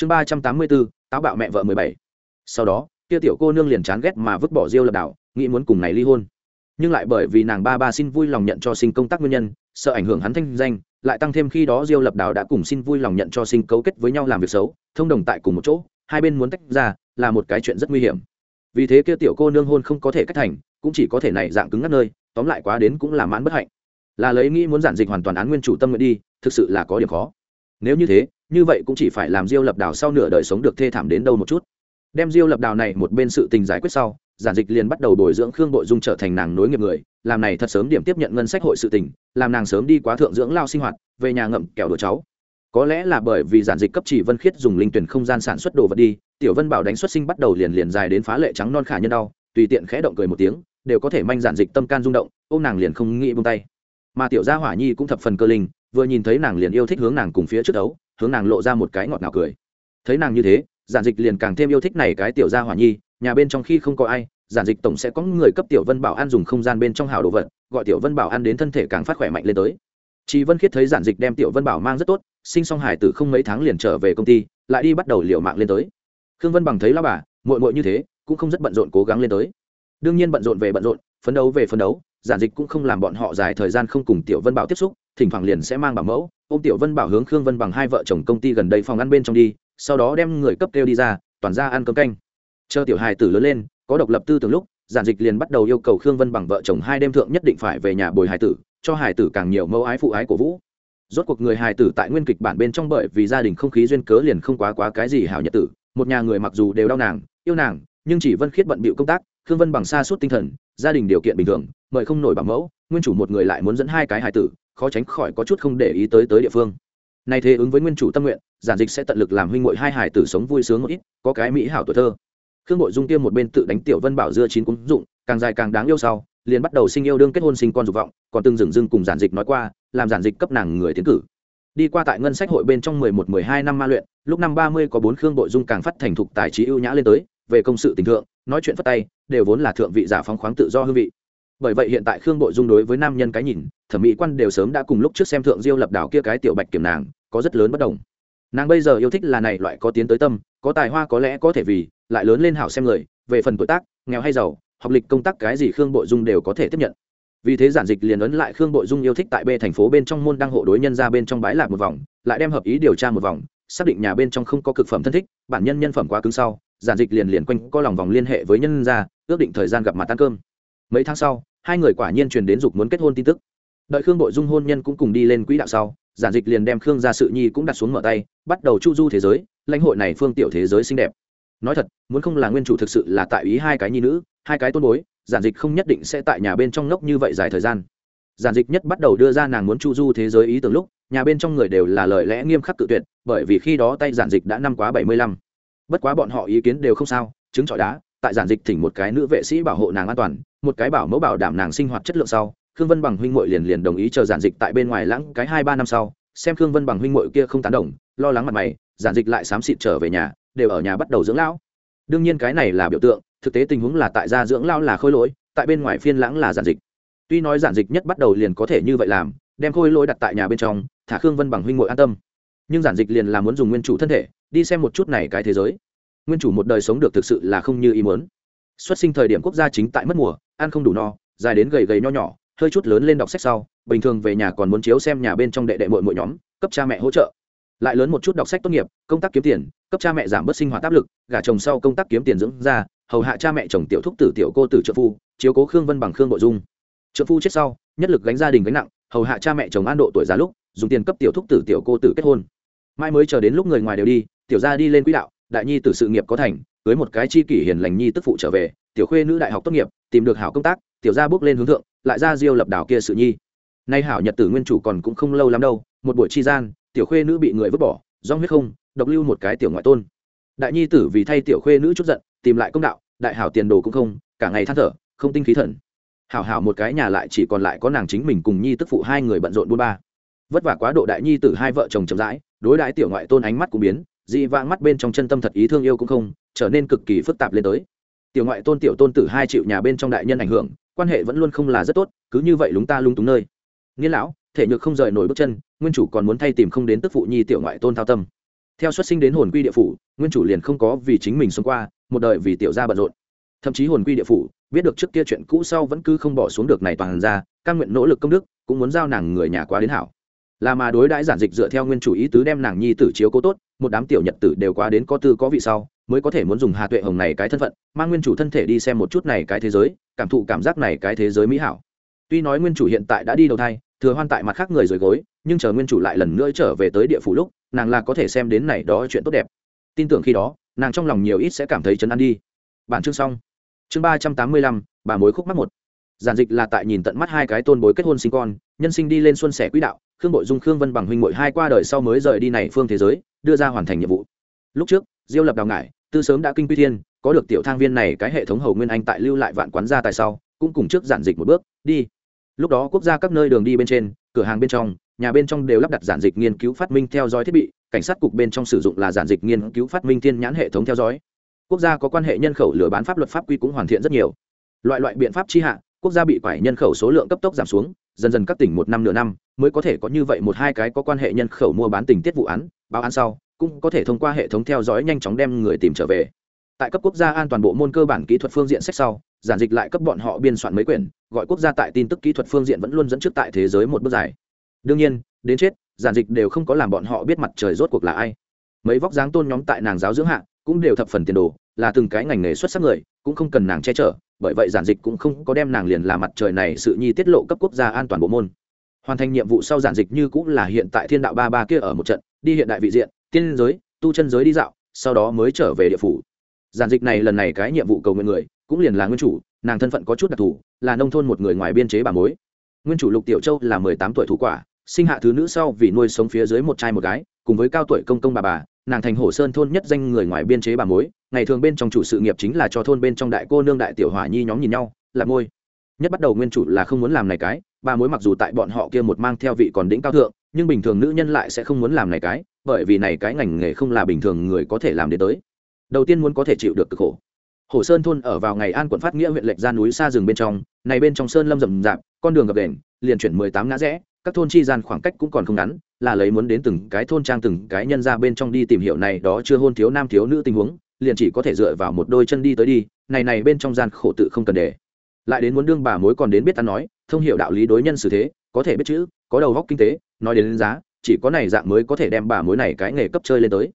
chương ba trăm tám mươi bốn, táo bạo mẹ vợ mười bảy. Sau đó, kia tiểu cô nương liền chán ghét mà vứt bỏ diêu lập đảo, nghĩ muốn cùng này ly hôn. Nhưng lại bởi vì nàng ba ba xin vui lòng nhận cho sinh công tác nguyên nhân, sợ ảnh hưởng hắn thanh danh, lại tăng thêm khi đó diêu lập đảo đã cùng xin vui lòng nhận cho sinh cấu kết với nhau làm việc xấu, thông đồng tại cùng một chỗ, hai bên muốn tách ra, là một cái chuyện rất nguy hiểm. Vì thế kia tiểu cô nương hôn không có thể cách thành, cũng chỉ có thể này dạng cứng ngắt nơi, tóm lại quá đến cũng là mãn bất hạnh. Là lấy nghĩ muốn giản dịch hoàn toàn án nguyên chủ tâm nguyện đi, thực sự là có điểm khó nếu như thế, như vậy cũng chỉ phải làm diêu lập đào sau nửa đời sống được thê thảm đến đâu một chút. Đem diêu lập đào này một bên sự tình giải quyết sau, giản dịch liền bắt đầu bồi dưỡng khương bội dung trở thành nàng nối nghiệp người, làm này thật sớm điểm tiếp nhận ngân sách hội sự tình, làm nàng sớm đi quá thượng dưỡng lao sinh hoạt, về nhà ngậm kẹo đồ cháu. Có lẽ là bởi vì giản dịch cấp chỉ vân khiết dùng linh tuyển không gian sản xuất đồ vật đi, tiểu vân bảo đánh xuất sinh bắt đầu liền liền dài đến phá lệ trắng non khả nhân đau, tùy tiện khẽ động cười một tiếng, đều có thể manh giản dịch tâm can rung động ô nàng liền không nghĩ buông tay. Mà tiểu gia hỏa nhi cũng thập phần cơ linh vừa nhìn thấy nàng liền yêu thích hướng nàng cùng phía trước đấu, hướng nàng lộ ra một cái ngọt ngào cười. Thấy nàng như thế, giản dịch liền càng thêm yêu thích này cái tiểu gia hỏa nhi, nhà bên trong khi không có ai, giản dịch tổng sẽ có người cấp tiểu vân bảo ăn dùng không gian bên trong hào đồ vật, gọi tiểu vân bảo ăn đến thân thể càng phát khỏe mạnh lên tới. Chị vân khiết thấy giản dịch đem tiểu vân bảo mang rất tốt, sinh xong hải tử không mấy tháng liền trở về công ty, lại đi bắt đầu liệu mạng lên tới. Khương vân bằng thấy lao bà, muội muội như thế, cũng không rất bận rộn cố gắng lên tới. Đương nhiên bận rộn về bận rộn, phấn đấu về phấn đấu, giản dịch cũng không làm bọn họ dài thời gian không cùng tiểu vân bảo tiếp xúc thỉnh thoảng liền sẽ mang bảo mẫu. Ô m tiểu vân bảo hướng khương vân bằng hai vợ chồng công ty gần đây phòng ăn bên trong đi, sau đó đem người cấp kêu đi ra, toàn ra ăn cơm canh. Chờ tiểu hài tử lớn lên, có độc lập tư tưởng lúc, giản dịch liền bắt đầu yêu cầu khương vân bằng vợ chồng hai đêm thượng nhất định phải về nhà bồi hài tử, cho hài tử càng nhiều mẫu ái phụ ái của vũ. Rốt cuộc người hài tử tại nguyên kịch bản bên trong bởi vì gia đình không khí duyên cớ liền không quá quá cái gì hảo nhật tử. Một nhà người mặc dù đều đau nàng, yêu nàng, nhưng chỉ vân khiết bận bịu công tác, khương vân bằng xa suốt tinh thần, gia đình điều kiện bình thường, mời không nổi bảo mẫu nguyên chủ một người lại muốn dẫn hai cái hài tử, khó tránh khỏi có chút không để ý tới tới địa phương. Nay thế ứng với nguyên chủ tâm nguyện, giản dịch sẽ tận lực làm huynh muội hai hài tử sống vui sướng một ít, có cái mỹ hảo tuổi thơ. Khương nội dung tiêm một bên tự đánh tiểu vân bảo dưa chín cúng dụng, càng dài càng đáng yêu sau, liền bắt đầu sinh yêu đương kết hôn sinh con dục vọng, còn từng dừng dưng cùng giản dịch nói qua, làm giản dịch cấp nàng người tiến cử. Đi qua tại ngân sách hội bên trong mười một, mười hai năm ma luyện, lúc năm ba mươi có bốn khương nội dung càng phát thành thục tài trí ưu nhã lên tới, về công sự tình thượng, nói chuyện phất tay, đều vốn là thượng vị giả phóng khoáng tự do hương vị bởi vậy hiện tại khương bội dung đối với nam nhân cái nhìn, thẩm mỹ quan đều sớm đã cùng lúc trước xem thượng diêu lập đảo kia cái tiểu bạch kiểm nàng, có rất lớn bất đồng. Nàng bây giờ yêu thích là này loại có tiến tới tâm, có tài hoa có lẽ có thể vì, lại lớn lên hảo xem người, về phần tuổi tác, nghèo hay giàu, học lịch công tác cái gì khương bội dung đều có thể tiếp nhận. Vì thế giản dịch liền ấn lại khương bội dung yêu thích tại b thành phố bên trong môn đăng hộ đối nhân ra bên trong bái lạc một vòng, lại đem hợp ý điều tra một vòng, xác định nhà bên trong không có cực phẩm thân thích, bản nhân nhân phẩm quá cứng sau, giản dịch liền liền quanh có lòng vòng liên hệ với nhân ra, ước định thời gian gặp mặt ăn cơm mấy tháng sau, hai người quả nhiên truyền đến dục muốn kết hôn tin tức. Đợi khương bội dung hôn nhân cũng cùng đi lên quỹ đạo sau, giản dịch liền đem khương gia sự nhi cũng đặt xuống mở tay, bắt đầu chu du thế giới, lãnh hội này phương tiểu thế giới xinh đẹp. Nói thật, muốn không là nguyên chủ thực sự là tại ý hai cái nhi nữ, hai cái tôn bối, giản dịch không nhất định sẽ tại nhà bên trong ngốc như vậy dài thời gian. Giản dịch nhất bắt đầu đưa ra nàng muốn chu du thế giới ý tưởng lúc, nhà bên trong người đều là lời lẽ nghiêm khắc tự tuyệt, bởi vì khi đó tay giản dịch đã năm quá bảy mươi lăm. Bất quá bọn họ ý kiến đều không sao chứng trọi đá tại giản dịch thỉnh một cái nữ vệ sĩ bảo hộ nàng an toàn, một cái bảo mẫu bảo đảm nàng sinh hoạt chất lượng sau, khương vân bằng huynh muội liền liền đồng ý chờ giản dịch tại bên ngoài lãng cái hai ba năm sau, xem khương vân bằng huynh muội kia không tán đồng, lo lắng mặt mày, giản dịch lại xám xịt trở về nhà, đều ở nhà bắt đầu dưỡng lão. Đương nhiên cái này là biểu tượng, thực tế tình huống là tại gia dưỡng lão là khôi lỗi, tại bên ngoài phiên lãng là giản dịch. Tuy nói giản dịch nhất bắt đầu liền có thể như vậy làm, đem khôi lỗi đặt tại nhà bên trong, thả khương vân bằng huynh muội an tâm. Nhưng giản dịch liền là muốn dùng nguyên chủ thân thể, đi xem một chút này cái thế giới nguyên chủ một đời sống được thực sự là không như ý muốn. Xuất sinh thời điểm quốc gia chính tại mất mùa, ăn không đủ no, dài đến gầy gầy nho nhỏ, hơi chút lớn lên đọc sách sau, bình thường về nhà còn muốn chiếu xem nhà bên trong đệ đệ mội mội nhóm, cấp cha mẹ hỗ trợ. Lại lớn một chút đọc sách tốt nghiệp, công tác kiếm tiền, cấp cha mẹ giảm bớt sinh hoạt áp lực, gả chồng sau công tác kiếm tiền dưỡng ra hầu hạ cha mẹ chồng tiểu thúc tử tiểu cô tử trợ phu, chiếu cố khương vân bằng khương bộ dung. Trợ phu chết sau, nhất lực gánh gia đình gánh nặng, hầu hạ cha mẹ chồng an độ tuổi già lúc, dùng tiền cấp tiểu thúc tử tiểu cô tử kết hôn. Mai mới chờ đến lúc người ngoài đều đi, tiểu gia đi lên quỹ đạo đại nhi tử sự nghiệp có thành, cưới một cái chi kỷ hiền lành nhi tức phụ trở về, tiểu khuê nữ đại học tốt nghiệp, tìm được hảo công tác, tiểu gia bước lên hướng thượng, lại ra diêu lập đảo kia sự nhi. Nay hảo nhật tử nguyên chủ còn cũng không lâu lắm đâu, một buổi chi gian, tiểu khuê nữ bị người vứt bỏ do huyết không, độc lưu một cái tiểu ngoại tôn. Đại nhi tử vì thay tiểu khuê nữ chút giận, tìm lại công đạo, đại hảo tiền đồ cũng không, cả ngày than thở, không tinh khí thần. Hảo hảo một cái nhà lại chỉ còn lại có nàng chính mình cùng nhi tức phụ hai người bận rộn buôn ba. Vất vả quá độ đại nhi tử hai vợ chồng chậm rãi, đối đãi tiểu ngoại tôn ánh mắt cũng biến dị vãng mắt bên trong chân tâm thật ý thương yêu cũng không, trở nên cực kỳ phức tạp lên tới. Tiểu ngoại tôn, tiểu tôn tử hai triệu nhà bên trong đại nhân ảnh hưởng, quan hệ vẫn luôn không là rất tốt, cứ như vậy lúng ta lung túng nơi. Nghiên lão, thể nhược không rời nổi bước chân, nguyên chủ còn muốn thay tìm không đến tức phụ nhi tiểu ngoại tôn thao tâm. Theo xuất sinh đến hồn quy địa phủ, nguyên chủ liền không có vì chính mình sống qua, một đời vì tiểu gia bận rộn. Thậm chí hồn quy địa phủ, biết được trước kia chuyện cũ sau vẫn cứ không bỏ xuống được này toàn ra căn nguyện nỗ lực công đức, cũng muốn giao nàng người nhà quá đến hảo là mà đối đãi giản dịch dựa theo nguyên chủ ý tứ đem nàng nhi tử chiếu cố tốt, một đám tiểu nhật tử đều quá đến có tư có vị sau, mới có thể muốn dùng hà tuệ hồng này cái thân phận, mang nguyên chủ thân thể đi xem một chút này cái thế giới, cảm thụ cảm giác này cái thế giới mỹ hảo. Tuy nói nguyên chủ hiện tại đã đi đầu thai, thừa hoan tại mặt khác người rồi gối, nhưng chờ nguyên chủ lại lần nữa trở về tới địa phủ lúc, nàng là có thể xem đến này đó chuyện tốt đẹp. Tin tưởng khi đó, nàng trong lòng nhiều ít sẽ cảm thấy chấn an đi. Bản chương xong. Chương ba trăm tám mươi lăm, bà mối khúc mắc một. Giản dịch là tại nhìn tận mắt hai cái tôn bối kết hôn sinh con, nhân sinh đi lên xuân sẻ quỹ đạo khương bội dung, khương vân bằng huynh mội hai qua đời sau mới rời đi này phương thế giới, đưa ra hoàn thành nhiệm vụ. Lúc trước, diêu lập đào ngải, tư sớm đã kinh quy thiên, có được tiểu thang viên này cái hệ thống hầu nguyên anh tại lưu lại vạn quán gia tại sau, cũng cùng trước giản dịch một bước, đi. Lúc đó quốc gia các nơi đường đi bên trên, cửa hàng bên trong, nhà bên trong đều lắp đặt giản dịch nghiên cứu phát minh theo dõi thiết bị, cảnh sát cục bên trong sử dụng là giản dịch nghiên cứu phát minh thiên nhãn hệ thống theo dõi. Quốc gia có quan hệ nhân khẩu lừa bán pháp luật pháp quy cũng hoàn thiện rất nhiều. Loại loại biện pháp chi hạ, quốc gia bị quải nhân khẩu số lượng cấp tốc giảm xuống dần dần các tỉnh một năm nửa năm mới có thể có như vậy một hai cái có quan hệ nhân khẩu mua bán tình tiết vụ án, báo án sau, cũng có thể thông qua hệ thống theo dõi nhanh chóng đem người tìm trở về. Tại cấp quốc gia an toàn bộ môn cơ bản kỹ thuật phương diện sách sau, giản dịch lại cấp bọn họ biên soạn mấy quyển, gọi quốc gia tại tin tức kỹ thuật phương diện vẫn luôn dẫn trước tại thế giới một bước dài. Đương nhiên, đến chết, giản dịch đều không có làm bọn họ biết mặt trời rốt cuộc là ai. Mấy vóc dáng tôn nhóm tại nàng giáo dưỡng hạ, cũng đều thập phần tiền đồ, là từng cái ngành nghề xuất sắc người, cũng không cần nàng che chở bởi vậy giản dịch cũng không có đem nàng liền là mặt trời này sự nhi tiết lộ cấp quốc gia an toàn bộ môn. Hoàn thành nhiệm vụ sau giản dịch như cũng là hiện tại thiên đạo ba ba kia ở một trận, đi hiện đại vị diện, tiên giới, tu chân giới đi dạo, sau đó mới trở về địa phủ. Giản dịch này lần này cái nhiệm vụ cầu nguyện người, cũng liền là nguyên chủ, nàng thân phận có chút đặc thù, là nông thôn một người ngoài biên chế bà mối. Nguyên chủ lục tiểu châu là mười tám tuổi thủ quả, sinh hạ thứ nữ sau vì nuôi sống phía dưới một trai một gái, cùng với cao tuổi công công bà bà, nàng thành hồ sơn thôn nhất danh người ngoài biên chế bà mối ngày thường bên trong chủ sự nghiệp chính là cho thôn bên trong đại cô nương đại tiểu hỏa nhi nhóm nhìn nhau là môi. Nhất bắt đầu nguyên chủ là không muốn làm này cái, bà mối mặc dù tại bọn họ kia một mang theo vị còn đỉnh cao thượng, nhưng bình thường nữ nhân lại sẽ không muốn làm này cái, bởi vì này cái ngành nghề không là bình thường người có thể làm đến tới. Đầu tiên muốn có thể chịu được cực khổ. Hồ sơn thôn ở vào ngày an quận phát nghĩa huyện lệch ra núi xa rừng bên trong, này bên trong sơn lâm rậm rạp, con đường gập đền, liền chuyển mười tám ngã rẽ, các thôn chi gian khoảng cách cũng còn không ngắn, là lấy muốn đến từng cái thôn trang từng cái nhân ra bên trong đi tìm hiểu này đó chưa hôn thiếu nam thiếu nữ tình huống liền chỉ có thể dựa vào một đôi chân đi tới đi này này bên trong gian khổ tự không cần để. Lại đến muốn đương bà mối còn đến biết ta nói thông hiểu đạo lý đối nhân xử thế có thể biết chữ có đầu góc kinh tế nói đến, đến giá chỉ có này dạng mới có thể đem bà mối này cái nghề cấp chơi lên tới.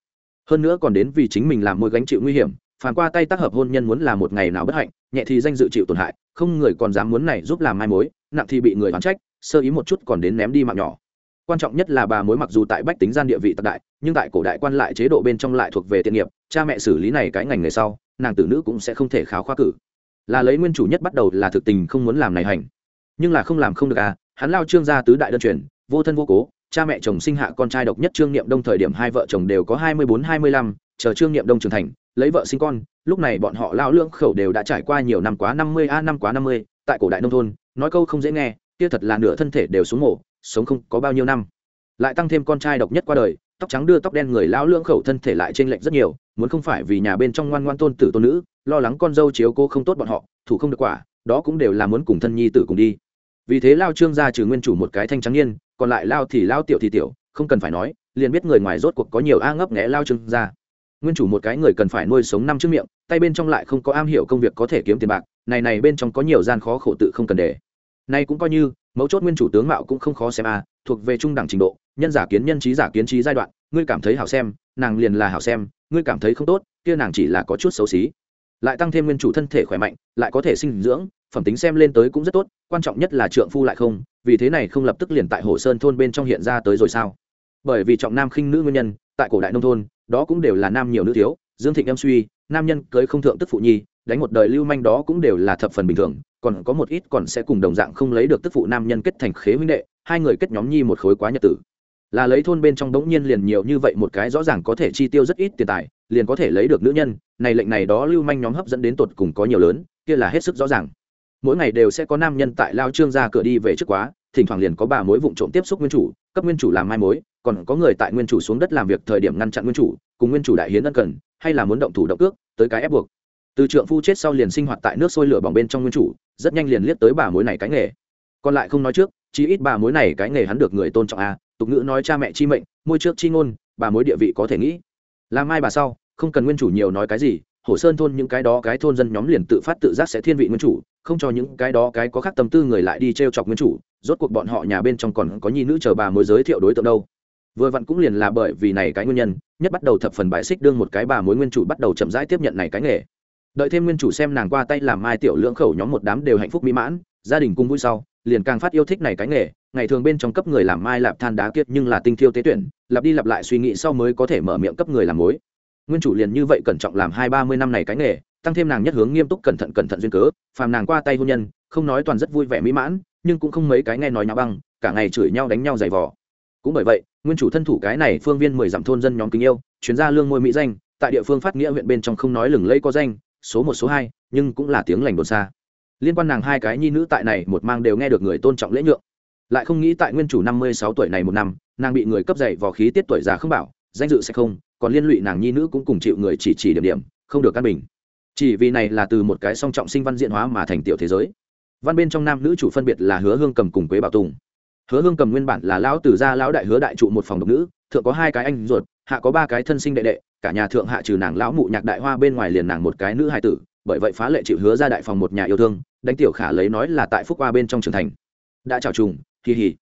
Hơn nữa còn đến vì chính mình làm mối gánh chịu nguy hiểm phản qua tay tác hợp hôn nhân muốn là một ngày nào bất hạnh nhẹ thì danh dự chịu tổn hại không người còn dám muốn này giúp làm mai mối nặng thì bị người đoán trách sơ ý một chút còn đến ném đi mạng nhỏ. Quan trọng nhất là bà mối mặc dù tại bách tính gian địa vị tạc đại nhưng tại cổ đại quan lại chế độ bên trong lại thuộc về tiện nghiệp cha mẹ xử lý này cái ngành nghề sau, nàng tử nữ cũng sẽ không thể kháo khoa cử. Là lấy nguyên chủ nhất bắt đầu là thực tình không muốn làm này hành. Nhưng là không làm không được à hắn lao trương gia tứ đại đơn truyền, vô thân vô cố, cha mẹ chồng sinh hạ con trai độc nhất trương niệm đông thời điểm hai vợ chồng đều có hai mươi bốn, hai mươi lăm, chờ trương niệm đông trưởng thành, lấy vợ sinh con, lúc này bọn họ lao lưỡng khẩu đều đã trải qua nhiều năm quá năm mươi a, năm quá năm mươi, tại cổ đại nông thôn, nói câu không dễ nghe, kia thật là nửa thân thể đều xuống mổ, sống không có bao nhiêu năm. Lại tăng thêm con trai độc nhất qua đời tóc trắng đưa tóc đen người lão lưỡng khẩu thân thể lại trên lệch rất nhiều, muốn không phải vì nhà bên trong ngoan ngoan tôn tử tôn nữ, lo lắng con dâu chiếu cô không tốt bọn họ, thủ không được quả, đó cũng đều là muốn cùng thân nhi tử cùng đi. Vì thế lao trương gia trừ nguyên chủ một cái thanh trắng niên, còn lại lao thì lao tiểu thì tiểu, không cần phải nói, liền biết người ngoài rốt cuộc có nhiều a ngấp nghẽ lao trương gia. Nguyên chủ một cái người cần phải nuôi sống năm trước miệng, tay bên trong lại không có am hiểu công việc có thể kiếm tiền bạc, này này bên trong có nhiều gian khó khổ tự không cần để. Nay cũng coi như, mấu chốt nguyên chủ tướng mạo cũng không khó xem a, thuộc về trung đẳng trình độ nhân giả kiến nhân trí giả kiến trí giai đoạn, ngươi cảm thấy hảo xem, nàng liền là hảo xem, ngươi cảm thấy không tốt, kia nàng chỉ là có chút xấu xí. Lại tăng thêm nguyên chủ thân thể khỏe mạnh, lại có thể sinh dưỡng, phẩm tính xem lên tới cũng rất tốt, quan trọng nhất là trượng phu lại không, vì thế này không lập tức liền tại hồ sơn thôn bên trong hiện ra tới rồi sao? Bởi vì trọng nam khinh nữ nguyên nhân, tại cổ đại nông thôn, đó cũng đều là nam nhiều nữ thiếu, dương thịnh em suy, nam nhân cưới không thượng tức phụ nhi, đánh một đời lưu manh đó cũng đều là thập phần bình thường, còn có một ít còn sẽ cùng đồng dạng không lấy được tức phụ nam nhân kết thành khế huynh đệ, hai người kết nhóm nhi một khối quá nhật tử là lấy thôn bên trong đống nhiên liền nhiều như vậy một cái rõ ràng có thể chi tiêu rất ít tiền tài, liền có thể lấy được nữ nhân, này lệnh này đó lưu manh nhóm hấp dẫn đến tột cùng có nhiều lớn, kia là hết sức rõ ràng. Mỗi ngày đều sẽ có nam nhân tại lao trương ra cửa đi về trước quá, thỉnh thoảng liền có bà mối vụng trộm tiếp xúc nguyên chủ, cấp nguyên chủ làm mai mối, còn có người tại nguyên chủ xuống đất làm việc thời điểm ngăn chặn nguyên chủ, cùng nguyên chủ đại hiến ân cần, hay là muốn động thủ động cước, tới cái ép buộc. Từ trượng phu chết sau liền sinh hoạt tại nước sôi lửa bỏng bên trong nguyên chủ, rất nhanh liền liếc tới bà mối này cái nghề. Còn lại không nói trước, chí ít bà mối này cái nghề hắn được người tôn trọng a tục ngữ nói cha mẹ chi mệnh, môi trước chi ngôn, bà mối địa vị có thể nghĩ. Làm mai bà sau, không cần nguyên chủ nhiều nói cái gì, hồ sơn thôn những cái đó cái thôn dân nhóm liền tự phát tự giác sẽ thiên vị nguyên chủ, không cho những cái đó cái có khác tâm tư người lại đi t r e o chọc nguyên chủ, rốt cuộc bọn họ nhà bên trong còn có nhi nữ chờ bà mối giới thiệu đối tượng đâu. Vừa vặn cũng liền là bởi vì này cái nguyên nhân, nhất bắt đầu thập phần bài xích đương một cái bà mối nguyên chủ bắt đầu chậm rãi tiếp nhận này cái nghề. Đợi thêm nguyên chủ xem nàng qua tay làm mai tiểu lưỡng khẩu nhóm một đám đều hạnh phúc mỹ mãn, gia đình cùng vui sau liền càng phát yêu thích này cái nghề, ngày thường bên trong cấp người làm mai lạp than đá kiệt nhưng là tinh thiêu tế tuyển, lặp đi lặp lại suy nghĩ sau mới có thể mở miệng cấp người làm mối. Nguyên chủ liền như vậy cẩn trọng làm hai ba mươi năm này cái nghề, tăng thêm nàng nhất hướng nghiêm túc cẩn thận cẩn thận duyên cớ, phàm nàng qua tay hôn nhân, không nói toàn rất vui vẻ mỹ mãn, nhưng cũng không mấy cái nghe nói nhau băng, cả ngày chửi nhau đánh nhau giày vò. Cũng bởi vậy, nguyên chủ thân thủ cái này phương viên mười dặm thôn dân nhóm kính yêu chuyên gia lương ngôi mỹ danh, tại địa phương phát nghĩa huyện bên trong không nói lừng lẫy có danh, số một, số hai, nhưng cũng là tiếng lành đồn xa liên quan nàng hai cái nhi nữ tại này một mang đều nghe được người tôn trọng lễ nhượng. Lại không nghĩ tại nguyên chủ năm mươi sáu tuổi này một năm, nàng bị người cấp dày vào khí tiết tuổi già không bảo, danh dự sẽ không, còn liên lụy nàng nhi nữ cũng cùng chịu người chỉ chỉ điểm điểm, không được căn bình. Chỉ vì này là từ một cái song trọng sinh văn diện hóa mà thành tiểu thế giới. Văn bên trong nam nữ chủ phân biệt là hứa hương cầm cùng quế bảo tùng. Hứa hương cầm nguyên bản là lão tử gia lão đại hứa đại trụ một phòng độc nữ, thượng có hai cái anh ruột, hạ có ba cái thân sinh đệ đệ, cả nhà thượng hạ trừ nàng lão mụ nhạc đại hoa bên ngoài liền nàng một cái nữ hai tử bởi vậy phá lệ chịu hứa ra đại phòng một nhà yêu thương, đánh tiểu khả lấy nói là tại phúc qua bên trong trường thành. Đã chào trùng kỳ hỉ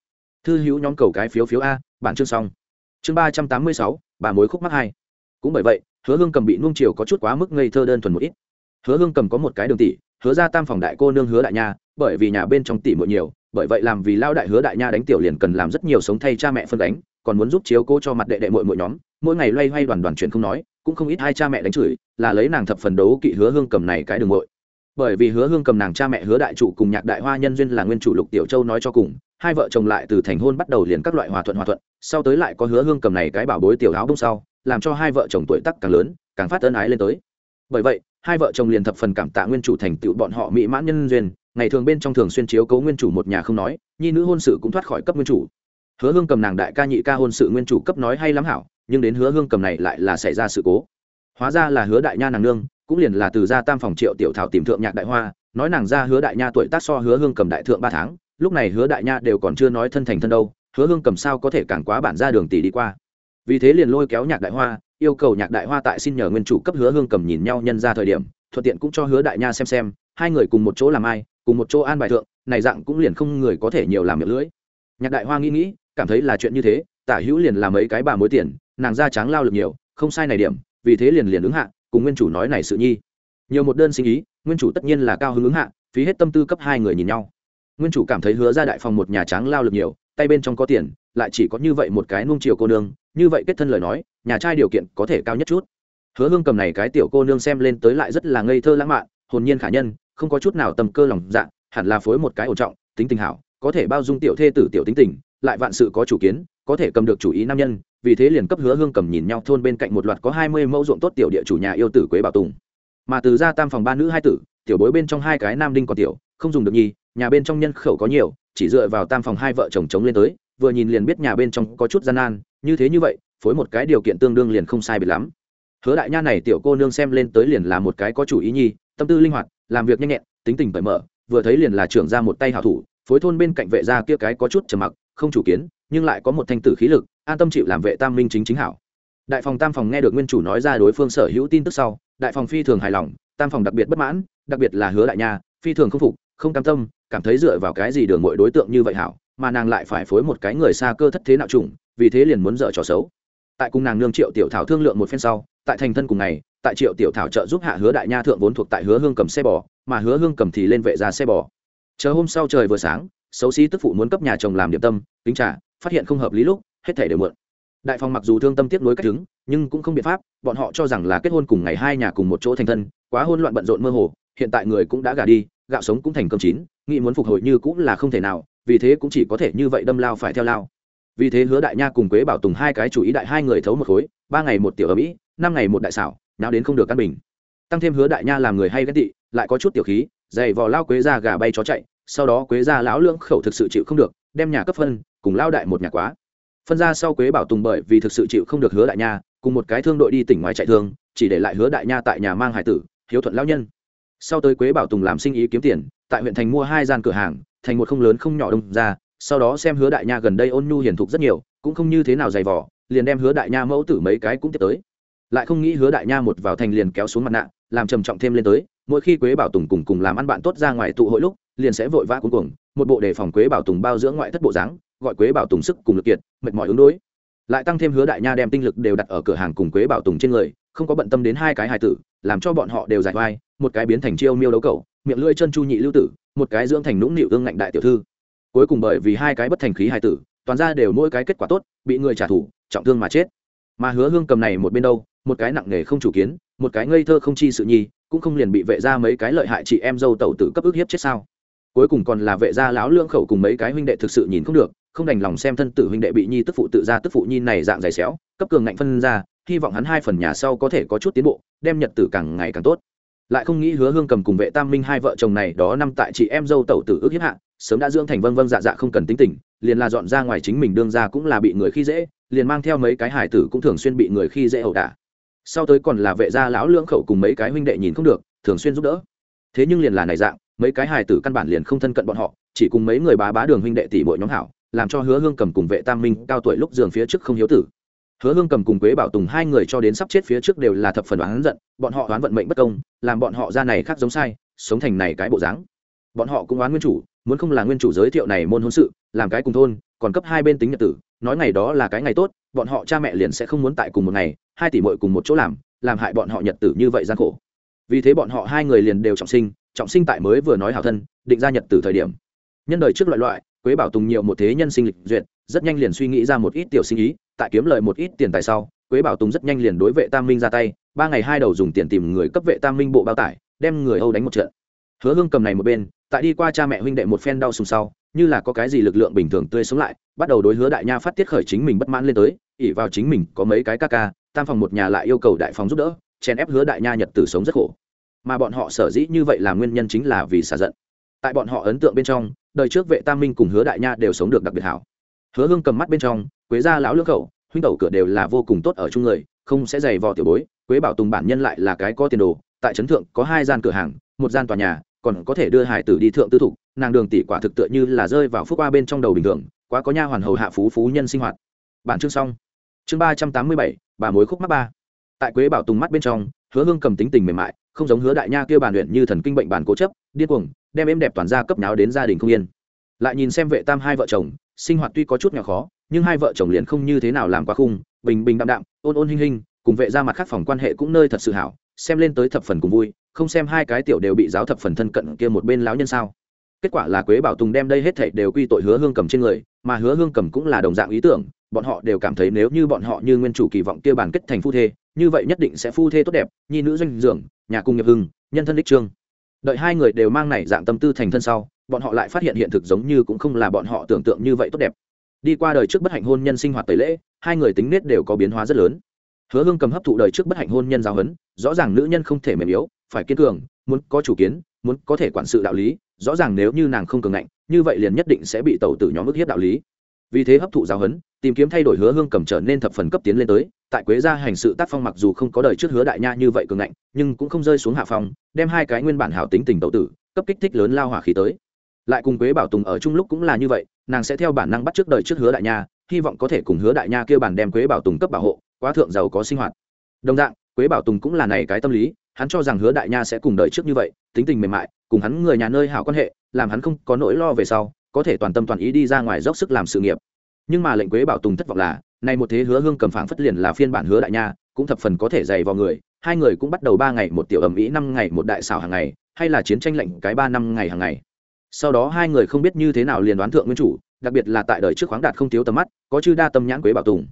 thư hữu nhóm cầu cái phiếu phiếu a, bản chương xong. Chương ba trăm tám mươi sáu, bà mối khúc mắc hai. Cũng bởi vậy, hứa hương cầm bị nuông chiều có chút quá mức ngây thơ đơn thuần một ít. Hứa hương cầm có một cái đường tỷ, hứa ra tam phòng đại cô nương hứa đại nha, bởi vì nhà bên trong tỷ muội nhiều, bởi vậy làm vì lao đại hứa đại nha đánh tiểu liền cần làm rất nhiều sống thay cha mẹ phân đánh còn muốn giúp chiếu cô cho mặt đệ đệ muội muội nhóm, mỗi ngày loay hoay đoàn đoàn chuyện không nói cũng không ít hai cha mẹ đánh chửi, là lấy nàng thập phần đấu kỵ hứa hương cầm này cái đường muội bởi vì hứa hương cầm nàng cha mẹ hứa đại trụ cùng nhạc đại hoa nhân duyên là nguyên chủ lục tiểu châu nói cho cùng, hai vợ chồng lại từ thành hôn bắt đầu liền các loại hòa thuận hòa thuận, sau tới lại có hứa hương cầm này cái bảo bối tiểu áo đông sau, làm cho hai vợ chồng tuổi tác càng lớn, càng phát ân ái lên tới. Bởi vậy, hai vợ chồng liền thập phần cảm tạ nguyên chủ thành tựu bọn họ mỹ mãn nhân duyên, ngày thường bên trong thường xuyên chiếu cấu nguyên chủ một nhà không nói, nhi nữ hôn sự cũng thoát khỏi cấp nguyên chủ. Hứa hương cầm nàng đại ca nhị ca hôn sự nguyên chủ cấp nói hay lắm hảo nhưng đến hứa hương cầm này lại là xảy ra sự cố. Hóa ra là hứa đại nha nàng nương, cũng liền là từ gia tam phòng triệu tiểu thảo tìm thượng nhạc đại hoa, nói nàng ra hứa đại nha tuổi tác so hứa hương cầm đại thượng ba tháng, lúc này hứa đại nha đều còn chưa nói thân thành thân đâu, hứa hương cầm sao có thể cản quá bản ra đường tỷ đi qua. Vì thế liền lôi kéo nhạc đại hoa, yêu cầu nhạc đại hoa tại xin nhờ nguyên chủ cấp hứa hương cầm nhìn nhau nhân ra thời điểm, thuận tiện cũng cho hứa đại nha xem xem, hai người cùng một chỗ làm ai, cùng một chỗ an bài thượng, này dạng cũng liền không người có thể nhiều làm miệng lưỡi. Nhạc đại hoa nghĩ nghĩ, cảm thấy là chuyện như thế, tả hữu liền làm mấy cái bà mối tiền nàng ra tráng lao lực nhiều, không sai này điểm, vì thế liền liền ứng hạ, cùng nguyên chủ nói này sự nhi. Nhiều một đơn sinh ý, nguyên chủ tất nhiên là cao hứng ứng hạ, phí hết tâm tư cấp hai người nhìn nhau. Nguyên chủ cảm thấy hứa ra đại phòng một nhà tráng lao lực nhiều, tay bên trong có tiền, lại chỉ có như vậy một cái nuông chiều cô nương, như vậy kết thân lời nói, nhà trai điều kiện có thể cao nhất chút. Hứa hương cầm này cái tiểu cô nương xem lên tới lại rất là ngây thơ lãng mạn, hồn nhiên khả nhân, không có chút nào tầm cơ lòng dạ hẳn là phối một cái ổn trọng, tính tình hảo, có thể bao dung tiểu thê tử tiểu tính tình, lại vạn sự có chủ kiến, có thể cầm được chủ ý nam nhân vì thế liền cấp hứa hương cầm nhìn nhau thôn bên cạnh một loạt có hai mươi mẫu ruộng tốt tiểu địa chủ nhà yêu tử quế bảo tùng. Mà từ ra tam phòng ba nữ hai tử, tiểu bối bên trong hai cái nam đinh còn tiểu, không dùng được nhi nhà bên trong nhân khẩu có nhiều, chỉ dựa vào tam phòng hai vợ chồng chống lên tới, vừa nhìn liền biết nhà bên trong có chút gian nan, như thế như vậy, phối một cái điều kiện tương đương liền không sai biệt lắm. Hứa đại nha này tiểu cô nương xem lên tới liền là một cái có chủ ý nhi tâm tư linh hoạt, làm việc nhanh nhẹn, tính tình cởi mở, vừa thấy liền là trưởng ra một tay hảo thủ, phối thôn bên cạnh vệ gia kia cái có chút trầm mặc, không chủ kiến, nhưng lại có một thanh tử khí lực an tâm chịu làm vệ tam minh chính chính hảo. Đại phòng tam phòng nghe được nguyên chủ nói ra đối phương sở hữu tin tức sau, đại phòng phi thường hài lòng, tam phòng đặc biệt bất mãn, đặc biệt là hứa đại nha, phi thường không phục, không cam tâm, cảm thấy dựa vào cái gì đường mọi đối tượng như vậy hảo, mà nàng lại phải phối một cái người xa cơ thất thế nào trùng vì thế liền muốn dở trò xấu. Tại cùng nàng nương triệu tiểu thảo thương lượng một phen sau, tại thành thân cùng ngày, tại triệu tiểu thảo trợ giúp hạ hứa đại nha thượng vốn thuộc tại hứa hương cầm xe bò, mà hứa hương cầm thì lên vệ ra xe bò. Chờ hôm sau trời vừa sáng, xấu xí tức phụ muốn cấp nhà chồng làm điểm tâm tính trả phát hiện không hợp lý lúc hết thể đều mượn. Đại phòng mặc dù thương tâm tiếp nối cách chứng nhưng cũng không biện pháp, bọn họ cho rằng là kết hôn cùng ngày hai nhà cùng một chỗ thành thân, quá hôn loạn bận rộn mơ hồ, hiện tại người cũng đã gả đi, gạo sống cũng thành cơm chín, nghĩ muốn phục hồi như cũng là không thể nào, vì thế cũng chỉ có thể như vậy đâm lao phải theo lao. Vì thế hứa đại nha cùng quế bảo tùng hai cái chủ ý đại hai người thấu một khối, ba ngày một tiểu ở mỹ năm ngày một đại xảo nào đến không được căn bình. Tăng thêm hứa đại nha làm người hay ghét tị, lại có chút tiểu khí dày vò lao quế ra gà bay chó chạy, sau đó quế ra lão lưỡng khẩu thực sự chịu không được, đem nhà cấp phân, cùng lao đại một nhà quá phân ra sau quế bảo tùng bởi vì thực sự chịu không được hứa đại nha, cùng một cái thương đội đi tỉnh ngoài chạy thương, chỉ để lại hứa đại nha tại nhà mang hải tử, hiếu thuận lao nhân. Sau tới quế bảo tùng làm sinh ý kiếm tiền, tại huyện thành mua hai gian cửa hàng, thành một không lớn không nhỏ đông ra, sau đó xem hứa đại nha gần đây ôn nhu hiền thục rất nhiều, cũng không như thế nào dày vỏ liền đem hứa đại nha mẫu tử mấy cái cũng tiếp tới. Lại không nghĩ hứa đại nha một vào thành liền kéo xuống mặt nạ, làm trầm trọng thêm lên tới, mỗi khi quế bảo tùng cùng cùng làm ăn bạn tốt ra ngoài tụ hội lúc, liền sẽ vội vã cuối cuồng, một bộ đề phòng quế bảo tùng bao dưỡng ngoại thất bộ dáng gọi quế bảo tùng sức cùng lực kiệt, mệt mỏi ứng đối. Lại tăng thêm hứa đại nha đem tinh lực đều đặt ở cửa hàng cùng quế bảo tùng trên người, không có bận tâm đến hai cái hài tử, làm cho bọn họ đều giải vai một cái biến thành chiêu miêu đấu cầu miệng lưỡi chân chu nhị lưu tử, một cái dưỡng thành nũng nịu ương ngạnh đại tiểu thư. Cuối cùng bởi vì hai cái bất thành khí hài tử, toàn ra đều mỗi cái kết quả tốt, bị người trả thù, trọng thương mà chết. Mà hứa hương cầm này một bên đâu, một cái nặng nề không chủ kiến, một cái ngây thơ không chi sự nhi, cũng không liền bị vệ ra mấy cái lợi hại chị em dâu tẩu tử cấp ức hiếp chết sao? Cuối cùng còn là vệ gia láo lưỡng khẩu cùng mấy cái huynh đệ thực sự nhìn không được không đành lòng xem thân tử huynh đệ bị nhi tức phụ tự ra tức phụ nhi này dạng dày xéo, cấp cường ngạnh phân ra, hy vọng hắn hai phần nhà sau có thể có chút tiến bộ, đem nhật tử càng ngày càng tốt. Lại không nghĩ hứa hương cầm cùng vệ tam minh hai vợ chồng này đó năm tại chị em dâu tẩu tử ước hiếp hạ, sớm đã dưỡng thành vân vân dạ dạ không cần tính tình, liền là dọn ra ngoài chính mình đương ra cũng là bị người khi dễ, liền mang theo mấy cái hải tử cũng thường xuyên bị người khi dễ ẩu đả. Sau tới còn là vệ gia lão lưỡng khẩu cùng mấy cái huynh đệ nhìn không được, thường xuyên giúp đỡ. Thế nhưng liền là này dạng, mấy cái hài tử căn bản liền không thân cận bọn họ, chỉ cùng mấy người bá bá đường huynh đệ tỷ bội nhóm hảo làm cho hứa hương cầm cùng vệ tam minh cao tuổi lúc giường phía trước không hiếu tử. Hứa hương cầm cùng quế bảo tùng hai người cho đến sắp chết phía trước đều là thập phần oán giận, bọn họ oán vận mệnh bất công, làm bọn họ ra này khác giống sai, sống thành này cái bộ dáng. Bọn họ cũng oán nguyên chủ, muốn không là nguyên chủ giới thiệu này môn hôn sự, làm cái cùng thôn, còn cấp hai bên tính nhật tử, nói ngày đó là cái ngày tốt, bọn họ cha mẹ liền sẽ không muốn tại cùng một ngày, hai tỷ muội cùng một chỗ làm làm hại bọn họ nhật tử như vậy gian khổ. Vì thế bọn họ hai người liền đều trọng sinh trọng sinh tại mới vừa nói hảo thân, định ra nhật tử thời điểm. Nhân đời trước loại loại quế bảo tùng nhiều một thế nhân sinh lịch duyệt, rất nhanh liền suy nghĩ ra một ít tiểu sinh ý, tại kiếm lời một ít tiền tài sau, quế bảo tùng rất nhanh liền đối vệ tam minh ra tay, ba ngày hai đầu dùng tiền tìm người cấp vệ tam minh bộ bao tải, đem người âu đánh một trận. Hứa hương cầm này một bên, tại đi qua cha mẹ huynh đệ một phen đau sùng sau, như là có cái gì lực lượng bình thường tươi sống lại, bắt đầu đối hứa đại nha phát tiết khởi chính mình bất mãn lên tới ỉ vào chính mình có mấy cái ca ca, tam phòng một nhà lại yêu cầu đại phòng giúp đỡ, chèn ép hứa đại nha nhật tử sống rất khổ. Mà bọn họ sở dĩ như vậy là nguyên nhân chính là vì xả giận. Tại bọn họ ấn tượng bên trong đời trước vệ tam minh cùng hứa đại nha đều sống được đặc biệt hảo. Hứa hương cầm mắt bên trong, quế gia lão lưỡng khẩu, huynh tẩu cửa đều là vô cùng tốt ở chung người, không sẽ dày vò tiểu bối, quế bảo tùng bản nhân lại là cái có tiền đồ, tại trấn thượng có hai gian cửa hàng, một gian tòa nhà, còn có thể đưa hải tử đi thượng tư thục, nàng đường tỷ quả thực tựa như là rơi vào phúc qua bên trong đầu bình thường, quá có nha hoàn hầu hạ phú phú nhân sinh hoạt. Bản chương xong. Chương ba trăm tám mươi bảy, bà mối khúc mắt ba. Tại quế bảo tùng mắt bên trong, hứa hương cầm tính tình mềm mại, không giống hứa đại nha kia bàn luyện như thần kinh bệnh bản cố chấp, điên cuồng đem êm đẹp toàn gia cấp náo đến gia đình không yên. Lại nhìn xem vệ tam hai vợ chồng, sinh hoạt tuy có chút nhỏ khó, nhưng hai vợ chồng liền không như thế nào làm quá khung, bình bình đạm đạm, ôn ôn hinh hinh, cùng vệ ra mặt khác phòng quan hệ cũng nơi thật sự hảo, xem lên tới thập phần cùng vui, không xem hai cái tiểu đều bị giáo thập phần thân cận kia một bên lão nhân sao. Kết quả là quế bảo tùng đem đây hết thảy đều quy tội hứa hương cầm trên người, mà hứa hương cầm cũng là đồng dạng ý tưởng, bọn họ đều cảm thấy nếu như bọn họ như nguyên chủ kỳ vọng kia bản kết thành phu thê, như vậy nhất định sẽ phu thê tốt đẹp, nhi nữ doanh dưỡng nhà cung nghiệp hưng, nhân thân đích trương đợi hai người đều mang này dạng tâm tư thành thân sau, bọn họ lại phát hiện hiện thực giống như cũng không là bọn họ tưởng tượng như vậy tốt đẹp. Đi qua đời trước bất hạnh hôn nhân sinh hoạt tẩy lễ, hai người tính nết đều có biến hóa rất lớn. Hứa hương cầm hấp thụ đời trước bất hạnh hôn nhân giáo huấn, rõ ràng nữ nhân không thể mềm yếu, phải kiên cường, muốn có chủ kiến, muốn có thể quản sự đạo lý, rõ ràng nếu như nàng không cường ngạnh, như vậy liền nhất định sẽ bị tẩu tử nhóm ức hiếp đạo lý vì thế hấp thụ giáo huấn, tìm kiếm thay đổi hứa hương cầm trở nên thập phần cấp tiến lên tới. Tại quế gia hành sự tác phong mặc dù không có đời trước hứa đại nha như vậy cường ngạnh, nhưng cũng không rơi xuống hạ phong, đem hai cái nguyên bản hảo tính tình tậu tử, cấp kích thích lớn lao hỏa khí tới. Lại cùng quế bảo tùng ở chung lúc cũng là như vậy, nàng sẽ theo bản năng bắt trước đời trước hứa đại nha, hy vọng có thể cùng hứa đại nha kêu bản đem quế bảo tùng cấp bảo hộ, quá thượng giàu có sinh hoạt. Đồng dạng, quế bảo tùng cũng là này cái tâm lý, hắn cho rằng hứa đại nha sẽ cùng đời trước như vậy, tính tình mềm mại, cùng hắn người nhà nơi hảo quan hệ, làm hắn không có nỗi lo về sau có thể toàn tâm toàn ý đi ra ngoài dốc sức làm sự nghiệp. Nhưng mà lệnh quế bảo tùng thất vọng là nay một thế hứa hương cầm phảng phất liền là phiên bản hứa đại nha, cũng thập phần có thể dày vào người. Hai người cũng bắt đầu ba ngày một tiểu ẩm ý năm ngày một đại xảo hàng ngày, hay là chiến tranh lệnh cái ba năm ngày hàng ngày. Sau đó hai người không biết như thế nào liền đoán thượng nguyên chủ, đặc biệt là tại đời trước khoáng đạt không thiếu tầm mắt, có chư đa tâm nhãn quế bảo tùng.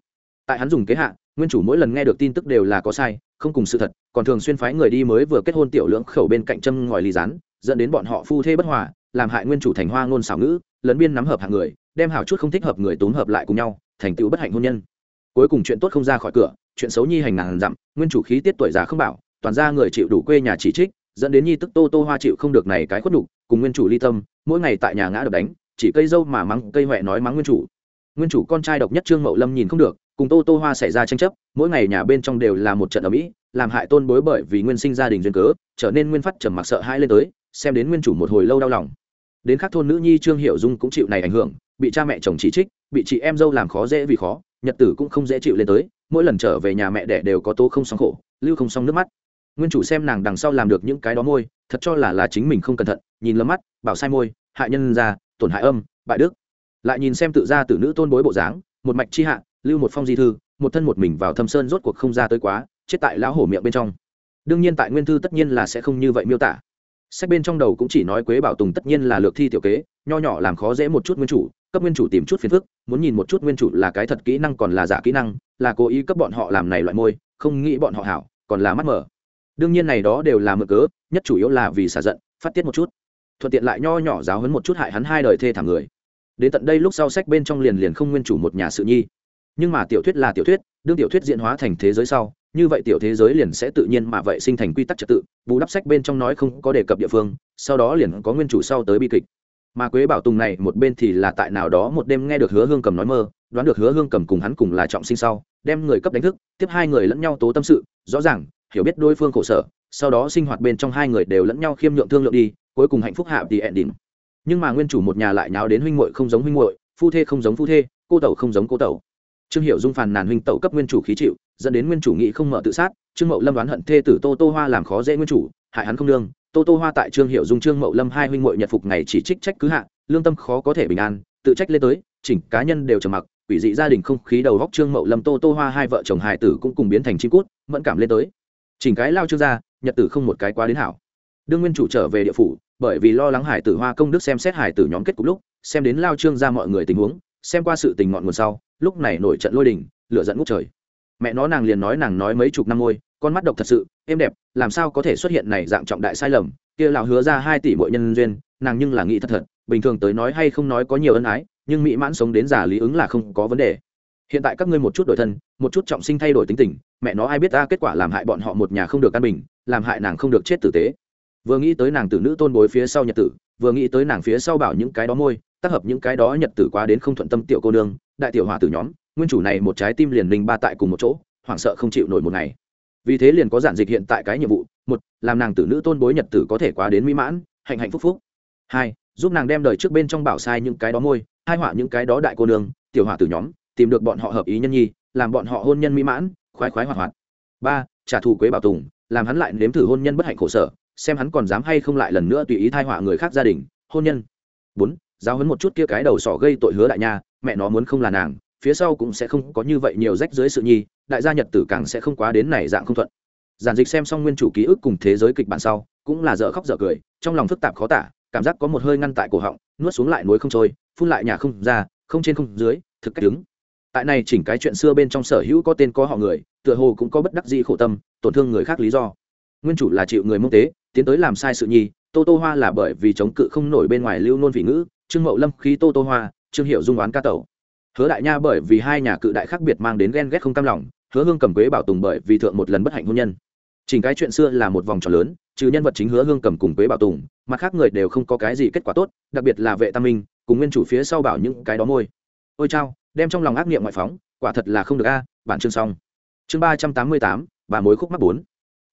Tại hắn dùng kế hạ, nguyên chủ mỗi lần nghe được tin tức đều là có sai, không cùng sự thật, còn thường xuyên phái người đi mới vừa kết hôn tiểu lưỡng khẩu bên cạnh châm ngòi ly rán, dẫn đến bọn họ phu thê bất hòa, làm hại nguyên chủ thành hoa ngôn xảo ngữ lấn biên nắm hợp hạng người, đem hảo chút không thích hợp người tốn hợp lại cùng nhau, thành tựu bất hạnh hôn nhân. Cuối cùng chuyện tốt không ra khỏi cửa, chuyện xấu nhi hành ngàn dặm, nguyên chủ khí tiết tuổi già không bảo, toàn ra người chịu đủ quê nhà chỉ trích, dẫn đến nhi tức tô tô hoa chịu không được này cái khuất đủ cùng nguyên chủ ly tâm, mỗi ngày tại nhà ngã đập đánh, chỉ cây dâu mà mắng, cây huệ nói mắng nguyên chủ. Nguyên chủ con trai độc nhất trương mậu lâm nhìn không được, cùng tô tô hoa xảy ra tranh chấp, mỗi ngày nhà bên trong đều là một trận ở mỹ làm hại tôn bối bởi vì nguyên sinh gia đình duyên cớ, trở nên nguyên phát trầm mặc sợ hãi lên tới, xem đến nguyên chủ một hồi lâu đau lòng đến các thôn nữ nhi trương hiệu dung cũng chịu này ảnh hưởng, bị cha mẹ chồng chỉ trích, bị chị em dâu làm khó dễ vì khó, nhật tử cũng không dễ chịu lên tới, mỗi lần trở về nhà mẹ đẻ đều có tố không xong khổ, lưu không xong nước mắt. Nguyên chủ xem nàng đằng sau làm được những cái đó môi, thật cho là là chính mình không cẩn thận, nhìn lấm mắt, bảo sai môi, hại nhân ra, tổn hại âm, bại đức. Lại nhìn xem tự ra từ nữ tôn bối bộ dáng, một mạch chi hạ, lưu một phong di thư, một thân một mình vào thâm sơn rốt cuộc không ra tới quá, chết tại lão hổ miệng bên trong. Đương nhiên tại nguyên thư tất nhiên là sẽ không như vậy miêu tả sách bên trong đầu cũng chỉ nói quế bảo tùng tất nhiên là lược thi tiểu kế, nho nhỏ làm khó dễ một chút nguyên chủ, cấp nguyên chủ tìm chút phiền phức, muốn nhìn một chút nguyên chủ là cái thật kỹ năng còn là giả kỹ năng, là cố ý cấp bọn họ làm này loại môi, không nghĩ bọn họ hảo, còn là mắt mở. Đương nhiên này đó đều là mực cớ, nhất chủ yếu là vì xả giận, phát tiết một chút. Thuận tiện lại nho nhỏ giáo hấn một chút hại hắn hai đời thê thảm người. Đến tận đây lúc sau sách bên trong liền liền không nguyên chủ một nhà sự nhi. Nhưng mà tiểu thuyết là tiểu thuyết đương tiểu thuyết diễn hóa thành thế giới sau, như vậy tiểu thế giới liền sẽ tự nhiên mà vậy sinh thành quy tắc trật tự, bù đắp sách bên trong nói không có đề cập địa phương, sau đó liền có nguyên chủ sau tới bi kịch. Mà quế bảo tùng này một bên thì là tại nào đó một đêm nghe được hứa hương cầm nói mơ, đoán được hứa hương cầm cùng hắn cùng là trọng sinh sau, đem người cấp đánh thức, tiếp hai người lẫn nhau tố tâm sự, rõ ràng, hiểu biết đối phương khổ sở, sau đó sinh hoạt bên trong hai người đều lẫn nhau khiêm nhượng thương lượng đi, cuối cùng hạnh phúc hạ thì ẹn đỉnh nhưng mà nguyên chủ một nhà lại nháo đến huynh muội không giống huynh muội, phu thê không giống phu thê, cô tẩu không giống cô tẩu trương hiệu dung phàn nàn huynh tẩu cấp nguyên chủ khí chịu, dẫn đến nguyên chủ nghị không mở tự sát, trương mậu lâm đoán hận thê tử tô tô hoa làm khó dễ nguyên chủ, hại hắn không lương tô tô hoa tại trương hiệu dung, trương mậu lâm hai huynh muội nhật phục ngày chỉ trích trách cứ hạ, lương tâm khó có thể bình an, tự trách lên tới, chỉnh cá nhân đều trầm mặc, quỷ dị gia đình không khí đầu góc trương mậu lâm, tô tô hoa hai vợ chồng hài tử cũng cùng biến thành chim cút, mẫn cảm lên tới. Chỉnh cái lao trương ra nhật tử không một cái quá đến hảo. Đương nguyên chủ trở về địa phủ, bởi vì lo lắng hải tử hoa công đức xem xét hải tử nhóm kết cục lúc, xem đến lao trương ra mọi người tình huống, xem qua sự tình ngọn nguồn sau lúc này nổi trận lôi đình, lửa dẫn ngút trời. Mẹ nó nàng liền nói nàng nói mấy chục năm ngôi, con mắt độc thật sự, êm đẹp, làm sao có thể xuất hiện này dạng trọng đại sai lầm? Kia lão hứa ra hai tỷ mỗi nhân duyên, nàng nhưng là nghĩ thật thật, bình thường tới nói hay không nói có nhiều ân ái, nhưng mỹ mãn sống đến già lý ứng là không có vấn đề. Hiện tại các ngươi một chút đổi thân, một chút trọng sinh thay đổi tính tình, mẹ nó ai biết ta kết quả làm hại bọn họ một nhà không được căn bình, làm hại nàng không được chết tử tế. Vừa nghĩ tới nàng tử nữ tôn bối phía sau nhật tử, vừa nghĩ tới nàng phía sau bảo những cái đó môi, tác hợp những cái đó nhật tử quá đến không thuận tâm tiểu cô nương đại tiểu hòa tử nhóm, nguyên chủ này một trái tim liền linh ba tại cùng một chỗ, hoảng sợ không chịu nổi một ngày. Vì thế liền có giản dịch hiện tại cái nhiệm vụ, một, làm nàng tử nữ tôn bối nhật tử có thể quá đến mỹ mãn, hạnh hạnh phúc phúc. Hai, giúp nàng đem đời trước bên trong bảo sai những cái đó môi, hai họa những cái đó đại cô nương, tiểu họa tử nhóm, tìm được bọn họ hợp ý nhân nhi, làm bọn họ hôn nhân mỹ mãn, khoái khoái hoạt hoạt. Ba, trả thù quế bảo tùng, làm hắn lại nếm thử hôn nhân bất hạnh khổ sở, xem hắn còn dám hay không lại lần nữa tùy ý thai họa người khác gia đình, hôn nhân. Bốn, giáo hấn một chút kia cái đầu sỏ gây tội hứa đại nha mẹ nó muốn không là nàng, phía sau cũng sẽ không có như vậy nhiều rách dưới sự nhi, đại gia nhật tử càng sẽ không quá đến này dạng không thuận. Giản dịch xem xong nguyên chủ ký ức cùng thế giới kịch bản sau, cũng là dở khóc dở cười, trong lòng phức tạp khó tả, cảm giác có một hơi ngăn tại cổ họng, nuốt xuống lại núi không trôi, phun lại nhà không ra, không trên không dưới, thực cách đứng. Tại này chỉnh cái chuyện xưa bên trong sở hữu có tên có họ người, tựa hồ cũng có bất đắc dĩ khổ tâm, tổn thương người khác lý do. Nguyên chủ là chịu người mông tế, tiến tới làm sai sự nhi, tô tô hoa là bởi vì chống cự không nổi bên ngoài lưu nôn vị ngữ, trương mậu lâm khí tô tô hoa trương hiệu dung oán ca tẩu. Hứa đại nha bởi vì hai nhà cự đại khác biệt mang đến ghen ghét không cam lòng, hứa hương cầm quế bảo tùng bởi vì thượng một lần bất hạnh hôn nhân. Chỉnh cái chuyện xưa là một vòng tròn lớn, trừ nhân vật chính hứa hương cầm cùng quế bảo tùng, mặt khác người đều không có cái gì kết quả tốt, đặc biệt là vệ tam minh, cùng nguyên chủ phía sau bảo những cái đó môi. Ôi chao, đem trong lòng ác nghiệm ngoại phóng, quả thật là không được a, bản chương xong. Chương ba trăm tám mươi tám và mối khúc mắc bốn.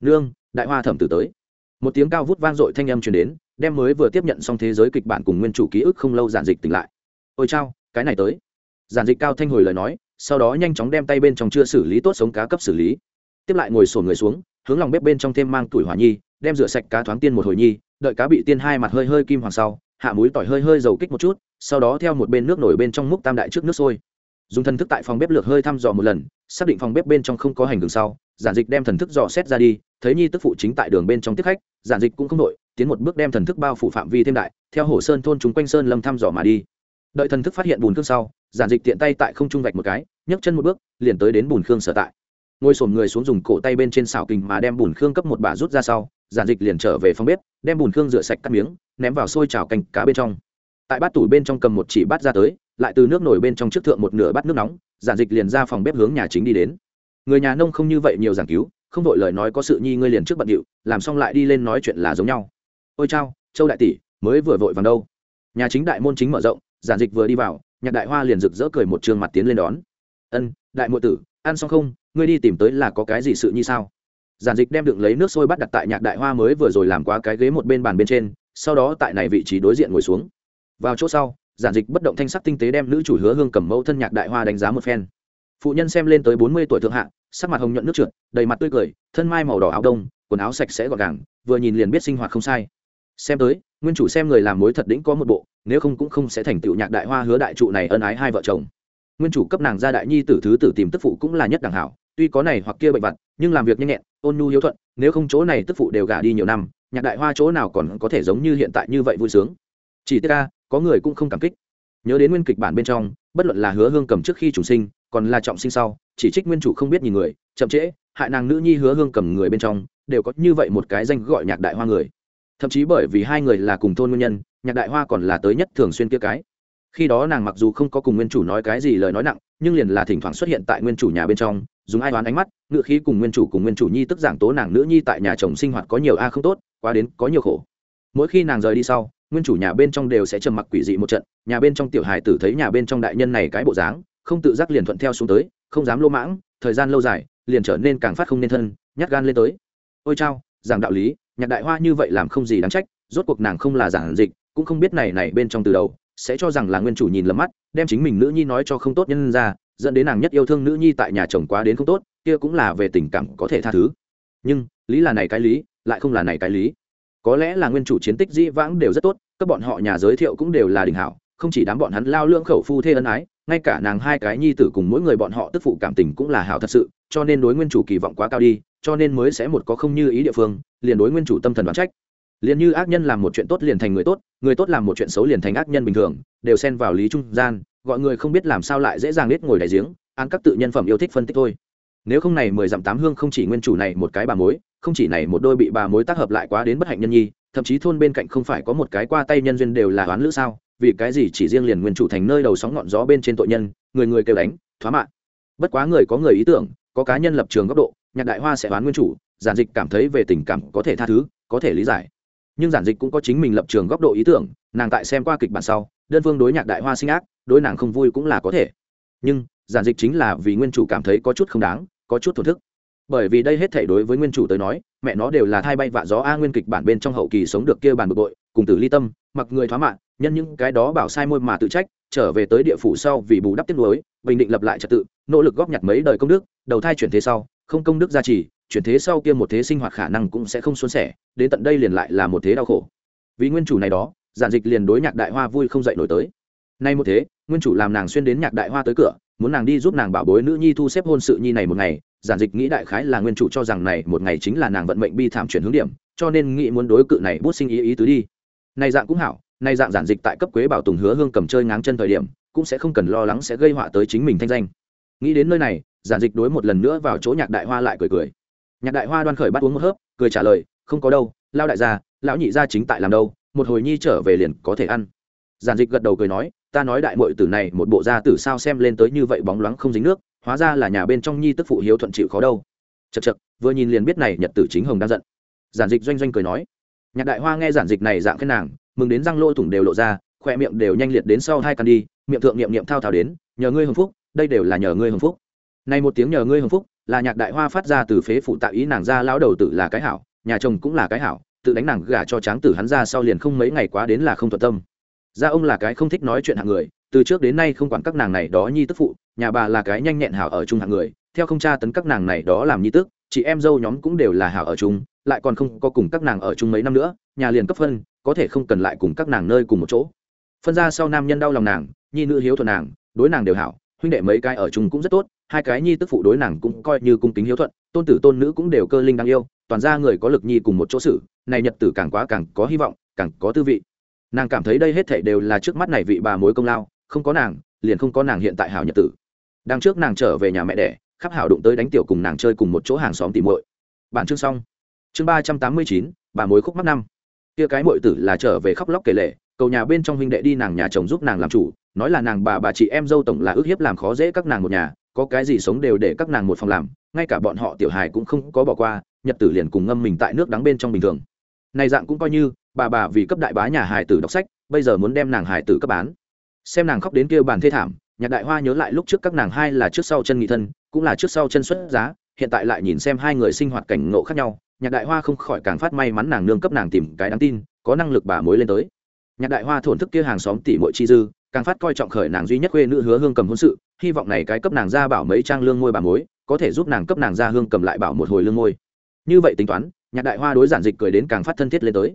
Nương, đại hoa thẩm tử tới. Một tiếng cao vút vang dội thanh âm truyền đến, đem mới vừa tiếp nhận xong thế giới kịch bản cùng nguyên chủ ký ức không lâu giản dịch tỉnh lại ôi chao, cái này tới. Giản dịch cao thanh hồi lời nói, sau đó nhanh chóng đem tay bên trong chưa xử lý tốt sống cá cấp xử lý. Tiếp lại ngồi sổn người xuống, hướng lòng bếp bên trong thêm mang tuổi hỏa nhi, đem rửa sạch cá thoáng tiên một hồi nhi, đợi cá bị tiên hai mặt hơi hơi kim hoàng sau, hạ muối tỏi hơi hơi dầu kích một chút, sau đó theo một bên nước nổi bên trong múc tam đại trước nước sôi. Dùng thần thức tại phòng bếp lược hơi thăm dò một lần, xác định phòng bếp bên trong không có hành đường sau, giản dịch đem thần thức dò xét ra đi, thấy nhi tức phụ chính tại đường bên trong tiếp khách, giản dịch cũng không đội tiến một bước đem thần thức bao phủ phạm vi thêm đại, theo hồ sơn thôn chúng quanh sơn lâm thăm dò mà đi đợi thần thức phát hiện bùn khương sau, giản dịch tiện tay tại không trung vạch một cái, nhấc chân một bước, liền tới đến bùn khương sở tại. Ngồi sổm người xuống dùng cổ tay bên trên xảo kình mà đem bùn khương cấp một bà rút ra sau, giản dịch liền trở về phòng bếp, đem bùn khương rửa sạch cắt miếng, ném vào xôi trào canh cá bên trong. Tại bát tủ bên trong cầm một chỉ bát ra tới, lại từ nước nổi bên trong trước thượng một nửa bát nước nóng, giản dịch liền ra phòng bếp hướng nhà chính đi đến. Người nhà nông không như vậy nhiều giảng cứu, không đội lời nói có sự nhi ngươi liền trước bận điệu, làm xong lại đi lên nói chuyện là giống nhau. Ôi chao, châu đại tỷ, mới vừa vội vàng đâu? Nhà chính đại môn chính mở rộng giản dịch vừa đi vào, nhạc đại hoa liền rực rỡ cười một trường mặt tiến lên đón. Ân, đại mộ tử, ăn xong không? Ngươi đi tìm tới là có cái gì sự như sao? Giản dịch đem đựng lấy nước sôi bắt đặt tại nhạc đại hoa mới vừa rồi làm qua cái ghế một bên bàn bên trên, sau đó tại này vị trí đối diện ngồi xuống. Vào chỗ sau, giản dịch bất động thanh sắc tinh tế đem nữ chủ hứa hương cầm mẫu thân nhạc đại hoa đánh giá một phen. Phụ nhân xem lên tới bốn mươi tuổi thượng hạ, sắc mặt hồng nhuận nước trượt, đầy mặt tươi cười, thân mai màu đỏ áo đông, quần áo sạch sẽ gọn gàng, vừa nhìn liền biết sinh hoạt không sai xem tới, nguyên chủ xem người làm mối thật đĩnh có một bộ, nếu không cũng không sẽ thành tựu nhạc đại hoa hứa đại trụ này ân ái hai vợ chồng. Nguyên chủ cấp nàng gia đại nhi tử thứ tử tìm tức phụ cũng là nhất đẳng hảo, tuy có này hoặc kia bệnh vặt, nhưng làm việc nhanh nhẹn, ôn nhu hiếu thuận, nếu không chỗ này tức phụ đều gả đi nhiều năm, nhạc đại hoa chỗ nào còn có thể giống như hiện tại như vậy vui sướng. Chỉ tiết ra có người cũng không cảm kích. Nhớ đến nguyên kịch bản bên trong, bất luận là hứa hương cầm trước khi chủ sinh, còn là trọng sinh sau, chỉ trích nguyên chủ không biết nhìn người, chậm trễ, hại nàng nữ nhi hứa hương cầm người bên trong, đều có như vậy một cái danh gọi nhạc đại hoa người thậm chí bởi vì hai người là cùng thôn nguyên nhân, nhạc đại hoa còn là tới nhất thường xuyên kia cái. Khi đó nàng mặc dù không có cùng nguyên chủ nói cái gì lời nói nặng, nhưng liền là thỉnh thoảng xuất hiện tại nguyên chủ nhà bên trong, dùng ai đoán ánh mắt ngự khí cùng nguyên chủ cùng nguyên chủ nhi tức giảng tố nàng nữ nhi tại nhà chồng sinh hoạt có nhiều a không tốt, quá đến có nhiều khổ. Mỗi khi nàng rời đi sau, nguyên chủ nhà bên trong đều sẽ trầm mặc quỷ dị một trận, nhà bên trong tiểu hài tử thấy nhà bên trong đại nhân này cái bộ dáng, không tự giác liền thuận theo xuống tới, không dám lô mãng, thời gian lâu dài, liền trở nên càng phát không nên thân, nhát gan lên tới. Ôi chao, giảng đạo lý nhạc đại hoa như vậy làm không gì đáng trách, rốt cuộc nàng không là giảng dịch, cũng không biết này này bên trong từ đầu, sẽ cho rằng là nguyên chủ nhìn lầm mắt, đem chính mình nữ nhi nói cho không tốt nhân ra, dẫn đến nàng nhất yêu thương nữ nhi tại nhà chồng quá đến không tốt, kia cũng là về tình cảm có thể tha thứ. Nhưng, lý là này cái lý, lại không là này cái lý. Có lẽ là nguyên chủ chiến tích dĩ vãng đều rất tốt, các bọn họ nhà giới thiệu cũng đều là đình hảo, không chỉ đám bọn hắn lao lưỡng khẩu phu thê ân ái, ngay cả nàng hai cái nhi tử cùng mỗi người bọn họ tức phụ cảm tình cũng là hảo thật sự, cho nên đối nguyên chủ kỳ vọng quá cao đi cho nên mới sẽ một có không như ý địa phương, liền đối nguyên chủ tâm thần đoán trách. Liền như ác nhân làm một chuyện tốt liền thành người tốt người tốt làm một chuyện xấu liền thành ác nhân bình thường, đều xen vào lý trung gian, gọi người không biết làm sao lại dễ dàng nết ngồi đại giếng, ăn các tự nhân phẩm yêu thích phân tích thôi. Nếu không này mười dặm tám hương không chỉ nguyên chủ này một cái bà mối, không chỉ này một đôi bị bà mối tác hợp lại quá đến bất hạnh nhân nhi, thậm chí thôn bên cạnh không phải có một cái qua tay nhân duyên đều là oán lữ sao? Vì cái gì chỉ riêng liền nguyên chủ thành nơi đầu sóng ngọn gió bên trên tội nhân, người người kêu đánh, thoá mạng. Bất quá người có người ý tưởng, có cá nhân lập trường góc độ nhạc đại hoa sẽ đoán nguyên chủ, giản dịch cảm thấy về tình cảm có thể tha thứ, có thể lý giải. Nhưng giản dịch cũng có chính mình lập trường góc độ ý tưởng, nàng tại xem qua kịch bản sau, đơn phương đối nhạc đại hoa sinh ác, đối nàng không vui cũng là có thể. Nhưng, giản dịch chính là vì nguyên chủ cảm thấy có chút không đáng, có chút thổn thức. Bởi vì đây hết thể đối với nguyên chủ tới nói, mẹ nó đều là thai bay vạ gió a nguyên kịch bản bên trong hậu kỳ sống được kia bàn bực bội, cùng tử ly tâm, mặc người thoá mạng, nhân những cái đó bảo sai môi mà tự trách, trở về tới địa phủ sau vì bù đắp tiếp nối bình định lập lại trật tự, nỗ lực góp nhặt mấy đời công đức, đầu thai chuyển thế sau không công đức gia trì, chuyển thế sau kia một thế sinh hoạt khả năng cũng sẽ không xuân sẻ, đến tận đây liền lại là một thế đau khổ. Vì nguyên chủ này đó, giản dịch liền đối nhạc đại hoa vui không dậy nổi tới. Nay một thế, nguyên chủ làm nàng xuyên đến nhạc đại hoa tới cửa, muốn nàng đi giúp nàng bảo bối nữ nhi thu xếp hôn sự nhi này một ngày, giản dịch nghĩ đại khái là nguyên chủ cho rằng này một ngày chính là nàng vận mệnh bi thảm chuyển hướng điểm, cho nên nghĩ muốn đối cự này bút sinh ý ý tứ đi. Này dạng cũng hảo nay dạng giản dịch tại cấp quế bảo tùng hứa hương cầm chơi ngáng chân thời điểm, cũng sẽ không cần lo lắng sẽ gây họa tới chính mình thanh danh. Nghĩ đến nơi này giản dịch đối một lần nữa vào chỗ nhạc đại hoa lại cười cười. Nhạc đại hoa đoan khởi bắt uống một hớp, cười trả lời, không có đâu lao đại gia, lão nhị gia chính tại làm đâu, một hồi nhi trở về liền có thể ăn. Giản dịch gật đầu cười nói, ta nói đại mội tử này một bộ gia tử sao xem lên tới như vậy bóng loáng không dính nước, hóa ra là nhà bên trong nhi tức phụ hiếu thuận chịu khó đâu. Chật chật vừa nhìn liền biết này nhật tử chính hồng đang giận. Giản dịch doanh doanh cười nói, nhạc đại hoa nghe giản dịch này dạng khen nàng, mừng đến răng lô thủng đều lộ ra, khoe miệng đều nhanh liệt đến sau hai căn đi, miệng thượng niệm niệm thao thao đến, nhờ ngươi hồng phúc, đây đều là nhờ ngươi hồng phúc này một tiếng nhờ ngươi hưởng phúc, là nhạc đại hoa phát ra từ phế phụ tạo ý nàng ra, lão đầu tử là cái hảo, nhà chồng cũng là cái hảo, tự đánh nàng gả cho tráng tử hắn ra sau liền không mấy ngày quá đến là không thuận tâm. Gia ông là cái không thích nói chuyện hạng người, từ trước đến nay không quản các nàng này đó nhi tức phụ, nhà bà là cái nhanh nhẹn hảo ở chung hạng người, theo không tra tấn các nàng này đó làm nhi tức, chị em dâu nhóm cũng đều là hảo ở chung, lại còn không có cùng các nàng ở chung mấy năm nữa, nhà liền cấp phân, có thể không cần lại cùng các nàng nơi cùng một chỗ. Phân ra sau nam nhân đau lòng nàng, nhi nữ hiếu thuận nàng, đối nàng đều hảo, huynh đệ mấy cái ở chung cũng rất tốt hai cái nhi tức phụ đối nàng cũng coi như cung kính hiếu thuận, tôn tử tôn nữ cũng đều cơ linh đáng yêu, toàn ra người có lực nhi cùng một chỗ xử, này nhật tử càng quá càng có hy vọng, càng có tư vị. Nàng cảm thấy đây hết thảy đều là trước mắt này vị bà mối công lao, không có nàng, liền không có nàng hiện tại hảo nhật tử. Đang trước nàng trở về nhà mẹ đẻ, khắp hảo đụng tới đánh tiểu cùng nàng chơi cùng một chỗ hàng xóm tìm muội. Bản chương xong. Chương ba trăm tám mươi chín, bà mối khúc mắt năm. Kia cái muội tử là trở về khóc lóc kể lệ cầu nhà bên trong huynh đệ đi nàng nhà chồng giúp nàng làm chủ, nói là nàng bà bà chị em dâu tổng là ước hiếp làm khó dễ các nàng một nhà có cái gì sống đều để các nàng một phòng làm, ngay cả bọn họ tiểu hài cũng không có bỏ qua, nhật tử liền cùng ngâm mình tại nước đắng bên trong bình thường. Này dạng cũng coi như, bà bà vì cấp đại bá nhà hài tử đọc sách, bây giờ muốn đem nàng hài tử cấp bán. Xem nàng khóc đến kia bàn thê thảm, nhạc đại hoa nhớ lại lúc trước các nàng hai là trước sau chân nghị thân, cũng là trước sau chân xuất giá, hiện tại lại nhìn xem hai người sinh hoạt cảnh ngộ khác nhau, nhạc đại hoa không khỏi càng phát may mắn nàng nương cấp nàng tìm cái đáng tin, có năng lực bà mối lên tới. Nhạc đại hoa thổn thức kia hàng xóm tỷ muội chi dư càng phát coi trọng khởi nàng duy nhất quê nữ hứa hương cầm hôn sự, hy vọng này cái cấp nàng ra bảo mấy trang lương ngôi bà mối, có thể giúp nàng cấp nàng ra hương cầm lại bảo một hồi lương ngôi như vậy tính toán, nhạc đại hoa đối giản dịch cười đến càng phát thân thiết lên tới.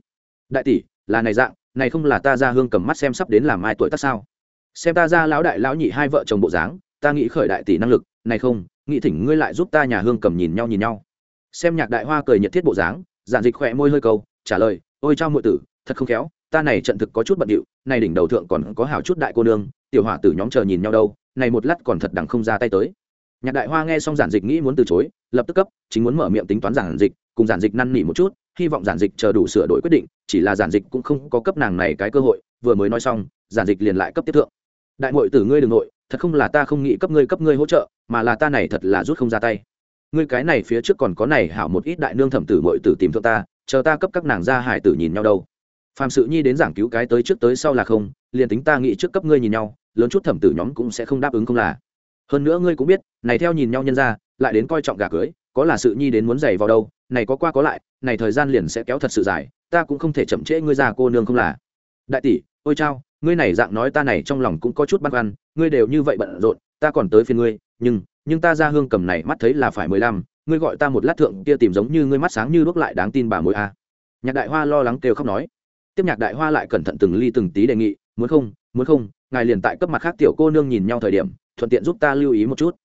Đại tỷ, là này dạng, này không là ta ra hương cầm mắt xem sắp đến làm mai tuổi tác sao? Xem ta ra lão đại lão nhị hai vợ chồng bộ dáng, ta nghĩ khởi đại tỷ năng lực, này không, nghĩ thỉnh ngươi lại giúp ta nhà hương cầm nhìn nhau nhìn nhau. Xem nhạc đại hoa cười nhiệt thiết bộ dáng, giản dịch khỏe môi hơi câu, trả lời, ôi trao muội tử, thật không khéo ta này trận thực có chút bận điệu, này đỉnh đầu thượng còn có hảo chút đại cô nương, tiểu hỏa tử nhóm chờ nhìn nhau đâu, này một lát còn thật đằng không ra tay tới. Nhạc đại hoa nghe xong giản dịch nghĩ muốn từ chối, lập tức cấp, chính muốn mở miệng tính toán giản dịch, cùng giản dịch năn nỉ một chút, hy vọng giản dịch chờ đủ sửa đổi quyết định, chỉ là giản dịch cũng không có cấp nàng này cái cơ hội, vừa mới nói xong, giản dịch liền lại cấp tiếp thượng. Đại mội tử ngươi đ ừ n g nội, thật không là ta không nghĩ cấp ngươi cấp ngươi hỗ trợ, mà là ta này thật là rút không ra tay. Ngươi cái này phía trước còn có này hảo một ít đại nương thẩm tử mội tử tìm thượng ta, chờ ta cấp các nàng ra hải tử nhìn nhau đâu phạm sự nhi đến giảng cứu cái tới trước tới sau là không, liền tính ta nghĩ trước cấp ngươi nhìn nhau, lớn chút thẩm tử nhóm cũng sẽ không đáp ứng không là. Hơn nữa ngươi cũng biết, này theo nhìn nhau nhân ra, lại đến coi trọng gà cưới, có là sự nhi đến muốn giày vào đâu, này có qua có lại, này thời gian liền sẽ kéo thật sự dài, ta cũng không thể chậm trễ ngươi ra cô nương không là. Đại tỷ, ôi chao, ngươi này dạng nói ta này trong lòng cũng có chút băn khoăn, ngươi đều như vậy bận rộn, ta còn tới phiên ngươi, nhưng nhưng ta ra hương cầm này mắt thấy là phải mười lăm, ngươi gọi ta một lát thượng kia tìm giống như ngươi mắt sáng như đuốc lại đáng tin bà mối a nhạc đại hoa lo lắng kêu khóc nói tiếp nhạc đại hoa lại cẩn thận từng ly từng tí đề nghị, muốn không muốn không, ngài liền tại cấp mặt khác tiểu cô nương nhìn nhau thời điểm, thuận tiện giúp ta lưu ý một chút.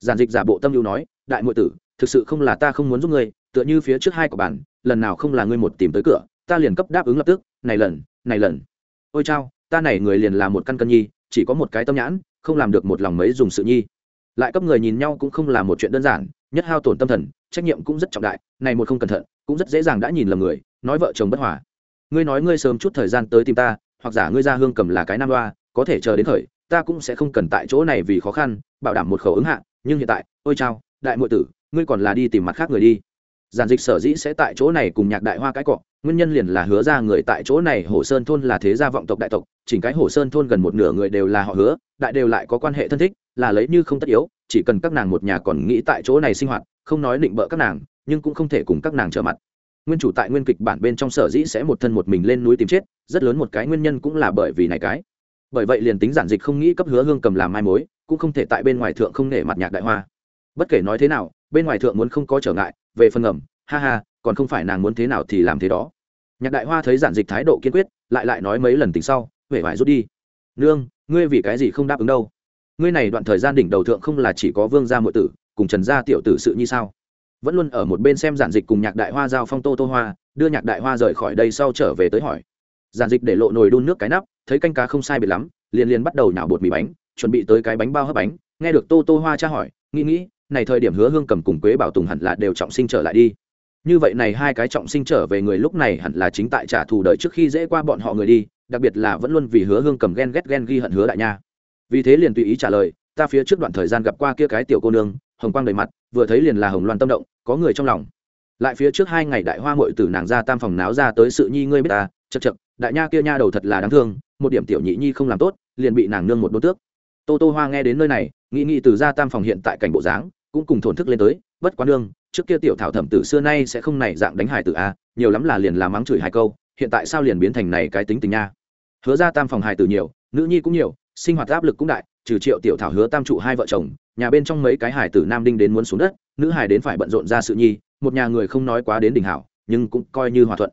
Giản dịch giả bộ tâm lưu nói, đại ngụy tử, thực sự không là ta không muốn giúp ngươi, tựa như phía trước hai của bản lần nào không là ngươi một tìm tới cửa, ta liền cấp đáp ứng lập tức, này lần này lần. Ôi chao, ta này người liền là một căn cân nhi, chỉ có một cái tâm nhãn, không làm được một lòng mấy dùng sự nhi. Lại cấp người nhìn nhau cũng không là một chuyện đơn giản, nhất hao tổn tâm thần, trách nhiệm cũng rất trọng đại, này một không cẩn thận, cũng rất dễ dàng đã nhìn lầm người, nói vợ chồng bất hòa ngươi nói ngươi sớm chút thời gian tới tìm ta, hoặc giả ngươi ra hương cầm là cái nam loa có thể chờ đến thời ta cũng sẽ không cần tại chỗ này vì khó khăn, bảo đảm một khẩu ứng hạ, nhưng hiện tại, ôi chao, đại muội tử, ngươi còn là đi tìm mặt khác người đi. Giản dịch sở dĩ sẽ tại chỗ này cùng nhạc đại hoa cái cọ, nguyên nhân liền là hứa ra người tại chỗ này hồ sơn thôn là thế gia vọng tộc đại tộc, chỉnh cái hồ sơn thôn gần một nửa người đều là họ hứa, đại đều lại có quan hệ thân thích, là lấy như không tất yếu, chỉ cần các nàng một nhà còn nghĩ tại chỗ này sinh hoạt, không nói định bợ các nàng, nhưng cũng không thể cùng các nàng trở mặt nguyên chủ tại nguyên kịch bản bên trong sở dĩ sẽ một thân một mình lên núi tìm chết, rất lớn một cái nguyên nhân cũng là bởi vì này cái. Bởi vậy liền tính giản dịch không nghĩ cấp hứa hương cầm làm mai mối, cũng không thể tại bên ngoài thượng không nể mặt nhạc đại hoa. Bất kể nói thế nào, bên ngoài thượng muốn không có trở ngại, về phần ngầm, ha ha, còn không phải nàng muốn thế nào thì làm thế đó. Nhạc đại hoa thấy giản dịch thái độ kiên quyết, lại lại nói mấy lần tính sau huệ vải rút đi. Nương, ngươi vì cái gì không đáp ứng đâu? Ngươi này đoạn thời gian đỉnh đầu thượng không là chỉ có vương gia muội tử, cùng trần gia tiểu tử sự như sao? Vẫn luôn ở một bên xem giản dịch cùng nhạc đại hoa giao phong tô tô hoa, đưa nhạc đại hoa rời khỏi đây sau trở về tới hỏi. Giản dịch để lộ nồi đun nước cái nắp, thấy canh cá không sai biệt lắm, liền liền bắt đầu nhào bột mì bánh, chuẩn bị tới cái bánh bao hấp bánh, nghe được tô tô hoa tra hỏi, nghĩ nghĩ, này thời điểm hứa hương cầm cùng quế bảo tùng hẳn là đều trọng sinh trở lại đi. Như vậy này hai cái trọng sinh trở về người lúc này hẳn là chính tại trả thù đợi trước khi dễ qua bọn họ người đi, đặc biệt là vẫn luôn vì hứa hương cầm ghen ghét ghen ghi hận hứa đại nha. Vì thế liền tùy ý trả lời, ta phía trước đoạn thời gian gặp qua kia cái tiểu cô nương, hồng quang đầy mặt, vừa thấy liền là hồng loan tâm động có người trong lòng. Lại phía trước hai ngày đại hoa mội từ nàng ra tam phòng náo ra tới sự nhi ngươi biết ta chật chật đại nha kia nha đầu thật là đáng thương, một điểm tiểu nhị nhi không làm tốt, liền bị nàng nương một đô tước. Tô tô hoa nghe đến nơi này, nghĩ nghĩ từ ra tam phòng hiện tại cảnh bộ dáng, cũng cùng thổn thức lên tới, bất quá nương, trước kia tiểu thảo thẩm tử xưa nay sẽ không này dạng đánh hải tử a, nhiều lắm là liền làm mắng chửi hai câu, hiện tại sao liền biến thành này cái tính tình nha. Hứa ra tam phòng hải tử nhiều, nữ nhi cũng nhiều, sinh hoạt áp lực cũng đại trừ triệu tiểu thảo hứa tam trụ hai vợ chồng, nhà bên trong mấy cái hải tử nam đinh đến muốn xuống đất, nữ hải đến phải bận rộn ra sự nhi, một nhà người không nói quá đến đỉnh hảo, nhưng cũng coi như hòa thuận.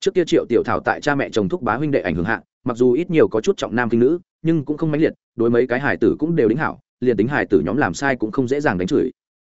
Trước kia triệu tiểu thảo tại cha mẹ chồng thúc bá huynh đệ ảnh hưởng hạ, mặc dù ít nhiều có chút trọng nam kinh nữ, nhưng cũng không mãnh liệt, đối mấy cái hải tử cũng đều đính hảo, liền tính hải tử nhóm làm sai cũng không dễ dàng đánh chửi.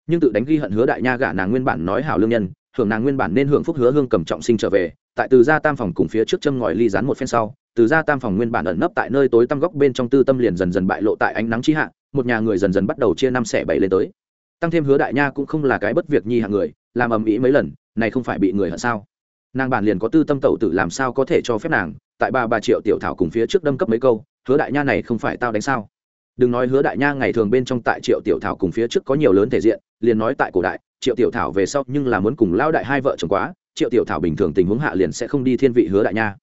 Nhưng tự đánh ghi hận hứa đại nha gả nàng nguyên bản nói hảo lương nhân, hưởng nàng nguyên bản nên hưởng phúc hứa hương cầm trọng sinh trở về, tại từ gia tam phòng cùng phía trước châm ngòi ly rán một phen sau từ gia tam phòng nguyên bản ẩn nấp tại nơi tối tăm góc bên trong tư tâm liền dần dần bại lộ tại ánh nắng chi hạ, một nhà người dần dần bắt đầu chia năm xẻ bảy lên tới. Tăng thêm hứa đại nha cũng không là cái bất việc nhi hạng người, làm ầm ĩ mấy lần, này không phải bị người hận sao? Nàng bản liền có tư tâm tẩu tử làm sao có thể cho phép nàng, tại ba ba triệu tiểu thảo cùng phía trước đâm cấp mấy câu, hứa đại nha này không phải tao đánh sao? Đừng nói hứa đại nha ngày thường bên trong tại triệu tiểu thảo cùng phía trước có nhiều lớn thể diện, liền nói tại cổ đại, triệu tiểu thảo về sau nhưng là muốn cùng lao đại hai vợ chồng quá, triệu tiểu thảo bình thường tình huống hạ liền sẽ không đi thiên vị hứa đại nha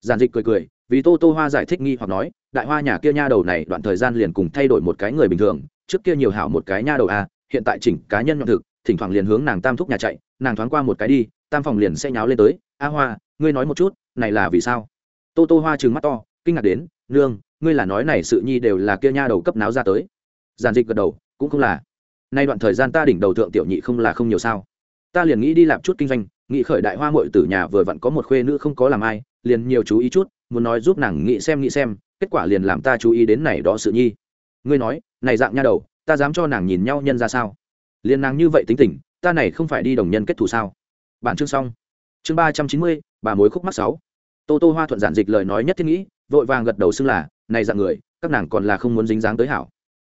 giản dịch cười cười vì tô tô hoa giải thích nghi hoặc nói đại hoa nhà kia nha đầu này đoạn thời gian liền cùng thay đổi một cái người bình thường trước kia nhiều hảo một cái nha đầu a à, hiện tại chỉnh cá nhân nhọn thực thỉnh thoảng liền hướng nàng tam thúc nhà chạy nàng thoáng qua một cái đi tam phòng liền sẽ nháo lên tới a hoa ngươi nói một chút này là vì sao? Tô tô hoa trừng mắt to kinh ngạc đến nương ngươi là nói này sự nhi đều là kia nha đầu cấp náo ra tới. Giản dịch gật đầu cũng không là. Nay đoạn thời gian ta đỉnh đầu thượng tiểu nhị không là không nhiều sao ta liền nghĩ đi làm chút kinh doanh, nghĩ khởi đại hoa muội từ nhà vừa vặn có một khuê nữ không có làm ai, liền nhiều chú ý chút, muốn nói giúp nàng nghĩ xem nghĩ xem, kết quả liền làm ta chú ý đến này đó sự nhi. Ngươi nói, này dạng nha đầu, ta dám cho nàng nhìn nhau nhân ra sao? Liền nàng như vậy tính tình, ta này không phải đi đồng nhân kết thù sao? Bản chương xong. Chương ba trăm chín mươi, bà mối khúc mắc sáu. Tô tô hoa thuận giản dịch lời nói nhất thiết nghĩ, vội vàng gật đầu xưng là, này dạng người, các nàng còn là không muốn dính dáng tới hảo.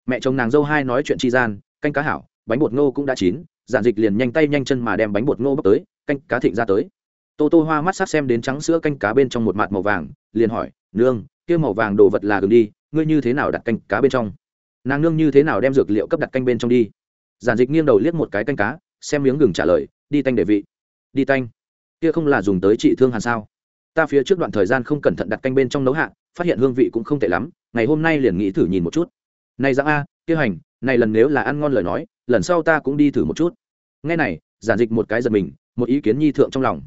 Mẹ chồng nàng dâu hai nói chuyện tri gian, canh cá hảo, bánh bột ngô cũng đã chín giản dịch liền nhanh tay nhanh chân mà đem bánh bột ngô bốc tới, canh cá thịnh ra tới. Tô tô hoa mắt sát xem đến trắng sữa canh cá bên trong một mặt màu vàng, liền hỏi, nương, kia màu vàng đồ vật là gừng đi, ngươi như thế nào đặt canh cá bên trong? Nàng nương như thế nào đem dược liệu cấp đặt canh bên trong đi? Giản dịch nghiêng đầu liếc một cái canh cá, xem miếng gừng trả lời, đi tanh để vị. Đi tanh? Kia không là dùng tới trị thương hàn sao? Ta phía trước đoạn thời gian không cẩn thận đặt canh bên trong nấu hạ, phát hiện hương vị cũng không tệ lắm, ngày hôm nay liền nghĩ thử nhìn một chút. Này dạng a, kia hành này lần nếu là ăn ngon lời nói, lần sau ta cũng đi thử một chút. Ngay này, giản dịch một cái giật mình, một ý kiến nhi thượng trong lòng.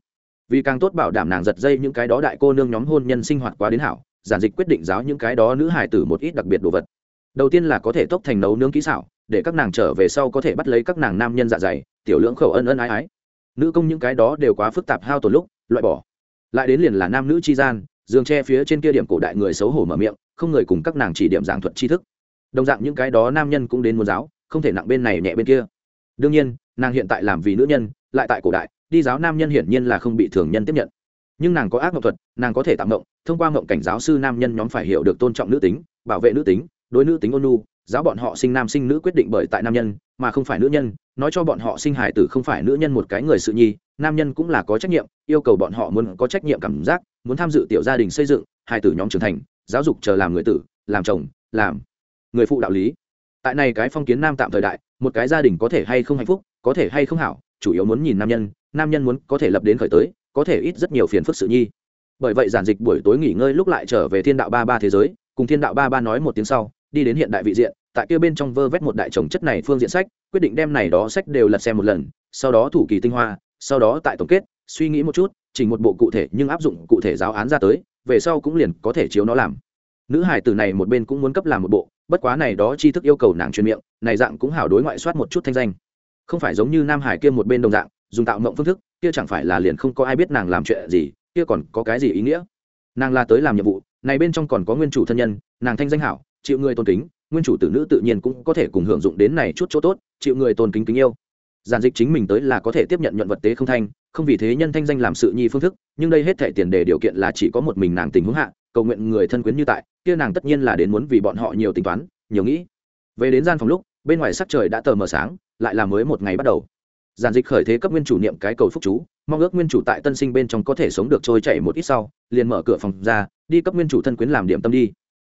Vì càng tốt bảo đảm nàng giật dây những cái đó đại cô nương nhóm hôn nhân sinh hoạt quá đến hảo, giản dịch quyết định giáo những cái đó nữ hài tử một ít đặc biệt đồ vật. Đầu tiên là có thể tốc thành nấu nướng kỹ xảo, để các nàng trở về sau có thể bắt lấy các nàng nam nhân dạ dày, tiểu lưỡng khẩu ân ân ái ái. Nữ công những cái đó đều quá phức tạp hao tổn lúc, loại bỏ. Lại đến liền là nam nữ chi gian, giường tre phía trên kia điểm cổ đại người xấu hổ mở miệng, không người cùng các nàng chỉ điểm giảng thuật tri thức đồng dạng những cái đó nam nhân cũng đến muốn giáo, không thể nặng bên này nhẹ bên kia. Đương nhiên, nàng hiện tại làm vì nữ nhân, lại tại cổ đại, đi giáo nam nhân hiển nhiên là không bị thường nhân tiếp nhận. Nhưng nàng có ác mộng thuật, nàng có thể tạm mộng, thông qua mộng cảnh giáo sư nam nhân nhóm phải hiểu được tôn trọng nữ tính, bảo vệ nữ tính, đối nữ tính ôn nu giáo bọn họ sinh nam sinh nữ quyết định bởi tại nam nhân, mà không phải nữ nhân, nói cho bọn họ sinh hải tử không phải nữ nhân một cái người sự nhi, nam nhân cũng là có trách nhiệm, yêu cầu bọn họ muốn có trách nhiệm cảm giác, muốn tham dự tiểu gia đình xây dựng hải tử nhóm trưởng thành, giáo dục chờ làm người tử, làm chồng, làm người phụ đạo lý. Tại này cái phong kiến nam tạm thời đại, một cái gia đình có thể hay không hạnh phúc, có thể hay không hảo, chủ yếu muốn nhìn nam nhân nam nhân muốn có thể lập đến khởi tới, có thể ít rất nhiều phiền phức sự nhi. Bởi vậy giản dịch buổi tối nghỉ ngơi lúc lại trở về thiên đạo ba ba thế giới, cùng thiên đạo ba ba nói một tiếng sau, đi đến hiện đại vị diện, tại kia bên trong vơ vét một đại chồng chất này phương diện sách, quyết định đem này đó sách đều lật xem một lần, sau đó thủ kỳ tinh hoa, sau đó tại tổng kết, suy nghĩ một chút, chỉnh một bộ cụ thể nhưng áp dụng cụ thể giáo án ra tới, về sau cũng liền có thể chiếu nó làm. Nữ hải tử này một bên cũng muốn cấp làm một bộ bất quá này đó tri thức yêu cầu nàng truyền miệng, này dạng cũng hảo đối ngoại soát một chút thanh danh. Không phải giống như nam hải kia một bên đồng dạng, dùng tạo mộng phương thức, kia chẳng phải là liền không có ai biết nàng làm chuyện gì, kia còn có cái gì ý nghĩa? Nàng là tới làm nhiệm vụ, này bên trong còn có nguyên chủ thân nhân, nàng thanh danh hảo, chịu người tôn kính, nguyên chủ tử nữ tự nhiên cũng có thể cùng hưởng dụng đến này chút chỗ tốt, chịu người tôn kính kính yêu. Giản dịch chính mình tới là có thể tiếp nhận nhuận vật tế không thanh, không vì thế nhân thanh danh làm sự nhi phương thức, nhưng đây hết thể tiền đề điều kiện là chỉ có một mình nàng tình huống hạ cầu nguyện người thân quyến như tại, kia nàng tất nhiên là đến muốn vì bọn họ nhiều tính toán, nhiều nghĩ. Về đến gian phòng lúc, bên ngoài sắc trời đã tờ mờ sáng, lại là mới một ngày bắt đầu. Giản dịch khởi thế cấp nguyên chủ niệm cái cầu phúc chú, mong ước nguyên chủ tại tân sinh bên trong có thể sống được trôi chảy một ít sau, liền mở cửa phòng ra, đi cấp nguyên chủ thân quyến làm điểm tâm đi.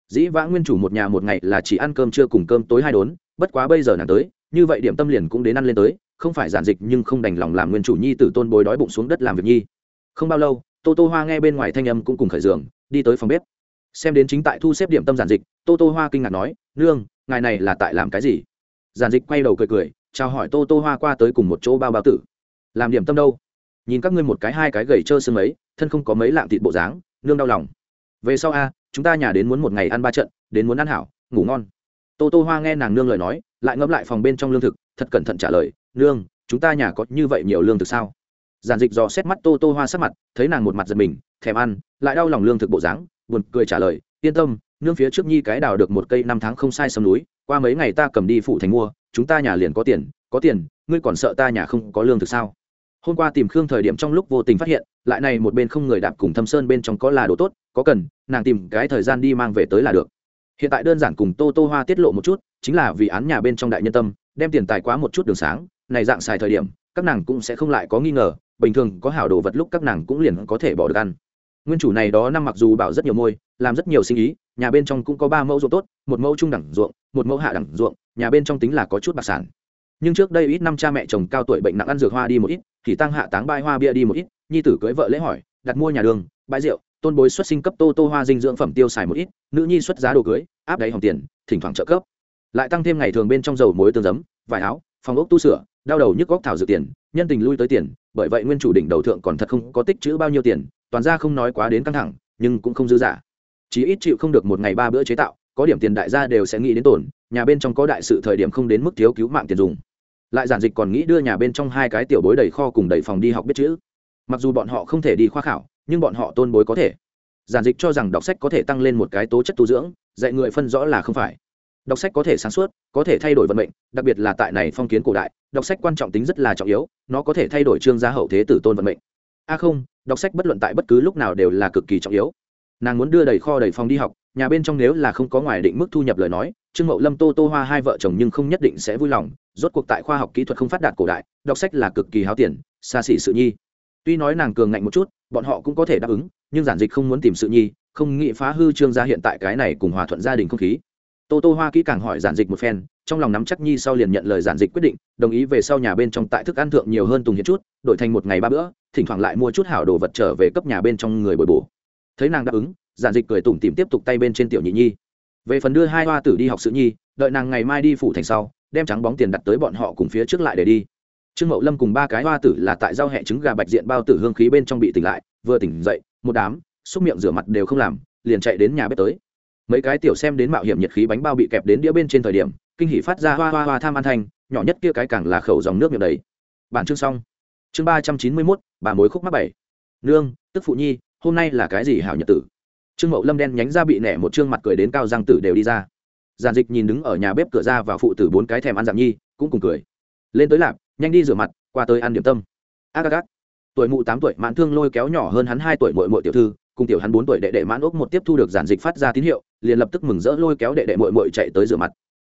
Dĩ vãng nguyên chủ một nhà một ngày là chỉ ăn cơm trưa cùng cơm tối hai đốn, bất quá bây giờ nàng tới, như vậy điểm tâm liền cũng đến ăn lên tới, không phải giản dịch nhưng không đành lòng làm nguyên chủ nhi tử tôn bối đói bụng xuống đất làm việc nhi. Không bao lâu, tô tô hoa nghe bên ngoài thanh âm cũng cùng khởi giường đi tới phòng bếp. Xem đến chính tại thu xếp điểm tâm giản dịch, tô tô hoa kinh ngạc nói, nương, ngài này là tại làm cái gì? Giản dịch quay đầu cười cười, chào hỏi tô tô hoa qua tới cùng một chỗ bao bao tử. Làm điểm tâm đâu? Nhìn các ngươi một cái hai cái gầy trơ xương ấy, thân không có mấy lạng thịt bộ dáng, nương đau lòng. Về sau a, chúng ta nhà đến muốn một ngày ăn ba trận, đến muốn ăn hảo, ngủ ngon. Tô tô hoa nghe nàng nương lời nói, lại ngẫm lại phòng bên trong lương thực, thật cẩn thận trả lời, nương, chúng ta nhà có như vậy nhiều lương thực sao? Giản dịch dò xét mắt tô tô hoa sắc mặt, thấy nàng một mặt giật mình thèm ăn, lại đau lòng lương thực bộ dáng, buồn cười trả lời, yên tâm, nương phía trước nhi cái đào được một cây năm tháng không sai sầm núi, qua mấy ngày ta cầm đi phụ thành mua, chúng ta nhà liền có tiền có tiền, ngươi còn sợ ta nhà không có lương thực sao? Hôm qua tìm khương thời điểm trong lúc vô tình phát hiện, lại này một bên không người đạp cùng thâm sơn bên trong có là đồ tốt, có cần, nàng tìm cái thời gian đi mang về tới là được. Hiện tại đơn giản cùng tô tô hoa tiết lộ một chút, chính là vì án nhà bên trong đại nhân tâm, đem tiền tài quá một chút đường sáng, này dạng xài thời điểm, các nàng cũng sẽ không lại có nghi ngờ, bình thường có hảo đồ vật lúc các nàng cũng liền có thể bỏ được ăn nguyên chủ này đó năm mặc dù bảo rất nhiều môi, làm rất nhiều sinh ý, nhà bên trong cũng có ba mẫu ruộng tốt, một mẫu trung đẳng ruộng, một mẫu hạ đẳng ruộng, nhà bên trong tính là có chút bạc sản. Nhưng trước đây ít năm cha mẹ chồng cao tuổi bệnh nặng ăn dược hoa đi một ít, thì tăng hạ táng bai hoa bia đi một ít, nhi tử cưới vợ lễ hỏi, đặt mua nhà đường, bãi rượu, tôn bối xuất sinh cấp tô tô hoa dinh dưỡng phẩm tiêu xài một ít, nữ nhi xuất giá đồ cưới, áp đáy hòng tiền, thỉnh thoảng trợ cấp. Lại tăng thêm ngày thường bên trong dầu muối tương giấm, vải áo, phòng ốc tu sửa, đau đầu nhức góc thảo dược tiền, nhân tình lui tới tiền, bởi vậy nguyên chủ đỉnh đầu thượng còn thật không có tích chữ bao nhiêu tiền toàn ra không nói quá đến căng thẳng, nhưng cũng không dư giả chí ít chịu không được một ngày ba bữa chế tạo, có điểm tiền đại gia đều sẽ nghĩ đến tổn, nhà bên trong có đại sự thời điểm không đến mức thiếu cứu mạng tiền dùng. Lại giản dịch còn nghĩ đưa nhà bên trong hai cái tiểu bối đầy kho cùng đầy phòng đi học biết chữ. Mặc dù bọn họ không thể đi khoa khảo, nhưng bọn họ tôn bối có thể. Giản dịch cho rằng đọc sách có thể tăng lên một cái tố chất tu dưỡng, dạy người phân rõ là không phải. Đọc sách có thể sáng suốt, có thể thay đổi vận mệnh, đặc biệt là tại này phong kiến cổ đại, đọc sách quan trọng tính rất là trọng yếu, nó có thể thay đổi trương gia hậu thế tử tôn vận mệnh a không, đọc sách bất luận tại bất cứ lúc nào đều là cực kỳ trọng yếu. Nàng muốn đưa đầy kho đầy phòng đi học, nhà bên trong nếu là không có ngoài định mức thu nhập lời nói, trương mậu lâm tô tô hoa hai vợ chồng nhưng không nhất định sẽ vui lòng, rốt cuộc tại khoa học kỹ thuật không phát đạt cổ đại, đọc sách là cực kỳ háo tiền, xa xỉ sự nhi. Tuy nói nàng cường ngạnh một chút, bọn họ cũng có thể đáp ứng, nhưng giản dịch không muốn tìm sự nhi, không nghĩ phá hư trương gia hiện tại cái này cùng hòa thuận gia đình không khí tô tô hoa kỹ càng hỏi giản dịch một phen, trong lòng nắm chắc nhi sau liền nhận lời giản dịch quyết định, đồng ý về sau nhà bên trong tại thức ăn thượng nhiều hơn tùng hiến chút, đổi thành một ngày ba bữa, thỉnh thoảng lại mua chút hảo đồ vật trở về cấp nhà bên trong người bồi bổ. Thấy nàng đáp ứng, giản dịch cười tủm tìm tiếp tục tay bên trên tiểu nhị nhi. Về phần đưa hai hoa tử đi học sự nhi, đợi nàng ngày mai đi phủ thành sau, đem trắng bóng tiền đặt tới bọn họ cùng phía trước lại để đi. Trương mậu lâm cùng ba cái hoa tử là tại giao hẹ trứng gà bạch diện bao tử hương khí bên trong bị tỉnh lại, vừa tỉnh dậy, một đám, xúc miệng rửa mặt đều không làm, liền chạy đến nhà bếp tới mấy cái tiểu xem đến mạo hiểm nhiệt khí bánh bao bị kẹp đến đĩa bên trên thời điểm, kinh hỷ phát ra hoa hoa hoa tham ăn thanh, nhỏ nhất kia cái càng là khẩu dòng nước miệng đầy. Bản chương xong. Chương ba trăm chín mươi mốt, bà mối khúc mắc bảy. Nương, tức phụ nhi, hôm nay là cái gì hảo nhật tử? Trương mậu lâm đen nhánh ra bị nẻ một trương mặt cười đến cao răng tử đều đi ra. Giàn dịch nhìn đứng ở nhà bếp cửa ra và phụ tử bốn cái thèm ăn giảm nhi, cũng cùng cười. Lên tới lạp, nhanh đi rửa mặt, qua tới ăn điểm tâm. A gác tuổi mụ tám tuổi, mãn thương lôi kéo nhỏ hơn hắn hai tuổi mội mội tiểu thư cùng tiểu hắn bốn tuổi đệ đệ mãn ốc một tiếp thu được giản dịch phát ra tín hiệu, liền lập tức mừng rỡ lôi kéo đệ đệ mội mội chạy tới rửa mặt.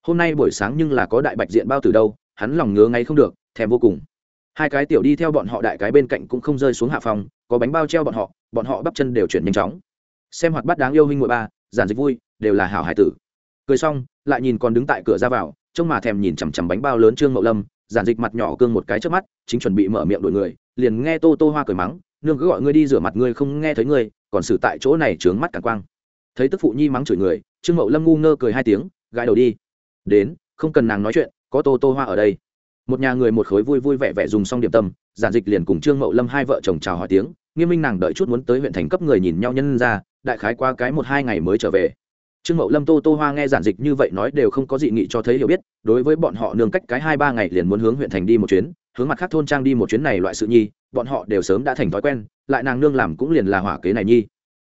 Hôm nay buổi sáng nhưng là có đại bạch diện bao từ đâu, hắn lòng ngứa ngay không được, thèm vô cùng. Hai cái tiểu đi theo bọn họ đại cái bên cạnh cũng không rơi xuống hạ phòng, có bánh bao treo bọn họ bọn họ bắp chân đều chuyển nhanh chóng. Xem hoạt bắt đáng yêu huynh ngội ba, giản dịch vui, đều là hảo hải tử. Cười xong, lại nhìn còn đứng tại cửa ra vào, trông mà thèm nhìn chằm chằm bánh bao lớn trương mậu lâm, giản dịch mặt nhỏ cương một cái trước mắt, chính chuẩn bị mở miệng đổi người, liền nghe tô tô hoa cười mắng, nương cứ gọi ngươi đi rửa mặt, ngươi không nghe thấy ngươi còn xử tại chỗ này trướng mắt cả quang. Thấy tức phụ nhi mắng chửi người, trương mậu lâm ngu ngơ cười hai tiếng, gãi đầu đi. Đến, không cần nàng nói chuyện, có tô tô hoa ở đây. Một nhà người một khối vui vui vẻ vẻ dùng xong điểm tâm, giản dịch liền cùng trương mậu lâm hai vợ chồng chào hỏi tiếng, nghiêm minh nàng đợi chút muốn tới huyện thành cấp người nhìn nhau nhân ra, đại khái qua cái một hai ngày mới trở về. Trương mậu lâm tô tô hoa nghe giản dịch như vậy nói đều không có dị nghị cho thấy hiểu biết, đối với bọn họ nương cách cái hai ba ngày liền muốn hướng huyện thành đi một chuyến hướng mặt khác thôn trang đi một chuyến này loại sự nhi, bọn họ đều sớm đã thành thói quen, lại nàng nương làm cũng liền là hỏa kế này nhi.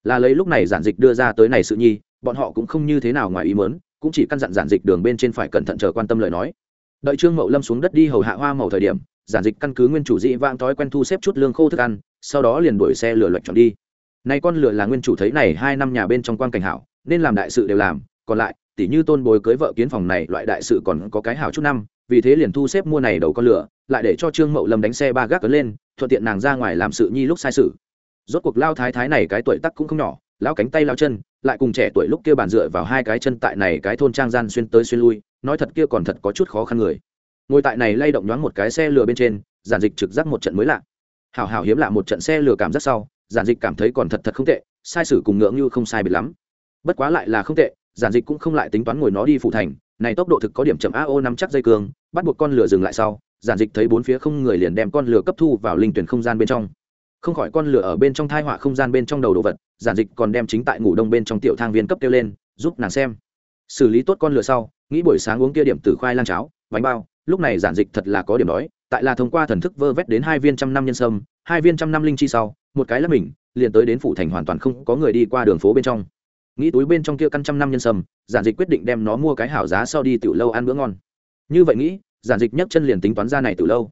Là lấy lúc này giản dịch đưa ra tới này sự nhi, bọn họ cũng không như thế nào ngoài ý mớn cũng chỉ căn dặn giản dịch đường bên trên phải cẩn thận chờ quan tâm lời nói. Đợi trương mậu lâm xuống đất đi hầu hạ hoa màu thời điểm, giản dịch căn cứ nguyên chủ dị vang thói quen thu xếp chút lương khô thức ăn, sau đó liền đuổi xe lửa lệch chọn đi. Nay con lửa là nguyên chủ thấy này hai năm nhà bên trong quan cảnh hảo, nên làm đại sự đều làm, còn lại, tỉ như tôn bồi cưới vợ kiến phòng này, loại đại sự còn có cái hảo chút năm, vì thế liền thu xếp mua này đầu con lửa lại để cho trương mậu lâm đánh xe ba gác cấn lên, thuận tiện nàng ra ngoài làm sự nhi lúc sai sự. Rốt cuộc lao thái thái này cái tuổi tắc cũng không nhỏ lao cánh tay lao chân, lại cùng trẻ tuổi lúc kia bàn dựa vào hai cái chân tại này cái thôn trang gian xuyên tới xuyên lui, nói thật kia còn thật có chút khó khăn người. Ngồi tại này lay động nhoáng một cái xe lửa bên trên, giản dịch trực giác một trận mới lạ. Hảo hảo hiếm lạ một trận xe lửa cảm giác sau, giản dịch cảm thấy còn thật thật không tệ, sai sử cùng ngưỡng như không sai biệt lắm. Bất quá lại là không tệ, giản dịch cũng không lại tính toán ngồi nó đi phụ thành, này tốc độ thực có điểm chậm a ô nắm chắc dây cường, bắt buộc con lửa dừng lại sau giản dịch thấy bốn phía không người liền đem con lửa cấp thu vào linh tuyển không gian bên trong. Không khỏi con lửa ở bên trong thai họa không gian bên trong đầu đồ vật, giản dịch còn đem chính tại ngủ đông bên trong tiểu thang viên cấp kêu lên, giúp nàng xem. Xử lý tốt con lửa sau, nghĩ buổi sáng uống kia điểm từ khoai lang cháo, bánh bao, lúc này giản dịch thật là có điểm đói, tại là thông qua thần thức vơ vét đến hai viên trăm năm nhân sâm, hai viên trăm năm linh chi sau, một cái là mình, liền tới đến phủ thành hoàn toàn không có người đi qua đường phố bên trong. Nghĩ túi bên trong kia căn trăm năm nhân sâm, giản dịch quyết định đem nó mua cái hảo giá sau đi tiểu lâu ăn bữa ngon. Như vậy nghĩ giản dịch nhấc chân liền tính toán ra này từ lâu.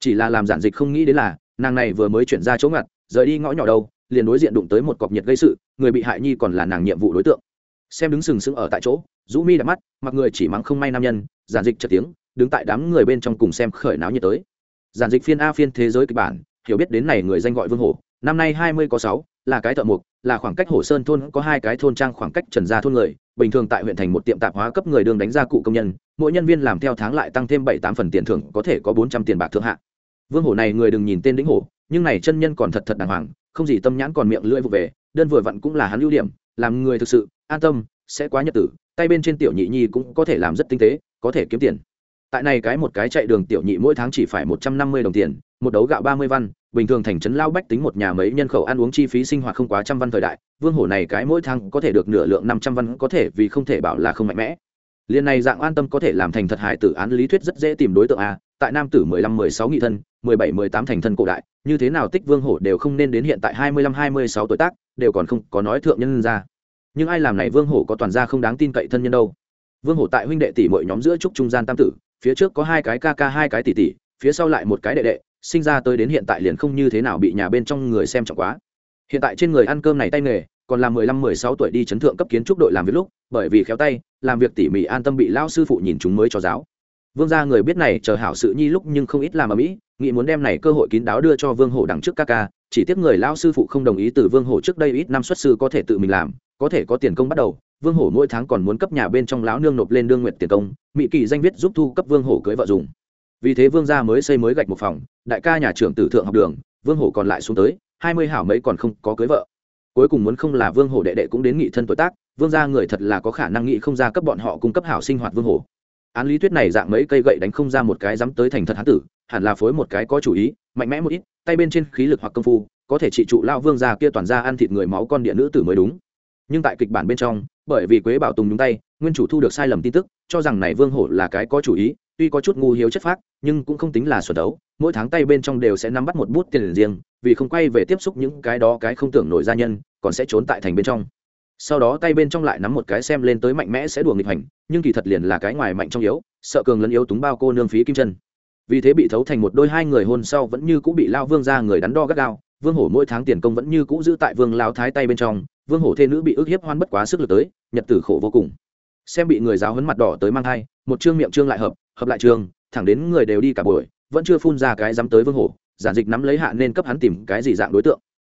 Chỉ là làm giản dịch không nghĩ đến là, nàng này vừa mới chuyển ra chỗ ngặt, rời đi ngõ nhỏ đâu, liền đối diện đụng tới một cọc nhiệt gây sự, người bị hại nhi còn là nàng nhiệm vụ đối tượng. Xem đứng sừng sững ở tại chỗ rũ mi đã mắt, mặc người chỉ mắng không may nam nhân, giản dịch chợt tiếng, đứng tại đám người bên trong cùng xem khởi náo nhiệt tới. Giản dịch phiên a phiên thế giới kịch bản, hiểu biết đến này người danh gọi vương hổ, năm nay hai mươi có sáu, là cái thợ mục là khoảng cách hồ sơn thôn có hai cái thôn trang khoảng cách trần gia thôn người bình thường tại huyện thành một tiệm tạp hóa cấp người đường đánh ra cụ công nhân, mỗi nhân viên làm theo tháng lại tăng thêm bảy tám phần tiền thưởng, có thể có bốn trăm tiền bạc thượng hạ. Vương hổ này người đừng nhìn tên đĩnh hổ, nhưng này chân nhân còn thật thật đàng hoàng, không gì tâm nhãn còn miệng lưỡi vụ về, đơn vừa vặn cũng là hắn ưu điểm, làm người thực sự, an tâm, sẽ quá nhật tử, tay bên trên tiểu nhị nhi cũng có thể làm rất tinh tế, có thể kiếm tiền. Tại này cái một cái chạy đường tiểu nhị mỗi tháng chỉ phải một trăm năm mươi đồng tiền, một đấu gạo ba mươi văn bình thường thành trấn lao bách tính một nhà mấy nhân khẩu ăn uống chi phí sinh hoạt không quá trăm văn thời đại, vương hổ này cái mỗi tháng có thể được nửa lượng năm trăm văn có thể vì không thể bảo là không mạnh mẽ. Liên này dạng an tâm có thể làm thành thật hại tử án lý thuyết rất dễ tìm đối tượng a, tại nam tử mười lăm, mười sáu nghị thân, mười bảy, mười tám thành thân cổ đại, như thế nào tích vương hổ đều không nên đến hiện tại hai mươi lăm, hai mươi sáu tuổi tác, đều còn không có nói thượng nhân ra. Nhưng ai làm này vương hổ có toàn gia không đáng tin cậy thân nhân đâu. Vương hổ tại huynh đệ tỷ mọi nhóm giữa trúc trung gian tam tử, phía trước có hai cái ca ca, hai cái tỷ tỷ, phía sau lại một cái đệ đệ sinh ra tới đến hiện tại liền không như thế nào bị nhà bên trong người xem trọng quá. Hiện tại trên người ăn cơm này tay nghề, còn là mười lăm, mười sáu tuổi đi chấn thượng cấp kiến trúc đội làm việc lúc, bởi vì khéo tay, làm việc tỉ mỉ an tâm bị lao sư phụ nhìn chúng mới cho giáo. Vương gia người biết này chờ hảo sự nhi lúc nhưng không ít làm ở mỹ, nghĩ muốn đem này cơ hội kín đáo đưa cho vương hổ đằng trước ca ca, chỉ tiếc người lao sư phụ không đồng ý từ vương hổ trước đây ít năm xuất sư có thể tự mình làm, có thể có tiền công bắt đầu, vương hổ mỗi tháng còn muốn cấp nhà bên trong lão nương nộp lên đương nguyện tiền công, mỹ kỳ danh viết giúp thu cấp vương hổ cưới vợ dùng vì thế vương gia mới xây mới gạch một phòng, đại ca nhà trưởng tử thượng học đường, vương hổ còn lại xuống tới, hai mươi hảo mấy còn không có cưới vợ. Cuối cùng muốn không là vương hổ đệ đệ cũng đến nghị thân tuổi tác, vương gia người thật là có khả năng nghị không ra cấp bọn họ cung cấp hảo sinh hoạt vương hổ. Án lý thuyết này dạng mấy cây gậy đánh không ra một cái dám tới thành thật hán tử, hẳn là phối một cái có chủ ý, mạnh mẽ một ít, tay bên trên khí lực hoặc công phu, có thể trị trụ lao vương gia kia toàn ra ăn thịt người máu con địa nữ tử mới đúng. Nhưng tại kịch bản bên trong, bởi vì quế bảo tùng nhúng tay, nguyên chủ thu được sai lầm tin tức, cho rằng này vương hổ là cái có chủ ý tuy có chút ngu hiếu chất phác, nhưng cũng không tính là xuẩn đấu, mỗi tháng tay bên trong đều sẽ nắm bắt một bút tiền riêng, vì không quay về tiếp xúc những cái đó cái không tưởng nổi gia nhân, còn sẽ trốn tại thành bên trong. Sau đó tay bên trong lại nắm một cái xem lên tới mạnh mẽ sẽ đùa nghịch hành, nhưng kỳ thật liền là cái ngoài mạnh trong yếu, sợ cường lẫn yếu túng bao cô nương phí kim chân. Vì thế bị thấu thành một đôi hai người hôn sau vẫn như cũ bị lao vương ra người đắn đo gắt gao, vương hổ mỗi tháng tiền công vẫn như cũ giữ tại vương lao thái tay bên trong, vương hổ thê nữ bị ức hiếp hoan bất quá sức lực tới, nhật tử khổ vô cùng. Xem bị người giáo hấn mặt đỏ tới mang thai, một chương miệng trương lại hợp hợp lại trường, thẳng đến người đều đi cả buổi, vẫn chưa phun ra cái dám tới vương hổ, giản dịch nắm lấy hạ nên cấp hắn tìm cái gì dạng đối tượng.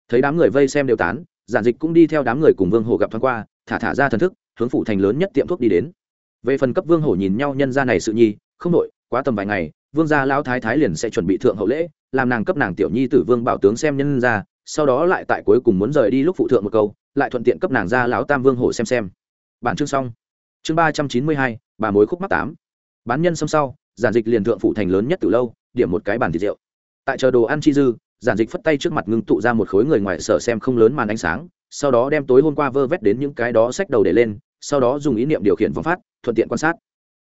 Thấy đám người vây xem đều tán, giản dịch cũng đi theo đám người cùng vương hổ gặp thoáng qua, thả thả ra thần thức, hướng phủ thành lớn nhất tiệm thuốc đi đến. Về phần cấp vương hổ nhìn nhau nhân ra này sự nhi, không nội quá tầm vài ngày, vương gia lão thái thái liền sẽ chuẩn bị thượng hậu lễ, làm nàng cấp nàng tiểu nhi tử vương bảo tướng xem nhân ra sau đó lại tại cuối cùng muốn rời đi lúc phụ thượng một câu, lại thuận tiện cấp nàng ra lão tam vương hổ xem xem. Bản chương xong. Chương ba trăm chín mươi hai, bà mối khúc mắc tám bán nhân xâm sau, giản dịch liền thượng phủ thành lớn nhất từ lâu, điểm một cái bàn thịt rượu. Tại chờ đồ ăn chi dư, giản dịch phất tay trước mặt ngưng tụ ra một khối người ngoài sở xem không lớn màn ánh sáng, sau đó đem tối hôm qua vơ vét đến những cái đó sách đầu để lên, sau đó dùng ý niệm điều khiển vòng phát, thuận tiện quan sát.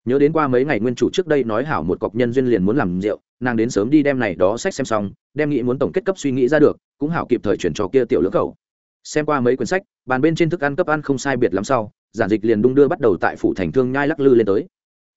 Nhớ đến qua mấy ngày nguyên chủ trước đây nói hảo một cọc nhân duyên liền muốn làm rượu, nàng đến sớm đi đem này đó sách xem xong, đem nghĩ muốn tổng kết cấp suy nghĩ ra được, cũng hảo kịp thời chuyển cho kia tiểu lưỡng khẩu xem qua mấy quyển sách, bàn bên trên thức ăn cấp ăn không sai biệt lắm sau, giản dịch liền đung đưa bắt đầu tại phủ thành thương nhai lắc lư lên tới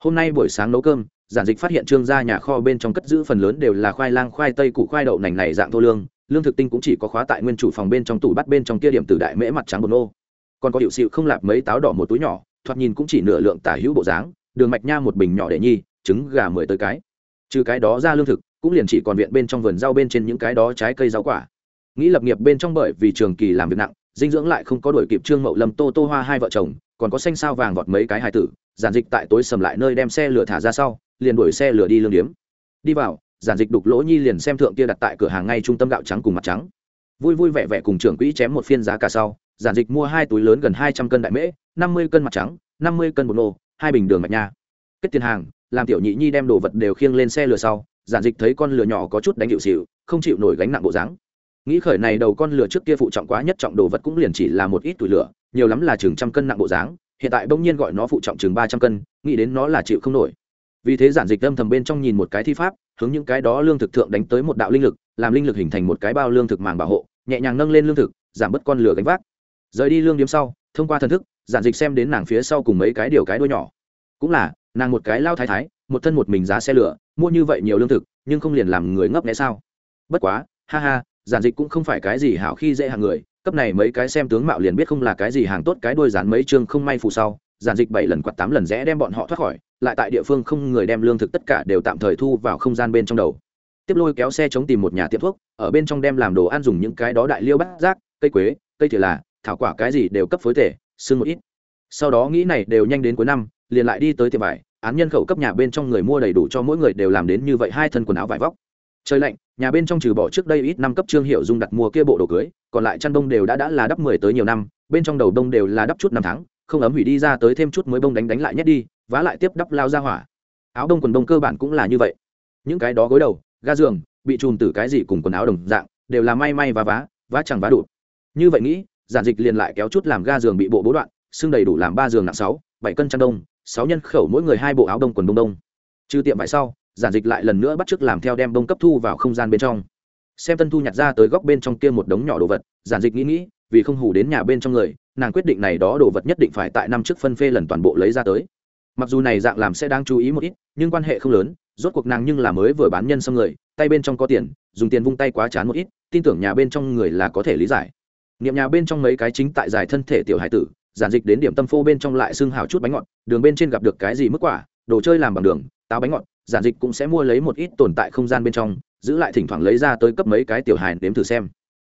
hôm nay buổi sáng nấu cơm, giản dịch phát hiện trương gia nhà kho bên trong cất giữ phần lớn đều là khoai lang, khoai tây, củ khoai đậu nành này dạng thô lương lương thực tinh cũng chỉ có khóa tại nguyên chủ phòng bên trong tủ bắt bên trong kia điểm từ đại mễ mặt trắng bột nô. Còn có hiệu xịu không lạp mấy táo đỏ một túi nhỏ, thoạt nhìn cũng chỉ nửa lượng tả hữu bộ dáng, đường mạch nha một bình nhỏ để nhi, trứng gà mười tới cái. Trừ cái đó ra lương thực, cũng liền chỉ còn viện bên trong vườn rau bên trên những cái đó trái cây rau quả. Nghĩ lập nghiệp bên trong bởi vì trường kỳ làm việc nặng, dinh dưỡng lại không có đổi kịp trương mậu lâm tô tô hoa hai vợ chồng, còn có xanh sao vàng vọt mấy cái hài tử giản dịch tại tối sầm lại nơi đem xe lửa thả ra sau, liền đuổi xe lửa đi lương điếm. Đi vào, giản dịch đục lỗ nhi liền xem thượng kia đặt tại cửa hàng ngay trung tâm gạo trắng cùng mặt trắng. Vui vui vẻ vẻ cùng trưởng quỹ chém một phiên giá cả sau, giản dịch mua hai túi lớn gần hai trăm cân đại mễ, năm mươi cân mặt trắng, năm mươi cân bột nô, hai bình đường mạch nha. Kết tiền hàng, làm tiểu nhị nhi đem đồ vật đều khiêng lên xe lửa sau, giản dịch thấy con lửa nhỏ có chút đánh hiệu xịu, không chịu nổi gánh nặng bộ dáng. Nghĩ khởi này đầu con lửa trước kia phụ trọng quá nhất trọng đồ vật cũng liền chỉ là một ít tuổi lửa, nhiều lắm là chừng trăm cân nặng bộ dáng hiện tại bỗng nhiên gọi nó phụ trọng chừng ba trăm cân, nghĩ đến nó là chịu không nổi. Vì thế giản dịch âm thầm bên trong nhìn một cái thi pháp, hướng những cái đó lương thực thượng đánh tới một đạo linh lực, làm linh lực hình thành một cái bao lương thực màng bảo hộ, nhẹ nhàng nâng lên lương thực, giảm bớt con lửa gánh vác. Rời đi lương điếm sau, thông qua thần thức, giản dịch xem đến nàng phía sau cùng mấy cái điều cái đuôi nhỏ. Cũng là, nàng một cái lao thái thái, một thân một mình giá xe lửa, mua như vậy nhiều lương thực, nhưng không liền làm người ngấp nghẽ sao? Bất quá, ha ha, giản dịch cũng không phải cái gì hảo khi dễ hàng người cấp này mấy cái xem tướng mạo liền biết không là cái gì hàng tốt, cái đuôi dán mấy chương không may phù sau, giản dịch bảy lần quạt tám lần rẽ đem bọn họ thoát khỏi, lại tại địa phương không người đem lương thực tất cả đều tạm thời thu vào không gian bên trong đầu. Tiếp lôi kéo xe chống tìm một nhà tiệm thuốc, ở bên trong đem làm đồ ăn dùng những cái đó đại liêu bát rác cây quế, cây thì là, thảo quả cái gì đều cấp phối tể xương một ít. Sau đó nghĩ này đều nhanh đến cuối năm, liền lại đi tới tiệm vải, án nhân khẩu cấp nhà bên trong người mua đầy đủ cho mỗi người đều làm đến như vậy hai thân quần áo vải vóc trời lạnh, nhà bên trong trừ bỏ trước đây ít năm cấp trương hiệu dung đặt mua kia bộ đồ cưới, còn lại chăn đông đều đã đã là đắp mười tới nhiều năm, bên trong đầu đông đều là đắp chút năm tháng, không ấm hủy đi ra tới thêm chút mới bông đánh đánh lại nhét đi, vá lại tiếp đắp lao ra hỏa. Áo đông quần đông cơ bản cũng là như vậy. Những cái đó gối đầu, ga giường, bị chùm từ cái gì cùng quần áo đồng dạng, đều là may may và vá vá chẳng vá đủ như vậy nghĩ, giản dịch liền lại kéo chút làm ga giường bị bộ bố đoạn, xưng đầy đủ làm ba giường nặng sáu, bảy cân chăn đông, sáu nhân khẩu mỗi người hai bộ áo đông quần đông đông. Trừ tiệm vải sau giản dịch lại lần nữa bắt chước làm theo đem bông cấp thu vào không gian bên trong. Xem tân thu nhặt ra tới góc bên trong kia một đống nhỏ đồ vật, giản dịch nghĩ nghĩ, vì không hủ đến nhà bên trong người, nàng quyết định này đó đồ vật nhất định phải tại năm trước phân phê lần toàn bộ lấy ra tới. Mặc dù này dạng làm sẽ đang chú ý một ít, nhưng quan hệ không lớn, rốt cuộc nàng nhưng là mới vừa bán nhân xâm người, tay bên trong có tiền, dùng tiền vung tay quá chán một ít, tin tưởng nhà bên trong người là có thể lý giải. Niệm nhà bên trong mấy cái chính tại giải thân thể tiểu hải tử, giản dịch đến điểm tâm phô bên trong lại xương hào chút bánh ngọt, đường bên trên gặp được cái gì mức quả, đồ chơi làm bằng đường, táo bánh ngọt giản dịch cũng sẽ mua lấy một ít tồn tại không gian bên trong, giữ lại thỉnh thoảng lấy ra tới cấp mấy cái tiểu hài nếm thử xem.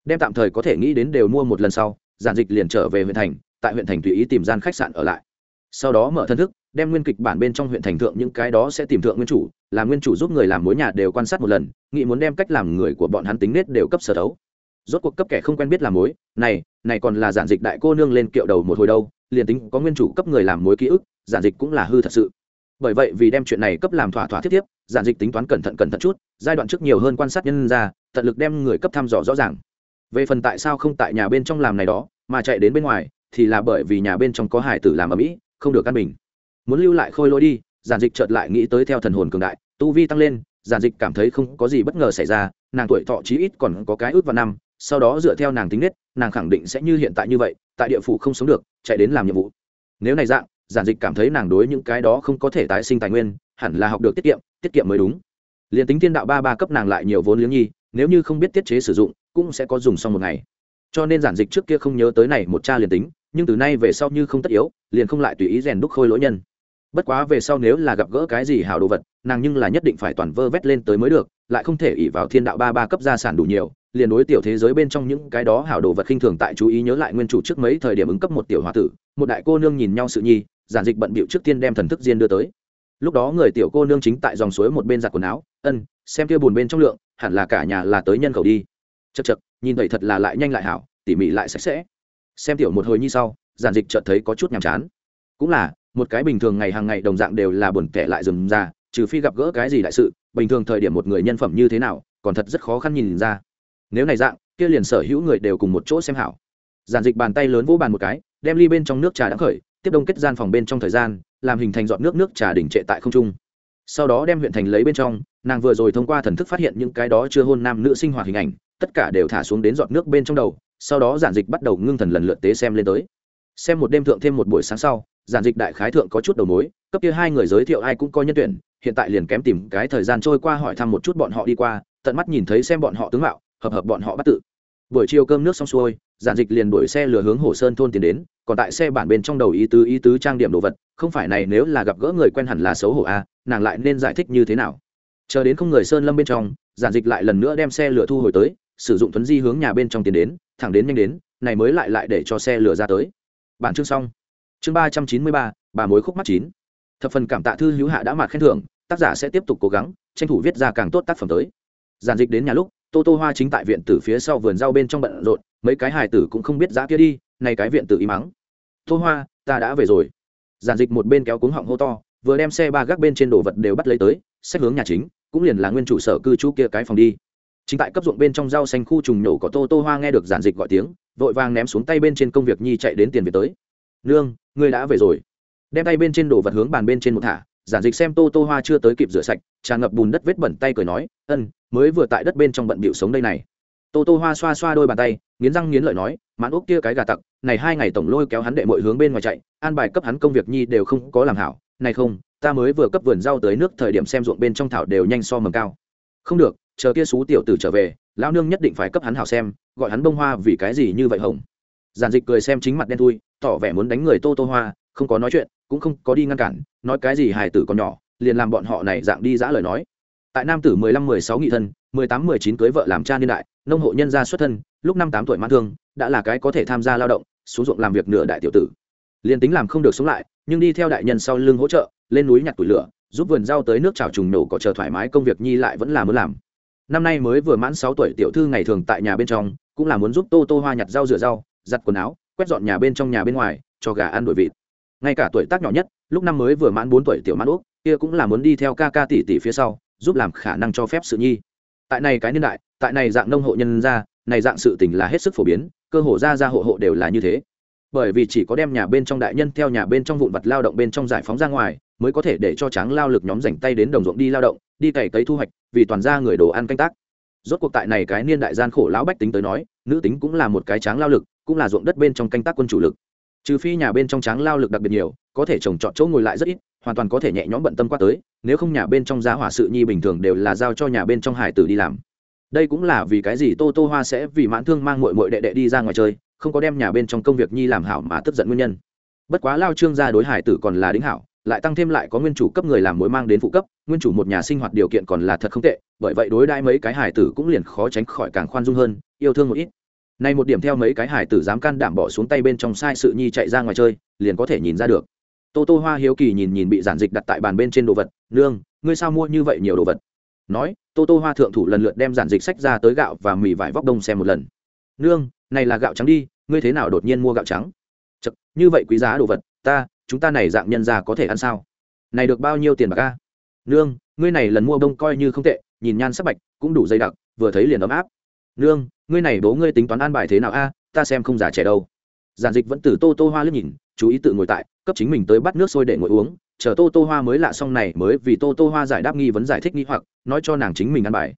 Đem tạm thời có thể nghĩ đến đều mua một lần sau, giản dịch liền trở về huyện thành, tại huyện thành tùy ý tìm gian khách sạn ở lại. Sau đó mở thân thức, đem nguyên kịch bản bên trong huyện thành thượng những cái đó sẽ tìm thượng nguyên chủ, là nguyên chủ giúp người làm mối nhà đều quan sát một lần, nghĩ muốn đem cách làm người của bọn hắn tính nết đều cấp sở đấu rốt cuộc cấp kẻ không quen biết làm mối, này này còn là giản dịch đại cô nương lên kiệu đầu một hồi đâu, liền tính có nguyên chủ cấp người làm mối ký ức, giản dịch cũng là hư thật sự bởi vậy vì đem chuyện này cấp làm thỏa thỏa thiết tiếp, giản dịch tính toán cẩn thận cẩn thận chút, giai đoạn trước nhiều hơn quan sát nhân ra, tận lực đem người cấp thăm dò rõ ràng. Về phần tại sao không tại nhà bên trong làm này đó, mà chạy đến bên ngoài, thì là bởi vì nhà bên trong có hải tử làm ở mỹ, không được căn bình. Muốn lưu lại khôi lỗi đi, giản dịch chợt lại nghĩ tới theo thần hồn cường đại, tu vi tăng lên, giản dịch cảm thấy không có gì bất ngờ xảy ra, nàng tuổi thọ chí ít còn có cái ước vào năm, sau đó dựa theo nàng tính nết, nàng khẳng định sẽ như hiện tại như vậy, tại địa phủ không sống được, chạy đến làm nhiệm vụ. Nếu này dạng giản dịch cảm thấy nàng đối những cái đó không có thể tái sinh tài nguyên, hẳn là học được tiết kiệm tiết kiệm mới đúng. Liền tính thiên đạo ba ba cấp nàng lại nhiều vốn liếng nhi, nếu như không biết tiết chế sử dụng, cũng sẽ có dùng xong một ngày. Cho nên giản dịch trước kia không nhớ tới này một cha liền tính, nhưng từ nay về sau như không tất yếu, liền không lại tùy ý rèn đúc khôi lỗi nhân. Bất quá về sau nếu là gặp gỡ cái gì hảo đồ vật, nàng nhưng là nhất định phải toàn vơ vét lên tới mới được, lại không thể ỉ vào thiên đạo ba ba cấp gia sản đủ nhiều, liền đối tiểu thế giới bên trong những cái đó hảo đồ vật khinh thường tại chú ý nhớ lại nguyên chủ trước mấy thời điểm ứng cấp một tiểu h tử, một đại cô nương nhìn nhau sự nhi giản dịch bận bịu trước tiên đem thần thức diên đưa tới. Lúc đó người tiểu cô nương chính tại dòng suối một bên giặt quần áo, ân, xem kia bùn bên trong lượng, hẳn là cả nhà là tới nhân khẩu đi. Chật chật nhìn thấy thật là lại nhanh lại hảo, tỉ mỉ lại sạch sẽ. Xem tiểu một hồi như sau, giản dịch chợt thấy có chút nhàm chán. Cũng là, một cái bình thường ngày hàng ngày đồng dạng đều là buồn kẻ lại dừng ra, trừ phi gặp gỡ cái gì đại sự, bình thường thời điểm một người nhân phẩm như thế nào, còn thật rất khó khăn nhìn ra. Nếu này dạng, kia liền sở hữu người đều cùng một chỗ xem hảo. Giản dịch bàn tay lớn vỗ bàn một cái, đem ly bên trong nước trà đã khởi tiếp đông kết gian phòng bên trong thời gian, làm hình thành dọn nước nước trà đỉnh trệ tại không trung. Sau đó đem huyện thành lấy bên trong, nàng vừa rồi thông qua thần thức phát hiện những cái đó chưa hôn nam nữ sinh hoạt hình ảnh, tất cả đều thả xuống đến dọn nước bên trong đầu, sau đó giản dịch bắt đầu ngưng thần lần lượt tế xem lên tới. Xem một đêm thượng thêm một buổi sáng sau, giản dịch đại khái thượng có chút đầu mối, cấp kia hai người giới thiệu ai cũng coi nhân tuyển, hiện tại liền kém tìm cái thời gian trôi qua hỏi thăm một chút bọn họ đi qua, tận mắt nhìn thấy xem bọn họ tướng mạo, hợp hợp bọn họ bắt tự. Buổi chiều cơm nước xong xuôi giản dịch liền đuổi xe lừa hướng hồ sơn thôn tiến đến, còn tại xe bản bên trong đầu ý tứ ý tứ trang điểm đồ vật, không phải này nếu là gặp gỡ người quen hẳn là xấu hổ a nàng lại nên giải thích như thế nào? Chờ đến không người sơn lâm bên trong, giản dịch lại lần nữa đem xe lửa thu hồi tới, sử dụng thuấn di hướng nhà bên trong tiến đến, thẳng đến nhanh đến, này mới lại lại để cho xe lửa ra tới. Bản chương xong. Chương ba trăm chín mươi ba, bà mối khúc mắt chín. Thập phần cảm tạ thư hữu hạ đã mạt khen thưởng, tác giả sẽ tiếp tục cố gắng, tranh thủ viết ra càng tốt tác phẩm tới. Giản dịch đến nhà lúc, tô tô hoa chính tại viện tử phía sau vườn rau bên trong bận rộn mấy cái hài tử cũng không biết giá kia đi, nay cái viện tử im mắng tô hoa, ta đã về rồi. Giản dịch một bên kéo cuống họng hô to, vừa đem xe ba gác bên trên đồ vật đều bắt lấy tới xét hướng nhà chính, cũng liền là nguyên chủ sở cư trú kia cái phòng đi. Chính tại cấp ruộng bên trong rau xanh khu trùng nổ có tô tô hoa nghe được giản dịch gọi tiếng, vội vàng ném xuống tay bên trên công việc nhi chạy đến tiền về tới. Nương, ngươi đã về rồi. Đem tay bên trên đồ vật hướng bàn bên trên một thả, giản dịch xem tô tô hoa chưa tới kịp rửa sạch, tràn ngập bùn đất vết bẩn tay cười nói, ân, mới vừa tại đất bên trong bận bịu sống đây này tô tô hoa xoa xoa đôi bàn tay, nghiến răng nghiến lợi nói, mãn úc kia cái gà tặc, này hai ngày tổng lôi kéo hắn đệ mọi hướng bên ngoài chạy, an bài cấp hắn công việc nhi đều không có làm hảo. Này không, ta mới vừa cấp vườn rau tới nước thời điểm xem ruộng bên trong thảo đều nhanh so mầm cao. Không được, chờ kia xú tiểu tử trở về, lão nương nhất định phải cấp hắn hảo xem, gọi hắn bông hoa vì cái gì như vậy hồng. Giản dịch cười xem chính mặt đen thui, tỏ vẻ muốn đánh người tô tô hoa, không có nói chuyện, cũng không có đi ngăn cản, nói cái gì hài tử còn nhỏ, liền làm bọn họ này dạng đi giã lời nói tại nam tử mười lăm, mười sáu nghị thân, mười tám, mười chín cưới vợ làm cha niên đại, nông hộ nhân gia xuất thân, lúc năm tám tuổi mãn thương, đã là cái có thể tham gia lao động, xuống ruộng làm việc nửa đại tiểu tử. Liền tính làm không được sống lại, nhưng đi theo đại nhân sau lưng hỗ trợ, lên núi nhặt tủi lửa, giúp vườn rau tới nước trào trùng nổ cỏ chờ thoải mái công việc nhi lại vẫn là muốn làm. Năm nay mới vừa mãn sáu tuổi tiểu thư ngày thường tại nhà bên trong, cũng là muốn giúp tô tô hoa nhặt rau rửa rau, giặt quần áo, quét dọn nhà bên trong nhà bên ngoài, cho gà ăn đổi vịt. Ngay cả tuổi tác nhỏ nhất, lúc năm mới vừa mãn bốn tuổi tiểu mãn úc, kia cũng là muốn đi theo ca ca tỷ tỷ phía sau giúp làm khả năng cho phép sự nhi. Tại này cái niên đại, tại này dạng nông hộ nhân ra này dạng sự tình là hết sức phổ biến, cơ hồ ra ra hộ hộ đều là như thế. Bởi vì chỉ có đem nhà bên trong đại nhân theo nhà bên trong vụn vặt lao động bên trong giải phóng ra ngoài, mới có thể để cho tráng lao lực nhóm dành tay đến đồng ruộng đi lao động, đi cày cấy thu hoạch, vì toàn ra người đồ ăn canh tác. Rốt cuộc tại này cái niên đại gian khổ lão bách tính tới nói, nữ tính cũng là một cái tráng lao lực, cũng là ruộng đất bên trong canh tác quân chủ lực. Trừ phi nhà bên trong tráng lao lực đặc biệt nhiều, có thể trồng trọt chỗ ngồi lại rất ít, hoàn toàn có thể nhẹ nhõm bận tâm qua tới nếu không nhà bên trong giá hỏa sự nhi bình thường đều là giao cho nhà bên trong hải tử đi làm. Đây cũng là vì cái gì tô tô hoa sẽ vì mãn thương mang mội mội đệ đệ đi ra ngoài chơi, không có đem nhà bên trong công việc nhi làm hảo mà tức giận nguyên nhân. Bất quá lao trương gia đối hải tử còn là đính hảo, lại tăng thêm lại có nguyên chủ cấp người làm mối mang đến phụ cấp, nguyên chủ một nhà sinh hoạt điều kiện còn là thật không tệ, bởi vậy đối đãi mấy cái hải tử cũng liền khó tránh khỏi càng khoan dung hơn, yêu thương một ít. Nay một điểm theo mấy cái hải tử dám can đảm bỏ xuống tay bên trong sai sự nhi chạy ra ngoài chơi, liền có thể nhìn ra được tô tô hoa hiếu kỳ nhìn nhìn bị giản dịch đặt tại bàn bên trên đồ vật nương ngươi sao mua như vậy nhiều đồ vật? Nói tô tô hoa thượng thủ lần lượt đem giản dịch sách ra tới gạo và mì vải vóc đông xem một lần. Nương này là gạo trắng đi ngươi thế nào đột nhiên mua gạo trắng? Chật, như vậy quý giá đồ vật ta chúng ta này dạng nhân ra có thể ăn sao? Này được bao nhiêu tiền bạc ca nương ngươi này lần mua bông coi như không tệ nhìn nhan sắc bạch cũng đủ dây đặc vừa thấy liền ấm áp. Nương ngươi này bố ngươi tính toán an bài thế nào a? Ta xem không giả trẻ đâu. Giản dịch vẫn từ tô tô hoa lướt nhìn chú ý tự ngồi tại, cấp chính mình tới bắt nước sôi để ngồi uống. Chờ tô tô hoa mới lạ xong này, mới vì tô tô hoa giải đáp nghi vấn giải thích nghi hoặc, nói cho nàng chính mình ăn bài.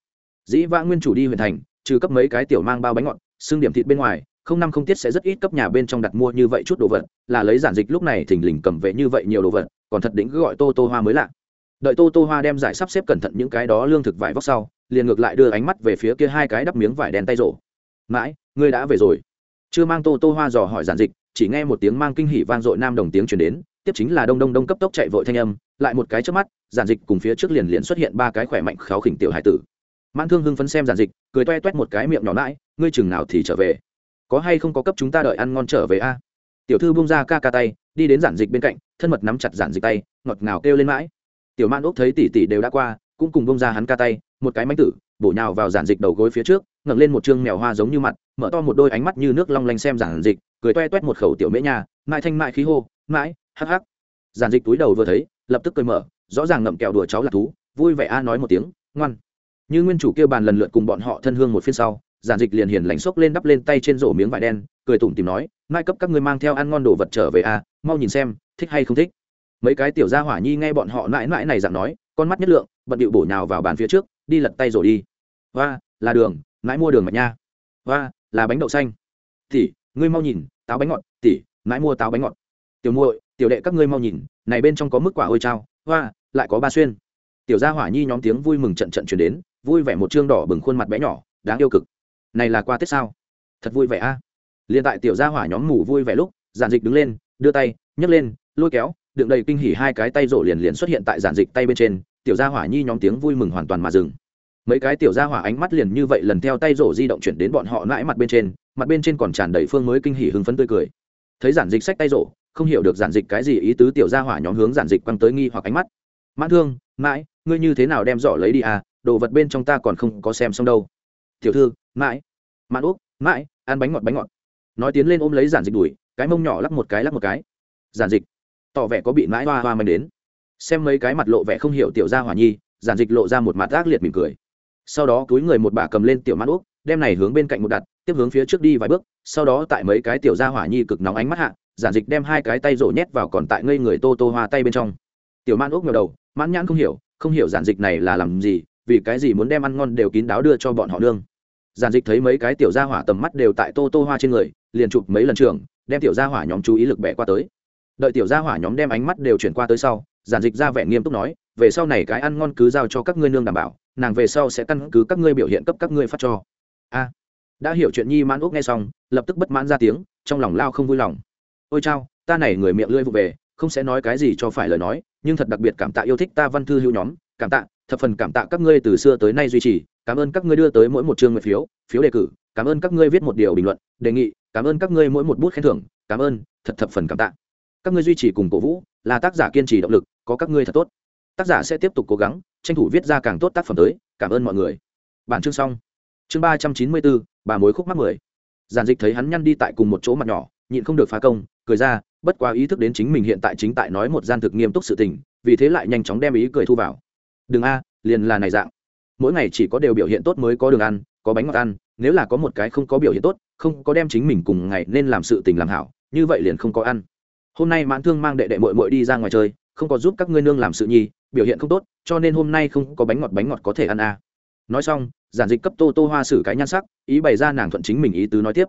Dĩ vã nguyên chủ đi huyện thành, trừ cấp mấy cái tiểu mang bao bánh ngọt, xương điểm thịt bên ngoài, không năm không tiết sẽ rất ít cấp nhà bên trong đặt mua như vậy chút đồ vật, là lấy giản dịch lúc này thình lình cầm vệ như vậy nhiều đồ vật, còn thật đỉnh cứ gọi tô tô hoa mới lạ. Đợi tô tô hoa đem giải sắp xếp cẩn thận những cái đó lương thực vải vóc sau, liền ngược lại đưa ánh mắt về phía kia hai cái đắp miếng vải đen tay rổ. Mãi, ngươi đã về rồi. Chưa mang tô tô hoa dò hỏi giản dịch chỉ nghe một tiếng mang kinh hỉ vang dội nam đồng tiếng truyền đến, tiếp chính là đông đông đông cấp tốc chạy vội thanh âm, lại một cái trước mắt, giản dịch cùng phía trước liền liền xuất hiện ba cái khỏe mạnh kháo khỉnh tiểu hải tử. Mãn thương hưng phấn xem giản dịch, cười toe toét một cái miệng nhỏ mãi ngươi chừng nào thì trở về? Có hay không có cấp chúng ta đợi ăn ngon trở về a? Tiểu thư bung ra ca ca tay, đi đến giản dịch bên cạnh, thân mật nắm chặt giản dịch tay, ngọt ngào kêu lên mãi. Tiểu man úc thấy tỷ tỷ đều đã qua, cũng cùng buông ra hắn ca tay một cái mánh tử, bổ nhào vào giản dịch đầu gối phía trước, ngẩng lên một chương mèo hoa giống như mặt, mở to một đôi ánh mắt như nước long lanh xem giản dịch, cười toe toét một khẩu tiểu mễ nhà mãi thanh mãi khí hô, mãi, hắc hắc. Giản dịch túi đầu vừa thấy, lập tức cười mở, rõ ràng ngậm kẹo đùa cháu là thú, vui vẻ a nói một tiếng, ngoan. Như nguyên chủ kêu bàn lần lượt cùng bọn họ thân hương một phiên sau, giản dịch liền hiền lành xốc lên đắp lên tay trên rổ miếng vải đen, cười tủm tìm nói, mai cấp các ngươi mang theo ăn ngon đồ vật trở về a, mau nhìn xem, thích hay không thích. Mấy cái tiểu gia hỏa nhi nghe bọn họ mãi mãi này dặn nói, con mắt nhất lượng, bận điệu bổ nhào vào bàn phía trước đi lật tay rồi đi. Và là đường, mãi mua đường mạch nha. Và là bánh đậu xanh. Tỷ, ngươi mau nhìn, táo bánh ngọt. Tỷ, mãi mua táo bánh ngọt. Tiểu muội, tiểu đệ các ngươi mau nhìn, này bên trong có mức quả ôi trao. Và lại có ba xuyên. Tiểu gia hỏa nhi nhóm tiếng vui mừng trận trận chuyển đến, vui vẻ một chương đỏ bừng khuôn mặt bé nhỏ, đáng yêu cực. Này là qua tết sao? Thật vui vẻ a. À? liền tại tiểu gia hỏa nhóm ngủ vui vẻ lúc, giản dịch đứng lên, đưa tay, nhấc lên, lôi kéo, đựng đầy kinh hỉ hai cái tay rổ liền liền xuất hiện tại giản dịch tay bên trên tiểu gia hỏa nhi nhóm tiếng vui mừng hoàn toàn mà dừng. Mấy cái tiểu gia hỏa ánh mắt liền như vậy lần theo tay rổ di động chuyển đến bọn họ mãi mặt bên trên, mặt bên trên còn tràn đầy phương mới kinh hỉ hưng phấn tươi cười. Thấy giản dịch sách tay rổ, không hiểu được giản dịch cái gì ý tứ tiểu gia hỏa nhóm hướng giản dịch quăng tới nghi hoặc ánh mắt. Mãn thương, mãi, ngươi như thế nào đem giỏ lấy đi à? Đồ vật bên trong ta còn không có xem xong đâu. Tiểu thư, mãi. Mãn úc, mãi, ăn bánh ngọt bánh ngọt. Nói tiến lên ôm lấy giản dịch đuổi cái mông nhỏ lắc một cái, lắc một cái. Giản dịch, tỏ vẻ có bị mãi hoa hoa manh đến xem mấy cái mặt lộ vẻ không hiểu tiểu gia hỏa nhi, giản dịch lộ ra một mặt ác liệt mỉm cười. Sau đó túi người một bà cầm lên tiểu mãn úc đem này hướng bên cạnh một đặt, tiếp hướng phía trước đi vài bước, sau đó tại mấy cái tiểu gia hỏa nhi cực nóng ánh mắt hạ, giản dịch đem hai cái tay rổ nhét vào còn tại ngây người tô tô hoa tay bên trong. Tiểu mãn úc ngờ đầu, mãn nhãn không hiểu không hiểu giản dịch này là làm gì, vì cái gì muốn đem ăn ngon đều kín đáo đưa cho bọn họ nương. Giản dịch thấy mấy cái tiểu gia hỏa tầm mắt đều tại tô tô hoa trên người, liền chụp mấy lần trường đem tiểu gia hỏa nhóm chú ý lực bẻ qua tới. Đợi tiểu gia hỏa nhóm đem ánh mắt đều chuyển qua tới sau giản dịch ra vẻ nghiêm túc nói, về sau này cái ăn ngon cứ giao cho các ngươi nương đảm bảo, nàng về sau sẽ căn cứ các ngươi biểu hiện cấp các ngươi phát cho. A. Đã hiểu chuyện nhi mãn úc nghe xong, lập tức bất mãn ra tiếng, trong lòng lao không vui lòng. Ôi chao, ta này người miệng lưỡi vụ về, không sẽ nói cái gì cho phải lời nói, nhưng thật đặc biệt cảm tạ yêu thích ta văn thư hữu nhóm, cảm tạ, thập phần cảm tạ các ngươi từ xưa tới nay duy trì, cảm ơn các ngươi đưa tới mỗi một chương nguyện phiếu phiếu đề cử, cảm ơn các ngươi viết một điều bình luận, đề nghị, cảm ơn các ngươi mỗi một bút khen thưởng, cảm ơn, thật thập phần cảm tạ. Các ngươi duy trì cùng cổ vũ là tác giả kiên trì động lực, có các ngươi thật tốt. Tác giả sẽ tiếp tục cố gắng, tranh thủ viết ra càng tốt tác phẩm tới. Cảm ơn mọi người. Bản chương xong. Chương ba trăm chín mươi bốn, bà mối khúc mắc mười. Giản dịch thấy hắn nhăn đi tại cùng một chỗ mặt nhỏ, nhịn không được phá công, cười ra, bất quá ý thức đến chính mình hiện tại chính tại nói một gian thực nghiêm túc sự tình, vì thế lại nhanh chóng đem ý cười thu vào. Đừng a, liền là này dạng. Mỗi ngày chỉ có đều biểu hiện tốt mới có đường ăn, có bánh ngọt ăn, nếu là có một cái không có biểu hiện tốt, không có đem chính mình cùng ngày nên làm sự tình làm hảo, như vậy liền không có ăn hôm nay mãn thương mang đệ đệ mội mội đi ra ngoài chơi, không có giúp các ngươi nương làm sự nhi biểu hiện không tốt, cho nên hôm nay không có bánh ngọt bánh ngọt có thể ăn à. nói xong, giản dịch cấp tô tô hoa xử cái nhan sắc, ý bày ra nàng thuận chính mình ý tứ nói tiếp.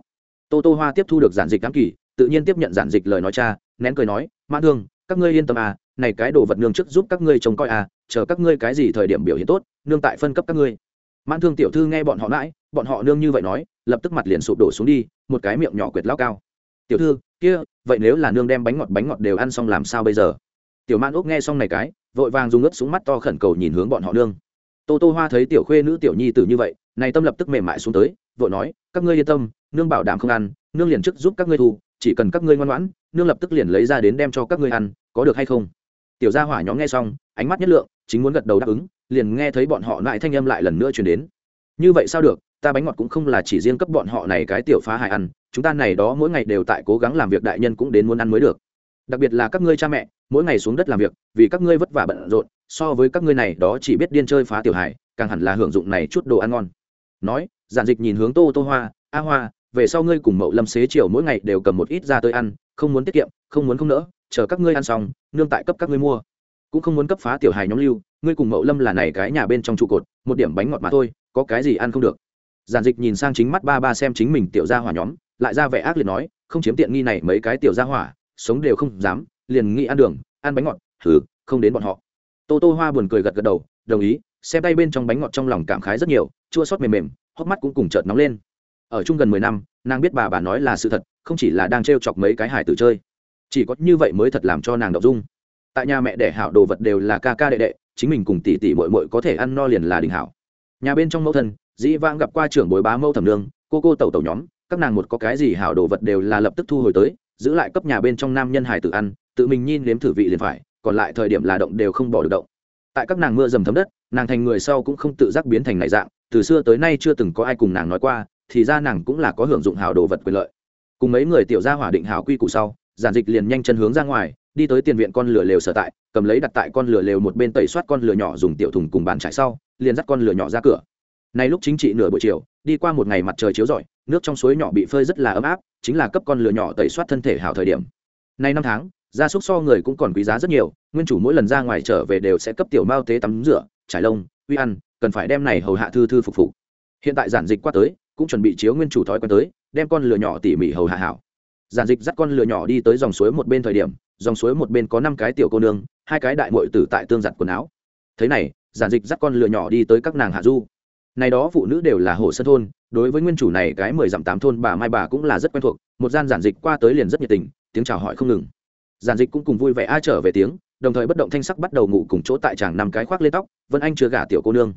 Tô tô hoa tiếp thu được giản dịch ám kỳ, tự nhiên tiếp nhận giản dịch lời nói cha, nén cười nói, mãn thương, các ngươi yên tâm à này cái đồ vật nương trước giúp các ngươi trông coi à chờ các ngươi cái gì thời điểm biểu hiện tốt, nương tại phân cấp các ngươi. Mãn thương tiểu thư nghe bọn họ mãi, bọn họ nương như vậy nói, lập tức mặt liền sụp đổ xuống đi, một cái miệng nhỏ quyệt lao cao tiểu thư, kia, vậy nếu là nương đem bánh ngọt bánh ngọt đều ăn xong làm sao bây giờ? Tiểu man úc nghe xong này cái, vội vàng dùng ướt xuống mắt to khẩn cầu nhìn hướng bọn họ nương. Tô tô hoa thấy tiểu khuê nữ, tiểu nhi tử như vậy, này tâm lập tức mềm mại xuống tới, vội nói, các ngươi yên tâm, nương bảo đảm không ăn, nương liền trước giúp các ngươi thu, chỉ cần các ngươi ngoan ngoãn, nương lập tức liền lấy ra đến đem cho các ngươi ăn, có được hay không? Tiểu gia hỏa nhóm nghe xong, ánh mắt nhất lượng, chính muốn gật đầu đáp ứng, liền nghe thấy bọn họ lại thanh âm lại lần nữa truyền đến. Như vậy sao được ta bánh ngọt cũng không là chỉ riêng cấp bọn họ này cái tiểu phá hại ăn, chúng ta này đó mỗi ngày đều tại cố gắng làm việc đại nhân cũng đến muốn ăn mới được. Đặc biệt là các ngươi cha mẹ, mỗi ngày xuống đất làm việc, vì các ngươi vất vả bận rộn, so với các ngươi này đó chỉ biết điên chơi phá tiểu hài, càng hẳn là hưởng dụng này chút đồ ăn ngon. Nói, giản dịch nhìn hướng tô tô hoa, a hoa, về sau ngươi cùng mậu lâm xế chiều mỗi ngày đều cầm một ít ra tới ăn, không muốn tiết kiệm, không muốn không nỡ, chờ các ngươi ăn xong, nương tại cấp các ngươi mua. Cũng không muốn cấp phá tiểu hài nhóm lưu, ngươi cùng mậu lâm là này cái nhà bên trong trụ cột, một điểm bánh ngọt mà thôi, có cái gì ăn không được giản dịch nhìn sang chính mắt ba ba xem chính mình tiểu gia hỏa nhóm, lại ra vẻ ác liệt nói, không chiếm tiện nghi này mấy cái tiểu gia hỏa, sống đều không dám, liền nghĩ ăn đường, ăn bánh ngọt thử không đến bọn họ. Tô tô hoa buồn cười gật gật đầu, đồng ý, xem tay bên trong bánh ngọt trong lòng cảm khái rất nhiều, chua sót mềm mềm, hốc mắt cũng cùng chợt nóng lên. Ở chung gần mười năm, nàng biết bà bà nói là sự thật, không chỉ là đang t chọc mấy cái hải tử chơi, chỉ có như vậy mới thật làm cho nàng đậu dung. Tại nhà mẹ đẻ hảo đồ vật đều là ca ca đệ đệ, chính mình cùng tỷ tỷ mội mội có thể ăn no liền là đình hảo. Nhà bên trong mẫu thân dĩ vãng gặp qua trưởng bối bá mẫu thẩm nương cô cô tẩu tẩu nhóm, các nàng một có cái gì hảo đồ vật đều là lập tức thu hồi tới, giữ lại cấp nhà bên trong nam nhân hải tự ăn, tự mình nhìn nếm thử vị liền phải, còn lại thời điểm là động đều không bỏ được động. Tại các nàng mưa dầm thấm đất, nàng thành người sau cũng không tự giác biến thành này dạng, từ xưa tới nay chưa từng có ai cùng nàng nói qua, thì ra nàng cũng là có hưởng dụng hảo đồ vật quyền lợi. Cùng mấy người tiểu gia hỏa định hảo quy củ sau, giản dịch liền nhanh chân hướng ra ngoài, đi tới tiền viện con lửa lều sở tại, cầm lấy đặt tại con lửa lều một bên tẩy soát con lửa nhỏ dùng tiểu thùng cùng bàn trải sau, liền dắt con lửa nhỏ ra cửa này lúc chính trị nửa buổi chiều, đi qua một ngày mặt trời chiếu rọi, nước trong suối nhỏ bị phơi rất là ấm áp, chính là cấp con lừa nhỏ tẩy soát thân thể hảo thời điểm. Nay năm tháng, gia súc so người cũng còn quý giá rất nhiều, nguyên chủ mỗi lần ra ngoài trở về đều sẽ cấp tiểu mao tế tắm rửa, trải lông, uy ăn, cần phải đem này hầu hạ thư thư phục phục. Hiện tại giản dịch qua tới, cũng chuẩn bị chiếu nguyên chủ thói quen tới, đem con lừa nhỏ tỉ mỉ hầu hạ hảo. Giản dịch dắt con lừa nhỏ đi tới dòng suối một bên thời điểm, dòng suối một bên có năm cái tiểu cô nương, hai cái đại muội tử tại tương giặt quần áo. Thế này, giản dịch dắt con lừa nhỏ đi tới các nàng hạ du này đó phụ nữ đều là hồ sơn thôn, đối với nguyên chủ này cái mười dặm tám thôn bà mai bà cũng là rất quen thuộc, một gian giản dịch qua tới liền rất nhiệt tình, tiếng chào hỏi không ngừng. Giản dịch cũng cùng vui vẻ ai trở về tiếng, đồng thời bất động thanh sắc bắt đầu ngủ cùng chỗ tại chàng nằm cái khoác lên tóc, vân anh chưa gả tiểu cô nương.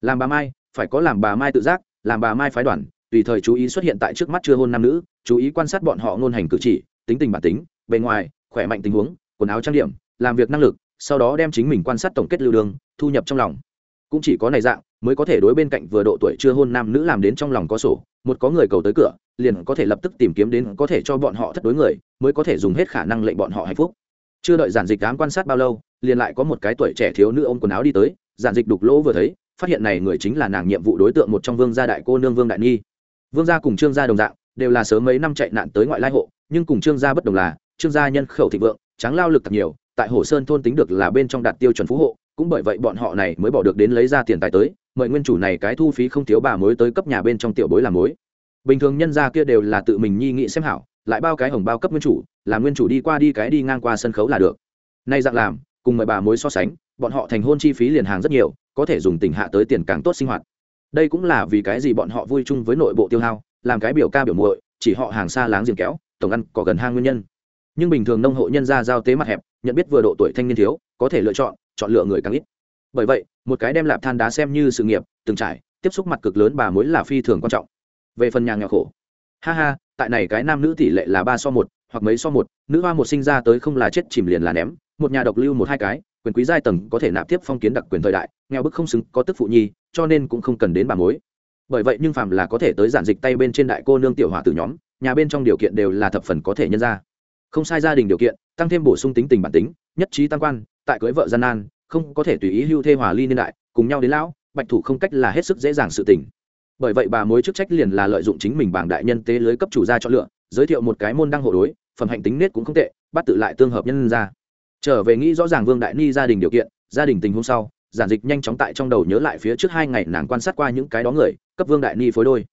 Làm bà mai, phải có làm bà mai tự giác, làm bà mai phái đoàn, tùy thời chú ý xuất hiện tại trước mắt chưa hôn nam nữ, chú ý quan sát bọn họ ngôn hành cử chỉ, tính tình bản tính, bề ngoài, khỏe mạnh tình huống, quần áo trang điểm, làm việc năng lực, sau đó đem chính mình quan sát tổng kết lưu đường, thu nhập trong lòng cũng chỉ có này dạng, mới có thể đối bên cạnh vừa độ tuổi chưa hôn nam nữ làm đến trong lòng có sổ. Một có người cầu tới cửa, liền có thể lập tức tìm kiếm đến, có thể cho bọn họ thất đối người, mới có thể dùng hết khả năng lệnh bọn họ hạnh phúc. Chưa đợi giản dịch đám quan sát bao lâu, liền lại có một cái tuổi trẻ thiếu nữ ôm quần áo đi tới. Giản dịch đục lỗ vừa thấy, phát hiện này người chính là nàng nhiệm vụ đối tượng một trong vương gia đại cô nương vương đại nhi vương gia cùng trương gia đồng dạng, đều là sớm mấy năm chạy nạn tới ngoại lai hộ, nhưng cùng trương gia bất đồng là, trương gia nhân khẩu thịnh vượng, tráng lao lực thật nhiều, tại hồ sơn thôn tính được là bên trong đạt tiêu chuẩn phú hộ cũng bởi vậy bọn họ này mới bỏ được đến lấy ra tiền tài tới, mời nguyên chủ này cái thu phí không thiếu bà mối tới cấp nhà bên trong tiểu bối làm mối. Bình thường nhân gia kia đều là tự mình nhi nghị xem hảo, lại bao cái hồng bao cấp nguyên chủ, làm nguyên chủ đi qua đi cái đi ngang qua sân khấu là được. Nay dạng làm, cùng mời bà mối so sánh, bọn họ thành hôn chi phí liền hàng rất nhiều, có thể dùng tình hạ tới tiền càng tốt sinh hoạt. Đây cũng là vì cái gì bọn họ vui chung với nội bộ tiêu hao, làm cái biểu ca biểu muội, chỉ họ hàng xa láng giềng kéo, tổng ăn có gần hang nguyên nhân. Nhưng bình thường nông hộ nhân gia giao tế mặt hẹp, nhận biết vừa độ tuổi thanh niên thiếu, có thể lựa chọn chọn lựa người càng ít. Bởi vậy, một cái đem lạp than đá xem như sự nghiệp, từng trải, tiếp xúc mặt cực lớn bà mối là phi thường quan trọng. Về phần nhà nghèo khổ. Ha ha, tại này cái nam nữ tỷ lệ là ba so một, hoặc mấy so một, nữ hoa một sinh ra tới không là chết chìm liền là ném, một nhà độc lưu một hai cái, quyền quý giai tầng có thể nạp tiếp phong kiến đặc quyền thời đại, nghèo bức không xứng, có tức phụ nhi, cho nên cũng không cần đến bà mối. Bởi vậy nhưng phàm là có thể tới giản dịch tay bên trên đại cô nương tiểu hỏa tử nhóm, nhà bên trong điều kiện đều là thập phần có thể nhân ra. Không sai gia đình điều kiện, tăng thêm bổ sung tính tình bản tính, nhất trí tăng quan tại cưới vợ gian nan, không có thể tùy ý hưu thê hòa ly niên đại, cùng nhau đến lão, bạch thủ không cách là hết sức dễ dàng sự tình. Bởi vậy bà mối chức trách liền là lợi dụng chính mình bảng đại nhân tế lưới cấp chủ gia chọn lựa, giới thiệu một cái môn đăng hộ đối, phẩm hạnh tính nết cũng không tệ, bắt tự lại tương hợp nhân ra. Trở về nghĩ rõ ràng vương đại ni gia đình điều kiện, gia đình tình hôm sau, giản dịch nhanh chóng tại trong đầu nhớ lại phía trước hai ngày nàng quan sát qua những cái đó người, cấp vương đại ni phối đôi.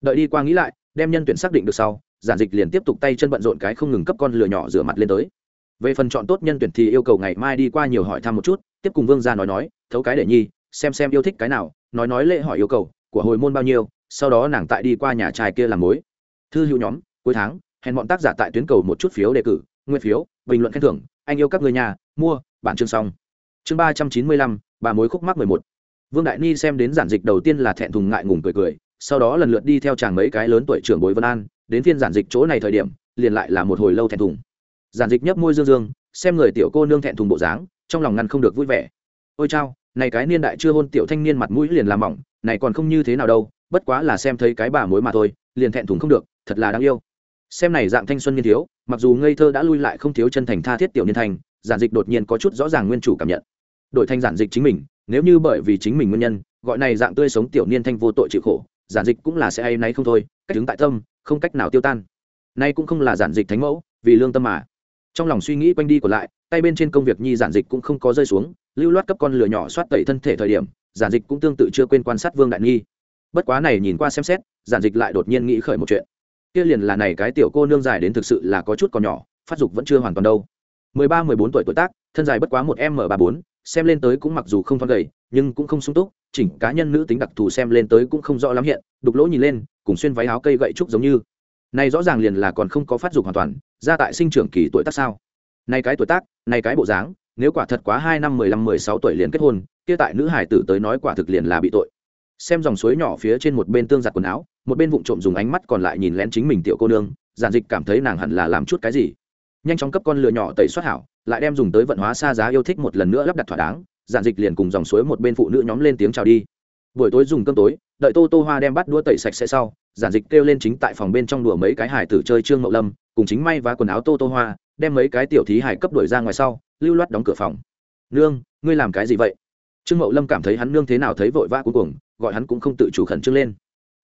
Đợi đi qua nghĩ lại, đem nhân tuyển xác định được sau, giản dịch liền tiếp tục tay chân bận rộn cái không ngừng cấp con lửa nhỏ rửa mặt lên tới về phần chọn tốt nhân tuyển thì yêu cầu ngày mai đi qua nhiều hỏi thăm một chút, tiếp cùng vương gia nói nói, thấu cái để nhi, xem xem yêu thích cái nào, nói nói lễ hỏi yêu cầu, của hồi môn bao nhiêu, sau đó nàng tại đi qua nhà trai kia làm mối. Thư hữu nhóm, cuối tháng, hẹn bọn tác giả tại tuyến cầu một chút phiếu đề cử, nguyên phiếu, bình luận khen thưởng, anh yêu các người nhà, mua, bản chương xong. Chương ba trăm chín mươi lăm, bà mối khúc mắc mười một. Vương đại ni xem đến giản dịch đầu tiên là thẹn thùng ngại ngùng cười cười, sau đó lần lượt đi theo chàng mấy cái lớn tuổi trưởng bối vân an, đến phiên giản dịch chỗ này thời điểm, liền lại là một hồi lâu thẹn thùng giản dịch nhấp môi dương dương, xem người tiểu cô nương thẹn thùng bộ dáng, trong lòng ngăn không được vui vẻ. Ôi chao, này cái niên đại chưa hôn tiểu thanh niên mặt mũi liền làm mỏng, này còn không như thế nào đâu, bất quá là xem thấy cái bà mối mà thôi, liền thẹn thùng không được, thật là đáng yêu. Xem này dạng thanh xuân niên thiếu, mặc dù ngây thơ đã lui lại không thiếu chân thành tha thiết tiểu niên thành, giản dịch đột nhiên có chút rõ ràng nguyên chủ cảm nhận. Đổi thanh giản dịch chính mình, nếu như bởi vì chính mình nguyên nhân, gọi này dạng tươi sống tiểu niên thanh vô tội chịu khổ, giản dịch cũng là sẽ hay náy không thôi, cách đứng tại tâm, không cách nào tiêu tan. Nay cũng không là giản dịch thánh mẫu, vì lương tâm mà trong lòng suy nghĩ quanh đi của lại, tay bên trên công việc nhi giản dịch cũng không có rơi xuống, lưu loát cấp con lửa nhỏ soát tẩy thân thể thời điểm, giản dịch cũng tương tự chưa quên quan sát vương đại nghi. Bất quá này nhìn qua xem xét, giản dịch lại đột nhiên nghĩ khởi một chuyện. Kia liền là này cái tiểu cô nương dài đến thực sự là có chút còn nhỏ, phát dục vẫn chưa hoàn toàn đâu. Mười ba, mười bốn tuổi tuổi tác, thân dài bất quá một m ba bốn, xem lên tới cũng mặc dù không thon gầy, nhưng cũng không sung túc, chỉnh cá nhân nữ tính đặc thù xem lên tới cũng không rõ lắm hiện, đục lỗ nhìn lên, cùng xuyên váy áo cây gậy trúc giống như này rõ ràng liền là còn không có phát dục hoàn toàn, ra tại sinh trưởng kỳ tuổi tác sao? Này cái tuổi tác, này cái bộ dáng, nếu quả thật quá hai năm, mười lăm, mười sáu tuổi liền kết hôn, kia tại nữ hải tử tới nói quả thực liền là bị tội. Xem dòng suối nhỏ phía trên một bên tương giặt quần áo, một bên vụng trộm dùng ánh mắt còn lại nhìn lén chính mình tiểu cô nương, giản dịch cảm thấy nàng hẳn là làm chút cái gì. Nhanh chóng cấp con lừa nhỏ tẩy xuất hảo, lại đem dùng tới vận hóa xa giá yêu thích một lần nữa lắp đặt thỏa đáng, giản dịch liền cùng dòng suối một bên phụ nữ nhóm lên tiếng chào đi buổi tối dùng cơm tối, đợi tô tô hoa đem bắt đua tẩy sạch sẽ sau, giản dịch kêu lên chính tại phòng bên trong đùa mấy cái hải tử chơi trương mậu lâm, cùng chính may và quần áo tô tô hoa, đem mấy cái tiểu thí hải cấp đuổi ra ngoài sau, lưu loát đóng cửa phòng. Nương, ngươi làm cái gì vậy? Trương mậu lâm cảm thấy hắn nương thế nào thấy vội vã cuối cùng gọi hắn cũng không tự chủ khẩn trương lên.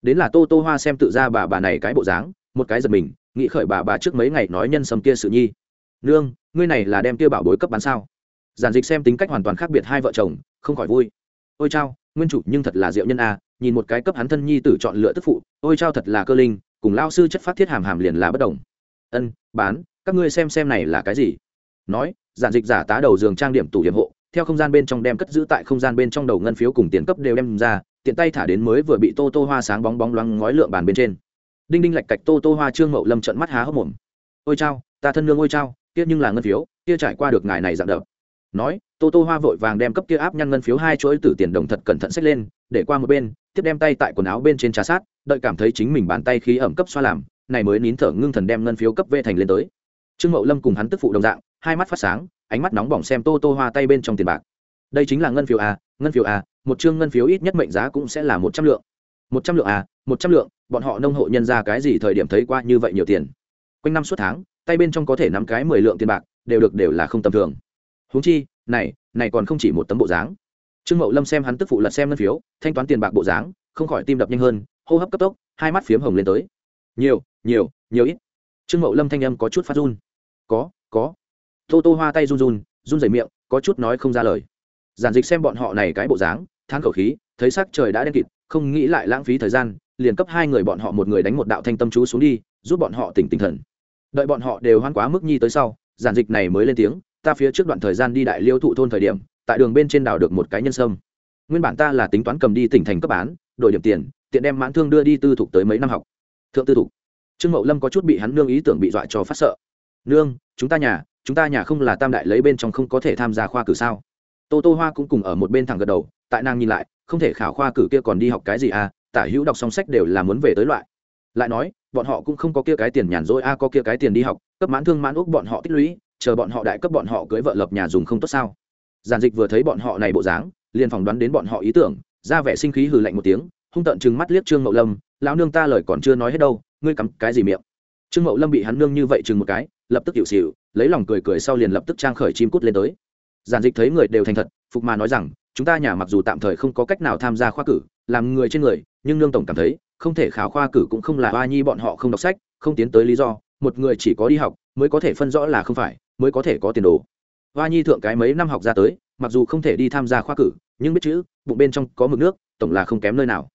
Đến là tô tô hoa xem tự ra bà bà này cái bộ dáng, một cái giật mình, nghĩ khởi bà bà trước mấy ngày nói nhân sâm kia sự nhi. Nương, ngươi này là đem kia bảo bối cấp bán sao? Giản dịch xem tính cách hoàn toàn khác biệt hai vợ chồng, không khỏi vui. Ôi chao nguyên chủ nhưng thật là diệu nhân a, nhìn một cái cấp hắn thân nhi tử chọn lựa tức phụ, ôi trao thật là cơ linh, cùng lao sư chất phát thiết hàm hàm liền là bất đồng. Ân, bán, các ngươi xem xem này là cái gì? Nói, giản dịch giả tá đầu giường trang điểm tủ điểm hộ, theo không gian bên trong đem cất giữ tại không gian bên trong đầu ngân phiếu cùng tiền cấp đều đem ra, tiện tay thả đến mới vừa bị tô tô hoa sáng bóng bóng loáng ngói lượng bàn bên trên. Đinh đinh lạch cạch tô tô hoa trương mậu lâm trận mắt há hốc mồm. Ôi chao, ta thân nương ôi chao, kia nhưng là ngân phiếu, kia trải qua được ngài này dạng đập nói, tô tô hoa vội vàng đem cấp kia áp nhăn ngân phiếu hai chuỗi từ tiền đồng thật cẩn thận xách lên, để qua một bên, tiếp đem tay tại quần áo bên trên trà sát, đợi cảm thấy chính mình bàn tay khí ẩm cấp xoa làm, này mới nín thở ngưng thần đem ngân phiếu cấp vê thành lên tới. Trương mậu lâm cùng hắn tức phụ đồng dạng, hai mắt phát sáng, ánh mắt nóng bỏng xem tô tô hoa tay bên trong tiền bạc. Đây chính là ngân phiếu a ngân phiếu a một chương ngân phiếu ít nhất mệnh giá cũng sẽ là một trăm lượng. Một trăm lượng a một trăm lượng, bọn họ nông hộ nhân ra cái gì thời điểm thấy qua như vậy nhiều tiền? Quanh năm suốt tháng, tay bên trong có thể nắm cái mười lượng tiền bạc, đều được đều là không tầm thường huống chi, này này còn không chỉ một tấm bộ dáng. Trương mậu lâm xem hắn tức phụ lật xem ngân phiếu, thanh toán tiền bạc bộ dáng, không khỏi tim đập nhanh hơn, hô hấp cấp tốc, hai mắt phiếm hồng lên tới. Nhiều nhiều nhiều ít. Trương mậu lâm thanh âm có chút phát run. Có có. Tô tô hoa tay run run run rẩy miệng, có chút nói không ra lời. Giản dịch xem bọn họ này cái bộ dáng, than khẩu khí, thấy sắc trời đã đen kịt, không nghĩ lại lãng phí thời gian, liền cấp hai người bọn họ một người đánh một đạo thanh tâm chú xuống đi, giúp bọn họ tỉnh tinh thần. Đợi bọn họ đều hoan quá mức nhi tới sau, giản dịch này mới lên tiếng ta phía trước đoạn thời gian đi đại liêu thụ thôn thời điểm, tại đường bên trên đảo được một cái nhân sâm. Nguyên bản ta là tính toán cầm đi tỉnh thành cấp bán, đổi điểm tiền, tiện đem mãn thương đưa đi tư thục tới mấy năm học. Thượng tư thục. Trương mậu lâm có chút bị hắn nương ý tưởng bị dọa cho phát sợ. Nương, chúng ta nhà, chúng ta nhà không là tam đại lấy bên trong không có thể tham gia khoa cử sao? Tô tô hoa cũng cùng ở một bên thẳng gật đầu, tại nàng nhìn lại, không thể khảo khoa cử kia còn đi học cái gì à tả hữu đọc song sách đều là muốn về tới loại. Lại nói, bọn họ cũng không có kia cái tiền nhàn rỗi, a, có kia cái tiền đi học, cấp mãn thương mãn úc bọn họ tích lũy chờ bọn họ đại cấp bọn họ cưới vợ lập nhà dùng không tốt sao? Giản dịch vừa thấy bọn họ này bộ dáng, liền phỏng đoán đến bọn họ ý tưởng, ra vẻ sinh khí hừ lạnh một tiếng, hung tận chừng mắt liếc trương mậu lâm, lão nương ta lời còn chưa nói hết đâu, ngươi cắm cái gì miệng? Trương mậu lâm bị hắn nương như vậy chừng một cái, lập tức hiệu xịu lấy lòng cười cười sau liền lập tức trang khởi chim cút lên tới. Giản dịch thấy người đều thành thật, phục mà nói rằng, chúng ta nhà mặc dù tạm thời không có cách nào tham gia khoa cử, làm người trên người, nhưng nương tổng cảm thấy, không thể khảo khoa cử cũng không là Ba nhi bọn họ không đọc sách, không tiến tới lý do, một người chỉ có đi học, mới có thể phân rõ là không phải mới có thể có tiền đồ. Hoa nhi thượng cái mấy năm học ra tới, mặc dù không thể đi tham gia khoa cử, nhưng biết chữ, bụng bên trong có mực nước, tổng là không kém nơi nào.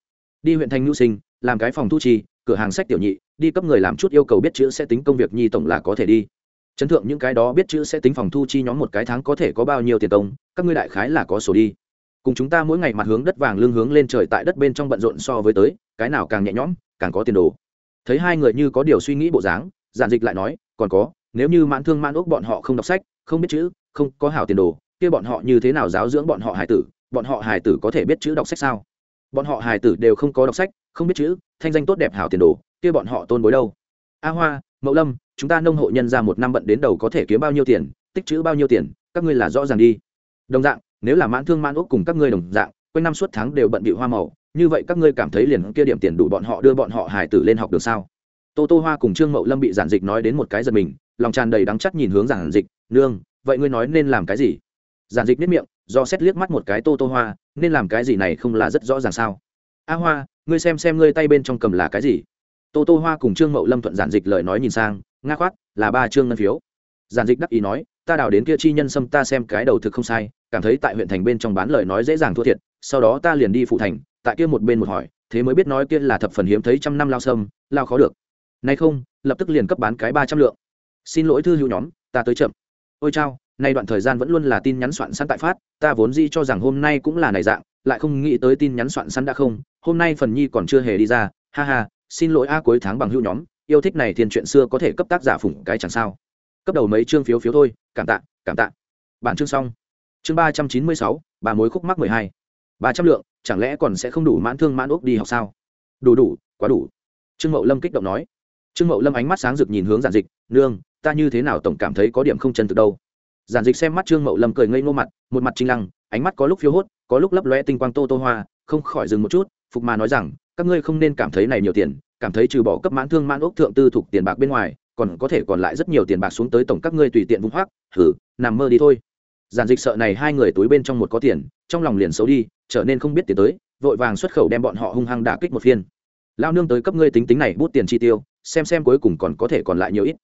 Đi huyện thành nhu sinh, làm cái phòng thu chi cửa hàng sách tiểu nhị, đi cấp người làm chút yêu cầu biết chữ sẽ tính công việc nhi tổng là có thể đi. Chấn thượng những cái đó biết chữ sẽ tính phòng thu chi nhóm một cái tháng có thể có bao nhiêu tiền công, các ngươi đại khái là có sổ đi. Cùng chúng ta mỗi ngày mặt hướng đất vàng lưng hướng lên trời tại đất bên trong bận rộn so với tới, cái nào càng nhẹ nhõm, càng có tiền đồ. Thấy hai người như có điều suy nghĩ bộ dáng, giản dịch lại nói, còn có nếu như mãn thương mãn ốc bọn họ không đọc sách, không biết chữ, không có hảo tiền đồ, kia bọn họ như thế nào giáo dưỡng bọn họ hài tử? Bọn họ hài tử có thể biết chữ đọc sách sao? Bọn họ hài tử đều không có đọc sách, không biết chữ, thanh danh tốt đẹp hảo tiền đồ, kia bọn họ tôn bối đâu? A hoa, mậu lâm, chúng ta nông hộ nhân ra một năm bận đến đầu có thể kiếm bao nhiêu tiền, tích chữ bao nhiêu tiền, các ngươi là rõ ràng đi. Đồng dạng, nếu là mãn thương mãn ốc cùng các ngươi đồng dạng, quanh năm suốt tháng đều bận bị hoa màu, như vậy các ngươi cảm thấy liền kia điểm tiền đủ bọn họ đưa bọn họ hài tử lên học được sao? Tô tô hoa cùng trương mậu lâm bị giản dịch nói đến một cái giật mình lòng tràn đầy đắng chắc nhìn hướng giản dịch, nương, vậy ngươi nói nên làm cái gì? Giản dịch biết miệng, do xét liếc mắt một cái tô tô hoa, nên làm cái gì này không là rất rõ ràng sao? A hoa, ngươi xem xem ngươi tay bên trong cầm là cái gì? Tô tô hoa cùng trương mậu lâm thuận giản dịch lời nói nhìn sang, nga khoát, là ba trương ngân phiếu. Giản dịch đắc ý nói, ta đào đến kia chi nhân xâm ta xem cái đầu thực không sai, cảm thấy tại huyện thành bên trong bán lời nói dễ dàng thua thiệt, sau đó ta liền đi phụ thành, tại kia một bên một hỏi, thế mới biết nói kia là thập phần hiếm thấy trăm năm lao sâm, lao khó được. Nay không, lập tức liền cấp bán cái ba trăm lượng xin lỗi thư hữu nhóm, ta tới chậm. Ôi chao, nay đoạn thời gian vẫn luôn là tin nhắn soạn sẵn tại phát, ta vốn di cho rằng hôm nay cũng là này dạng, lại không nghĩ tới tin nhắn soạn sẵn đã không, hôm nay phần nhi còn chưa hề đi ra, ha ha, xin lỗi a cuối tháng bằng hữu nhóm, yêu thích này thiên chuyện xưa có thể cấp tác giả phủng cái chẳng sao. Cấp đầu mấy chương phiếu phiếu thôi, cảm tạ cảm tạ. Bản chương xong. Chương ba trăm chín mươi sáu, bà mối khúc mắc mười hai. Ba trăm lượng, chẳng lẽ còn sẽ không đủ mãn thương mãn úc đi học sao? Đủ đủ, quá đủ. Trương mậu lâm kích động nói. Trương mậu lâm ánh mắt sáng rực nhìn hướng giản dịch, nương ta như thế nào tổng cảm thấy có điểm không chân thực đâu. Giản dịch xem mắt trương mậu lâm cười ngây ngô mặt, một mặt trinh lăng, ánh mắt có lúc phiêu hốt, có lúc lấp lóe tinh quang tô tô hoa, không khỏi dừng một chút, phục mà nói rằng, các ngươi không nên cảm thấy này nhiều tiền, cảm thấy trừ bỏ cấp mãn thương mãn ốc thượng tư thuộc tiền bạc bên ngoài, còn có thể còn lại rất nhiều tiền bạc xuống tới tổng các ngươi tùy tiện vung hoác thử nằm mơ đi thôi. Giản dịch sợ này hai người túi bên trong một có tiền, trong lòng liền xấu đi, trở nên không biết tiền tới, vội vàng xuất khẩu đem bọn họ hung hăng đả kích một phiên. Lao nương tới cấp ngươi tính tính này bút tiền chi tiêu, xem xem cuối cùng còn có thể còn lại nhiều ít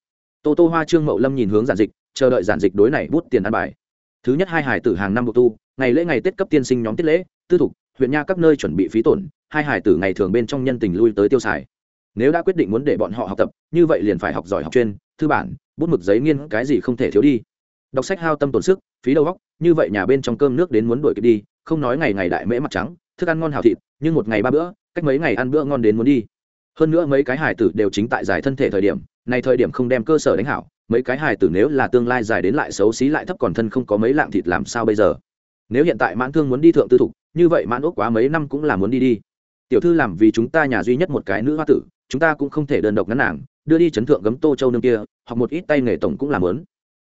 tô tô hoa, trương mậu lâm nhìn hướng giản dịch, chờ đợi giản dịch đối này bút tiền ăn bài. Thứ nhất hai hải tử hàng năm bộ tu, ngày lễ ngày tết cấp tiên sinh nhóm tiết lễ, tư thục, huyện nha các nơi chuẩn bị phí tổn, hai hải tử ngày thường bên trong nhân tình lui tới tiêu xài. Nếu đã quyết định muốn để bọn họ học tập, như vậy liền phải học giỏi học chuyên, thư bản, bút mực giấy nghiên, cái gì không thể thiếu đi. Đọc sách hao tâm tổn sức, phí đầu góc như vậy nhà bên trong cơm nước đến muốn đuổi kịp đi, không nói ngày ngày đại mễ mặt trắng, thức ăn ngon hào thịt, nhưng một ngày ba bữa, cách mấy ngày ăn bữa ngon đến muốn đi. Hơn nữa mấy cái hải tử đều chính tại giải thân thể thời điểm này thời điểm không đem cơ sở đánh hảo, mấy cái hài tử nếu là tương lai dài đến lại xấu xí lại thấp còn thân không có mấy lạng thịt làm sao bây giờ? Nếu hiện tại mãn thương muốn đi thượng tư thục, như vậy mãn ốc quá mấy năm cũng là muốn đi đi. Tiểu thư làm vì chúng ta nhà duy nhất một cái nữ hoa tử, chúng ta cũng không thể đơn độc ngắn nàng, đưa đi chấn thượng gấm tô châu nương kia, học một ít tay nghề tổng cũng làm lớn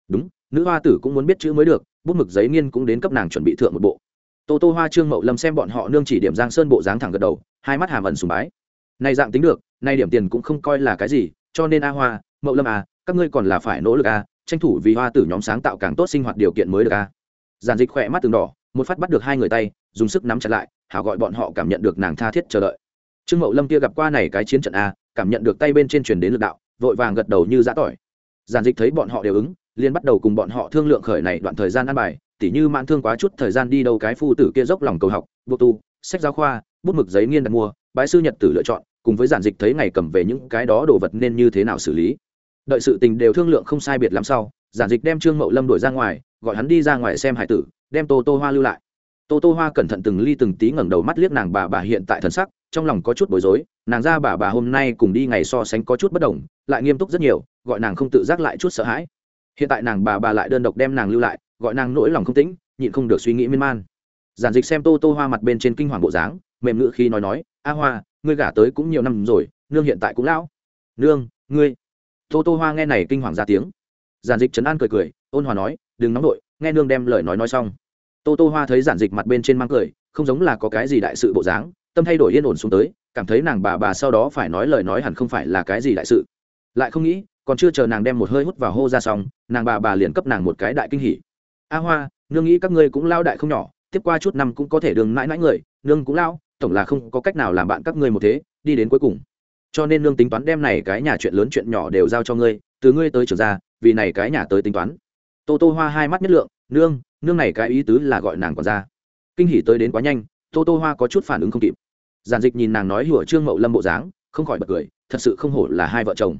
đúng, nữ hoa tử cũng muốn biết chữ mới được, bút mực giấy nghiên cũng đến cấp nàng chuẩn bị thượng một bộ. Tô tô hoa, trương mậu lâm xem bọn họ nương chỉ điểm giang sơn bộ dáng thẳng gật đầu, hai mắt hàm ẩn sùng bái. Này dạng tính được, nay điểm tiền cũng không coi là cái gì cho nên a hoa, mậu lâm à các ngươi còn là phải nỗ lực à tranh thủ vì hoa tử nhóm sáng tạo càng tốt sinh hoạt điều kiện mới được à. Giản dịch khỏe mắt từng đỏ, một phát bắt được hai người tay, dùng sức nắm chặt lại, hảo gọi bọn họ cảm nhận được nàng tha thiết chờ đợi. Trương mậu lâm kia gặp qua này cái chiến trận a cảm nhận được tay bên trên truyền đến lực đạo, vội vàng gật đầu như giã tỏi. Giản dịch thấy bọn họ đều ứng, liền bắt đầu cùng bọn họ thương lượng khởi này đoạn thời gian ăn bài, tỉ như mãn thương quá chút thời gian đi đâu cái phu tử kia dốc lòng cầu học buộc tu, sách giáo khoa, bút mực giấy nghiên đặt mua bái sư nhật tử lựa chọn, cùng với giản dịch thấy ngày cầm về những cái đó đồ vật nên như thế nào xử lý. Đợi sự tình đều thương lượng không sai biệt lắm sau, giản dịch đem trương mậu lâm đổi ra ngoài, gọi hắn đi ra ngoài xem hải tử, đem tô tô hoa lưu lại. Tô tô hoa cẩn thận từng ly từng tí ngẩng đầu mắt liếc nàng bà bà hiện tại thần sắc, trong lòng có chút bối rối, nàng ra bà bà hôm nay cùng đi ngày so sánh có chút bất đồng, lại nghiêm túc rất nhiều, gọi nàng không tự giác lại chút sợ hãi. Hiện tại nàng bà bà lại đơn độc đem nàng lưu lại, gọi nàng nỗi lòng không tĩnh, nhịn không được suy nghĩ miên man. Giản dịch xem tô tô hoa mặt bên trên kinh hoàng bộ dáng, mềm ngữ khi nói nói a hoa, ngươi gả tới cũng nhiều năm rồi, nương hiện tại cũng lão. Nương, ngươi. Tô tô hoa nghe này kinh hoàng ra tiếng. Giản dịch trấn an cười cười, ôn hòa nói, đừng nóng đội nghe nương đem lời nói nói xong. Tô tô hoa thấy giản dịch mặt bên trên mang cười, không giống là có cái gì đại sự bộ dáng, tâm thay đổi yên ổn xuống tới, cảm thấy nàng bà bà sau đó phải nói lời nói hẳn không phải là cái gì đại sự. Lại không nghĩ, còn chưa chờ nàng đem một hơi hút vào hô ra xong, nàng bà bà liền cấp nàng một cái đại kinh hỉ. A hoa, nương nghĩ các ngươi cũng lao đại không nhỏ, tiếp qua chút năm cũng có thể đường mãi mãi người, nương cũng lao tổng là không có cách nào làm bạn các ngươi một thế, đi đến cuối cùng. Cho nên nương tính toán đem này cái nhà chuyện lớn chuyện nhỏ đều giao cho ngươi, từ ngươi tới trường ra vì này cái nhà tới tính toán. Tô tô hoa hai mắt nhất lượng, nương nương này cái ý tứ là gọi nàng còn ra kinh hỉ tới đến quá nhanh, tô tô hoa có chút phản ứng không kịp. Giản dịch nhìn nàng nói hủa trương mậu lâm bộ dáng, không khỏi bật cười, thật sự không hổ là hai vợ chồng.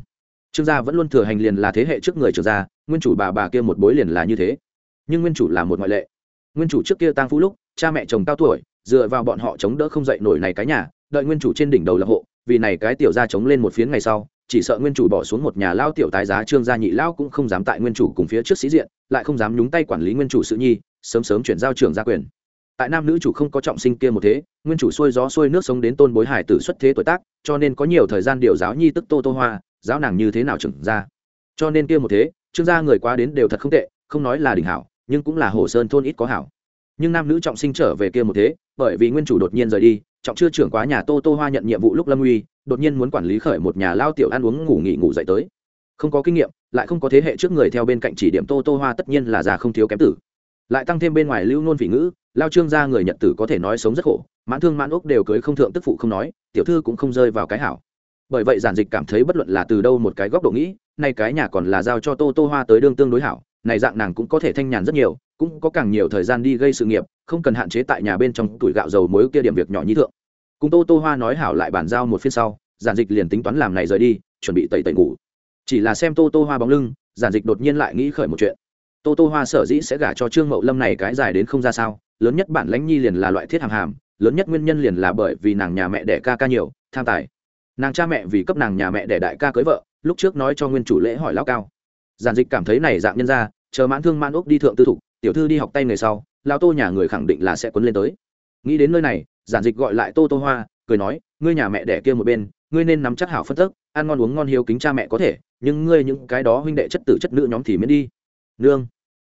Trương gia vẫn luôn thừa hành liền là thế hệ trước người trường gia, nguyên chủ bà bà kia một bối liền là như thế. Nhưng nguyên chủ là một ngoại lệ. Nguyên chủ trước kia tang phú lúc, cha mẹ chồng cao tuổi dựa vào bọn họ chống đỡ không dậy nổi này cái nhà, đợi nguyên chủ trên đỉnh đầu lập hộ, vì này cái tiểu gia chống lên một phiến ngày sau, chỉ sợ nguyên chủ bỏ xuống một nhà lao tiểu tái giá trương gia nhị lao cũng không dám tại nguyên chủ cùng phía trước sĩ diện, lại không dám nhúng tay quản lý nguyên chủ sự nhi, sớm sớm chuyển giao trường gia quyền. Tại nam nữ chủ không có trọng sinh kia một thế, nguyên chủ xuôi gió xuôi nước sống đến tôn bối hải tử xuất thế tuổi tác, cho nên có nhiều thời gian điều giáo nhi tức tô tô hoa, giáo nàng như thế nào trưởng ra cho nên kia một thế, trương gia người quá đến đều thật không tệ, không nói là đỉnh hảo, nhưng cũng là hồ sơn thôn ít có hảo nhưng nam nữ trọng sinh trở về kia một thế, bởi vì nguyên chủ đột nhiên rời đi, trọng chưa trưởng quá nhà tô tô hoa nhận nhiệm vụ lúc lâm uy, đột nhiên muốn quản lý khởi một nhà lao tiểu ăn uống ngủ nghỉ ngủ dậy tới. Không có kinh nghiệm, lại không có thế hệ trước người theo bên cạnh chỉ điểm tô tô hoa tất nhiên là già không thiếu kém tử. Lại tăng thêm bên ngoài lưu nôn vị ngữ, lao trương gia người nhật tử có thể nói sống rất khổ, mãn thương mãn úc đều cưới không thượng tức phụ không nói, tiểu thư cũng không rơi vào cái hảo. Bởi vậy giản dịch cảm thấy bất luận là từ đâu một cái góc độ nghĩ, nay cái nhà còn là giao cho tô tô hoa tới đương tương đối hảo này dạng nàng cũng có thể thanh nhàn rất nhiều, cũng có càng nhiều thời gian đi gây sự nghiệp, không cần hạn chế tại nhà bên trong tuổi gạo dầu mối kia điểm việc nhỏ như thượng. Cùng tô tô hoa nói hảo lại bàn giao một phiên sau, giản dịch liền tính toán làm này rời đi, chuẩn bị tẩy tẩy ngủ. Chỉ là xem tô tô hoa bóng lưng, giản dịch đột nhiên lại nghĩ khởi một chuyện. Tô tô hoa sở dĩ sẽ gả cho trương mậu lâm này cái dài đến không ra sao, lớn nhất bản lãnh nhi liền là loại thiết hàng hàm, lớn nhất nguyên nhân liền là bởi vì nàng nhà mẹ đẻ ca ca nhiều, tham tài. Nàng cha mẹ vì cấp nàng nhà mẹ đẻ đại ca cưới vợ, lúc trước nói cho nguyên chủ lễ hỏi lao cao. Giản dịch cảm thấy này dạng nhân ra chờ mãn thương mãn úc đi thượng tư thục, tiểu thư đi học tay người sau lao tô nhà người khẳng định là sẽ quấn lên tới. Nghĩ đến nơi này, giản dịch gọi lại tô tô hoa, cười nói, ngươi nhà mẹ đẻ kia một bên, ngươi nên nắm chắc hảo phân tức, ăn ngon uống ngon hiếu kính cha mẹ có thể, nhưng ngươi những cái đó huynh đệ chất tử chất nữ nhóm thì miễn đi. Nương.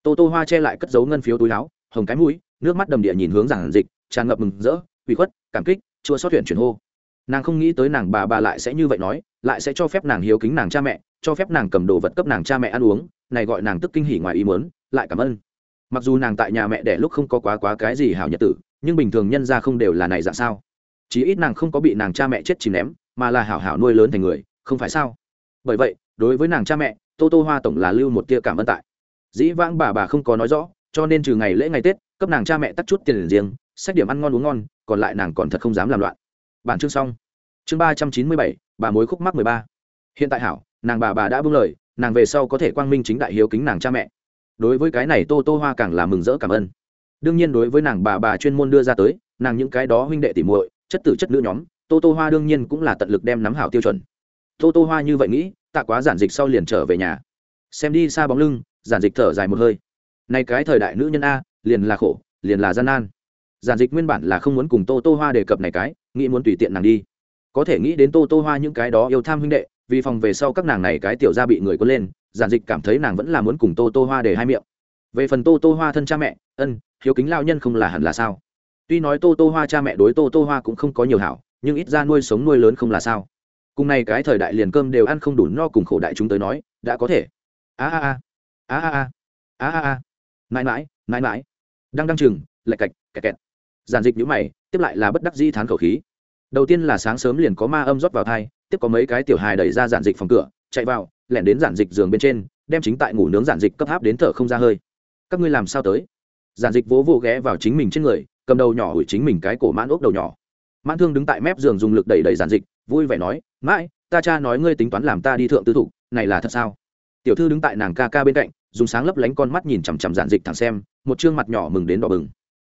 Tô tô hoa che lại cất giấu ngân phiếu túi láo hồng cái mũi, nước mắt đầm địa nhìn hướng giản dịch, tràn ngập mừng rỡ ủy khuất, cảm kích, chua xót huyện chuyển hô. Nàng không nghĩ tới nàng bà bà lại sẽ như vậy nói, lại sẽ cho phép nàng hiếu kính nàng cha mẹ cho phép nàng cầm đồ vật cấp nàng cha mẹ ăn uống, này gọi nàng tức kinh hỉ ngoài ý muốn, lại cảm ơn. Mặc dù nàng tại nhà mẹ đẻ lúc không có quá quá cái gì hảo nhật tử, nhưng bình thường nhân ra không đều là này dạng sao? Chí ít nàng không có bị nàng cha mẹ chết chìm ném, mà là hảo hảo nuôi lớn thành người, không phải sao? Bởi vậy, đối với nàng cha mẹ, tô tô hoa tổng là lưu một tia cảm ơn tại. Dĩ vãng bà bà không có nói rõ, cho nên trừ ngày lễ ngày tết, cấp nàng cha mẹ tắt chút tiền riêng xét điểm ăn ngon uống ngon, còn lại nàng còn thật không dám làm loạn. Bản chương xong. Chương ba trăm chín mươi bảy, bà mối khúc mắc mười ba. Hiện tại hảo nàng bà bà đã bưng lời, nàng về sau có thể quang minh chính đại hiếu kính nàng cha mẹ. Đối với cái này tô tô hoa càng là mừng rỡ cảm ơn. Đương nhiên đối với nàng bà bà chuyên môn đưa ra tới, nàng những cái đó huynh đệ tỉ muội, chất tử chất nữ nhóm, tô tô hoa đương nhiên cũng là tận lực đem nắm hảo tiêu chuẩn. Tô tô hoa như vậy nghĩ, tạ quá giản dịch sau liền trở về nhà. Xem đi xa bóng lưng, giản dịch thở dài một hơi. Nay cái thời đại nữ nhân a, liền là khổ, liền là gian nan. Giản dịch nguyên bản là không muốn cùng tô tô hoa đề cập này cái, nghĩ muốn tùy tiện nàng đi. Có thể nghĩ đến tô tô hoa những cái đó yêu tham huynh đệ vì phòng về sau các nàng này cái tiểu ra bị người có lên, giản dịch cảm thấy nàng vẫn là muốn cùng tô tô hoa để hai miệng. Về phần tô tô hoa thân cha mẹ, ân, hiếu kính lao nhân không là hẳn là sao? Tuy nói tô tô hoa cha mẹ đối tô tô hoa cũng không có nhiều hảo, nhưng ít ra nuôi sống nuôi lớn không là sao? Cùng này cái thời đại liền cơm đều ăn không đủ no cùng khổ đại chúng tới nói, đã có thể. A a a. A a a. A a a. Mãi mãi mãi mãi. Đang đăng chừng, lạch cạch, kẹt kẹt. Giản dịch nhữ mày, tiếp lại là bất đắc di thán khẩu khí. Đầu tiên là sáng sớm liền có ma âm rót vào thai tiếp có mấy cái tiểu hài đẩy ra giản dịch phòng cửa, chạy vào, lẻn đến giản dịch giường bên trên, đem chính tại ngủ nướng giản dịch cấp áp đến thở không ra hơi. Các ngươi làm sao tới? Giản dịch vỗ vỗ ghé vào chính mình trên người, cầm đầu nhỏ hủi chính mình cái cổ mãn ốc đầu nhỏ. Mãn thương đứng tại mép giường dùng lực đẩy đẩy giản dịch, vui vẻ nói, mãi, ta cha nói ngươi tính toán làm ta đi thượng tư thục, này là thật sao? Tiểu thư đứng tại nàng ca ca bên cạnh, dùng sáng lấp lánh con mắt nhìn chằm chằm giản dịch thẳng xem, một chương mặt nhỏ mừng đến đỏ bừng.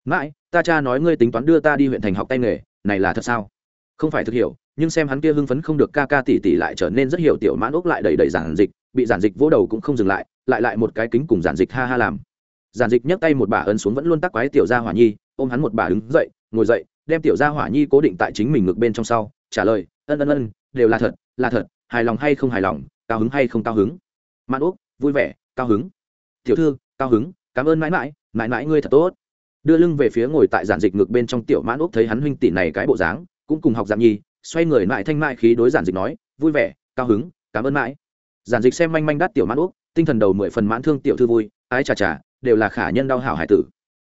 Mãi, ta cha nói ngươi tính toán đưa ta đi huyện thành học tay nghề, này là thật sao? Không phải thực hiểu nhưng xem hắn kia hưng phấn không được ca ca tỉ tỉ lại trở nên rất hiểu tiểu mãn ốc lại đầy đầy giản dịch, bị giản dịch vỗ đầu cũng không dừng lại lại lại một cái kính cùng giản dịch ha ha làm. Giản dịch nhấc tay một bà ấn xuống vẫn luôn tắc quái tiểu gia hỏa nhi, ôm hắn một bà đứng dậy, ngồi dậy, đem tiểu gia hỏa nhi cố định tại chính mình ngực bên trong sau, trả lời, ân ân ân, đều là thật là thật, hài lòng hay không hài lòng, cao hứng hay không cao hứng? Mãn úc vui vẻ, cao hứng. Tiểu thư, cao hứng, cảm ơn mãi mãi mãi mãi ngươi thật tốt. Đưa lưng về phía ngồi tại giản dịch ngực bên trong tiểu mãn úc thấy hắn huynh tỷ này cái bộ dáng, cũng cùng học dạng nhi xoay người lại thanh mại khí đối giản dịch nói, vui vẻ, cao hứng, cảm ơn mãi. Giản dịch xem manh manh đắt tiểu mãn úc tinh thần đầu mười phần mãn thương tiểu thư vui, ái chà chà, đều là khả nhân đau hảo hải tử.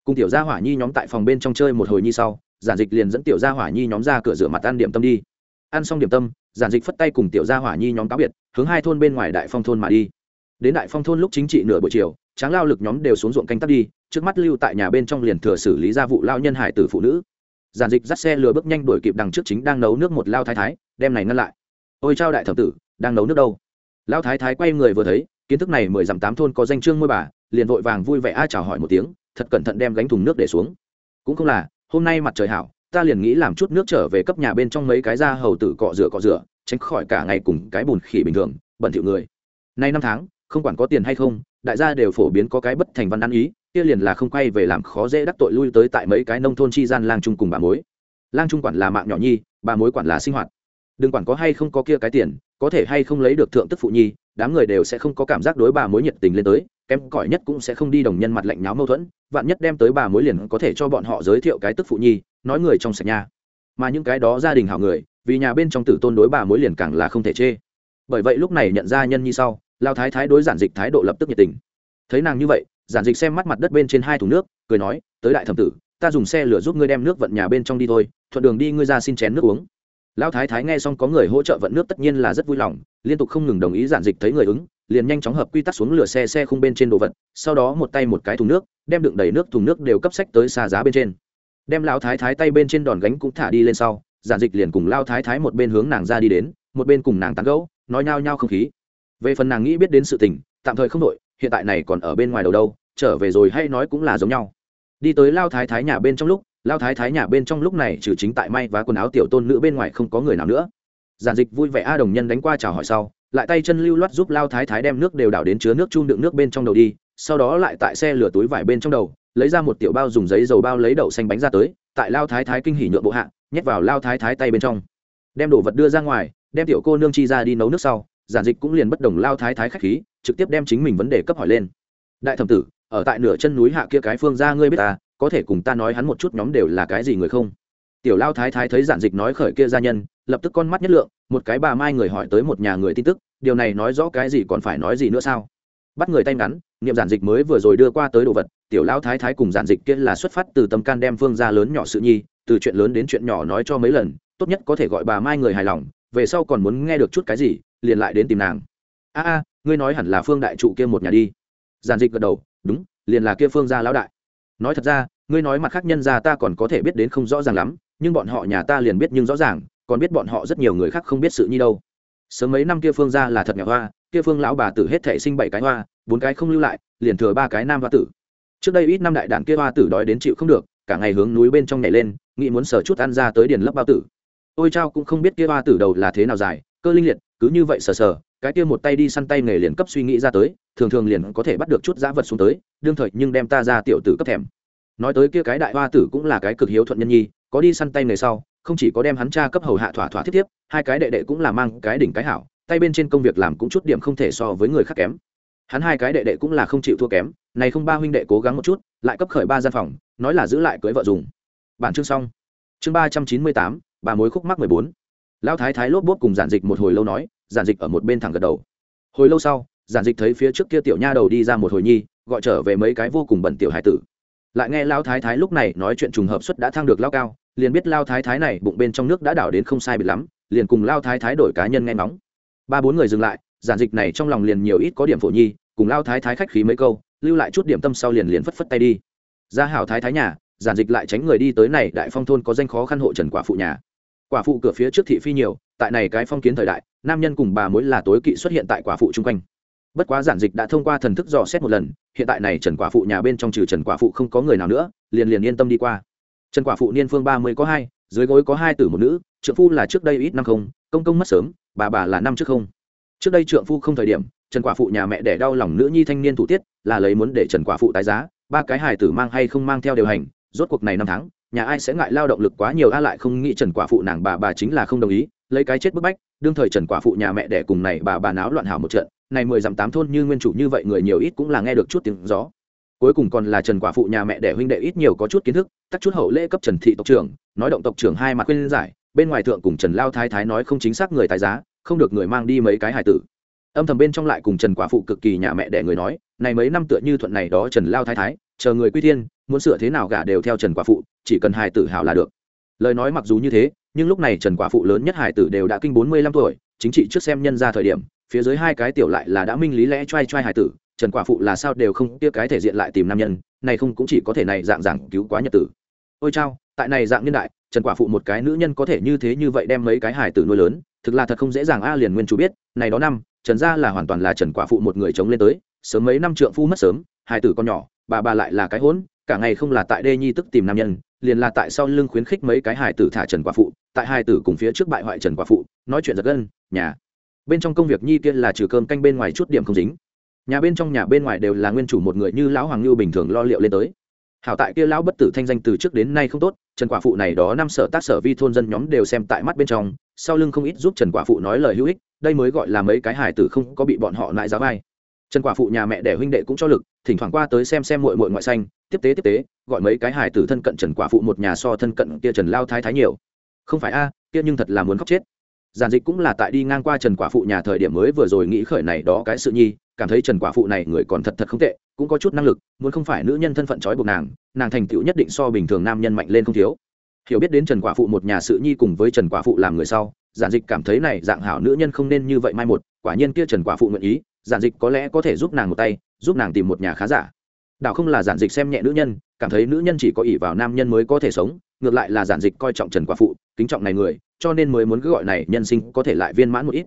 Cùng tiểu gia hỏa nhi nhóm tại phòng bên trong chơi một hồi nhi sau, giản dịch liền dẫn tiểu gia hỏa nhi nhóm ra cửa rửa mặt ăn điểm tâm đi. Ăn xong điểm tâm, giản dịch phất tay cùng tiểu gia hỏa nhi nhóm cáo biệt, hướng hai thôn bên ngoài đại phong thôn mà đi. Đến đại phong thôn lúc chính trị nửa buổi chiều, tráng lao lực nhóm đều xuống ruộng canh tác đi, trước mắt lưu tại nhà bên trong liền thừa xử lý gia vụ lao nhân hải tử phụ nữ giản dịch dắt xe lừa bước nhanh đuổi kịp đằng trước chính đang nấu nước một lao thái thái, đem này ngăn lại. Ôi trao đại thẩm tử, đang nấu nước đâu? Lao thái thái quay người vừa thấy, kiến thức này mười dặm tám thôn có danh trương môi bà, liền vội vàng vui vẻ a chào hỏi một tiếng, thật cẩn thận đem gánh thùng nước để xuống. Cũng không là, hôm nay mặt trời hảo, ta liền nghĩ làm chút nước trở về cấp nhà bên trong mấy cái da hầu tử cọ rửa cọ rửa, tránh khỏi cả ngày cùng cái bùn khỉ bình thường, bẩn thỉu người. Nay năm tháng, không quản có tiền hay không, đại gia đều phổ biến có cái bất thành văn ăn ý kia liền là không quay về làm khó dễ đắc tội lui tới tại mấy cái nông thôn chi gian lang trung cùng bà mối. Lang trung quản là mạng nhỏ nhi, bà mối quản là sinh hoạt. Đừng quản có hay không có kia cái tiền, có thể hay không lấy được thượng tức phụ nhi, đám người đều sẽ không có cảm giác đối bà mối nhiệt tình lên tới, kém cỏi nhất cũng sẽ không đi đồng nhân mặt lạnh nháo mâu thuẫn, vạn nhất đem tới bà mối liền có thể cho bọn họ giới thiệu cái tức phụ nhi, nói người trong sạch nhà mà những cái đó gia đình hảo người, vì nhà bên trong tử tôn đối bà mối liền càng là không thể chê. Bởi vậy lúc này nhận ra nhân nhi sau, lao thái thái đối giản dịch thái độ lập tức nhiệt tình. Thấy nàng như vậy giản dịch xem mắt mặt đất bên trên hai thùng nước, cười nói, tới đại thẩm tử, ta dùng xe lửa giúp ngươi đem nước vận nhà bên trong đi thôi, thuận đường đi ngươi ra xin chén nước uống. Lão thái thái nghe xong có người hỗ trợ vận nước tất nhiên là rất vui lòng, liên tục không ngừng đồng ý giản dịch thấy người ứng, liền nhanh chóng hợp quy tắc xuống lửa xe xe khung bên trên đồ vật, sau đó một tay một cái thùng nước, đem đựng đầy nước thùng nước đều cấp sách tới xa giá bên trên. Đem lão thái thái tay bên trên đòn gánh cũng thả đi lên sau, giản dịch liền cùng lao thái thái một bên hướng nàng ra đi đến, một bên cùng nàng tán gẫu, nói nhao nhao không khí. Về phần nàng nghĩ biết đến sự tình, tạm thời không đội hiện tại này còn ở bên ngoài đầu đâu trở về rồi hay nói cũng là giống nhau. Đi tới lao thái thái nhà bên trong lúc, lao thái thái nhà bên trong lúc này trừ chính tại may và quần áo tiểu tôn nữ bên ngoài không có người nào nữa. Giản dịch vui vẻ a đồng nhân đánh qua chào hỏi sau, lại tay chân lưu loát giúp lao thái thái đem nước đều đảo đến chứa nước chun đựng nước bên trong đầu đi, sau đó lại tại xe lửa túi vải bên trong đầu, lấy ra một tiểu bao dùng giấy dầu bao lấy đậu xanh bánh ra tới, tại lao thái thái kinh hỉ nhượng bộ hạ, nhét vào lao thái thái tay bên trong. Đem đồ vật đưa ra ngoài, đem tiểu cô nương chi ra đi nấu nước sau, giản dịch cũng liền bất đồng lao thái thái khách khí, trực tiếp đem chính mình vấn đề cấp hỏi lên. Đại thẩm tử ở tại nửa chân núi hạ kia cái phương ra ngươi biết ta, có thể cùng ta nói hắn một chút nhóm đều là cái gì người không? Tiểu lao thái thái thấy giản dịch nói khởi kia gia nhân, lập tức con mắt nhất lượng, một cái bà mai người hỏi tới một nhà người tin tức, điều này nói rõ cái gì còn phải nói gì nữa sao? Bắt người tay ngắn, niệm giản dịch mới vừa rồi đưa qua tới đồ vật, tiểu lao thái thái cùng giản dịch kia là xuất phát từ tâm can đem phương ra lớn nhỏ sự nhi, từ chuyện lớn đến chuyện nhỏ nói cho mấy lần, tốt nhất có thể gọi bà mai người hài lòng, về sau còn muốn nghe được chút cái gì, liền lại đến tìm nàng. A a, ngươi nói hẳn là phương đại trụ kia một nhà đi. Giản dịch gật đầu đúng, liền là kia phương gia lão đại. Nói thật ra, ngươi nói mặt khác nhân gia ta còn có thể biết đến không rõ ràng lắm, nhưng bọn họ nhà ta liền biết nhưng rõ ràng, còn biết bọn họ rất nhiều người khác không biết sự nhi đâu. Sớm mấy năm kia phương gia là thật nghèo hoa, kia phương lão bà tử hết thể sinh bảy cái hoa, bốn cái không lưu lại, liền thừa ba cái nam hoa tử. Trước đây ít năm đại đàn kia hoa tử đói đến chịu không được, cả ngày hướng núi bên trong nhảy lên, nghĩ muốn sở chút ăn ra tới điền lấp bao tử. Ôi trao cũng không biết kia hoa tử đầu là thế nào dài, cơ linh liệt cứ như vậy sờ sờ, cái kia một tay đi săn tay nghề liền cấp suy nghĩ ra tới, thường thường liền có thể bắt được chút giá vật xuống tới, đương thời nhưng đem ta ra tiểu tử cấp thèm. Nói tới kia cái đại hoa tử cũng là cái cực hiếu thuận nhân nhi, có đi săn tay nghề sau, không chỉ có đem hắn cha cấp hầu hạ thỏa thỏa thiết tiếp hai cái đệ đệ cũng là mang cái đỉnh cái hảo, tay bên trên công việc làm cũng chút điểm không thể so với người khác kém. Hắn hai cái đệ đệ cũng là không chịu thua kém, này không ba huynh đệ cố gắng một chút, lại cấp khởi ba gian phòng, nói là giữ lại cưới vợ dùng. Bản chương xong. Chương ba trăm chín mươi tám, bà mối khúc mắc mười bốn lão thái thái lốp bốp cùng giản dịch một hồi lâu nói, giản dịch ở một bên thẳng gật đầu. Hồi lâu sau, giản dịch thấy phía trước kia tiểu nha đầu đi ra một hồi nhi, gọi trở về mấy cái vô cùng bẩn tiểu hải tử. Lại nghe lao thái thái lúc này nói chuyện trùng hợp suất đã thăng được lao cao, liền biết lao thái thái này bụng bên trong nước đã đảo đến không sai bịt lắm, liền cùng lao thái thái đổi cá nhân nghe nóng ba bốn người dừng lại, giản dịch này trong lòng liền nhiều ít có điểm phổ nhi, cùng lao thái thái khách khí mấy câu, lưu lại chút điểm tâm sau liền liền phất phất tay đi. Ra hảo thái thái nhà, giản dịch lại tránh người đi tới này đại phong thôn có danh khó khăn hộ trần quả phụ nhà quả phụ cửa phía trước thị phi nhiều, tại này cái phong kiến thời đại, nam nhân cùng bà mối là tối kỵ xuất hiện tại quả phụ chung quanh. Bất quá giản dịch đã thông qua thần thức dò xét một lần, hiện tại này trần quả phụ nhà bên trong trừ trần quả phụ không có người nào nữa, liền liền yên tâm đi qua. Trần quả phụ niên phương ba mươi có hai, dưới gối có hai tử một nữ, trượng phu là trước đây ít năm không, công công mất sớm, bà bà là năm trước không. Trước đây trượng phu không thời điểm, trần quả phụ nhà mẹ đẻ đau lòng nữ nhi thanh niên thủ tiết, là lấy muốn để trần quả phụ tái giá, ba cái hài tử mang hay không mang theo điều hành, rốt cuộc này năm tháng nhà ai sẽ ngại lao động lực quá nhiều, a lại không nghĩ trần quả phụ nàng bà bà chính là không đồng ý, lấy cái chết bức bách, đương thời trần quả phụ nhà mẹ đẻ cùng này bà bà náo loạn hảo một trận, này mười dặm tám thôn như nguyên chủ như vậy người nhiều ít cũng là nghe được chút tiếng gió. Cuối cùng còn là trần quả phụ nhà mẹ đẻ huynh đệ ít nhiều có chút kiến thức, tắt chút hậu lễ cấp trần thị tộc trưởng, nói động tộc trưởng hai mặt khuyên giải, bên ngoài thượng cùng trần lao thái thái nói không chính xác người tài giá, không được người mang đi mấy cái hài tử. Âm thầm bên trong lại cùng trần quả phụ cực kỳ nhà mẹ đẻ người nói, này mấy năm tựa như thuận này đó trần lao thái thái chờ người quy thiên, muốn sửa thế nào gả đều theo trần quả phụ, chỉ cần hài tử hảo là được. Lời nói mặc dù như thế, nhưng lúc này trần quả phụ lớn nhất hải tử đều đã kinh bốn mươi lăm tuổi, chính trị trước xem nhân ra thời điểm, phía dưới hai cái tiểu lại là đã minh lý lẽ t r a i t r a i hải tử, trần quả phụ là sao đều không kia cái thể diện lại tìm nam nhân, này không cũng chỉ có thể này dạng giảng cứu quá nhật tử. Ôi chao, tại này dạng nhân đại, trần quả phụ một cái nữ nhân có thể như thế như vậy đem mấy cái hải tử nuôi lớn, thực là thật không dễ dàng a, liền nguyên chủ biết, này đó năm, trần gia là hoàn toàn là trần quả phụ một người chống lên tới, sớm mấy năm trượng phu mất sớm hải tử con nhỏ bà bà lại là cái hỗn, cả ngày không là tại đê nhi tức tìm nam nhân, liền là tại sau lưng khuyến khích mấy cái hài tử thả trần quả phụ, tại hai tử cùng phía trước bại hoại trần quả phụ, nói chuyện giật gân, nhà. Bên trong công việc nhi kia là trừ cơm canh bên ngoài chút điểm không dính. Nhà bên trong nhà bên ngoài đều là nguyên chủ một người như lão hoàng lưu bình thường lo liệu lên tới. Hảo tại kia lão bất tử thanh danh từ trước đến nay không tốt, trần quả phụ này đó năm sở tác sở vi thôn dân nhóm đều xem tại mắt bên trong, sau lưng không ít giúp trần quả phụ nói lời hữu ích, đây mới gọi là mấy cái hài tử không có bị bọn họ nại giá vai trần quả phụ nhà mẹ đẻ huynh đệ cũng cho lực, thỉnh thoảng qua tới xem xem muội muội ngoại xanh tiếp tế tiếp tế, gọi mấy cái hài tử thân cận trần quả phụ một nhà so thân cận kia trần lao thái thái nhiều. Không phải a, kia nhưng thật là muốn khóc chết. Giản dịch cũng là tại đi ngang qua trần quả phụ nhà thời điểm mới vừa rồi nghĩ khởi này đó cái sự nhi, cảm thấy trần quả phụ này người còn thật thật không tệ, cũng có chút năng lực, muốn không phải nữ nhân thân phận trói buộc nàng nàng thành tựu nhất định so bình thường nam nhân mạnh lên không thiếu. Hiểu biết đến trần quả phụ một nhà sự nhi cùng với trần quả phụ làm người sau, giản dịch cảm thấy này dạng hảo nữ nhân không nên như vậy mai một, quả nhiên kia trần quả phụ nguyện ý giản dịch có lẽ có thể giúp nàng một tay, giúp nàng tìm một nhà khá giả. Đạo không là giản dịch xem nhẹ nữ nhân, cảm thấy nữ nhân chỉ có ỷ vào nam nhân mới có thể sống, ngược lại là giản dịch coi trọng trần quả phụ, kính trọng này người, cho nên mới muốn cứ gọi này nhân sinh có thể lại viên mãn một ít.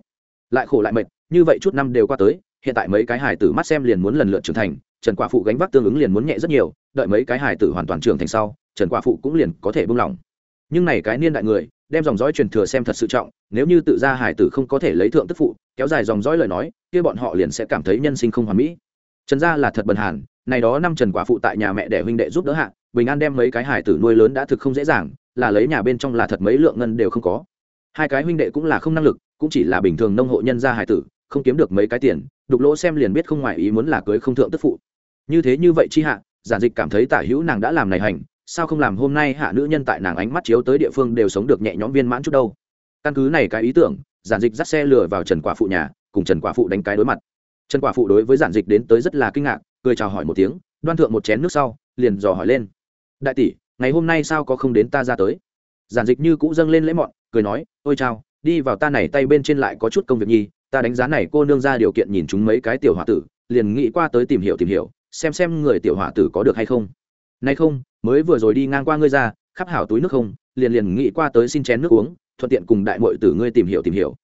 Lại khổ lại mệt, như vậy chút năm đều qua tới, hiện tại mấy cái hài tử mắt xem liền muốn lần lượt trưởng thành, trần quả phụ gánh vác tương ứng liền muốn nhẹ rất nhiều, đợi mấy cái hài tử hoàn toàn trưởng thành sau, trần quả phụ cũng liền có thể buông lỏng. Nhưng này cái niên đại người đem dòng dõi truyền thừa xem thật sự trọng, nếu như tự ra hải tử không có thể lấy thượng tức phụ, kéo dài dòng dõi lời nói, kia bọn họ liền sẽ cảm thấy nhân sinh không hoàn mỹ. Trần gia là thật bần hàn, này đó năm trần quả phụ tại nhà mẹ đẻ huynh đệ giúp đỡ hạ, bình an đem mấy cái hải tử nuôi lớn đã thực không dễ dàng, là lấy nhà bên trong là thật mấy lượng ngân đều không có. Hai cái huynh đệ cũng là không năng lực, cũng chỉ là bình thường nông hộ nhân gia hải tử, không kiếm được mấy cái tiền, đục lỗ xem liền biết không ngoài ý muốn là cưới không thượng tức phụ. Như thế như vậy chi hạ, giản dịch cảm thấy tả hữu nàng đã làm này hành sao không làm hôm nay hạ nữ nhân tại nàng ánh mắt chiếu tới địa phương đều sống được nhẹ nhõm viên mãn chút đâu? Căn cứ này cái ý tưởng, giản dịch dắt xe lừa vào trần quả phụ nhà, cùng trần quả phụ đánh cái đối mặt. Trần quả phụ đối với giản dịch đến tới rất là kinh ngạc, cười chào hỏi một tiếng, đoan thượng một chén nước sau, liền dò hỏi lên. Đại tỷ, ngày hôm nay sao có không đến ta ra tới? Giản dịch như cũ dâng lên lễ mọn, cười nói, ôi chao, đi vào ta này tay bên trên lại có chút công việc nhi ta đánh giá này cô nương ra điều kiện nhìn chúng mấy cái tiểu h o a tử, liền nghĩ qua tới tìm hiểu tìm hiểu, xem xem người tiểu h o a tử có được hay không nay không, mới vừa rồi đi ngang qua ngươi ra, khắp hảo túi nước không, liền liền nghĩ qua tới xin chén nước uống, thuận tiện cùng đại mội tử ngươi tìm hiểu tìm hiểu.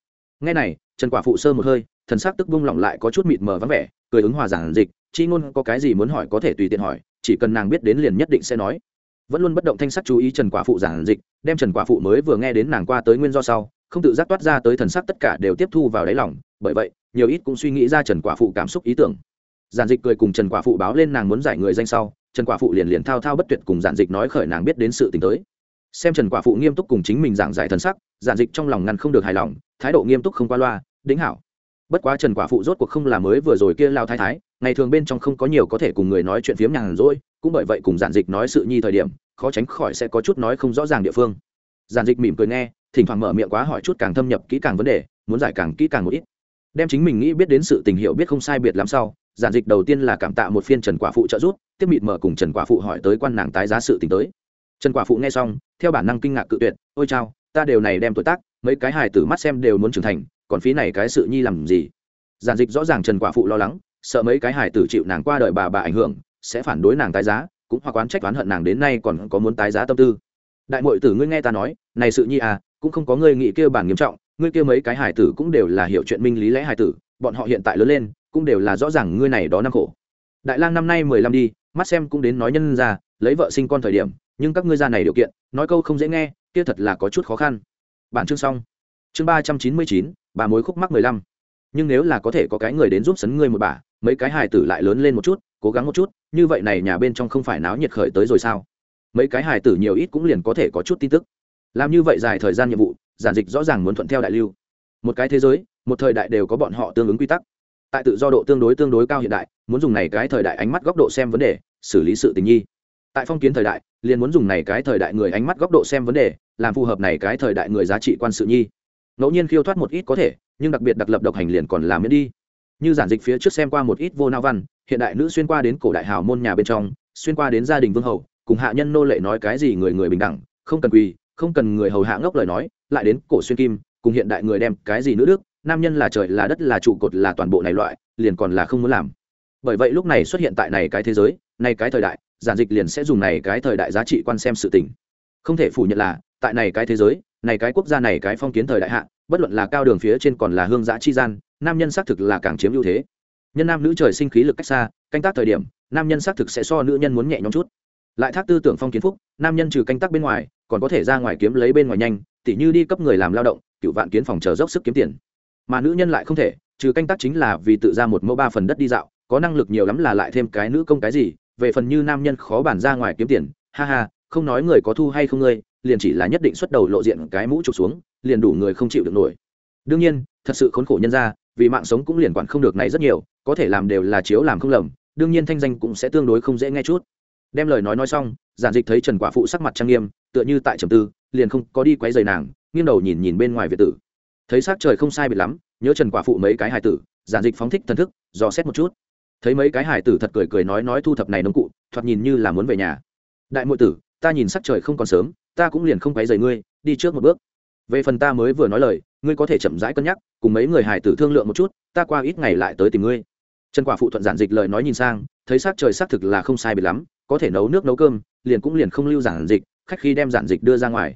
Ngay này, trần quả phụ sơ một hơi, thần sắc tức bung lỏng lại có chút mịt mờ vắng vẻ, cười ứng hòa giản dịch, chi ngôn, có cái gì muốn hỏi có thể tùy tiện hỏi, chỉ cần nàng biết đến liền nhất định sẽ nói. Vẫn luôn bất động thanh sắc chú ý trần quả phụ giản dịch, đem trần quả phụ mới vừa nghe đến nàng qua tới nguyên do sau, không tự giác toát ra tới thần sắc tất cả đều tiếp thu vào đáy lòng, bởi vậy, nhiều ít cũng suy nghĩ ra trần quả phụ cảm xúc ý tưởng giản dịch cười cùng trần quả phụ báo lên nàng muốn giải người danh sau, trần quả phụ liền liền thao thao bất tuyệt cùng giản dịch nói khởi nàng biết đến sự t tới. Xem trần quả phụ nghiêm túc cùng chính mình giảng giải thần sắc, giản dịch trong lòng ngăn không được hài lòng, thái độ nghiêm túc không qua loa đính hảo. Bất quá trần quả phụ rốt cuộc không là mới vừa rồi kia lao thái thái, ngày thường bên trong không có nhiều có thể cùng người nói chuyện phiếm nhàn rỗi, cũng bởi vậy cùng giản dịch nói sự nhi thời điểm, khó tránh khỏi sẽ có chút nói không rõ ràng địa phương. Giản dịch mỉm cười nghe, thỉnh thoảng mở miệng quá hỏi chút càng thâm nhập kỹ càng vấn đề, muốn giải càng kỹ càng một ít. Đem chính mình nghĩ biết đến sự tình hiệu biết không sai biệt lắm sau giản dịch đầu tiên là cảm tạ một phiên trần quả phụ trợ giúp, tiếp mịt mở cùng trần quả phụ hỏi tới quan nàng tái giá sự tình tới. Trần quả phụ nghe xong, theo bản năng kinh ngạc cự tuyệt, ôi chao, ta đều này đem tuổi tác, mấy cái hài tử mắt xem đều muốn trưởng thành, còn phí này cái sự nhi làm gì? Giản dịch rõ ràng trần quả phụ lo lắng, sợ mấy cái hài tử chịu nàng qua đời bà bà ảnh hưởng, sẽ phản đối nàng tái giá, cũng hoặc oán trách oán hận nàng đến nay còn có muốn tái giá tâm tư. Đại mội tử ngươi nghe ta nói, này sự nhi à cũng không có ngươi nghĩ kêu bản nghiêm trọng, ngươi kêu mấy cái hài tử cũng đều là hiểu chuyện minh lý lẽ hài tử, bọn họ hiện tại lớn lên cũng đều là rõ ràng ngươi này đó năm khổ. Đại lang năm nay mười lăm đi, mắt xem cũng đến nói nhân ra, lấy vợ sinh con thời điểm, nhưng các ngươi ra này điều kiện, nói câu không dễ nghe, kia thật là có chút khó khăn. Bản chương xong. Chương ba trăm chín mươi chín, bà mối khúc mắc mười lăm. Nhưng nếu là có thể có cái người đến giúp sấn ngươi một bà, mấy cái hài tử lại lớn lên một chút, cố gắng một chút, như vậy này nhà bên trong không phải náo nhiệt khởi tới rồi sao? Mấy cái hài tử nhiều ít cũng liền có thể có chút tin tức. Làm như vậy dài thời gian nhiệm vụ, giản dịch rõ ràng muốn thuận theo đại lưu. Một cái thế giới, một thời đại đều có bọn họ tương ứng quy tắc tại tự do độ tương đối tương đối cao hiện đại, muốn dùng này cái thời đại ánh mắt góc độ xem vấn đề, xử lý sự tình nhi. Tại phong kiến thời đại, liền muốn dùng này cái thời đại người ánh mắt góc độ xem vấn đề, làm phù hợp này cái thời đại người giá trị quan sự nhi. Ngẫu nhiên khiêu thoát một ít có thể, nhưng đặc biệt đặc lập độc hành liền còn làm miễn đi. Như giản dịch phía trước xem qua một ít vô nao văn, hiện đại nữ xuyên qua đến cổ đại hào môn nhà bên trong, xuyên qua đến gia đình vương hầu, cùng hạ nhân nô lệ nói cái gì người người bình đẳng, không cần quỳ, không cần người hầu hạ ngốc lời nói, lại đến cổ xuyên kim, cùng hiện đại người đem cái gì nữ đức nam nhân là trời, là đất, là trụ cột, là toàn bộ này loại, liền còn là không muốn làm. Bởi vậy lúc này xuất hiện tại này cái thế giới, này cái thời đại, giản dịch liền sẽ dùng này cái thời đại giá trị quan xem sự tình. Không thể phủ nhận là, tại này cái thế giới, này cái quốc gia, này cái phong kiến thời đại hạ, bất luận là cao đường phía trên còn là hương giã chi gian, nam nhân xác thực là càng chiếm ưu thế. Nhân nam nữ trời sinh khí lực cách xa, canh tác thời điểm, nam nhân xác thực sẽ so nữ nhân muốn nhẹ nhõm chút. Lại thác tư tưởng phong kiến phúc, nam nhân trừ canh tác bên ngoài, còn có thể ra ngoài kiếm lấy bên ngoài nhanh, tỉ như đi cấp người làm lao động, cựu vạn kiến phòng chờ dốc sức kiếm tiền mà nữ nhân lại không thể, trừ canh tác chính là vì tự ra một mẫu ba phần đất đi dạo, có năng lực nhiều lắm là lại thêm cái nữ công cái gì, về phần như nam nhân khó bản ra ngoài kiếm tiền, ha ha, không nói người có thu hay không ngươi, liền chỉ là nhất định xuất đầu lộ diện cái mũ trục xuống, liền đủ người không chịu được nổi. Đương nhiên, thật sự khốn khổ nhân ra, vì mạng sống cũng liền quản không được này rất nhiều, có thể làm đều là chiếu làm không lầm, đương nhiên thanh danh cũng sẽ tương đối không dễ nghe chút. Đem lời nói nói xong, giản dịch thấy trần quả phụ sắc mặt trang nghiêm, tựa như tại trầm tư, liền không có đi quấy rầy nàng, nghiêng đầu nhìn nhìn bên ngoài việt tử thấy sắc trời không sai biệt lắm, nhớ trần quả phụ mấy cái hài tử, giản dịch phóng thích thần thức, dò xét một chút. Thấy mấy cái hài tử thật cười cười nói nói thu thập này nông cụ, thoạt nhìn như là muốn về nhà. Đại muội tử, ta nhìn sắc trời không còn sớm, ta cũng liền không quấy dày ngươi, đi trước một bước. Về phần ta mới vừa nói lời, ngươi có thể chậm rãi cân nhắc, cùng mấy người hài tử thương lượng một chút, ta qua ít ngày lại tới tìm ngươi. Trần quả phụ thuận giản dịch lời nói nhìn sang, thấy sắc trời xác thực là không sai biệt lắm, có thể nấu nước nấu cơm, liền cũng liền không lưu giản dịch, khách khi đem giản dịch đưa ra ngoài.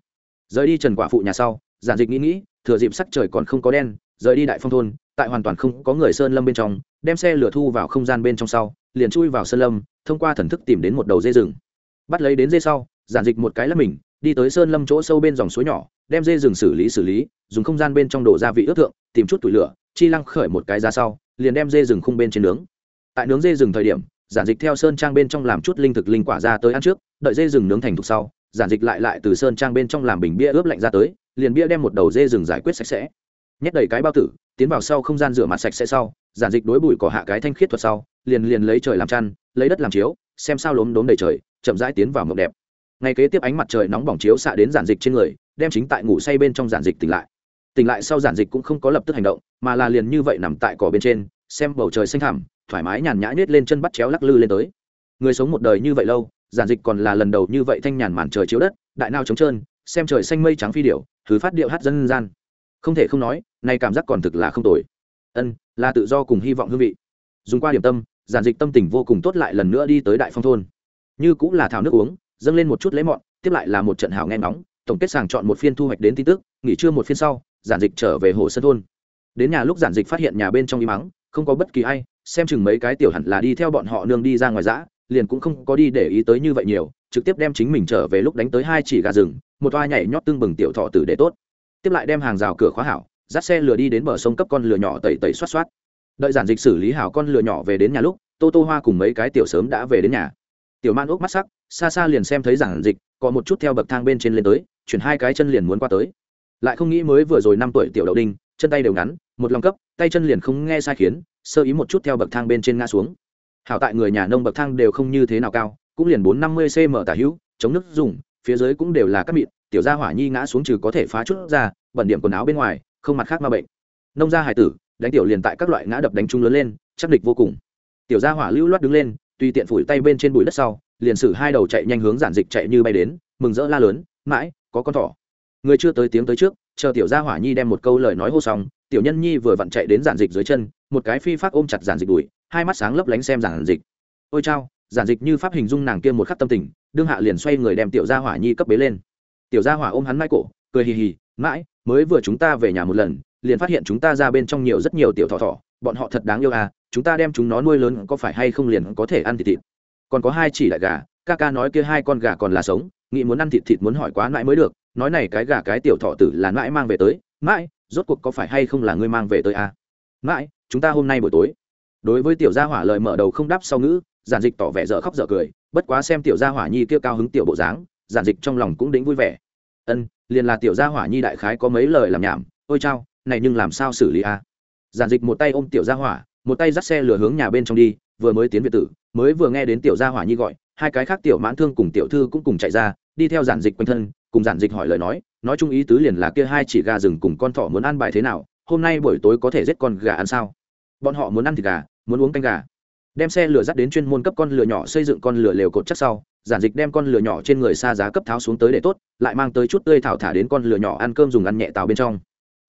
Rời đi trần quả phụ nhà sau, giản dịch nghĩ nghĩ thừa dịp sắc trời còn không có đen, rời đi đại phong thôn, tại hoàn toàn không có người sơn lâm bên trong, đem xe lửa thu vào không gian bên trong sau, liền chui vào sơn lâm, thông qua thần thức tìm đến một đầu dê rừng. Bắt lấy đến dê sau, giản dịch một cái lắp mình, đi tới sơn lâm chỗ sâu bên dòng suối nhỏ, đem dê rừng xử lý xử lý, dùng không gian bên trong đổ gia vị ướp thượng, tìm chút tủi lửa, chi lăng khởi một cái ra sau, liền đem dê rừng khung bên trên nướng. Tại nướng dê rừng thời điểm, giản dịch theo sơn trang bên trong làm chút linh thực linh quả ra tới ăn trước, đợi dê rừng nướng thành thục sau giản dịch lại lại từ sơn trang bên trong làm bình bia ướp lạnh ra tới, liền bia đem một đầu dê rừng giải quyết sạch sẽ. Nhét đầy cái bao tử, tiến vào sau không gian rửa mặt sạch sẽ sau, giản dịch đối bụi cỏ hạ cái thanh khiết thuật sau, liền liền lấy trời làm chăn, lấy đất làm chiếu, xem sao lốm đốm đầy trời, chậm rãi tiến vào mộng đẹp. Ngày kế tiếp ánh mặt trời nóng bỏng chiếu xạ đến giản dịch trên người, đem chính tại ngủ say bên trong giản dịch tỉnh lại. Tỉnh lại sau giản dịch cũng không có lập tức hành động, mà là liền như vậy nằm tại cỏ bên trên, xem bầu trời xanh thẳm, thoải mái nhàn nhã nết lên chân bắt chéo lắc lư lên tới. Người sống một đời như vậy lâu giản dịch còn là lần đầu như vậy thanh nhàn màn trời chiếu đất, đại nao trống trơn, xem trời xanh mây trắng phi điệu thứ phát điệu hát dân gian. Không thể không nói, nay cảm giác còn thực là không tồi. Ân, là tự do cùng hy vọng hương vị. Dùng qua điểm tâm, giản dịch tâm tình vô cùng tốt lại lần nữa đi tới đại phong thôn. Như cũng là thảo nước uống, dâng lên một chút lấy mọn, tiếp lại là một trận hảo nghe nóng tổng kết sàng chọn một phiên thu hoạch đến tin tức, nghỉ trưa một phiên sau, giản dịch trở về hồ sơn thôn. Đến nhà lúc giản dịch phát hiện nhà bên trong im mắng không có bất kỳ ai, xem chừng mấy cái tiểu hẳn là đi theo bọn họ nương đi ra ngoài giã liền cũng không có đi để ý tới như vậy nhiều, trực tiếp đem chính mình trở về lúc đánh tới hai chỉ gà rừng, một toa nhảy nhót tương bừng tiểu thọ tử để tốt. Tiếp lại đem hàng rào cửa khóa hảo, dắt xe lừa đi đến bờ sông cấp con lừa nhỏ tẩy tẩy xoát xoát. Đợi giản dịch xử lý hảo con lừa nhỏ về đến nhà lúc, tô tô hoa cùng mấy cái tiểu sớm đã về đến nhà. Tiểu man ốc mắt sắc, xa xa liền xem thấy giản dịch, có một chút theo bậc thang bên trên lên tới, chuyển hai cái chân liền muốn qua tới. Lại không nghĩ mới vừa rồi năm tuổi tiểu đậu đinh, chân tay đều ngắn, một lòng cấp, tay chân liền không nghe sai khiến, sơ ý một chút theo bậc thang bên trên ngã xuống hảo tại người nhà nông bậc thang đều không như thế nào cao, cũng liền bốn năm mươi cm tả hữu, chống nước, dùng, phía dưới cũng đều là các mịn, tiểu gia hỏa nhi ngã xuống trừ có thể phá chút ra, bẩn điểm quần áo bên ngoài, không mặt khác ma bệnh. Nông gia hải tử, đánh tiểu liền tại các loại ngã đập đánh trung lớn lên, chắc địch vô cùng. Tiểu gia hỏa lưu loát đứng lên, tùy tiện phủi tay bên trên bụi đất sau, liền sử hai đầu chạy nhanh hướng giản dịch chạy như bay đến, mừng rỡ la lớn, mãi, có con thỏ. Người chưa tới tiếng tới trước, chờ tiểu gia hỏa nhi đem một câu lời nói hô xong, tiểu nhân nhi vừa vặn chạy đến giản dịch dưới chân, một cái phi phát ôm chặt giản dịch đùi hai mắt sáng lấp lánh xem giản dịch. Ôi chao, giản dịch như pháp hình dung nàng kia một khắc tâm tình, đương hạ liền xoay người đem tiểu gia hỏa nhi cấp bế lên. Tiểu gia hỏa ôm hắn mãi cổ, cười hì hì, mãi, mới vừa chúng ta về nhà một lần, liền phát hiện chúng ta ra bên trong nhiều rất nhiều tiểu thỏ thỏ, bọn họ thật đáng yêu à chúng ta đem chúng nó nuôi lớn có phải hay không liền có thể ăn thịt thịt. Còn có hai chỉ đại gà, ca ca nói kia hai con gà còn là sống, nghĩ muốn ăn thịt thịt muốn hỏi quá mãi mới được, nói này cái gà cái tiểu thọ tử là mãi mang về tới, mãi, rốt cuộc có phải hay không là ngươi mang về tới à? mãi, chúng ta hôm nay buổi tối đối với tiểu gia hỏa lời mở đầu không đáp sau ngữ, giản dịch tỏ vẻ dở khóc dở cười, bất quá xem tiểu gia hỏa nhi kia cao hứng tiểu bộ dáng, giản dịch trong lòng cũng đĩnh vui vẻ ân, liền là tiểu gia hỏa nhi đại khái có mấy lời làm nhảm, ôi chao, này nhưng làm sao xử lý a à? giản dịch một tay ôm tiểu gia hỏa, một tay dắt xe lửa hướng nhà bên trong đi, vừa mới tiến việt tử, mới vừa nghe đến tiểu gia hỏa nhi gọi, hai cái khác tiểu mãn thương cùng tiểu thư cũng cùng chạy ra, đi theo giản dịch quanh thân, cùng giản dịch hỏi lời nói nói chung ý tứ liền là kia hai chỉ gà rừng cùng con thỏ muốn ăn bài thế nào, hôm nay buổi tối có thể giết con gà ăn sao bọn họ muốn ăn thịt gà muốn uống canh gà. Đem xe lửa dắt đến chuyên môn cấp con lửa nhỏ xây dựng con lửa lều cột chắc sau, giản dịch đem con lửa nhỏ trên người xa giá cấp tháo xuống tới để tốt, lại mang tới chút tươi thảo thả đến con lửa nhỏ ăn cơm dùng ăn nhẹ tàu bên trong.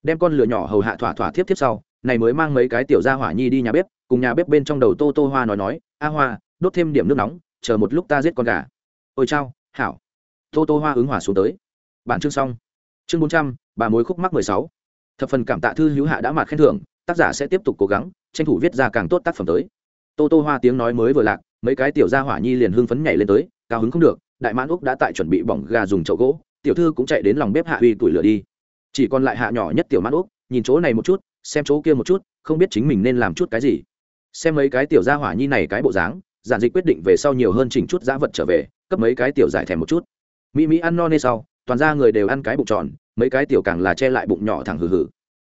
Đem con lửa nhỏ hầu hạ thỏa thỏa thiếp thiếp sau, này mới mang mấy cái tiểu gia hỏa nhi đi nhà bếp, cùng nhà bếp bên trong đầu tô tô hoa nói nói, a hoa, đốt thêm điểm nước nóng, chờ một lúc ta giết con gà. Ôi chao, hảo. Tô tô hoa ứng hỏa xuống tới. Bản chương xong. Chương bốn trăm, bà mối khúc mắc mười sáu. Thập phần cảm tạ thư hữu hạ đã mạt khen thưởng, tác giả sẽ tiếp tục cố gắng tranh thủ viết ra càng tốt tác phẩm tới. Tô tô hoa tiếng nói mới vừa lạc, mấy cái tiểu gia hỏa nhi liền hưng phấn nhảy lên tới, cao hứng không được, đại mãn úc đã tại chuẩn bị bỏng gà dùng chậu gỗ, tiểu thư cũng chạy đến lòng bếp hạ uy tuổi lửa đi. Chỉ còn lại hạ nhỏ nhất tiểu mãn úc, nhìn chỗ này một chút, xem chỗ kia một chút, không biết chính mình nên làm chút cái gì. Xem mấy cái tiểu gia hỏa nhi này cái bộ dáng, giản dịch quyết định về sau nhiều hơn chỉnh chút giá vật trở về, cấp mấy cái tiểu giải thèm một chút. Mỹ mỹ ăn no nê sau, toàn ra người đều ăn cái bụng tròn, mấy cái tiểu càng là che lại bụng nhỏ thẳng hừ hừ.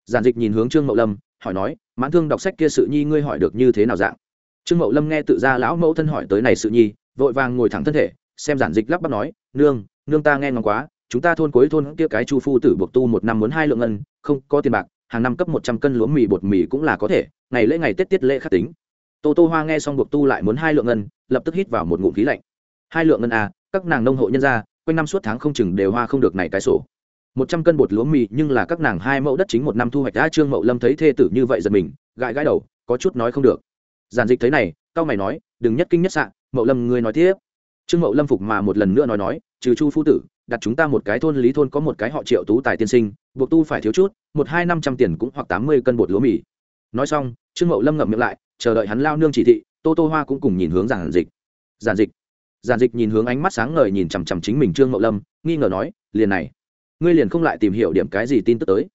Giản dịch nhìn hướng trương mậu lâm, hỏi nói mãn thương đọc sách kia sự nhi ngươi hỏi được như thế nào dạng? Trương mậu lâm nghe tự ra lão mẫu thân hỏi tới này sự nhi, vội vàng ngồi thẳng thân thể, xem giản dịch lắp bắp nói, nương nương ta nghe ngóng quá, chúng ta thôn cuối thôn kia cái chu phu tử buộc tu một năm muốn hai lượng ngân, không có tiền bạc, hàng năm cấp một trăm cân lúa mì bột mì cũng là có thể, ngày lễ ngày tết tiết lễ khắc tính. Tô tô hoa nghe xong buộc tu lại muốn hai lượng ngân, lập tức hít vào một ngụm khí lạnh. Hai lượng ngân à các nàng nông hộ nhân gia, quanh năm suốt tháng không chừng đều hoa không được này cái sổ một trăm cân bột lúa mì, nhưng là các nàng hai mẫu đất chính một năm thu hoạch đã trương mậu lâm thấy thê tử như vậy giật mình, gãi gãi đầu, có chút nói không được. Giản dịch thấy này cao mày nói, đừng nhất kinh nhất sạn mậu lâm ngươi nói tiếp. Trương mậu lâm phục mà một lần nữa nói nói, trừ chu phu tử, đặt chúng ta một cái thôn, lý thôn có một cái họ triệu tú tài tiên sinh, buộc tu phải thiếu chút, một hai năm trăm tiền cũng hoặc tám mươi cân bột lúa mì. Nói xong, trương mậu lâm ngậm miệng lại, chờ đợi hắn lao nương chỉ thị, tô tô hoa cũng cùng nhìn hướng giản dịch. Giản dịch. Giản dịch nhìn hướng ánh mắt sáng ngời nhìn chằm chằm chính mình trương mậu lâm, nghi ngờ nói, liền này ngươi liền không lại tìm hiểu điểm cái gì tin tức tới.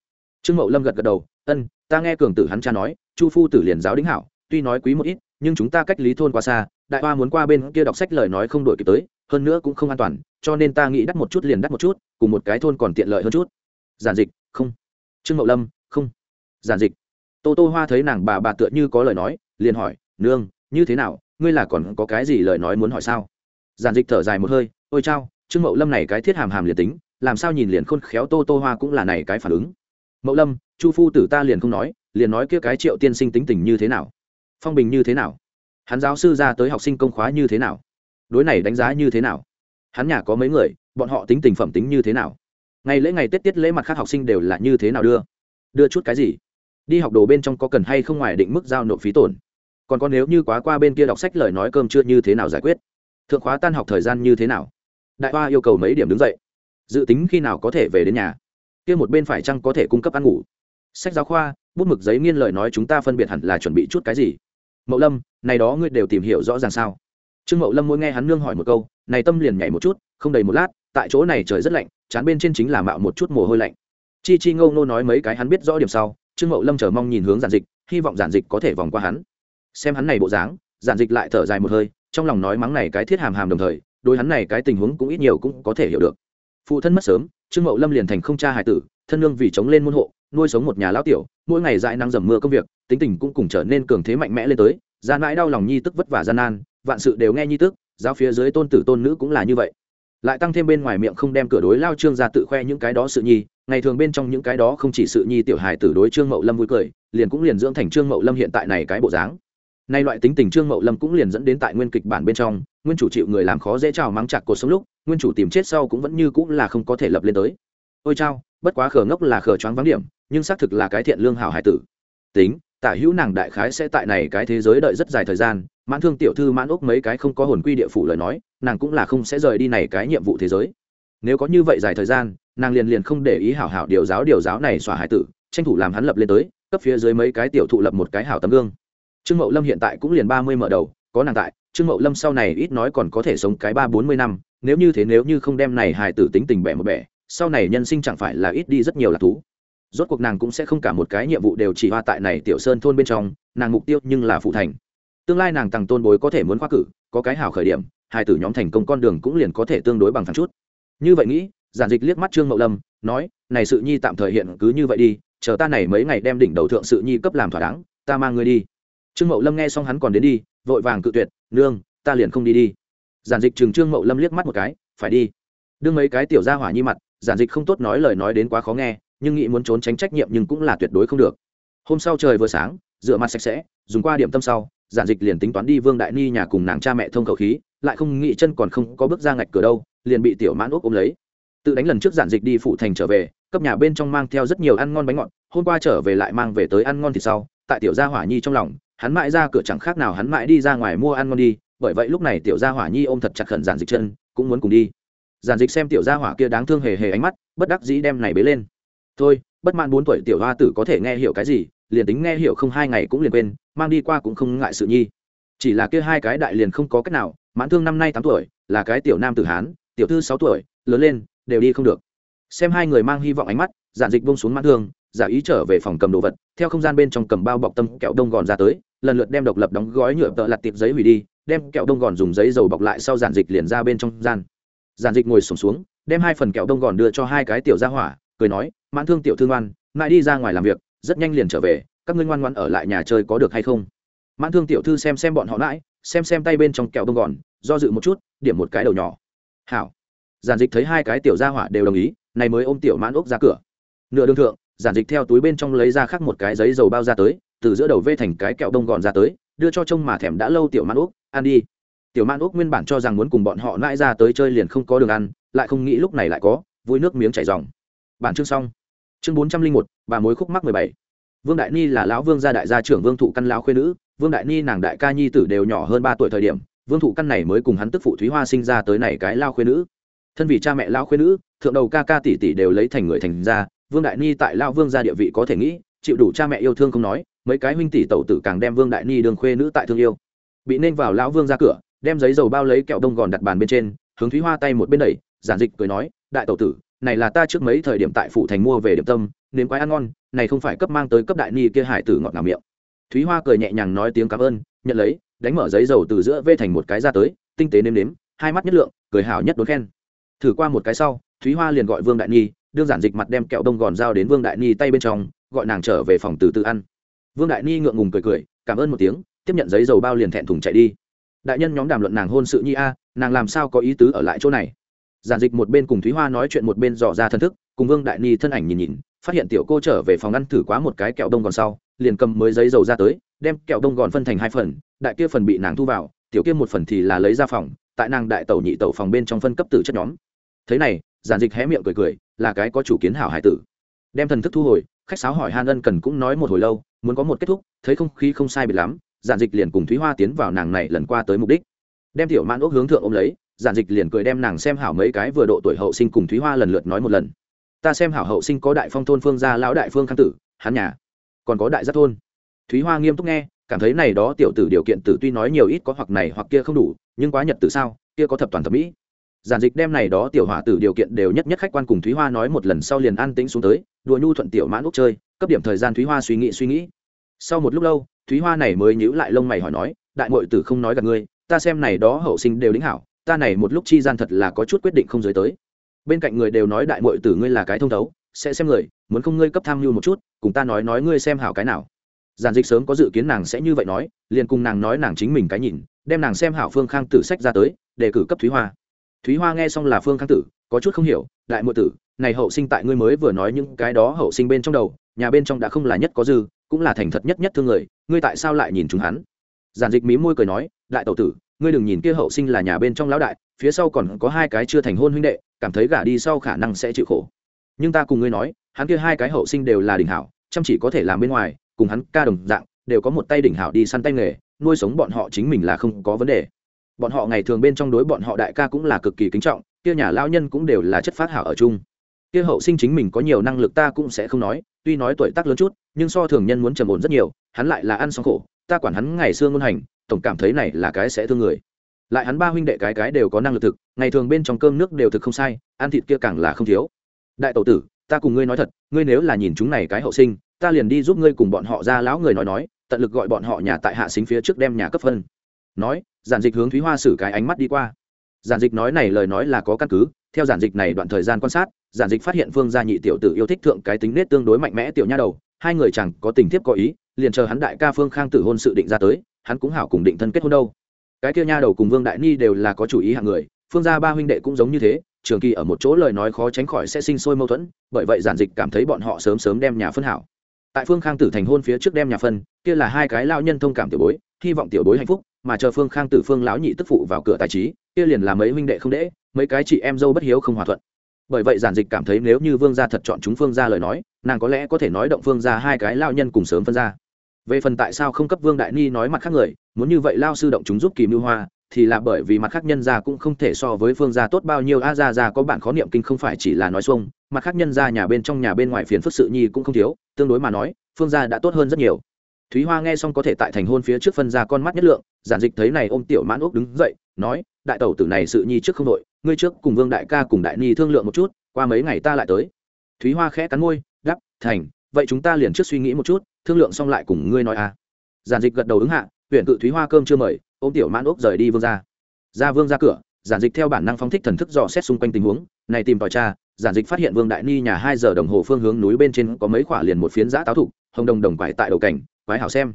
Trương mậu lâm gật gật đầu, ân, ta nghe cường tử hắn cha nói, chu phu tử liền giáo đính hảo, tuy nói quý một ít, nhưng chúng ta cách lý thôn quá xa, đại hoa muốn qua bên kia đọc sách lời nói không đổi kịp tới, hơn nữa cũng không an toàn, cho nên ta nghĩ đắt một chút liền đắt một chút, cùng một cái thôn còn tiện lợi hơn chút. Giản dịch, không. Trương mậu lâm, không. Giản dịch. Tô tô hoa thấy nàng bà bà tựa như có lời nói, liền hỏi, nương, như thế nào, ngươi là còn có cái gì lời nói muốn hỏi sao? Giản dịch thở dài một hơi, ôi chao, trương mậu lâm này cái thiết hàm hàm liền tính làm sao nhìn liền khôn khéo tô tô hoa cũng là này cái phản ứng. Mậu lâm, chu phu tử ta liền không nói, liền nói kia cái triệu tiên sinh tính tình như thế nào? Phong bình như thế nào? Hắn giáo sư ra tới học sinh công khóa như thế nào? Đối này đánh giá như thế nào? Hắn nhà có mấy người, bọn họ tính tình phẩm tính như thế nào? Ngày lễ ngày tết tiết lễ mặt khác học sinh đều là như thế nào đưa? Đưa chút cái gì? Đi học đồ bên trong có cần hay không ngoài định mức giao nộp phí tổn? Còn có nếu như quá qua bên kia đọc sách lời nói cơm chưa như thế nào giải quyết? Thượng khóa tan học thời gian như thế nào? Đại hoa yêu cầu mấy điểm đứng dậy? Dự tính khi nào có thể về đến nhà? Kia một bên phải chăng có thể cung cấp ăn ngủ? Sách giáo khoa, bút mực giấy nghiên lời nói chúng ta phân biệt hẳn là chuẩn bị chút cái gì? Mậu lâm, này đó ngươi đều tìm hiểu rõ ràng sao? Trương mậu lâm mỗi nghe hắn nương hỏi một câu, này tâm liền nhảy một chút, không đầy một lát, tại chỗ này trời rất lạnh, chán bên trên chính là mạo một chút mồ hôi lạnh. Chi chi ngâu nô nói mấy cái hắn biết rõ điểm sau, trương mậu lâm chờ mong nhìn hướng giản dịch, hy vọng giản dịch có thể vòng qua hắn. Xem hắn này bộ dáng, giản dịch lại thở dài một hơi, trong lòng nói mắng này cái thiết hàm hàm đồng thời đôi hắn này cái tình huống cũng ít nhiều cũng có thể hiểu được phụ thân mất sớm, trương mậu lâm liền thành không cha hải tử, thân nương vì chống lên môn hộ, nuôi sống một nhà lão tiểu, mỗi ngày dãi nắng dầm mưa công việc, tính tình cũng cùng trở nên cường thế mạnh mẽ lên tới gian mãi đau lòng nhi tức vất vả gian nan, vạn sự đều nghe nhi tức, giáo phía dưới tôn tử tôn nữ cũng là như vậy. Lại tăng thêm bên ngoài miệng không đem cửa đối lao trương ra tự khoe những cái đó sự nhi, ngày thường bên trong những cái đó không chỉ sự nhi tiểu hài tử đối trương mậu lâm vui cười, liền cũng liền dưỡng thành trương mậu lâm hiện tại này cái bộ dáng. Nay loại tính tình trương mậu lâm cũng liền dẫn đến tại nguyên kịch bản bên trong nguyên chủ chịu người làm khó dễ trào mắng chặt cuộc sống lúc, nguyên chủ tìm chết sau cũng vẫn như cũng là không có thể lập lên tới. Ôi chao, bất quá khờ ngốc là khờ choáng vắng điểm, nhưng xác thực là cái thiện lương hảo hải tử. Tính, tả hữu nàng đại khái sẽ tại này cái thế giới đợi rất dài thời gian, mãn thương tiểu thư mãn ốc mấy cái không có hồn quy địa phủ lời nói, nàng cũng là không sẽ rời đi này cái nhiệm vụ thế giới. Nếu có như vậy dài thời gian, nàng liền liền không để ý hảo hảo điều giáo điều giáo này xòa hải tử, tranh thủ làm hắn lập lên tới, cấp phía dưới mấy cái tiểu thụ lập một cái hảo tấm gương. Trương mậu lâm hiện tại cũng liền ba mươi mở đầu, có nàng tại trương mậu lâm sau này ít nói còn có thể sống cái ba bốn mươi năm, nếu như thế nếu như không đem này hài tử tính tình bẻ một bẻ, sau này nhân sinh chẳng phải là ít đi rất nhiều lạc thú. Rốt cuộc nàng cũng sẽ không cả một cái nhiệm vụ đều chỉ hoa tại này tiểu sơn thôn bên trong, nàng mục tiêu nhưng là phụ thành. Tương lai nàng tăng tôn bối có thể muốn khoa cử, có cái hảo khởi điểm, hài tử nhóm thành công con đường cũng liền có thể tương đối bằng phẳng chút. Như vậy nghĩ, giản dịch liếc mắt trương mậu lâm, nói, này sự nhi tạm thời hiện cứ như vậy đi, chờ ta này mấy ngày đem đỉnh đầu thượng sự nhi cấp làm thỏa đáng, ta mang ngươi đi. Trương mậu lâm nghe xong hắn còn đến đi vội vàng cự tuyệt, nương, ta liền không đi đi. Giản dịch trừng trương mậu lâm liếc mắt một cái, phải đi. Đương mấy cái tiểu ra hỏa nhi mặt, giản dịch không tốt nói lời nói đến quá khó nghe, nhưng nghĩ muốn trốn tránh trách nhiệm nhưng cũng là tuyệt đối không được. Hôm sau trời vừa sáng, rửa mặt sạch sẽ, dùng qua điểm tâm sau, giản dịch liền tính toán đi vương đại ni nhà cùng nàng cha mẹ thông khẩu khí, lại không nghĩ chân còn không có bước ra ngạch cửa đâu, liền bị tiểu mãn úc ôm lấy. Tự đánh lần trước giản dịch đi phụ thành trở về, cấp nhà bên trong mang theo rất nhiều ăn ngon bánh ngọt, hôm qua trở về lại mang về tới ăn ngon thì sau, tại tiểu gia hỏa nhi trong lòng hắn mãi ra cửa chẳng khác nào hắn mãi đi ra ngoài mua ăn ngon đi, bởi vậy lúc này tiểu gia hỏa nhi ôm thật chặt khẩn giản dịch chân, cũng muốn cùng đi. Giản dịch xem tiểu gia hỏa kia đáng thương hề hề ánh mắt, bất đắc dĩ đem này bế lên. Thôi, bất mãn bốn tuổi tiểu hoa tử có thể nghe hiểu cái gì, liền tính nghe hiểu không hai ngày cũng liền quên, mang đi qua cũng không ngại sự nhi. Chỉ là kia hai cái đại liền không có cách nào, mãn thương năm nay tám tuổi, là cái tiểu nam tử hán, tiểu thư sáu tuổi, lớn lên, đều đi không được. Xem hai người mang hy vọng ánh mắt, giản dịch bông xuống mãn thương, giả ý trở về phòng cầm đồ vật, theo không gian bên trong cầm bao bọc tâm kẹo đông gòn ra tới lần lượt đem độc lập đóng gói nhựa tợ lặt tiệp giấy hủy đi đem kẹo đông gòn dùng giấy dầu bọc lại sau giản dịch liền ra bên trong gian. Giản dịch ngồi sùng xuống, xuống đem hai phần kẹo đông gòn đưa cho hai cái tiểu ra hỏa cười nói mãn thương tiểu thương ngoan mãi đi ra ngoài làm việc rất nhanh liền trở về các ngươi ngoan ngoan ở lại nhà chơi có được hay không? Mãn thương tiểu thư xem xem bọn họ mãi xem xem tay bên trong kẹo đông gòn do dự một chút điểm một cái đầu nhỏ. Hảo. Giản dịch thấy hai cái tiểu gia hỏa đều đồng ý này mới ôm tiểu mãn ốc ra cửa. Nửa đường thượng giản dịch theo túi bên trong lấy ra khắc một cái giấy dầu bao ra tới từ giữa đầu vê thành cái kẹo đông gòn ra tới, đưa cho trông mà thèm đã lâu tiểu man úc, ăn đi. Tiểu man úc nguyên bản cho rằng muốn cùng bọn họ nãi ra tới chơi liền không có đường ăn, lại không nghĩ lúc này lại có, vui nước miếng chảy dòng bản chương xong. Chương bốn trăm linh một, bà mối khúc mắc mười bảy. Vương đại ni là lão vương gia đại gia trưởng vương thụ căn lão khuyên nữ, vương đại ni nàng đại ca nhi tử đều nhỏ hơn ba tuổi thời điểm, vương thụ căn này mới cùng hắn tức phụ thúy hoa sinh ra tới này cái lao khuyên nữ. Thân vì cha mẹ lao khuyên nữ, thượng đầu ca ca tỷ tỷ đều lấy thành người thành ra vương đại ni tại lao vương gia địa vị có thể nghĩ, chịu đủ cha mẹ yêu thương không nói mấy cái huynh tỷ tẩu tử càng đem vương đại ni đường khuê nữ tại thương yêu. Bị nên vào lão vương ra cửa, đem giấy dầu bao lấy kẹo đông gòn đặt bàn bên trên, hướng thúy hoa tay một bên đẩy, giản dịch cười nói, đại tẩu tử, này là ta trước mấy thời điểm tại phụ thành mua về điểm tâm, nếm quái ăn ngon, này không phải cấp mang tới cấp đại ni kia hải tử ngọt ngào miệng. Thúy hoa cười nhẹ nhàng nói tiếng cảm ơn, nhận lấy, đánh mở giấy dầu từ giữa vê thành một cái ra tới, tinh tế nếm nếm, hai mắt nhất lượng, cười hào nhất đốn khen. Thử qua một cái sau, thúy hoa liền gọi vương đại ni, đương giản dịch mặt đem kẹo đông gòn dao đến vương đại ni tay bên trong, gọi nàng trở về phòng từ từ ăn vương đại ni ngượng ngùng cười cười, cảm ơn một tiếng, tiếp nhận giấy dầu bao liền thẹn thùng chạy đi. Đại nhân nhóm đàm luận nàng hôn sự nhi a, nàng làm sao có ý tứ ở lại chỗ này? Giản dịch một bên cùng thúy hoa nói chuyện một bên dò ra thân thức, cùng vương đại ni thân ảnh nhìn nhìn, phát hiện tiểu cô trở về phòng ăn thử quá một cái kẹo đông gòn sau, liền cầm mới giấy dầu ra tới, đem kẹo đông gòn phân thành hai phần, đại kia phần bị nàng thu vào, tiểu kia một phần thì là lấy ra phòng, tại nàng đại tẩu nhị tẩu phòng bên trong phân cấp tử chất nhóm. Thế này, giản dịch hé miệng cười cười, là cái có chủ kiến hảo hải tử. Đem thần thức thu hồi, khách sáo hỏi han ân cần cũng nói một hồi lâu muốn có một kết thúc, thấy không khí không sai biệt lắm, giản dịch liền cùng thúy hoa tiến vào nàng này lần qua tới mục đích. Đem tiểu mãn ốc hướng thượng ôm lấy, giản dịch liền cười đem nàng xem hảo mấy cái vừa độ tuổi hậu sinh cùng thúy hoa lần lượt nói một lần. Ta xem hảo hậu sinh có đại phong thôn phương gia lão đại phương khang tử, hắn nhà còn có đại giác thôn. Thúy hoa nghiêm túc nghe, cảm thấy này đó tiểu tử điều kiện tử tuy nói nhiều ít có hoặc này hoặc kia không đủ, nhưng quá nhật tử sao, kia có thập toàn thẩm mỹ. Giản dịch đem này đó tiểu hỏa tử điều kiện đều nhất nhất khách quan cùng thúy hoa nói một lần sau liền an tĩnh xuống tới, đùa nhu thuận tiểu mãn úc chơi, cấp điểm thời gian thúy hoa suy nghĩ suy nghĩ sau một lúc lâu, thúy hoa này mới nhíu lại lông mày hỏi nói, đại mội tử không nói gặp ngươi, ta xem này đó hậu sinh đều đính hảo, ta này một lúc chi gian thật là có chút quyết định không giới tới. Bên cạnh người đều nói đại mội tử ngươi là cái thông thấu, sẽ xem người, muốn không ngươi cấp tham mưu một chút, cùng ta nói nói ngươi xem hảo cái nào. Giản dịch sớm có dự kiến nàng sẽ như vậy nói, liền cùng nàng nói nàng chính mình cái nhìn, đem nàng xem hảo phương khang tử sách ra tới, để cử cấp thúy hoa. Thúy hoa nghe xong là phương khang tử, có chút không hiểu, đại mượn tử, này hậu sinh tại ngươi mới vừa nói những cái đó hậu sinh bên trong đầu, nhà bên trong đã không là nhất có dư cũng là thành thật nhất nhất thương người, ngươi tại sao lại nhìn chúng hắn? Giản dịch mí môi cười nói, đại tẩu tử, ngươi đừng nhìn kia hậu sinh là nhà bên trong lão đại, phía sau còn có hai cái chưa thành hôn huynh đệ, cảm thấy gả đi sau khả năng sẽ chịu khổ. Nhưng ta cùng ngươi nói, hắn kia hai cái hậu sinh đều là đỉnh hảo, chăm chỉ có thể làm bên ngoài, cùng hắn ca đồng dạng, đều có một tay đỉnh hảo đi săn tay nghề, nuôi sống bọn họ chính mình là không có vấn đề. Bọn họ ngày thường bên trong đối bọn họ đại ca cũng là cực kỳ kính trọng, kia nhà lao nhân cũng đều là chất phát hảo ở chung. Kia hậu sinh chính mình có nhiều năng lực ta cũng sẽ không nói, tuy nói tuổi tác lớn chút nhưng so thường nhân muốn trầm ổn rất nhiều, hắn lại là ăn xong khổ, ta quản hắn ngày xưa ngôn hành, tổng cảm thấy này là cái sẽ thương người. Lại hắn ba huynh đệ cái cái đều có năng lực thực, ngày thường bên trong cơm nước đều thực không sai, ăn thịt kia càng là không thiếu. Đại tẩu tử, ta cùng ngươi nói thật, ngươi nếu là nhìn chúng này cái hậu sinh, ta liền đi giúp ngươi cùng bọn họ ra lão người nói nói, tận lực gọi bọn họ nhà tại hạ xính phía trước đem nhà cấp phân. Nói, giản dịch hướng thúy hoa xử cái ánh mắt đi qua. Giản dịch nói này lời nói là có căn cứ, theo giản dịch này đoạn thời gian quan sát, giản dịch phát hiện phương gia nhị tiểu tử yêu thích thượng cái tính nết tương đối mạnh mẽ tiểu nha đầu hai người chẳng có tình thiếp có ý, liền chờ hắn đại ca phương khang tử hôn sự định ra tới, hắn cũng hảo cùng định thân kết hôn đâu. Cái kia nha đầu cùng vương đại ni đều là có chủ ý hạng người, phương gia ba huynh đệ cũng giống như thế, trường kỳ ở một chỗ lời nói khó tránh khỏi sẽ sinh sôi mâu thuẫn, bởi vậy giản dịch cảm thấy bọn họ sớm sớm đem nhà phân hảo. Tại phương khang tử thành hôn phía trước đem nhà phân, kia là hai cái lao nhân thông cảm tiểu bối, hy vọng tiểu bối hạnh phúc, mà chờ phương khang tử phương lão nhị tức phụ vào cửa tài trí, kia liền là mấy huynh đệ không đễ mấy cái chị em dâu bất hiếu không hòa thuận bởi vậy giản dịch cảm thấy nếu như vương gia thật chọn chúng phương gia lời nói, nàng có lẽ có thể nói động phương gia hai cái lao nhân cùng sớm phân ra. Về phần tại sao không cấp vương đại ni nói mặt khác người, muốn như vậy lao sư động chúng giúp kỳ mưu hoa, thì là bởi vì mặt khác nhân gia cũng không thể so với phương gia tốt bao nhiêu. A gia gia có bản khó niệm kinh không phải chỉ là nói xuông, mặt khác nhân gia nhà bên trong nhà bên ngoài phiền phức sự nhi cũng không thiếu, tương đối mà nói phương gia đã tốt hơn rất nhiều. Thúy hoa nghe xong có thể tại thành hôn phía trước phân ra con mắt nhất lượng, giản dịch thấy này ôm tiểu mãn úc đứng dậy, nói đại tẩu tử này sự nhi trước không đội ngươi trước cùng vương đại ca cùng đại ni thương lượng một chút qua mấy ngày ta lại tới. Thúy hoa khẽ cắn môi đắp thành vậy chúng ta liền trước suy nghĩ một chút thương lượng xong lại cùng ngươi nói à. Giản dịch gật đầu ứng hạ huyện cự thúy hoa cơm chưa mời ôm tiểu mãn ốc rời đi vương ra. Ra vương ra cửa giản dịch theo bản năng phóng thích thần thức dò xét xung quanh tình huống này tìm tòi cha, giản dịch phát hiện vương đại ni nhà hai giờ đồng hồ phương hướng núi bên trên có mấy khoả liền một phiến giã táo thụ hồng đồng đồng quải tại đầu cảnh quái hảo xem.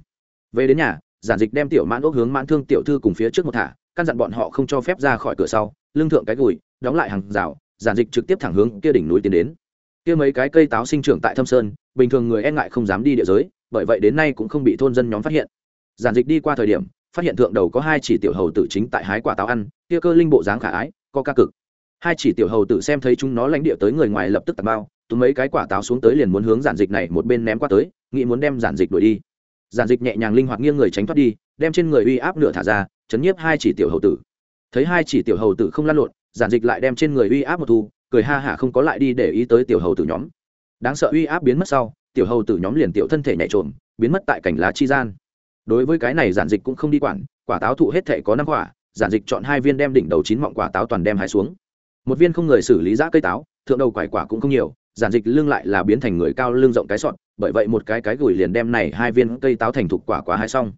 Về đến nhà giản dịch đem tiểu mãn ốc hướng mãn thương tiểu thư cùng phía trước một thả căn dặn bọn họ không cho phép ra khỏi cửa sau, lưng thượng cái gùi, đóng lại hàng rào, giản dịch trực tiếp thẳng hướng kia đỉnh núi tiến đến. Kia mấy cái cây táo sinh trưởng tại thâm sơn, bình thường người e ngại không dám đi địa giới, bởi vậy đến nay cũng không bị thôn dân nhóm phát hiện. Giản dịch đi qua thời điểm, phát hiện thượng đầu có hai chỉ tiểu hầu tử chính tại hái quả táo ăn, kia cơ linh bộ dáng khả ái, có ca cực. Hai chỉ tiểu hầu tử xem thấy chúng nó lãnh địa tới người ngoài lập tức tạt bao, túm mấy cái quả táo xuống tới liền muốn hướng giản dịch này một bên ném qua tới, nghĩ muốn đem giản dịch đuổi đi. Giản dịch nhẹ nhàng linh hoạt nghiêng người tránh thoát đi, đem trên người uy áp nửa thả ra chấn nhiếp hai chỉ tiểu hầu tử. Thấy hai chỉ tiểu hầu tử không lăn lộn, giản dịch lại đem trên người uy áp một thu, cười ha hả không có lại đi để ý tới tiểu hầu tử nhóm. Đáng sợ uy áp biến mất sau, tiểu hầu tử nhóm liền tiểu thân thể nhảy trộm biến mất tại cảnh lá chi gian. Đối với cái này giản dịch cũng không đi quản, quả táo thụ hết thể có năm quả, giản dịch chọn hai viên đem đỉnh đầu chín mọng quả táo toàn đem hai xuống. Một viên không người xử lý giã cây táo, thượng đầu quải quả cũng không nhiều, giản dịch lưng lại là biến thành người cao lưng rộng cái sọn bởi vậy một cái cái gửi liền đem này hai viên cây táo thành thục quả quá hai xong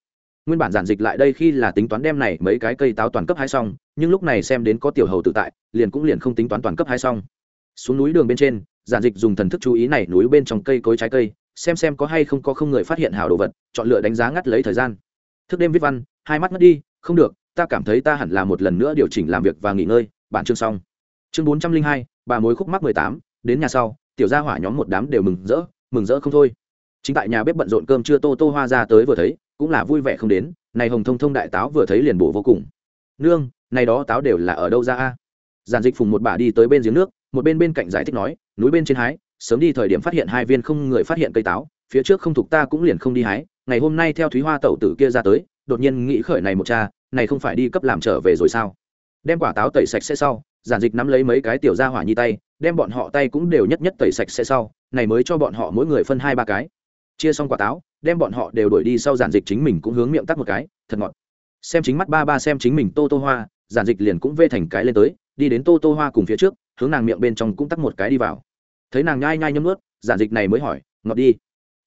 nguyên bản giản dịch lại đây khi là tính toán đem này mấy cái cây táo toàn cấp hai xong, nhưng lúc này xem đến có tiểu hầu tự tại, liền cũng liền không tính toán toàn cấp hai xong. Xuống núi đường bên trên, giản dịch dùng thần thức chú ý này núi bên trong cây cối trái cây, xem xem có hay không có không người phát hiện hảo đồ vật, chọn lựa đánh giá ngắt lấy thời gian. Thức đêm viết văn, hai mắt mất đi, không được, ta cảm thấy ta hẳn là một lần nữa điều chỉnh làm việc và nghỉ ngơi, bản chương xong. Chương bốn trăm linh hai, bà mối khúc mắc mười tám, đến nhà sau, tiểu gia hỏa nhóm một đám đều mừng rỡ mừng rỡ không thôi. Chính tại nhà bếp bận rộn cơm chưa tô tô hoa ra tới vừa thấy cũng là vui vẻ không đến, này hồng thông thông đại táo vừa thấy liền bổ vô cùng. Nương, này đó táo đều là ở đâu ra a? Giản dịch phùng một bà đi tới bên giếng nước, một bên bên cạnh giải thích nói, núi bên trên hái, sớm đi thời điểm phát hiện hai viên không người phát hiện cây táo, phía trước không thuộc ta cũng liền không đi hái, ngày hôm nay theo thúy hoa tẩu tử kia ra tới, đột nhiên nghĩ khởi này một cha, này không phải đi cấp làm trở về rồi sao? Đem quả táo tẩy sạch sẽ sau, giản dịch nắm lấy mấy cái tiểu ra hỏa nhi tay, đem bọn họ tay cũng đều nhất nhất tẩy sạch sẽ sau, này mới cho bọn họ mỗi người phân hai ba cái. Chia xong quả táo đem bọn họ đều đuổi đi sau giản dịch chính mình cũng hướng miệng tắt một cái, thật ngọt. Xem chính mắt ba ba xem chính mình tô tô hoa, giản dịch liền cũng vê thành cái lên tới, đi đến tô tô hoa cùng phía trước, hướng nàng miệng bên trong cũng tắt một cái đi vào. Thấy nàng nhai nhai nhấm ướt giản dịch này mới hỏi, ngọt đi.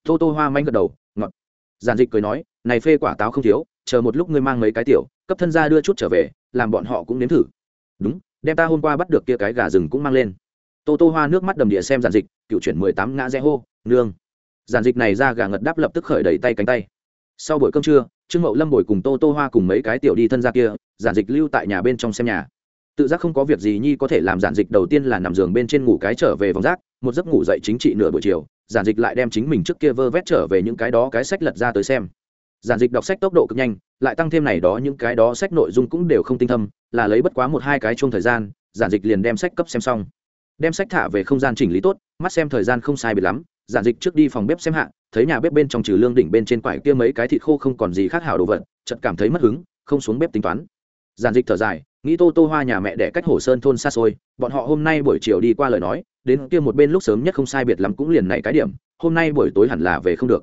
Tô tô hoa manh gật đầu, ngọt. Giản dịch cười nói, này phê quả táo không thiếu, chờ một lúc ngươi mang mấy cái tiểu, cấp thân ra đưa chút trở về, làm bọn họ cũng nếm thử. Đúng, đem ta hôm qua bắt được kia cái gà rừng cũng mang lên. Tô tô hoa nước mắt đầm địa xem giản dịch, cựu chuyển mười tám ngã rẽ hô, nương giản dịch này ra gà ngật đáp lập tức khởi đẩy tay cánh tay. Sau buổi cơm trưa, trương mậu lâm bồi cùng tô tô hoa cùng mấy cái tiểu đi thân ra kia, giản dịch lưu tại nhà bên trong xem nhà. Tự giác không có việc gì nhi có thể làm giản dịch đầu tiên là nằm giường bên trên ngủ cái trở về vòng rác, một giấc ngủ dậy chính trị nửa buổi chiều, giản dịch lại đem chính mình trước kia vơ vét trở về những cái đó cái sách lật ra tới xem. Giản dịch đọc sách tốc độ cực nhanh, lại tăng thêm này đó những cái đó sách nội dung cũng đều không tinh thâm, là lấy bất quá một hai cái chung thời gian, giản dịch liền đem sách cấp xem xong. Đem sách thả về không gian chỉnh lý tốt, mắt xem thời gian không sai biệt lắm giản dịch trước đi phòng bếp xem hạ, thấy nhà bếp bên trong trừ lương đỉnh bên trên quải kia mấy cái thịt khô không còn gì khác hảo đồ vật, chợt cảm thấy mất hứng, không xuống bếp tính toán. Giản dịch thở dài, nghĩ tô tô hoa nhà mẹ để cách hồ sơn thôn xa xôi, bọn họ hôm nay buổi chiều đi qua lời nói, đến kia một bên lúc sớm nhất không sai biệt lắm cũng liền này cái điểm, hôm nay buổi tối hẳn là về không được.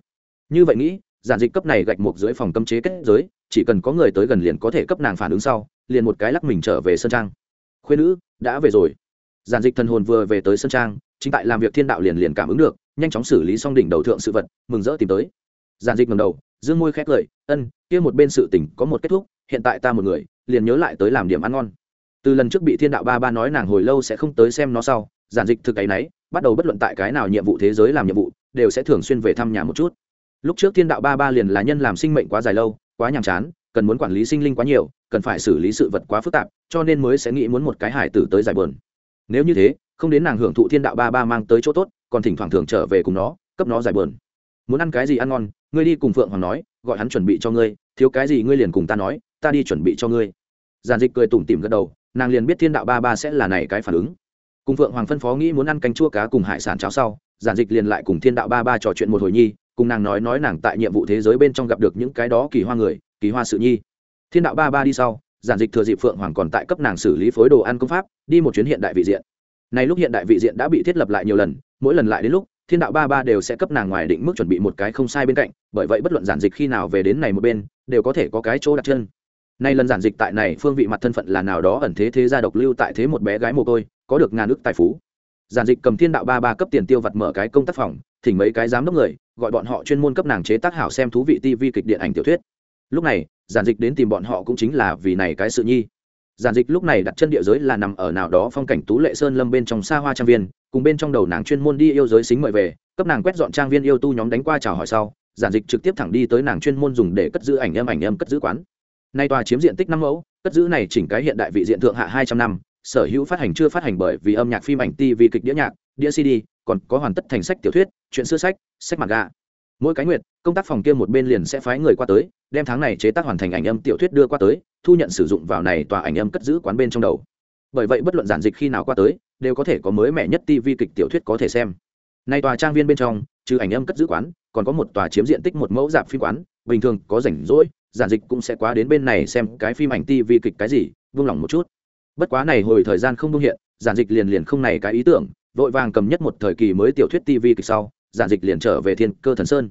Như vậy nghĩ, giản dịch cấp này gạch một dưới phòng cấm chế kết giới, chỉ cần có người tới gần liền có thể cấp nàng phản ứng sau, liền một cái lắc mình trở về sân trang. Khuyên nữ, đã về rồi. Giản dịch thần hồn vừa về tới sân trang chính tại làm việc thiên đạo liền liền cảm ứng được, nhanh chóng xử lý xong đỉnh đầu thượng sự vật, mừng rỡ tìm tới. Giản dịch ngầm đầu, dương môi khét lời, ân, kia một bên sự tỉnh có một kết thúc, hiện tại ta một người, liền nhớ lại tới làm điểm ăn ngon. Từ lần trước bị thiên đạo ba ba nói nàng hồi lâu sẽ không tới xem nó sau, giản dịch thực ấy nấy, bắt đầu bất luận tại cái nào nhiệm vụ thế giới làm nhiệm vụ, đều sẽ thường xuyên về thăm nhà một chút. Lúc trước thiên đạo ba ba liền là nhân làm sinh mệnh quá dài lâu, quá nhàm chán, cần muốn quản lý sinh linh quá nhiều, cần phải xử lý sự vật quá phức tạp, cho nên mới sẽ nghĩ muốn một cái hải tử tới giải bờn nếu như thế không đến nàng hưởng thụ thiên đạo ba ba mang tới chỗ tốt, còn thỉnh thoảng thường trở về cùng nó, cấp nó giải bờn muốn ăn cái gì ăn ngon, ngươi đi cùng phượng hoàng nói, gọi hắn chuẩn bị cho ngươi, thiếu cái gì ngươi liền cùng ta nói, ta đi chuẩn bị cho ngươi. Giản dịch cười tủm tỉm gật đầu, nàng liền biết thiên đạo ba ba sẽ là này cái phản ứng. Cùng phượng hoàng phân phó nghĩ muốn ăn canh chua cá cùng hải sản cháo sau giản dịch liền lại cùng thiên đạo ba ba trò chuyện một hồi nhi, cùng nàng nói nói nàng tại nhiệm vụ thế giới bên trong gặp được những cái đó kỳ hoa người, kỳ hoa sự nhi. Thiên đạo ba ba đi sau giản dịch thừa dịp phượng hoàng còn tại cấp nàng xử lý phối đồ ăn công pháp, đi một chuyến hiện đại vị diện này lúc hiện đại vị diện đã bị thiết lập lại nhiều lần, mỗi lần lại đến lúc, thiên đạo ba ba đều sẽ cấp nàng ngoài định mức chuẩn bị một cái không sai bên cạnh, bởi vậy bất luận giản dịch khi nào về đến này một bên, đều có thể có cái chỗ đặt chân. Nay lần giản dịch tại này, phương vị mặt thân phận là nào đó ẩn thế thế gia độc lưu tại thế một bé gái mồ côi, có được ngàn ức tài phú. Giản dịch cầm thiên đạo ba ba cấp tiền tiêu vặt mở cái công tác phòng, thỉnh mấy cái giám đốc người, gọi bọn họ chuyên môn cấp nàng chế tác hảo xem thú vị tivi kịch điện ảnh tiểu thuyết. Lúc này, giản dịch đến tìm bọn họ cũng chính là vì này cái sự nhi giản dịch lúc này đặt chân địa giới là nằm ở nào đó phong cảnh tú lệ sơn lâm bên trong xa hoa trang viên, cùng bên trong đầu nàng chuyên môn đi yêu giới xính mời về, cấp nàng quét dọn trang viên yêu tu nhóm đánh qua chào hỏi sau, giản dịch trực tiếp thẳng đi tới nàng chuyên môn dùng để cất giữ ảnh âm ảnh âm cất giữ quán. Nay tòa chiếm diện tích năm mẫu, cất giữ này chỉnh cái hiện đại vị diện thượng hạ hai trăm năm, sở hữu phát hành chưa phát hành bởi vì âm nhạc phim ảnh tv kịch đĩa nhạc, đĩa cd còn có hoàn tất thành sách tiểu thuyết, chuyện xưa sách sách mặt gà mỗi cái nguyệt, công tác phòng kia một bên liền sẽ phái người qua tới, đem tháng này chế tác hoàn thành ảnh âm tiểu thuyết đưa qua tới thu nhận sử dụng vào này tòa ảnh âm cất giữ quán bên trong đầu. Bởi vậy bất luận giản dịch khi nào qua tới, đều có thể có mới mẻ nhất tv kịch tiểu thuyết có thể xem. Nay tòa trang viên bên trong, trừ ảnh âm cất giữ quán, còn có một tòa chiếm diện tích một mẫu dạp phim quán, bình thường có rảnh rỗi, giản dịch cũng sẽ quá đến bên này xem cái phim ảnh tv kịch cái gì, vương lòng một chút. Bất quá này hồi thời gian không đông hiện, giản dịch liền liền không này cái ý tưởng, vội vàng cầm nhất một thời kỳ mới tiểu thuyết tv kịch sau, giản dịch liền trở về thiên cơ thần sơn.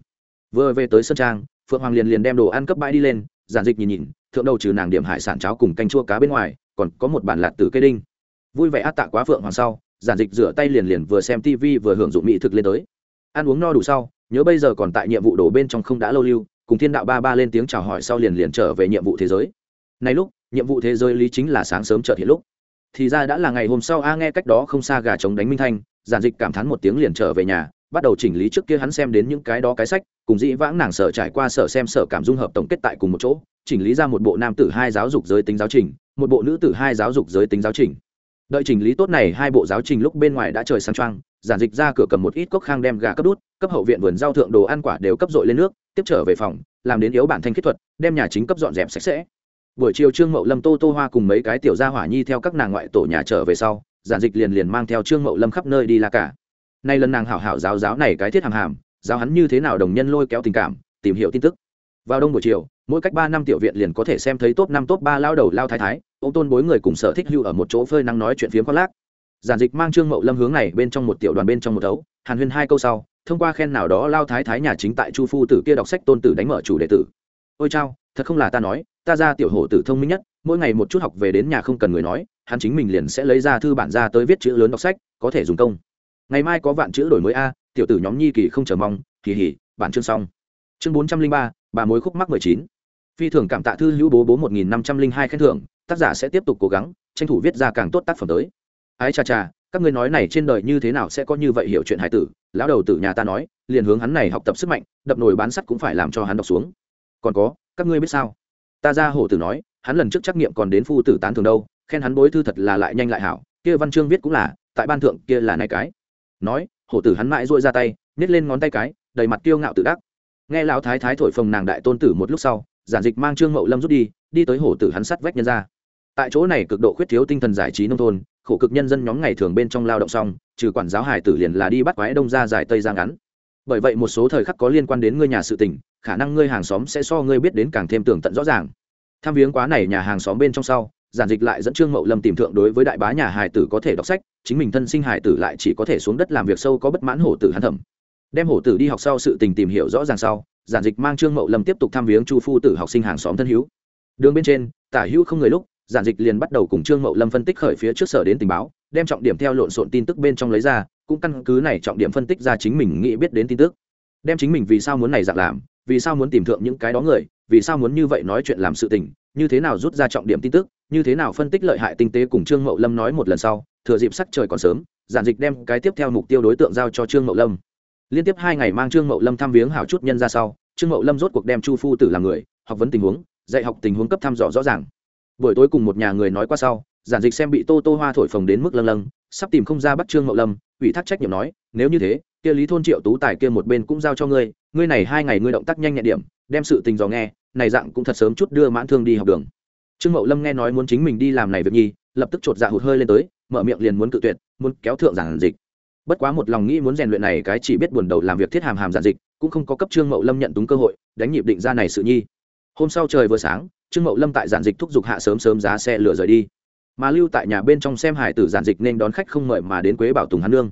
Vừa về tới sơn trang, phượng hoàng liền liền đem đồ ăn cấp bãi đi lên, giản dịch nhìn nhìn thượng đầu trừ nàng điểm hải sản cháo cùng canh chua cá bên ngoài, còn có một bản lạt tử cây đinh. Vui vẻ át tạ quá phượng hoàng sau, giản dịch rửa tay liền liền vừa xem tv vừa hưởng dụng mỹ thực lên tới. Ăn uống no đủ sau, nhớ bây giờ còn tại nhiệm vụ đổ bên trong không đã lâu lưu, cùng thiên đạo ba ba lên tiếng chào hỏi sau liền liền trở về nhiệm vụ thế giới. Này lúc, nhiệm vụ thế giới lý chính là sáng sớm chợt hiện lúc. Thì ra đã là ngày hôm sau, a nghe cách đó không xa gà chống đánh minh thanh, giản dịch cảm thán một tiếng liền trở về nhà, bắt đầu chỉnh lý trước kia hắn xem đến những cái đó cái sách, cùng dĩ vãng nàng sở trải qua sở xem sở cảm dung hợp tổng kết tại cùng một chỗ chỉnh lý ra một bộ nam tử hai giáo dục giới tính giáo trình, một bộ nữ tử hai giáo dục giới tính giáo trình. Đợi chỉnh lý tốt này, hai bộ giáo trình lúc bên ngoài đã trời sáng trăng giản dịch ra cửa cầm một ít cốc khang đem gà cấp đút, cấp hậu viện vườn rau thượng đồ ăn quả đều cấp dội lên nước, tiếp trở về phòng, làm đến yếu bản thanh kết thuật, đem nhà chính cấp dọn dẹp sạch sẽ. Buổi chiều trương mậu lâm, tô tô hoa cùng mấy cái tiểu gia hỏa nhi theo các nàng ngoại tổ nhà trở về sau, giản dịch liền liền mang theo trương mậu lâm khắp nơi đi la cả. Nay lần nàng hảo hảo giáo giáo này cái thiết hàm hàm, giáo hắn như thế nào đồng nhân lôi kéo tình cảm, tìm hiểu tin tức vào đông buổi chiều, mỗi cách ba năm tiểu viện liền có thể xem thấy top năm, top ba lao đầu lao thái thái ô tôn bối người cùng sở thích hưu ở một chỗ phơi nắng nói chuyện phiếm khoác lác. Giản dịch mang trương mậu lâm hướng này bên trong một tiểu đoàn bên trong một ấu hàn huyên hai câu sau, thông qua khen nào đó lao thái thái nhà chính tại chu phu tử kia đọc sách tôn tử đánh mở chủ đệ tử. Ôi chao, thật không là ta nói, ta ra tiểu hổ tử thông minh nhất, mỗi ngày một chút học về đến nhà không cần người nói, hắn chính mình liền sẽ lấy ra thư bản ra tới viết chữ lớn đọc sách, có thể dùng công. Ngày mai có vạn chữ đổi mới a, tiểu tử nhóm nhi kỳ không chờ mong kỳ hỉ bản chương xong. Chương bốn trăm linh ba bà mối khúc mắc mười chín. Phi thường cảm tạ thư hữu bố bố một nghìn năm trăm linh hai khen thưởng, tác giả sẽ tiếp tục cố gắng, tranh thủ viết ra càng tốt tác phẩm tới. Ái chà chà, các ngươi nói này trên đời như thế nào sẽ có như vậy hiểu chuyện hải tử? Lão đầu tử nhà ta nói, liền hướng hắn này học tập sức mạnh, đập nồi bán sắt cũng phải làm cho hắn đọc xuống. Còn có, các ngươi biết sao? Ta ra hổ tử nói, hắn lần trước trắc nghiệm còn đến phu tử tán thường đâu, khen hắn bối thư thật là lại nhanh lại hảo, kia văn chương viết cũng là, tại ban thượng kia là này cái. Nói, hổ tử hắn mãi dội ra tay, nhét lên ngón tay cái, đầy mặt kiêu ngạo tự đắc nghe lão thái thái thổi phồng nàng đại tôn tử một lúc sau, giản dịch mang trương mậu lâm rút đi đi tới hổ tử hắn sắt vách nhân ra. Tại chỗ này cực độ khuyết thiếu tinh thần giải trí nông thôn, khổ cực nhân dân nhóm ngày thường bên trong lao động xong, trừ quản giáo hải tử liền là đi bắt quái đông ra giải tây ra ngắn. Bởi vậy một số thời khắc có liên quan đến ngươi nhà sự tình, khả năng ngươi hàng xóm sẽ so ngươi biết đến càng thêm tường tận rõ ràng. Tham viếng quá này nhà hàng xóm bên trong sau, giản dịch lại dẫn trương mậu lâm tìm thượng đối với đại bá nhà hải tử có thể đọc sách, chính mình thân sinh hải tử lại chỉ có thể xuống đất làm việc sâu có bất mãn hổ tử hắn thẩm đem hổ tử đi học sau sự tình tìm hiểu rõ ràng sau, giản dịch mang trương mậu lâm tiếp tục thăm viếng chu phu tử học sinh hàng xóm thân hữu. Đường bên trên, tả hữu không người lúc, giản dịch liền bắt đầu cùng trương mậu lâm phân tích khởi phía trước sở đến tình báo, đem trọng điểm theo lộn xộn tin tức bên trong lấy ra, cũng căn cứ này trọng điểm phân tích ra chính mình nghĩ biết đến tin tức. Đem chính mình vì sao muốn này dạng làm, vì sao muốn tìm thượng những cái đó người, vì sao muốn như vậy nói chuyện làm sự tình, như thế nào rút ra trọng điểm tin tức, như thế nào phân tích lợi hại tinh tế cùng trương mậu lâm nói một lần sau, thừa dịp sắc trời còn sớm, giản dịch đem cái tiếp theo mục tiêu đối tượng giao cho trương mậu lâm liên tiếp hai ngày mang trương mậu lâm thăm viếng hảo chút nhân ra sau, trương mậu lâm rốt cuộc đem chu phu tử làm người, học vấn tình huống, dạy học tình huống cấp thăm dò rõ ràng. Buổi tối cùng một nhà người nói qua sau, giản dịch xem bị tô tô hoa thổi phồng đến mức lâng lâng, sắp tìm không ra bắt trương mậu lâm, ủy thác trách nhiệm nói, nếu như thế, kia lý thôn triệu tú tài kia một bên cũng giao cho ngươi ngươi này hai ngày ngươi động tác nhanh nhẹn điểm, đem sự tình dò nghe, này dạng cũng thật sớm chút đưa mãn thương đi học đường. Trương mậu lâm nghe nói muốn chính mình đi làm này việc nhi, lập tức chột dạ hụt hơi lên tới, mở miệng liền muốn cự tuyệt, muốn kéo thượng giản dịch bất quá một lòng nghĩ muốn rèn luyện này cái chỉ biết buồn đầu làm việc thiết hàm hàm giản dịch, cũng không có cấp trương mậu lâm nhận đúng cơ hội, đánh nhịp định ra này sự nhi. Hôm sau trời vừa sáng, trương mậu lâm tại giản dịch thúc giục hạ sớm sớm giá xe lửa rời đi. Mà lưu tại nhà bên trong xem hải tử giản dịch nên đón khách không mời mà đến quế bảo tùng hắn nương.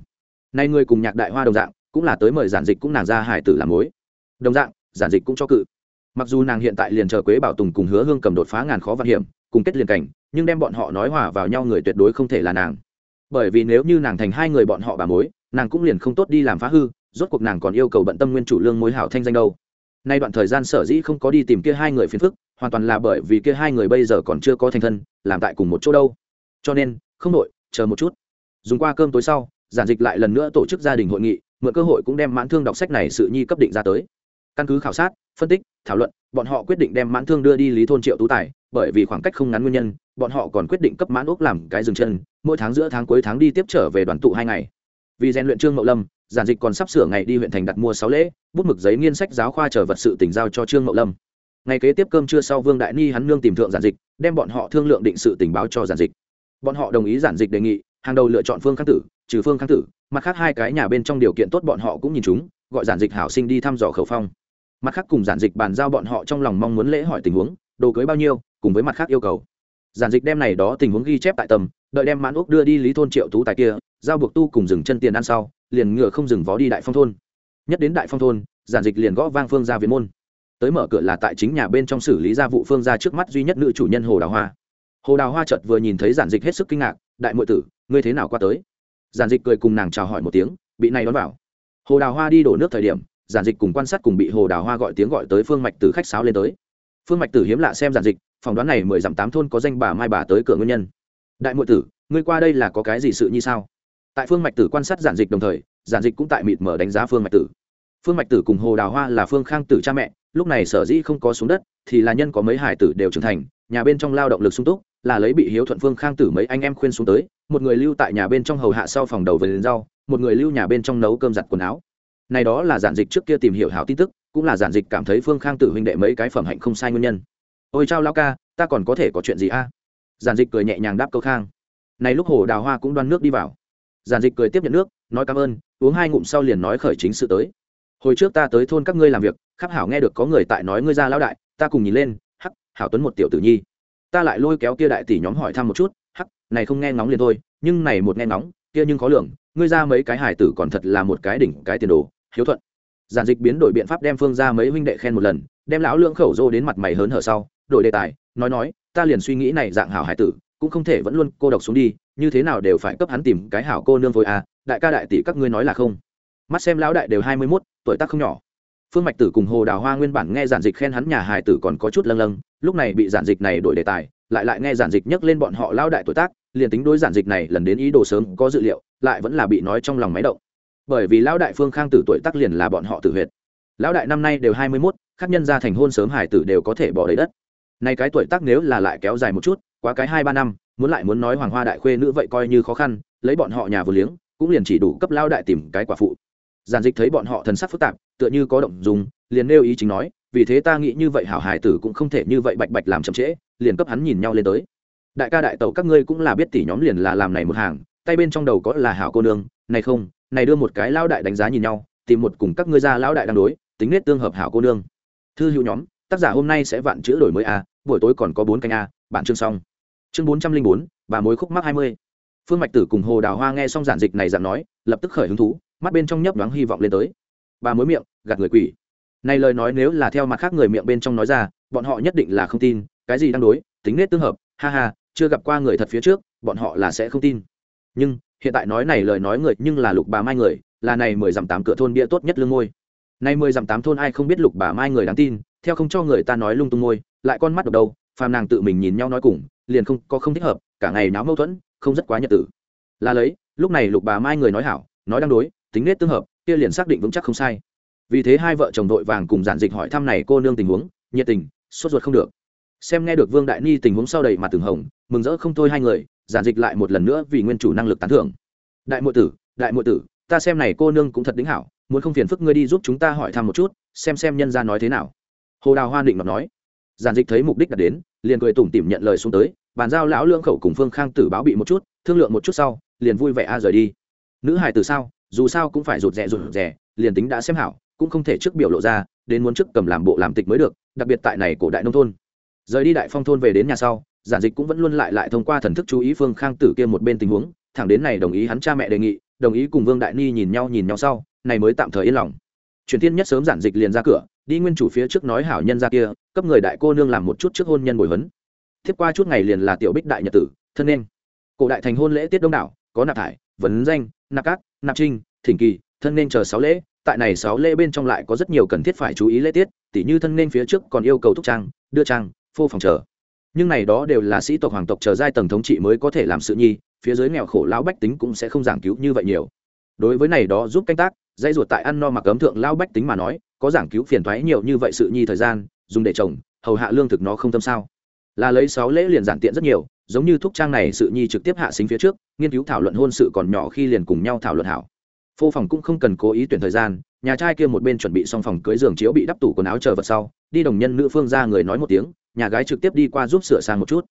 Nay người cùng nhạc đại hoa đồng dạng, cũng là tới mời giản dịch cũng nàng ra hải tử làm mối. Đồng dạng, giản dịch cũng cho cự. Mặc dù nàng hiện tại liền chờ quế bảo tùng cùng hứa hương cầm đột phá ngàn khó vạn hiểm, cùng kết liền cảnh, nhưng đem bọn họ nói hòa vào nhau người tuyệt đối không thể là nàng bởi vì nếu như nàng thành hai người bọn họ bà mối, nàng cũng liền không tốt đi làm phá hư, rốt cuộc nàng còn yêu cầu bận tâm nguyên chủ lương mối hảo thanh danh đâu. Nay đoạn thời gian sở dĩ không có đi tìm kia hai người phiền phức, hoàn toàn là bởi vì kia hai người bây giờ còn chưa có thành thân, làm tại cùng một chỗ đâu. Cho nên, không nội, chờ một chút. Dùng qua cơm tối sau, giản dịch lại lần nữa tổ chức gia đình hội nghị, mượn cơ hội cũng đem mãn thương đọc sách này sự nhi cấp định ra tới. Căn cứ khảo sát, phân tích, thảo luận, bọn họ quyết định đem mãn thương đưa đi lý thôn triệu tú tài, bởi vì khoảng cách không ngắn nguyên nhân bọn họ còn quyết định cấp mãn úc làm cái dừng chân, mỗi tháng giữa tháng cuối tháng đi tiếp trở về đoàn tụ hai ngày. Vì rèn luyện trương mậu lâm, giản dịch còn sắp sửa ngày đi huyện thành đặt mua sáu lễ, bút mực giấy nghiên sách giáo khoa chờ vật sự tỉnh giao cho trương mậu lâm. Ngày kế tiếp cơm trưa sau vương đại ni hắn nương tìm thượng giản dịch, đem bọn họ thương lượng định sự tình báo cho giản dịch. Bọn họ đồng ý giản dịch đề nghị, hàng đầu lựa chọn phương kháng tử, trừ phương kháng tử, mặt khác hai cái nhà bên trong điều kiện tốt bọn họ cũng nhìn chúng, gọi giản dịch hảo sinh đi thăm dò khẩu phong. Mặt khác cùng giản dịch bàn giao bọn họ trong lòng mong muốn lễ hỏi tình huống, đồ cưới bao nhiêu, cùng với mặt khác yêu cầu giản dịch đem này đó tình huống ghi chép tại tầm, đợi đem mãn úc đưa đi lý thôn triệu tú tại kia, giao buộc tu cùng dừng chân tiền ăn sau, liền ngựa không dừng vó đi đại phong thôn. Nhất đến đại phong thôn, giản dịch liền gõ vang phương ra viện môn. Tới mở cửa là tại chính nhà bên trong xử lý gia vụ phương ra trước mắt duy nhất nữ chủ nhân hồ đào hoa. Hồ đào hoa chợt vừa nhìn thấy giản dịch hết sức kinh ngạc, đại mượn tử, ngươi thế nào qua tới? Giản dịch cười cùng nàng chào hỏi một tiếng, bị này đón vào. Hồ đào hoa đi đổ nước thời điểm, giản dịch cùng quan sát cùng bị hồ đào hoa gọi tiếng gọi tới phương mạch tử khách sáo lên tới. Phương mạch tử hiếm lạ xem giản dịch phỏng đoán này mười dặm tám thôn có danh bà mai bà tới cửa nguyên nhân. Đại mượn tử, ngươi qua đây là có cái gì sự như sao? Tại phương mạch tử quan sát giản dịch đồng thời, giản dịch cũng tại mịt mở đánh giá phương mạch tử. Phương mạch tử cùng hồ đào hoa là phương khang tử cha mẹ, lúc này sở dĩ không có xuống đất, thì là nhân có mấy hải tử đều trưởng thành, nhà bên trong lao động lực sung túc, là lấy bị hiếu thuận phương khang tử mấy anh em khuyên xuống tới, một người lưu tại nhà bên trong hầu hạ sau phòng đầu về lên rau, một người lưu nhà bên trong nấu cơm giặt quần áo. Này đó là giản dịch trước kia tìm hiểu hảo tin tức, cũng là giản dịch cảm thấy phương khang tử huynh đệ mấy cái phẩm hạnh không sai nguyên nhân ôi chao lao ca, ta còn có thể có chuyện gì a? Giản dịch cười nhẹ nhàng đáp câu khang. Này lúc hồ đào hoa cũng đoan nước đi vào. Giản dịch cười tiếp nhận nước, nói cảm ơn, uống hai ngụm sau liền nói khởi chính sự tới. Hồi trước ta tới thôn các ngươi làm việc khắc hảo nghe được có người tại nói ngươi ra lão đại, ta cùng nhìn lên, hắc, hảo tuấn một tiểu tử nhi. Ta lại lôi kéo kia đại tỷ nhóm hỏi thăm một chút, hắc, này không nghe ngóng liền thôi, nhưng này một nghe ngóng, kia nhưng khó lường, ngươi ra mấy cái hải tử còn thật là một cái đỉnh, cái tiền đồ, hiếu thuận. Giản dịch biến đổi biện pháp đem phương ra mấy huynh đệ khen một lần, đem lão lương khẩu rô đến mặt mày hớn hở sau đổi đề tài, nói nói, ta liền suy nghĩ này dạng hảo hải tử, cũng không thể vẫn luôn cô độc xuống đi, như thế nào đều phải cấp hắn tìm cái hảo cô nương vội à đại ca đại tỷ các ngươi nói là không. Mắt xem lão đại đều hai mươi mốt, tuổi tác không nhỏ. Phương mạch tử cùng hồ đào hoa nguyên bản nghe giản dịch khen hắn nhà hải tử còn có chút lâng lâng, lúc này bị giản dịch này đổi đề tài, lại lại nghe giản dịch nhắc lên bọn họ lao đại tuổi tác, liền tính đối giản dịch này lần đến ý đồ sớm có dự liệu, lại vẫn là bị nói trong lòng máy động. Bởi vì lão đại phương khang tử tuổi tác liền là bọn họ tử huyệt. Lão đại năm nay đều hai mươi mốt, khác nhân ra thành hôn sớm hải tử đều có thể bỏ đầy đất nay cái tuổi tác nếu là lại kéo dài một chút, quá cái hai ba năm, muốn lại muốn nói hoàng hoa đại khuê nữ vậy coi như khó khăn, lấy bọn họ nhà vừa liếng, cũng liền chỉ đủ cấp lao đại tìm cái quả phụ. Giản dịch thấy bọn họ thần sắc phức tạp, tựa như có động dùng, liền nêu ý chính nói, vì thế ta nghĩ như vậy hảo hải tử cũng không thể như vậy bạch bạch làm chậm trễ, liền cấp hắn nhìn nhau lên tới. Đại ca đại tẩu các ngươi cũng là biết tỷ nhóm liền là làm này một hàng, tay bên trong đầu có là hảo cô nương, này không, này đưa một cái lao đại đánh giá nhìn nhau, tìm một cùng các ngươi ra lão đại đang đối, tính nết tương hợp hảo cô nương. Thư hữu nhóm, tác giả hôm nay sẽ vạn chữ đổi mới a buổi tối còn có bốn canh a bản chương xong. Chương bốn trăm linh bốn và mối khúc mắc hai mươi. Phương mạch tử cùng hồ đào hoa nghe xong giản dịch này giản nói, lập tức khởi hứng thú, mắt bên trong nhấp đoán hy vọng lên tới. Bà mối miệng, gạt người quỷ. Này lời nói nếu là theo mặt khác người miệng bên trong nói ra, bọn họ nhất định là không tin, cái gì đang đối, tính nết tương hợp, ha ha, chưa gặp qua người thật phía trước, bọn họ là sẽ không tin. Nhưng, hiện tại nói này lời nói người nhưng là lục bà mai người, là này mười dặm tám cửa thôn bia tốt nhất lương ngôi. Này mười dặm tám thôn ai không biết lục bà mai người đáng tin, theo không cho người ta nói lung tung ngôi lại con mắt độc đâu, phàm nàng tự mình nhìn nhau nói cùng, liền không, có không thích hợp, cả ngày náo mâu thuẫn, không rất quá nhật tử. Là lấy, lúc này lục bà mai người nói hảo, nói đang đối, tính nết tương hợp, kia liền xác định vững chắc không sai. Vì thế hai vợ chồng đội vàng cùng giản dịch hỏi thăm này cô nương tình huống, nhiệt tình, sốt ruột không được. Xem nghe được vương đại ni tình huống sau đầy mặt từng hồng, mừng rỡ không thôi hai người, giản dịch lại một lần nữa vì nguyên chủ năng lực tán thưởng. Đại mộ tử, đại mộ tử, ta xem này cô nương cũng thật đính hảo, muốn không phiền phức ngươi đi giúp chúng ta hỏi thăm một chút, xem xem nhân ra nói thế nào. Hồ đào hoa định ngọc nói giản dịch thấy mục đích đã đến, liền cười tủm tỉm nhận lời xuống tới, bàn giao lão lương khẩu cùng phương khang tử báo bị một chút, thương lượng một chút sau, liền vui vẻ a rời đi. Nữ hài từ sao dù sao cũng phải rụt rè rụt rè, liền tính đã xem hảo, cũng không thể trước biểu lộ ra, đến muốn trước cầm làm bộ làm tịch mới được, đặc biệt tại này cổ đại nông thôn. Rời đi đại phong thôn về đến nhà sau, giản dịch cũng vẫn luôn lại lại thông qua thần thức chú ý phương khang tử kia một bên tình huống, thẳng đến này đồng ý hắn cha mẹ đề nghị, đồng ý cùng vương đại ni nhìn nhau nhìn nhau sau, này mới tạm thời yên lòng. Truyền thiên nhất sớm giản dịch liền ra cửa đi nguyên chủ phía trước nói hảo nhân ra kia, cấp người đại cô nương làm một chút trước hôn nhân bồi huấn. Tiếp qua chút ngày liền là tiểu bích đại nhật tử, thân nên. Cổ đại thành hôn lễ tiết đông đảo, có nạp thải, vấn danh, nạp cát, nạp trinh, thỉnh kỳ, thân nên chờ sáu lễ. Tại này sáu lễ bên trong lại có rất nhiều cần thiết phải chú ý lễ tiết, tỉ như thân nên phía trước còn yêu cầu thúc trang, đưa trang, phô phòng chờ. Nhưng này đó đều là sĩ tộc hoàng tộc chờ giai tầng thống trị mới có thể làm sự nhi, phía dưới nghèo khổ lão bách tính cũng sẽ không giảng cứu như vậy nhiều. Đối với này đó giúp canh tác dây ruột tại ăn no mặc ấm thượng lao bách tính mà nói có giảng cứu phiền thoái nhiều như vậy sự nhi thời gian, dùng để trồng, hầu hạ lương thực nó không tâm sao? Là lấy sáu lễ liền giản tiện rất nhiều, giống như thúc trang này sự nhi trực tiếp hạ xính phía trước, nghiên cứu thảo luận hôn sự còn nhỏ khi liền cùng nhau thảo luận hảo. Phô phòng cũng không cần cố ý tuyển thời gian, nhà trai kia một bên chuẩn bị xong phòng cưới giường chiếu bị đắp tủ quần áo chờ vật sau, đi đồng nhân nữ phương ra người nói một tiếng, nhà gái trực tiếp đi qua giúp sửa sang một chút.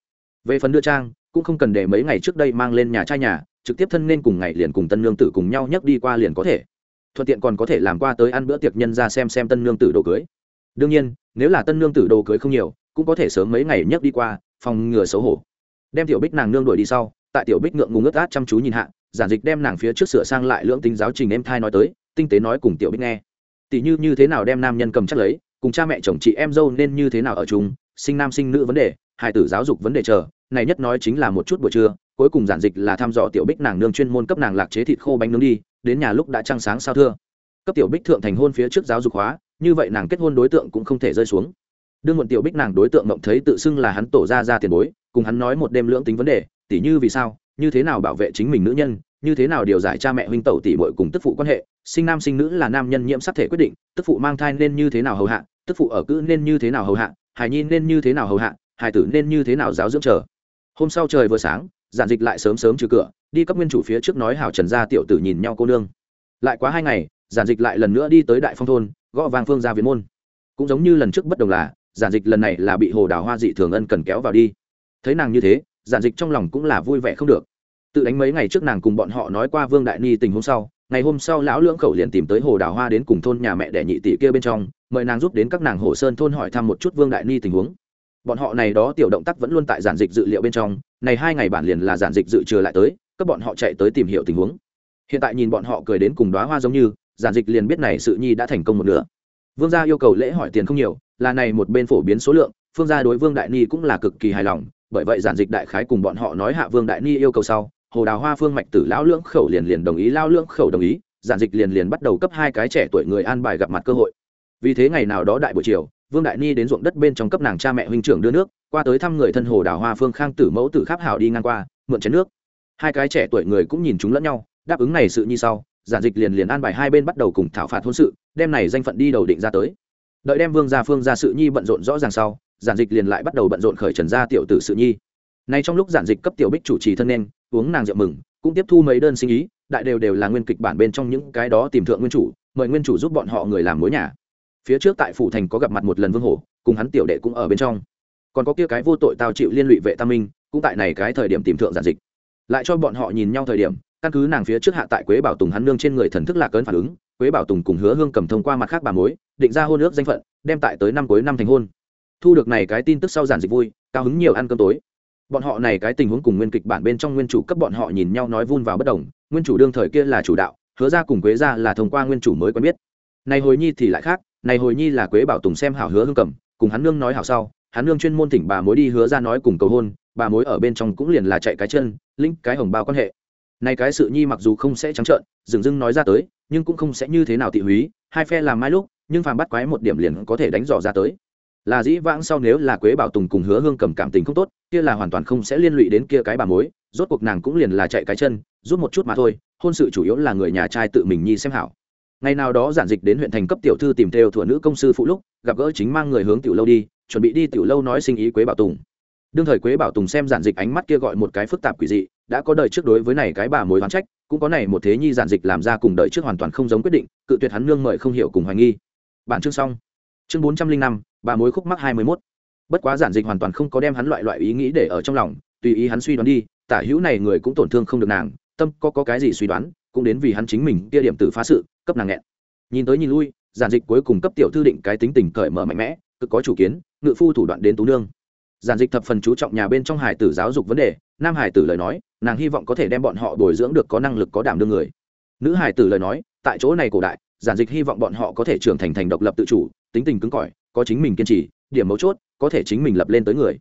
Về phần đưa trang, cũng không cần để mấy ngày trước đây mang lên nhà trai nhà, trực tiếp thân nên cùng ngày liền cùng tân nương tử cùng nhau nhấc đi qua liền có thể thuận tiện còn có thể làm qua tới ăn bữa tiệc nhân ra xem xem tân nương tử đồ cưới. Đương nhiên, nếu là tân nương tử đồ cưới không nhiều, cũng có thể sớm mấy ngày nhấc đi qua, phòng ngừa xấu hổ. Đem tiểu bích nàng nương đuổi đi sau, tại tiểu bích ngượng ngùng ướt át chăm chú nhìn hạ, giản dịch đem nàng phía trước sửa sang lại lưỡng tính giáo trình em thai nói tới, tinh tế nói cùng tiểu bích nghe. Tỷ như như thế nào đem nam nhân cầm chắc lấy, cùng cha mẹ chồng chị em dâu nên như thế nào ở chung, sinh nam sinh nữ vấn đề, hài tử giáo dục vấn đề chờ, này nhất nói chính là một chút buổi trưa, cuối cùng giản dịch là thăm dò tiểu bích nàng nương chuyên môn cấp nàng lạc chế thịt khô bánh nướng đi đến nhà lúc đã trăng sáng sao thưa. Cấp tiểu bích thượng thành hôn phía trước giáo dục hóa, như vậy nàng kết hôn đối tượng cũng không thể rơi xuống. Đương muộn tiểu bích nàng đối tượng mộng thấy tự xưng là hắn tổ ra ra tiền bối, cùng hắn nói một đêm lưỡng tính vấn đề, tỉ như vì sao, như thế nào bảo vệ chính mình nữ nhân, như thế nào điều giải cha mẹ huynh tẩu tỷ muội cùng tức phụ quan hệ, sinh nam sinh nữ là nam nhân nhiễm sắc thể quyết định, tức phụ mang thai nên như thế nào hầu hạ, tức phụ ở cữ nên như thế nào hầu hạ, hài nhi nên như thế nào hầu hạ, hài tử nên như thế nào giáo dưỡng chờ. Hôm sau trời vừa sáng giản dịch lại sớm sớm trừ cửa, đi cấp nguyên chủ phía trước nói hảo trần gia tiểu tử nhìn nhau cô nương. Lại quá hai ngày, giản dịch lại lần nữa đi tới đại phong thôn, gõ vàng phương ra viện môn. Cũng giống như lần trước bất đồng là, giản dịch lần này là bị hồ đào hoa dị thường ân cần kéo vào đi. Thấy nàng như thế, giản dịch trong lòng cũng là vui vẻ không được. Tự đánh mấy ngày trước nàng cùng bọn họ nói qua vương đại ni tình hôm sau, ngày hôm sau lão lưỡng khẩu liền tìm tới hồ đào hoa đến cùng thôn nhà mẹ đẻ nhị tỷ kia bên trong, mời nàng giúp đến các nàng hồ sơn thôn hỏi thăm một chút vương đại ni tình huống. Bọn họ này đó tiểu động tác vẫn luôn tại giản dịch dự liệu bên trong này hai ngày bản liền là giản dịch dự trừ lại tới, các bọn họ chạy tới tìm hiểu tình huống. Hiện tại nhìn bọn họ cười đến cùng đoá hoa giống như, giản dịch liền biết này sự nhi đã thành công một nửa. Vương gia yêu cầu lễ hỏi tiền không nhiều, là này một bên phổ biến số lượng, phương gia đối vương đại ni cũng là cực kỳ hài lòng, bởi vậy giản dịch đại khái cùng bọn họ nói hạ vương đại ni yêu cầu sau, hồ đào hoa, phương mạch tử, lão lưỡng khẩu liền liền đồng ý lao lưỡng khẩu đồng ý, giản dịch liền liền bắt đầu cấp hai cái trẻ tuổi người an bài gặp mặt cơ hội. Vì thế ngày nào đó đại buổi chiều vương đại ni đến ruộng đất bên trong cấp nàng cha mẹ huynh trưởng đưa nước, qua tới thăm người thân hồ đào hoa phương khang tử mẫu tử kháp hảo đi ngang qua, mượn chén nước. Hai cái trẻ tuổi người cũng nhìn chúng lẫn nhau, đáp ứng này sự như sau giản dịch liền liền an bài hai bên bắt đầu cùng thảo phạt hôn sự, đem này danh phận đi đầu định ra tới. Đợi đem vương gia phương ra sự nhi bận rộn rõ ràng sau giản dịch liền lại bắt đầu bận rộn khởi trần gia tiểu tử sự nhi. Nay trong lúc giản dịch cấp tiểu bích chủ trì thân nên, uống nàng rượu mừng, cũng tiếp thu mấy đơn sinh ý, đại đều đều là nguyên kịch bản bên trong những cái đó tìm thượng nguyên chủ, mời nguyên chủ giúp bọn họ người làm mối nhà phía trước tại phủ thành có gặp mặt một lần vương hổ, cùng hắn tiểu đệ cũng ở bên trong. Còn có kia cái vô tội tao chịu liên lụy vệ tam minh, cũng tại này cái thời điểm tìm thượng giản dịch. Lại cho bọn họ nhìn nhau thời điểm, căn cứ nàng phía trước hạ tại quế bảo tùng hắn nương trên người thần thức lạc cơn phản ứng, quế bảo tùng cùng hứa hương cầm thông qua mặt khác bà mối, định ra hôn ước danh phận, đem tại tới năm cuối năm thành hôn. Thu được này cái tin tức sau giản dịch vui, cao hứng nhiều ăn cơm tối. Bọn họ này cái tình huống cùng nguyên kịch bản bên trong nguyên chủ cấp bọn họ nhìn nhau nói vun vào bất đồng, nguyên chủ đương thời kia là chủ đạo, hứa ra cùng quế ra là thông qua nguyên chủ mới quen biết. Này hồi nhi thì lại khác này hồi nhi là quế bảo tùng xem hảo hứa hương cầm, cùng hắn nương nói hảo sau, hắn nương chuyên môn tỉnh bà mối đi hứa ra nói cùng cầu hôn, bà mối ở bên trong cũng liền là chạy cái chân linh cái hồng bao quan hệ. Này cái sự nhi mặc dù không sẽ trắng trợn, dừng dưng nói ra tới, nhưng cũng không sẽ như thế nào thị húy, hai phe làm mai lúc, nhưng phàm bắt quái một điểm liền có thể đánh dò ra tới. Là dĩ vãng sau nếu là quế bảo tùng cùng hứa hương cầm cảm tình không tốt, kia là hoàn toàn không sẽ liên lụy đến kia cái bà mối, rốt cuộc nàng cũng liền là chạy cái chân, rút một chút mà thôi, hôn sự chủ yếu là người nhà trai tự mình nhi xem hảo ngày nào đó giản dịch đến huyện thành cấp tiểu thư tìm theo thuở nữ công sư phụ lúc, gặp gỡ chính mang người hướng tiểu lâu đi, chuẩn bị đi tiểu lâu nói sinh ý quế bảo tùng. Đương thời quế bảo tùng xem giản dịch ánh mắt kia gọi một cái phức tạp quỷ dị, đã có đời trước đối với này cái bà mối hoán trách, cũng có này một thế nhi giản dịch làm ra cùng đời trước hoàn toàn không giống quyết định, cự tuyệt hắn nương mời không hiểu cùng hoài nghi. Bản chương xong. Chương bốn trăm linh năm, bà mối khúc mắc hai mươi mốt. Bất quá giản dịch hoàn toàn không có đem hắn loại loại ý nghĩ để ở trong lòng, tùy ý hắn suy đoán đi, tả hữu này người cũng tổn thương không được nàng, tâm có có cái gì suy đoán cũng đến vì hắn chính mình kia điểm tử phá sự, cấp nàng nghẹn. Nhìn tới nhìn lui, giản dịch cuối cùng cấp tiểu thư định cái tính tình cởi mở mạnh mẽ, cực có chủ kiến, ngự phu thủ đoạn đến tú nương. Giản dịch thập phần chú trọng nhà bên trong hải tử giáo dục vấn đề, nam hải tử lời nói, nàng hy vọng có thể đem bọn họ bồi dưỡng được có năng lực có đảm đương người. Nữ hải tử lời nói, tại chỗ này cổ đại, giản dịch hy vọng bọn họ có thể trưởng thành thành độc lập tự chủ, tính tình cứng cỏi, có chính mình kiên trì, điểm mấu chốt, có thể chính mình lập lên tới người.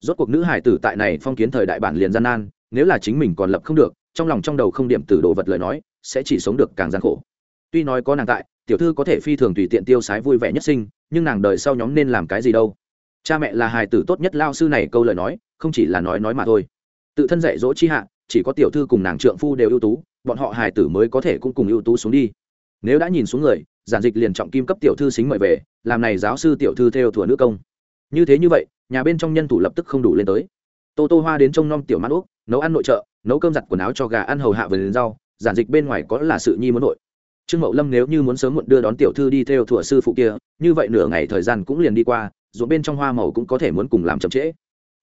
Rốt cuộc nữ hải tử tại này phong kiến thời đại bản liền gian nan, nếu là chính mình còn lập không được trong lòng trong đầu không điểm từ đồ vật lời nói, sẽ chỉ sống được càng gian khổ. Tuy nói có nàng tại, tiểu thư có thể phi thường tùy tiện tiêu sái vui vẻ nhất sinh, nhưng nàng đời sau nhóm nên làm cái gì đâu? Cha mẹ là hài tử tốt nhất lao sư này câu lời nói, không chỉ là nói nói mà thôi. Tự thân dạy dỗ chi hạ, chỉ có tiểu thư cùng nàng trượng phu đều ưu tú, bọn họ hài tử mới có thể cũng cùng ưu tú xuống đi. Nếu đã nhìn xuống người, giản dịch liền trọng kim cấp tiểu thư xính mời về, làm này giáo sư tiểu thư theo thủa nữ công. Như thế như vậy, nhà bên trong nhân thủ lập tức không đủ lên tới. Tô tô hoa đến trông nom tiểu mãn úc nấu ăn nội trợ, nấu cơm giặt quần áo cho gà ăn hầu hạ vườn rau, giản dịch bên ngoài có là sự nhi muốn nội. Trương mậu lâm nếu như muốn sớm muộn đưa đón tiểu thư đi theo thủa sư phụ kia, như vậy nửa ngày thời gian cũng liền đi qua, ruộng bên trong hoa màu cũng có thể muốn cùng làm chậm trễ.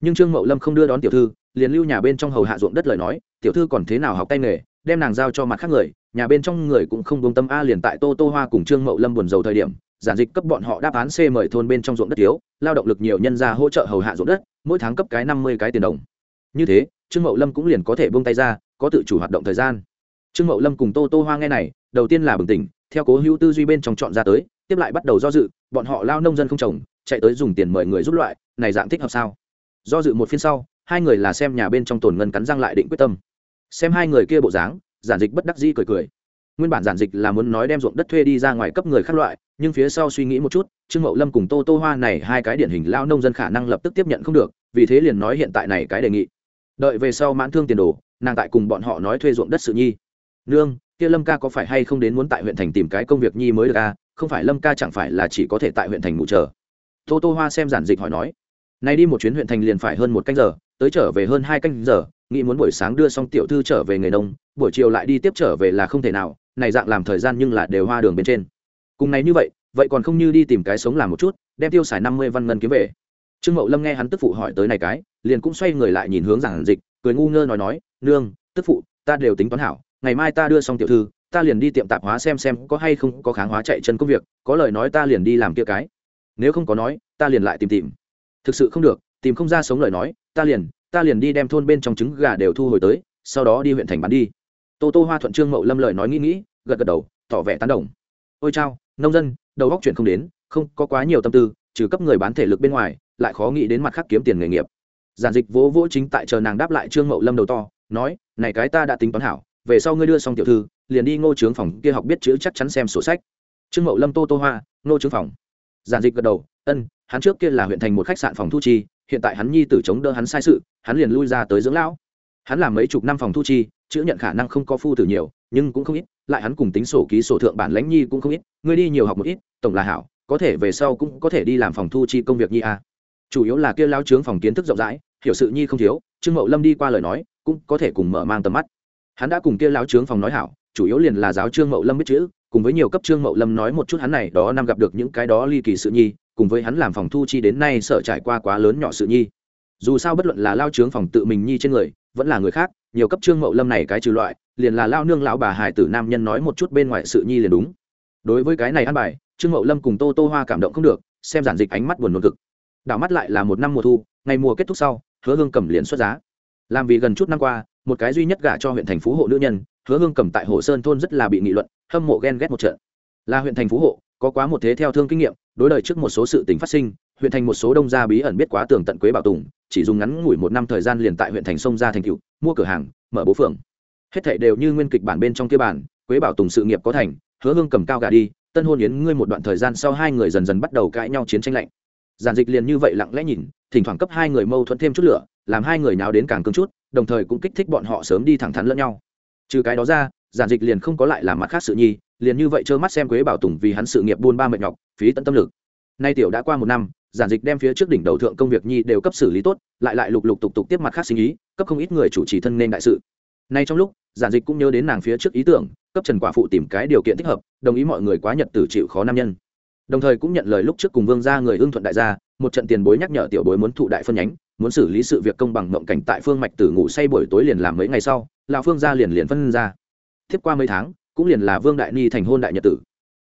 Nhưng trương mậu lâm không đưa đón tiểu thư, liền lưu nhà bên trong hầu hạ ruộng đất lời nói, tiểu thư còn thế nào học tay nghề, đem nàng giao cho mặt khác người, nhà bên trong người cũng không buông tâm a liền tại tô tô hoa cùng trương mậu lâm buồn dầu thời điểm, giản dịch cấp bọn họ đáp án c mời thôn bên trong ruộng đất thiếu, lao động lực nhiều nhân ra hỗ trợ hầu hạ ruộng đất, mỗi tháng cấp cái năm mươi cái tiền đồng. Như thế trương mậu lâm cũng liền có thể buông tay ra, có tự chủ hoạt động thời gian. Trương mậu lâm cùng tô tô hoa nghe này, đầu tiên là bừng tỉnh, theo cố hữu tư duy bên trong chọn ra tới, tiếp lại bắt đầu do dự, bọn họ lao nông dân không trồng, chạy tới dùng tiền mời người rút loại, này dạng thích hợp sao? Do dự một phiên sau, hai người là xem nhà bên trong tồn ngân cắn răng lại định quyết tâm. Xem hai người kia bộ dáng, giản dịch bất đắc dĩ cười cười. Nguyên bản giản dịch là muốn nói đem ruộng đất thuê đi ra ngoài cấp người khác loại, nhưng phía sau suy nghĩ một chút, trương mậu lâm cùng tô tô hoa này hai cái điển hình lao nông dân khả năng lập tức tiếp nhận không được, vì thế liền nói hiện tại này cái đề nghị đợi về sau mãn thương tiền đồ, nàng tại cùng bọn họ nói thuê ruộng đất sự nhi. Nương, kia lâm ca có phải hay không đến muốn tại huyện thành tìm cái công việc nhi mới được à? Không phải lâm ca chẳng phải là chỉ có thể tại huyện thành ngủ chờ. Tô tô hoa xem giản dịch hỏi nói. Nay đi một chuyến huyện thành liền phải hơn một canh giờ, tới trở về hơn hai canh giờ, nghĩ muốn buổi sáng đưa xong tiểu thư trở về người nông, buổi chiều lại đi tiếp trở về là không thể nào, này dạng làm thời gian nhưng là đều hoa đường bên trên. Cùng này như vậy vậy còn không như đi tìm cái sống làm một chút, đem tiêu xài năm mươi văn ngân kiếm về. Trương mậu lâm nghe hắn tức phụ hỏi tới này cái liền cũng xoay người lại nhìn hướng giản dịch, cười ngu ngơ nói nói, nương, tức phụ, ta đều tính toán hảo, ngày mai ta đưa xong tiểu thư, ta liền đi tiệm tạp hóa xem xem có hay không có kháng hóa chạy chân công việc, có lời nói ta liền đi làm kia cái. Nếu không có nói, ta liền lại tìm tìm. Thực sự không được, tìm không ra sống lời nói, ta liền ta liền đi đem thôn bên trong trứng gà đều thu hồi tới, sau đó đi huyện thành bán đi. Tô tô hoa thuận trương mậu lâm lời nói nghĩ nghĩ, gật gật đầu, tỏ vẻ tán đồng. Ôi chao, nông dân, đầu góc chuyển không đến, không có quá nhiều tâm tư, trừ cấp người bán thể lực bên ngoài, lại khó nghĩ đến mặt khác kiếm tiền nghề nghiệp giản dịch vỗ vỗ chính tại chờ nàng đáp lại trương mậu lâm đầu to, nói, này cái ta đã tính toán hảo, về sau ngươi đưa xong tiểu thư, liền đi ngô trướng phòng kia học biết chữ chắc chắn xem sổ sách. Trương mậu lâm tô tô hoa, ngô trướng phòng. Giản dịch gật đầu, ân, hắn trước kia là huyện thành một khách sạn phòng thu chi, hiện tại hắn nhi tử chống đỡ hắn sai sự, hắn liền lui ra tới dưỡng lão. Hắn làm mấy chục năm phòng thu chi, chữ nhận khả năng không có phu tử nhiều, nhưng cũng không ít, lại hắn cùng tính sổ ký sổ thượng bản lãnh nhi cũng không ít, ngươi đi nhiều học một ít, tổng là hảo, có thể về sau cũng có thể đi làm phòng thu chi công việc nhi a. Chủ yếu là kia lao trướng phòng kiến thức rộng rãi hiểu sự nhi không thiếu, trương mậu lâm đi qua lời nói, cũng có thể cùng mở mang tầm mắt. Hắn đã cùng kia lao trướng phòng nói hảo, chủ yếu liền là giáo trương mậu lâm biết chữ, cùng với nhiều cấp trương mậu lâm nói một chút hắn này, đó năm gặp được những cái đó ly kỳ sự nhi, cùng với hắn làm phòng thu chi đến nay sợ trải qua quá lớn nhỏ sự nhi. Dù sao bất luận là lao trướng phòng tự mình nhi trên người, vẫn là người khác, nhiều cấp trương mậu lâm này cái trừ loại, liền là lao nương lão bà hải tử nam nhân nói một chút bên ngoài sự nhi liền đúng. Đối với cái này ăn bài, trương mậu lâm cùng tô tô hoa cảm động không được, xem giản dịch ánh mắt buồn nôn cực. Đảo mắt lại là một năm mùa thu, ngày mùa kết thúc sau hứa hương cầm liền xuất giá. Làm vì gần chút năm qua, một cái duy nhất gả cho huyện thành phú hộ nữ nhân, hứa hương cầm tại hồ sơn thôn rất là bị nghị luận, hâm mộ ghen ghét một trận. Là huyện thành phú hộ, có quá một thế theo thương kinh nghiệm, đối đời trước một số sự tình phát sinh, huyện thành một số đông gia bí ẩn biết quá tường tận quế bảo tùng, chỉ dùng ngắn ngủi một năm thời gian liền tại huyện thành sông ra thành cựu mua cửa hàng, mở bố phường. Hết thảy đều như nguyên kịch bản bên trong kia bản, quế bảo tùng sự nghiệp có thành, hứa hương cầm cao gà đi, tân hôn yến ngươi một đoạn thời gian sau hai người dần dần bắt đầu cãi nhau chiến tranh lạnh giản dịch liền như vậy lặng lẽ nhìn, thỉnh thoảng cấp hai người mâu thuẫn thêm chút lửa, làm hai người nào đến càng cứng chút, đồng thời cũng kích thích bọn họ sớm đi thẳng thắn lẫn nhau. Trừ cái đó ra giản dịch liền không có lại làm mặt khác sự nhi, liền như vậy trơ mắt xem quế bảo tùng vì hắn sự nghiệp buôn ba mệt nhọc, phí tận tâm lực. Nay tiểu đã qua một năm giản dịch đem phía trước đỉnh đầu thượng công việc nhi đều cấp xử lý tốt, lại lại lục lục tục tục tiếp mặt khác sinh ý, cấp không ít người chủ trì thân nên đại sự. Nay trong lúc giản dịch cũng nhớ đến nàng phía trước ý tưởng, cấp trần quả phụ tìm cái điều kiện thích hợp, đồng ý mọi người quá nhật tử chịu khó nam nhân đồng thời cũng nhận lời lúc trước cùng vương gia người ưng thuận đại gia, một trận tiền bối nhắc nhở tiểu bối muốn thụ đại phân nhánh, muốn xử lý sự việc công bằng mộng cảnh tại phương mạch tử ngủ say buổi tối liền làm mấy ngày sau, lão phương gia liền liền phân ra. Tiếp qua mấy tháng, cũng liền là vương đại ni thành hôn đại nhật tử.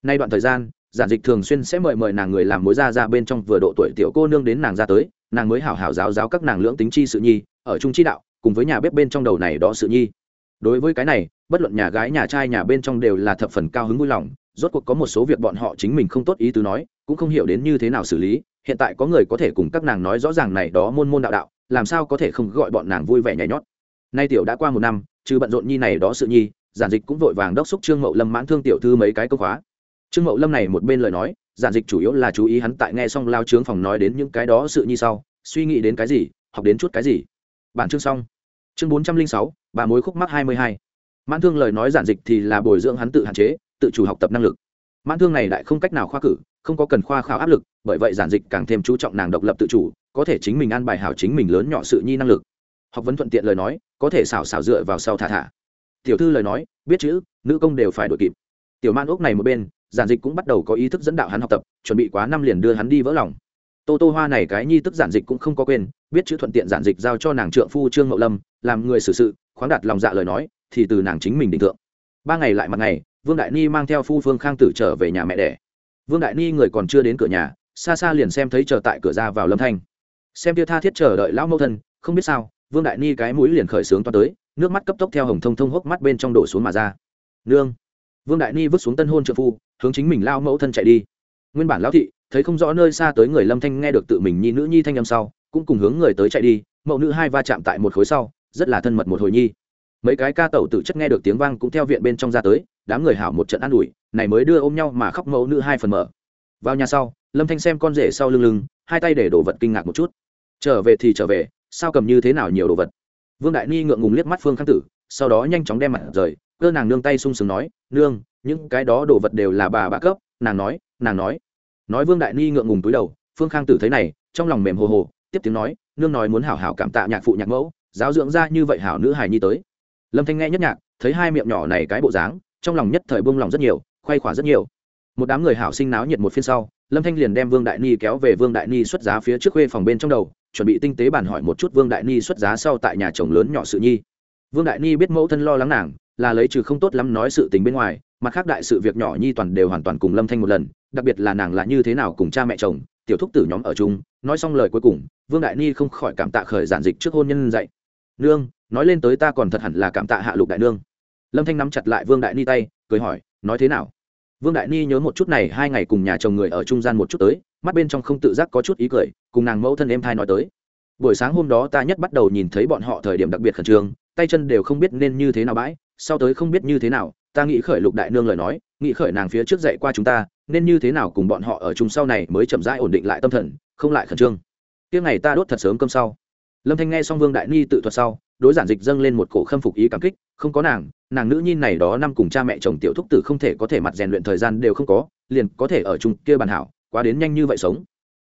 Nay đoạn thời gian, giản dịch thường xuyên sẽ mời mời nàng người làm mối ra ra bên trong vừa độ tuổi tiểu cô nương đến nàng ra tới, nàng mới hảo hảo giáo giáo các nàng lưỡng tính chi sự nhi, ở trung chi đạo, cùng với nhà bếp bên trong đầu này đó sự nhi. Đối với cái này, bất luận nhà gái nhà trai nhà bên trong đều là thập phần cao hứng vui lòng rốt cuộc có một số việc bọn họ chính mình không tốt ý tứ nói, cũng không hiểu đến như thế nào xử lý, hiện tại có người có thể cùng các nàng nói rõ ràng này đó môn môn đạo đạo, làm sao có thể không gọi bọn nàng vui vẻ nhảy nhót. Nay tiểu đã qua một năm, trừ bận rộn nhi này đó sự nhi, giản dịch cũng vội vàng đốc xúc trương mậu lâm mãn thương tiểu thư mấy cái câu khóa. Trương mậu lâm này một bên lời nói, giản dịch chủ yếu là chú ý hắn tại nghe xong lao trướng phòng nói đến những cái đó sự nhi sau, suy nghĩ đến cái gì, học đến chút cái gì. Bản chương xong. Chương bốn trăm linh sáu, bà mối khúc mắc hai mươi hai. Mãn thương lời nói giản dịch thì là bồi dưỡng hắn tự hạn chế tự chủ học tập năng lực. Mãn thương này lại không cách nào khoa cử, không có cần khoa khảo áp lực, bởi vậy giản dịch càng thêm chú trọng nàng độc lập tự chủ, có thể chính mình ăn bài hảo chính mình lớn nhỏ sự nhi năng lực. Học vấn thuận tiện lời nói, có thể xảo xảo dựa vào sau thả thả. Tiểu thư lời nói, biết chữ, nữ công đều phải đội kịp. Tiểu man ốc này một bên, giản dịch cũng bắt đầu có ý thức dẫn đạo hắn học tập, chuẩn bị quá năm liền đưa hắn đi vỡ lòng. Tô tô hoa này cái nhi tức giản dịch cũng không có quên, biết chữ thuận tiện giản dịch giao cho nàng trượng phu trương mậu lâm, làm người xử sự, khoáng đạt lòng dạ lời nói, thì từ nàng chính mình định thượng. Ba ngày lại mặt ngày vương đại ni mang theo phu phương khang tử trở về nhà mẹ đẻ. Vương đại ni người còn chưa đến cửa nhà, xa xa liền xem thấy chờ tại cửa ra vào lâm thanh. Xem kia tha thiết chờ đợi lão mẫu thân, không biết sao, vương đại ni cái mũi liền khởi sướng toa tới, nước mắt cấp tốc theo hồng thông thông hốc mắt bên trong đổ xuống mà ra. Nương. Vương đại ni vứt xuống tân hôn trợ phu, hướng chính mình lao mẫu thân chạy đi. Nguyên bản lão thị, thấy không rõ nơi xa tới người lâm thanh nghe được tự mình nhi nữ nhi thanh âm sau, cũng cùng hướng người tới chạy đi, mẫu nữ hai va chạm tại một khối sau, rất là thân mật một hồi nhi. Mấy cái ca tẩu tự chất nghe được tiếng vang cũng theo viện bên trong ra tới đám người hảo một trận an ủi, này mới đưa ôm nhau mà khóc mẫu nữ hai phần mở. Vào nhà sau, lâm thanh xem con rể sau lưng lưng, hai tay để đồ vật kinh ngạc một chút. Trở về thì trở về, sao cầm như thế nào nhiều đồ vật? Vương đại ni ngượng ngùng liếc mắt phương khang tử, sau đó nhanh chóng đem mặt rời, cơ nàng nương tay sung sướng nói, nương, những cái đó đồ vật đều là bà bà cấp. Nàng nói nàng nói. Nói vương đại ni ngượng ngùng túi đầu, phương khang tử thấy này, trong lòng mềm hồ hồ, tiếp tiếng nói, nương nói muốn hảo hảo cảm tạ nhạc phụ nhạc mẫu, giáo dưỡng ra như vậy hảo nữ hài nhi tới. Lâm thanh nghe nhất nhạc, thấy hai miệng nhỏ này cái bộ dáng trong lòng nhất thời buông lòng rất nhiều, khoay khỏa rất nhiều. Một đám người hảo sinh náo nhiệt một phiên sau, lâm thanh liền đem vương đại ni kéo về vương đại ni xuất giá phía trước khuê phòng bên trong đầu, chuẩn bị tinh tế bàn hỏi một chút vương đại ni xuất giá sau tại nhà chồng lớn nhỏ sự nhi. Vương đại ni biết mẫu thân lo lắng nàng, là lấy trừ không tốt lắm nói sự tình bên ngoài, mặt khác đại sự việc nhỏ nhi toàn đều hoàn toàn cùng lâm thanh một lần, đặc biệt là nàng là như thế nào cùng cha mẹ chồng, tiểu thúc tử nhóm ở chung, nói xong lời cuối cùng, vương đại ni không khỏi cảm tạ khởi giản dịch trước hôn nhân dạy. Nương, nói lên tới ta còn thật hẳn là cảm tạ hạ lục đại nương lâm thanh nắm chặt lại vương đại ni tay, cười hỏi, nói thế nào? Vương đại ni nhớ một chút này, hai ngày cùng nhà chồng người ở trung gian một chút tới, mắt bên trong không tự giác có chút ý cười, cùng nàng mẫu thân em thai nói tới. Buổi sáng hôm đó ta nhất bắt đầu nhìn thấy bọn họ thời điểm đặc biệt khẩn trương, tay chân đều không biết nên như thế nào bãi, sau tới không biết như thế nào, ta nghĩ khởi lục đại nương lời nói, nghĩ khởi nàng phía trước dạy qua chúng ta, nên như thế nào cùng bọn họ ở chung sau này mới chậm rãi ổn định lại tâm thần, không lại khẩn trương. Tiếng ngày ta đốt thật sớm cơm sau. Lâm thanh nghe xong vương đại ni tự thuật sau, đối giản dịch dâng lên một cổ khâm phục ý cảm kích không có nàng nàng nữ nhi này đó năm cùng cha mẹ chồng tiểu thúc tử không thể có thể mặt rèn luyện thời gian đều không có, liền có thể ở chung kia bàn hảo, quá đến nhanh như vậy sống.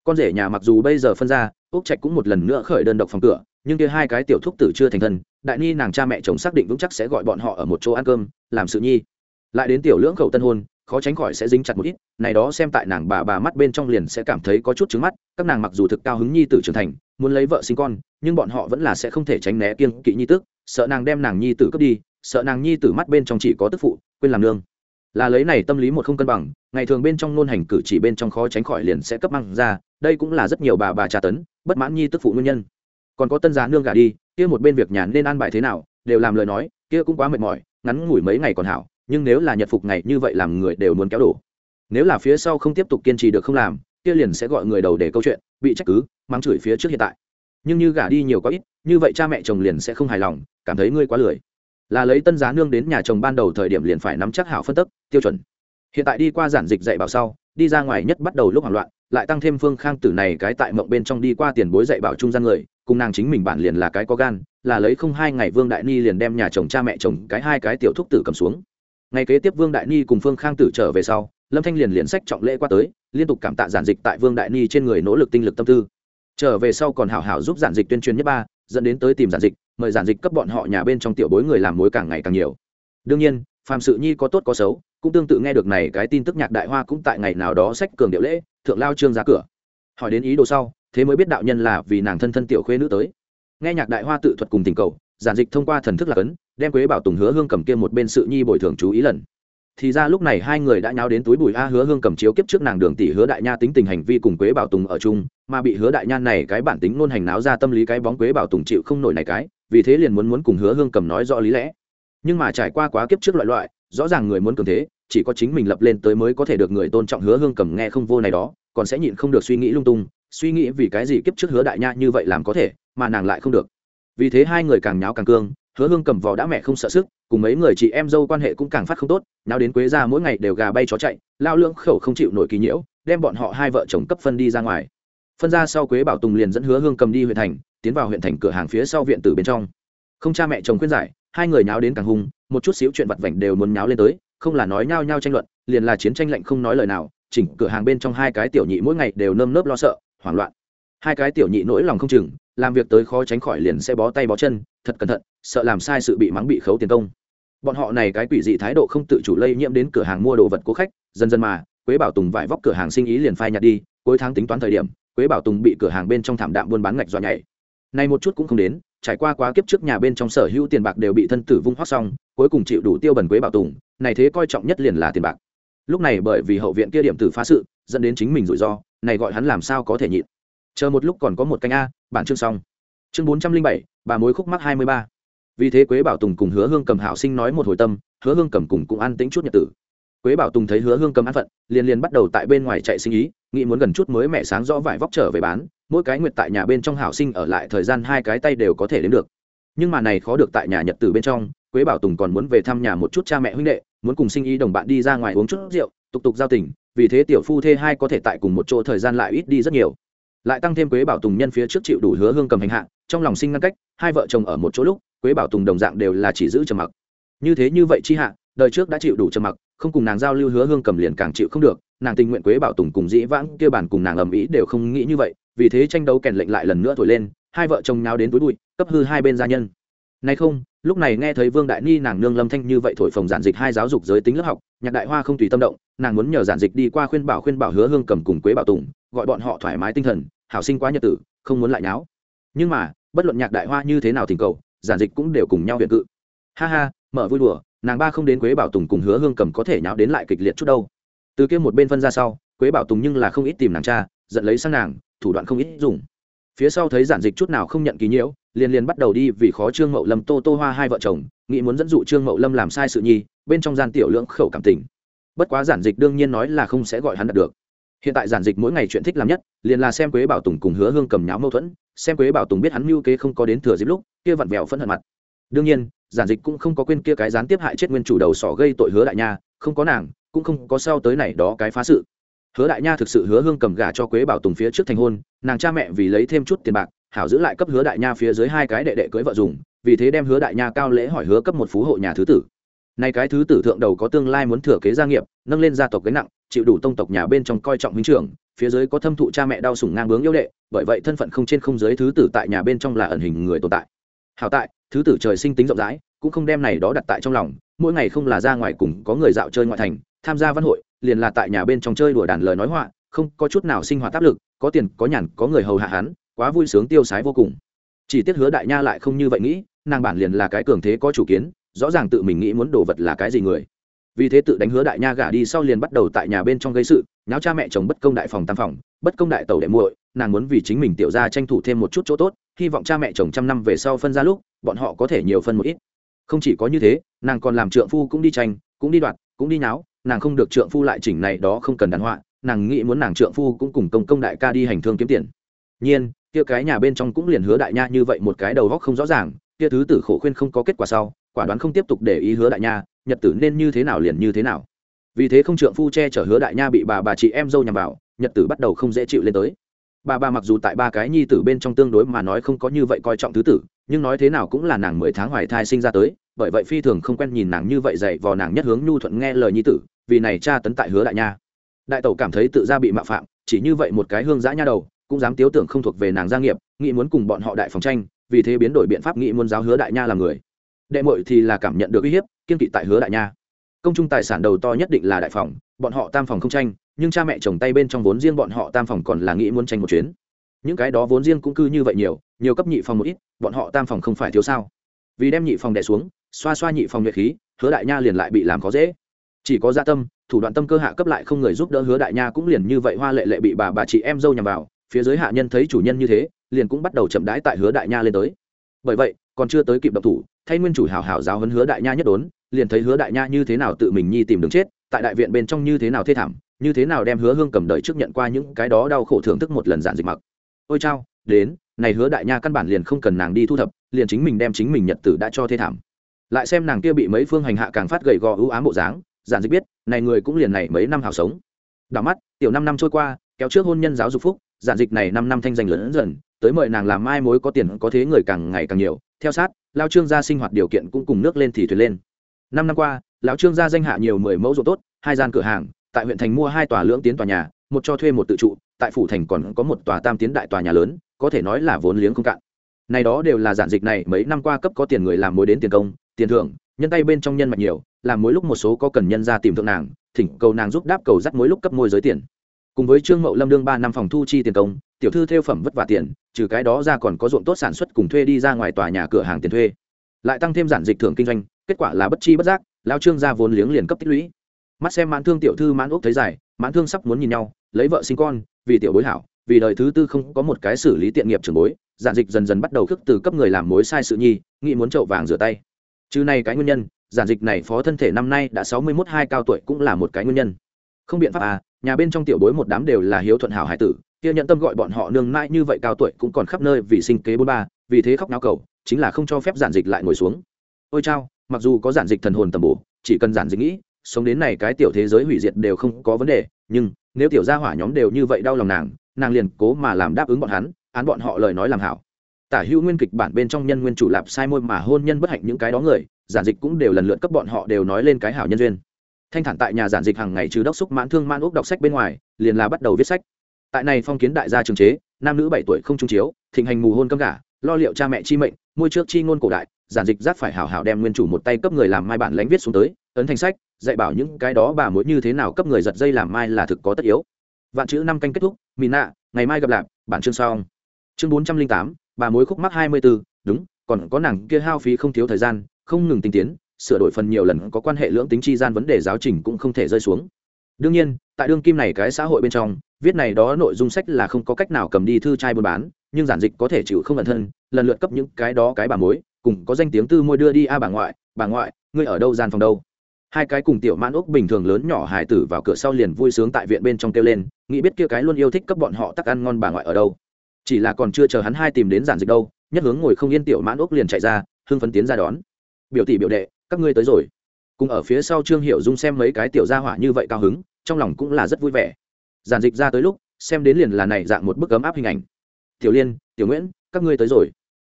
Con rể nhà mặc dù bây giờ phân ra, úc trạch cũng một lần nữa khởi đơn độc phòng cửa, nhưng kia hai cái tiểu thúc tử chưa thành thân, đại ni nàng cha mẹ chồng xác định vững chắc sẽ gọi bọn họ ở một chỗ ăn cơm, làm sự nhi. Lại đến tiểu lưỡng khẩu tân hôn, khó tránh khỏi sẽ dính chặt một ít, này đó xem tại nàng bà bà mắt bên trong liền sẽ cảm thấy có chút trứng mắt, các nàng mặc dù thực cao hứng nhi tử trưởng thành, muốn lấy vợ sinh con, nhưng bọn họ vẫn là sẽ không thể tránh né kiêng kỵ nhi tức sợ nàng đem nàng nhi tử cướp đi, sợ nàng nhi tử mắt bên trong chỉ có tức phụ, quên làm nương. Là lấy này tâm lý một không cân bằng, ngày thường bên trong nôn hành cử chỉ bên trong khó tránh khỏi liền sẽ cấp mang ra, đây cũng là rất nhiều bà bà trà tấn, bất mãn nhi tức phụ nguyên nhân. Còn có tân giá nương gả đi, kia một bên việc nhà nên an bài thế nào, đều làm lời nói, kia cũng quá mệt mỏi, ngắn ngủi mấy ngày còn hảo, nhưng nếu là nhật phục ngày như vậy làm người đều muốn kéo đổ. Nếu là phía sau không tiếp tục kiên trì được không làm, kia liền sẽ gọi người đầu để câu chuyện, bị trách cứ, mắng chửi phía trước hiện tại nhưng như gả đi nhiều có ít, như vậy cha mẹ chồng liền sẽ không hài lòng, cảm thấy ngươi quá lười. Là lấy tân giá nương đến nhà chồng ban đầu thời điểm liền phải nắm chắc hảo phân tức, tiêu chuẩn. Hiện tại đi qua giản dịch dạy bảo sau, đi ra ngoài nhất bắt đầu lúc hoảng loạn, lại tăng thêm phương khang tử này cái tại mộng bên trong đi qua tiền bối dạy bảo trung gian người, cùng nàng chính mình bản liền là cái có gan, là lấy không hai ngày vương đại ni liền đem nhà chồng cha mẹ chồng cái hai cái tiểu thúc tử cầm xuống. Ngày kế tiếp vương đại ni cùng phương khang tử trở về sau, lâm thanh liền liền sách trọng lễ qua tới, liên tục cảm tạ giản dịch tại vương đại ni trên người nỗ lực tinh lực tâm tư trở về sau còn hảo hảo giúp giản dịch tuyên truyền nhất ba, dẫn đến tới tìm giản dịch, mời giản dịch cấp bọn họ nhà bên trong tiểu bối người làm mối càng ngày càng nhiều. Đương nhiên phàm sự nhi có tốt có xấu, cũng tương tự nghe được này cái tin tức nhạc đại hoa cũng tại ngày nào đó sách cường điệu lễ, thượng lao trương ra cửa. Hỏi đến ý đồ sau, thế mới biết đạo nhân là vì nàng thân thân tiểu khuê nữ tới. Nghe nhạc đại hoa tự thuật cùng tình cầu, giản dịch thông qua thần thức là cấn, đem quế bảo tùng hứa hương cầm kia một bên sự nhi bồi thường chú ý lần thì ra lúc này hai người đã nháo đến túi bùi a hứa hương cầm chiếu kiếp trước nàng đường tỷ hứa đại nha tính tình hành vi cùng quế bảo tùng ở chung, mà bị hứa đại nha này cái bản tính nôn hành náo ra tâm lý cái bóng quế bảo tùng chịu không nổi này cái, vì thế liền muốn muốn cùng hứa hương cầm nói rõ lý lẽ. Nhưng mà trải qua quá kiếp trước loại loại, rõ ràng người muốn cường thế, chỉ có chính mình lập lên tới mới có thể được người tôn trọng hứa hương cầm nghe không vô này đó, còn sẽ nhịn không được suy nghĩ lung tung, suy nghĩ vì cái gì kiếp trước hứa đại nha như vậy làm có thể, mà nàng lại không được. Vì thế hai người càng nháo càng cương hứa hương cầm vò đã mẹ không sợ sức, cùng mấy người chị em dâu quan hệ cũng càng phát không tốt, nào đến quế ra mỗi ngày đều gà bay chó chạy, lao lưỡng khẩu không chịu nổi kỳ nhiễu, đem bọn họ hai vợ chồng cấp phân đi ra ngoài. Phân ra sau quế bảo tùng liền dẫn hứa hương cầm đi huyện thành, tiến vào huyện thành cửa hàng phía sau viện từ bên trong. Không cha mẹ chồng khuyên giải, hai người nháo đến càng hung, một chút xíu chuyện vặt vảnh đều muốn nháo lên tới, không là nói nhao nhao tranh luận, liền là chiến tranh lạnh không nói lời nào, chỉnh cửa hàng bên trong hai cái tiểu nhị mỗi ngày đều nơm nớp lo sợ, hoảng loạn. Hai cái tiểu nhị nỗi lòng không chừng làm việc tới khó tránh khỏi liền sẽ bó tay bó chân, thật cẩn thận, sợ làm sai sự bị mắng bị khấu tiền công. Bọn họ này cái quỷ dị thái độ không tự chủ lây nhiễm đến cửa hàng mua đồ vật của khách, dần dần mà, quế bảo tùng vải vóc cửa hàng sinh ý liền phai nhạt đi, cuối tháng tính toán thời điểm, quế bảo tùng bị cửa hàng bên trong thảm đạm buôn bán ngạch dọa nhảy. Nay một chút cũng không đến, trải qua quá kiếp trước nhà bên trong sở hữu tiền bạc đều bị thân tử vung hoác xong, cuối cùng chịu đủ tiêu bẩn quế bảo tùng, này thế coi trọng nhất liền là tiền bạc. Lúc này bởi vì hậu viện kia điểm tử phá sự, dẫn đến chính mình rủi ro, này gọi hắn làm sao có thể nhịn chờ một lúc còn có một canh a, bản chương xong. Chương bốn trăm linh bảy, bà mối khúc mắc hai mươi ba. Vì thế quế bảo tùng cùng hứa hương cầm hảo sinh nói một hồi tâm, hứa hương cầm cùng cũng ăn tính chút nhật tử. Quế bảo tùng thấy hứa hương cầm ăn phận, liền liền bắt đầu tại bên ngoài chạy sinh ý, nghĩ muốn gần chút mới mẹ sáng rõ vải vóc trở về bán, mỗi cái nguyệt tại nhà bên trong hảo sinh ở lại thời gian hai cái tay đều có thể đến được. Nhưng mà này khó được tại nhà nhật tử bên trong, quế bảo tùng còn muốn về thăm nhà một chút cha mẹ huynh đệ, muốn cùng sinh ý đồng bạn đi ra ngoài uống chút rượu, tục tục giao tình, vì thế tiểu phu thê hai có thể tại cùng một chỗ thời gian lại ít đi rất nhiều lại tăng thêm quế bảo tùng nhân phía trước chịu đủ hứa hương cầm hành hạ, trong lòng sinh ngăn cách, hai vợ chồng ở một chỗ lúc, quế bảo tùng đồng dạng đều là chỉ giữ trầm mặc. Như thế như vậy chi hạ, đời trước đã chịu đủ trầm mặc, không cùng nàng giao lưu hứa hương cầm liền càng chịu không được, nàng tình nguyện quế bảo tùng cùng dĩ vãng kia bản cùng nàng ầm ĩ đều không nghĩ như vậy, vì thế tranh đấu kèn lệnh lại lần nữa thổi lên, hai vợ chồng nào đến túi bụi, cấp hư hai bên gia nhân. Nay không, lúc này nghe thấy vương đại ni nàng nương lâm thanh như vậy thổi phồng giản dịch hai giáo dục giới tính lớp học, nhạc đại hoa không tùy tâm động, nàng muốn nhờ giản dịch đi qua khuyên bảo khuyên bảo hứa hương cầm cùng quế bảo tùng, gọi bọn họ thoải mái tinh thần hảo sinh quá nhật tử, không muốn lại nháo. Nhưng mà, bất luận nhạc đại hoa như thế nào thỉnh cầu, giản dịch cũng đều cùng nhau viện cự. Ha ha, mở vui đùa, nàng ba không đến quế bảo tùng cùng hứa hương cầm có thể nháo đến lại kịch liệt chút đâu. Từ kia một bên phân ra sau, quế bảo tùng nhưng là không ít tìm nàng cha, giận lấy sang nàng, thủ đoạn không ít dùng. Phía sau thấy giản dịch chút nào không nhận ký nhiễu, liền liền bắt đầu đi vì khó trương mậu lâm tô tô hoa hai vợ chồng, nghĩ muốn dẫn dụ trương mậu lâm làm sai sự nhi, bên trong gian tiểu lưỡng khẩu cảm tình. Bất quá giản dịch đương nhiên nói là không sẽ gọi hắn đạt được hiện tại giản dịch mỗi ngày chuyện thích làm nhất, liền là xem quế bảo tùng cùng hứa hương cầm nháo mâu thuẫn, xem quế bảo tùng biết hắn mưu kế không có đến thừa dịp lúc, kia vặn vẹo phân hận mặt. Đương nhiên, giản dịch cũng không có quên kia cái gián tiếp hại chết nguyên chủ đầu sỏ gây tội hứa đại nha, không có nàng, cũng không có sau tới này đó cái phá sự. Hứa đại nha thực sự hứa hương cầm gà cho quế bảo tùng phía trước thành hôn, nàng cha mẹ vì lấy thêm chút tiền bạc, hảo giữ lại cấp hứa đại nha phía dưới hai cái đệ đệ cưới vợ dùng, vì thế đem hứa đại nha cao lễ hỏi hứa cấp một phú hộ nhà thứ tử. Nay cái thứ tử thượng đầu có tương lai muốn thừa kế gia nghiệp, nâng lên gia tộc gánh nặng chịu đủ tông tộc nhà bên trong coi trọng minh trưởng, phía dưới có thâm thụ cha mẹ đau sủng ngang bướng yếu đệ, bởi vậy thân phận không trên không dưới thứ tử tại nhà bên trong là ẩn hình người tồn tại. Hảo tại, thứ tử trời sinh tính rộng rãi, cũng không đem này đó đặt tại trong lòng, mỗi ngày không là ra ngoài cùng có người dạo chơi ngoại thành, tham gia văn hội, liền là tại nhà bên trong chơi đùa đàn lời nói họa, không có chút nào sinh hoạt áp lực, có tiền, có nhàn, có người hầu hạ hắn, quá vui sướng tiêu sái vô cùng. Chỉ tiếc hứa đại nha lại không như vậy nghĩ, nàng bản liền là cái cường thế có chủ kiến, rõ ràng tự mình nghĩ muốn đồ vật là cái gì người vì thế tự đánh hứa đại nha gả đi sau liền bắt đầu tại nhà bên trong gây sự, nháo cha mẹ chồng bất công đại phòng tam phòng, bất công đại tàu đệ muội, nàng muốn vì chính mình tiểu ra tranh thủ thêm một chút chỗ tốt, hy vọng cha mẹ chồng trăm năm về sau phân ra lúc, bọn họ có thể nhiều phân một ít. Không chỉ có như thế, nàng còn làm trượng phu cũng đi tranh, cũng đi đoạt, cũng đi nháo, nàng không được trượng phu lại chỉnh này đó không cần đàn họa, nàng nghĩ muốn nàng trượng phu cũng cùng công công đại ca đi hành thương kiếm tiền. Nhiên, kia cái nhà bên trong cũng liền hứa đại nha như vậy một cái đầu góc không rõ ràng, kia thứ tử khổ khuyên không có kết quả sau, quả đoán không tiếp tục để ý hứa đại nha nhật tử nên như thế nào liền như thế nào. Vì thế không trượng phu che chở hứa đại nha bị bà bà chị em dâu nhằm vào, nhật tử bắt đầu không dễ chịu lên tới. Bà bà mặc dù tại ba cái nhi tử bên trong tương đối mà nói không có như vậy coi trọng thứ tử, nhưng nói thế nào cũng là nàng mười tháng hoài thai sinh ra tới, bởi vậy phi thường không quen nhìn nàng như vậy dạy vò nàng nhất hướng nhu thuận nghe lời nhi tử, vì này cha tấn tại hứa đại nha. Đại tẩu cảm thấy tự ra bị mạo phạm, chỉ như vậy một cái hương giã nha đầu, cũng dám tiếu tưởng không thuộc về nàng gia nghiệp, nghĩ muốn cùng bọn họ đại phòng tranh, vì thế biến đổi biện pháp nghĩ muốn giáo hứa đại nha làm người. Đệ mội thì là cảm nhận được uy hiếp kiên kỵ tại hứa đại nha. Công chung tài sản đầu to nhất định là đại phòng, bọn họ tam phòng không tranh, nhưng cha mẹ chồng tay bên trong vốn riêng bọn họ tam phòng còn là nghĩ muốn tranh một chuyến. Những cái đó vốn riêng cũng cư như vậy nhiều nhiều cấp nhị phòng một ít, bọn họ tam phòng không phải thiếu sao? Vì đem nhị phòng đẻ xuống, xoa xoa nhị phòng nhuệ khí, hứa đại nha liền lại bị làm khó dễ. Chỉ có gia tâm, thủ đoạn tâm cơ hạ cấp lại không người giúp đỡ hứa đại nha cũng liền như vậy hoa lệ lệ bị bà bà chị em dâu nhằm vào, phía dưới hạ nhân thấy chủ nhân như thế, liền cũng bắt đầu chậm đãi tại hứa đại nha lên tới. Bởi vậy, còn chưa tới kịp độc thủ, thay nguyên chủ hảo hảo giáo hấn hứa đại nha nhất đốn liền thấy hứa đại nha như thế nào tự mình nhi tìm đường chết, tại đại viện bên trong như thế nào thê thảm, như thế nào đem hứa hương cầm đời trước nhận qua những cái đó đau khổ thưởng thức một lần giản dịch mặc. Ôi chao, đến, này hứa đại nha căn bản liền không cần nàng đi thu thập, liền chính mình đem chính mình nhật tử đã cho thê thảm. Lại xem nàng kia bị mấy phương hành hạ càng phát gầy gò ưu ám bộ dáng, giản dịch biết, này người cũng liền này mấy năm hào sống. Đảo mắt, tiểu năm năm trôi qua, kéo trước hôn nhân giáo dục phúc, giản dịch này năm năm thanh danh lớn dần, tới mời nàng làm mai mối có tiền có thế người càng ngày càng nhiều, theo sát, lao trương gia sinh hoạt điều kiện cũng cùng nước lên thì thuyền lên năm năm qua, lão trương gia danh hạ nhiều mười mẫu ruộng tốt, hai gian cửa hàng, tại huyện thành mua hai tòa lưỡng tiến tòa nhà, một cho thuê một tự trụ, tại phủ thành còn có một tòa tam tiến đại tòa nhà lớn, có thể nói là vốn liếng không cạn. Này đó đều là giản dịch này mấy năm qua cấp có tiền người làm mối đến tiền công, tiền thưởng, nhân tay bên trong nhân mạch nhiều, làm mỗi lúc một số có cần nhân ra tìm thượng nàng, thỉnh cầu nàng giúp đáp cầu dắt mỗi lúc cấp môi giới tiền. Cùng với trương mậu lâm đương ba năm phòng thu chi tiền công, tiểu thư theo phẩm vất vả tiền, trừ cái đó ra còn có ruộng tốt sản xuất cùng thuê đi ra ngoài tòa nhà cửa hàng tiền thuê. Lại tăng thêm giản dịch thưởng kinh doanh kết quả là bất chi bất giác, lao trương ra vốn liếng liền cấp tích lũy. Mắt xem mãn thương tiểu thư mãn úc thấy dài, mãn thương sắp muốn nhìn nhau, lấy vợ sinh con, vì tiểu bối hảo, vì đời thứ tư không có một cái xử lý tiện nghiệp trường bối, giản dịch dần dần bắt đầu khước từ cấp người làm mối sai sự nhi, nghĩ muốn trậu vàng rửa tay. Chứ này cái nguyên nhân, giản dịch này phó thân thể năm nay đã sáu mươi mốt hai cao tuổi cũng là một cái nguyên nhân. Không biện pháp à nhà bên trong tiểu bối một đám đều là hiếu thuận hảo hải tử, kia nhận tâm gọi bọn họ nương mãi như vậy cao tuổi cũng còn khắp nơi vì sinh kế bốn ba, vì thế khóc náo cầu, chính là không cho phép giản dịch lại ngồi xuống. Ôi chao mặc dù có giản dịch thần hồn tầm bổ, chỉ cần giản dịch nghĩ, sống đến này cái tiểu thế giới hủy diệt đều không có vấn đề, nhưng nếu tiểu gia hỏa nhóm đều như vậy đau lòng nàng nàng liền cố mà làm đáp ứng bọn hắn, án bọn họ lời nói làm hảo. Tả hữu nguyên kịch bản bên trong nhân nguyên chủ lạp sai môi mà hôn nhân bất hạnh những cái đó người, giản dịch cũng đều lần lượt cấp bọn họ đều nói lên cái hảo nhân duyên. Thanh thản tại nhà giản dịch hàng ngày trừ đốc xúc mãn thương man úc đọc sách bên ngoài, liền là bắt đầu viết sách. Tại này phong kiến đại gia trường chế, nam nữ bảy tuổi không trung chiếu, thịnh hành mù hôn cấm gả lo liệu cha mẹ chi mệnh môi trước chi ngôn cổ đại, giản dịch giác phải hảo hảo đem nguyên chủ một tay cấp người làm mai bản lãnh viết xuống tới, ấn thành sách, dạy bảo những cái đó bà mối như thế nào cấp người giật dây làm mai là thực có tất yếu. Vạn chữ năm canh kết thúc, mì nạ, ngày mai gặp lại bản chương xong. Chương bốn trăm linh tám, bà mối khúc mắc hai mươi b ố đúng, còn có nàng kia hao phí không thiếu thời gian, không ngừng tinh tiến, sửa đổi phần nhiều lần có quan hệ lưỡng tính chi gian vấn đề giáo trình cũng không thể rơi xuống. Đương nhiên, tại đương kim này cái xã hội bên trong, viết này đó nội dung sách là không có cách nào cầm đi thư trai buôn bán nhưng giản dịch có thể chịu không ẩn thân, lần lượt cấp những cái đó cái bà mối, cùng có danh tiếng tư môi đưa đi a bà ngoại bà ngoại, ngươi ở đâu gian phòng đâu? Hai cái cùng tiểu mãn ốc bình thường lớn nhỏ hài tử vào cửa sau liền vui sướng tại viện bên trong kêu lên, nghĩ biết kia cái luôn yêu thích cấp bọn họ tắc ăn ngon bà ngoại ở đâu. Chỉ là còn chưa chờ hắn hai tìm đến giản dịch đâu, nhất hướng ngồi không yên tiểu mãn ốc liền chạy ra, hưng phấn tiến ra đón. Biểu tỷ biểu đệ, các ngươi tới rồi. Cùng ở phía sau trương hiệu dung xem mấy cái tiểu gia hỏa như vậy cao hứng, trong lòng cũng là rất vui vẻ. Giản dịch ra tới lúc, xem đến liền là này dạng một bức ấm áp hình ảnh tiểu liên, tiểu nguyễn, các ngươi tới rồi.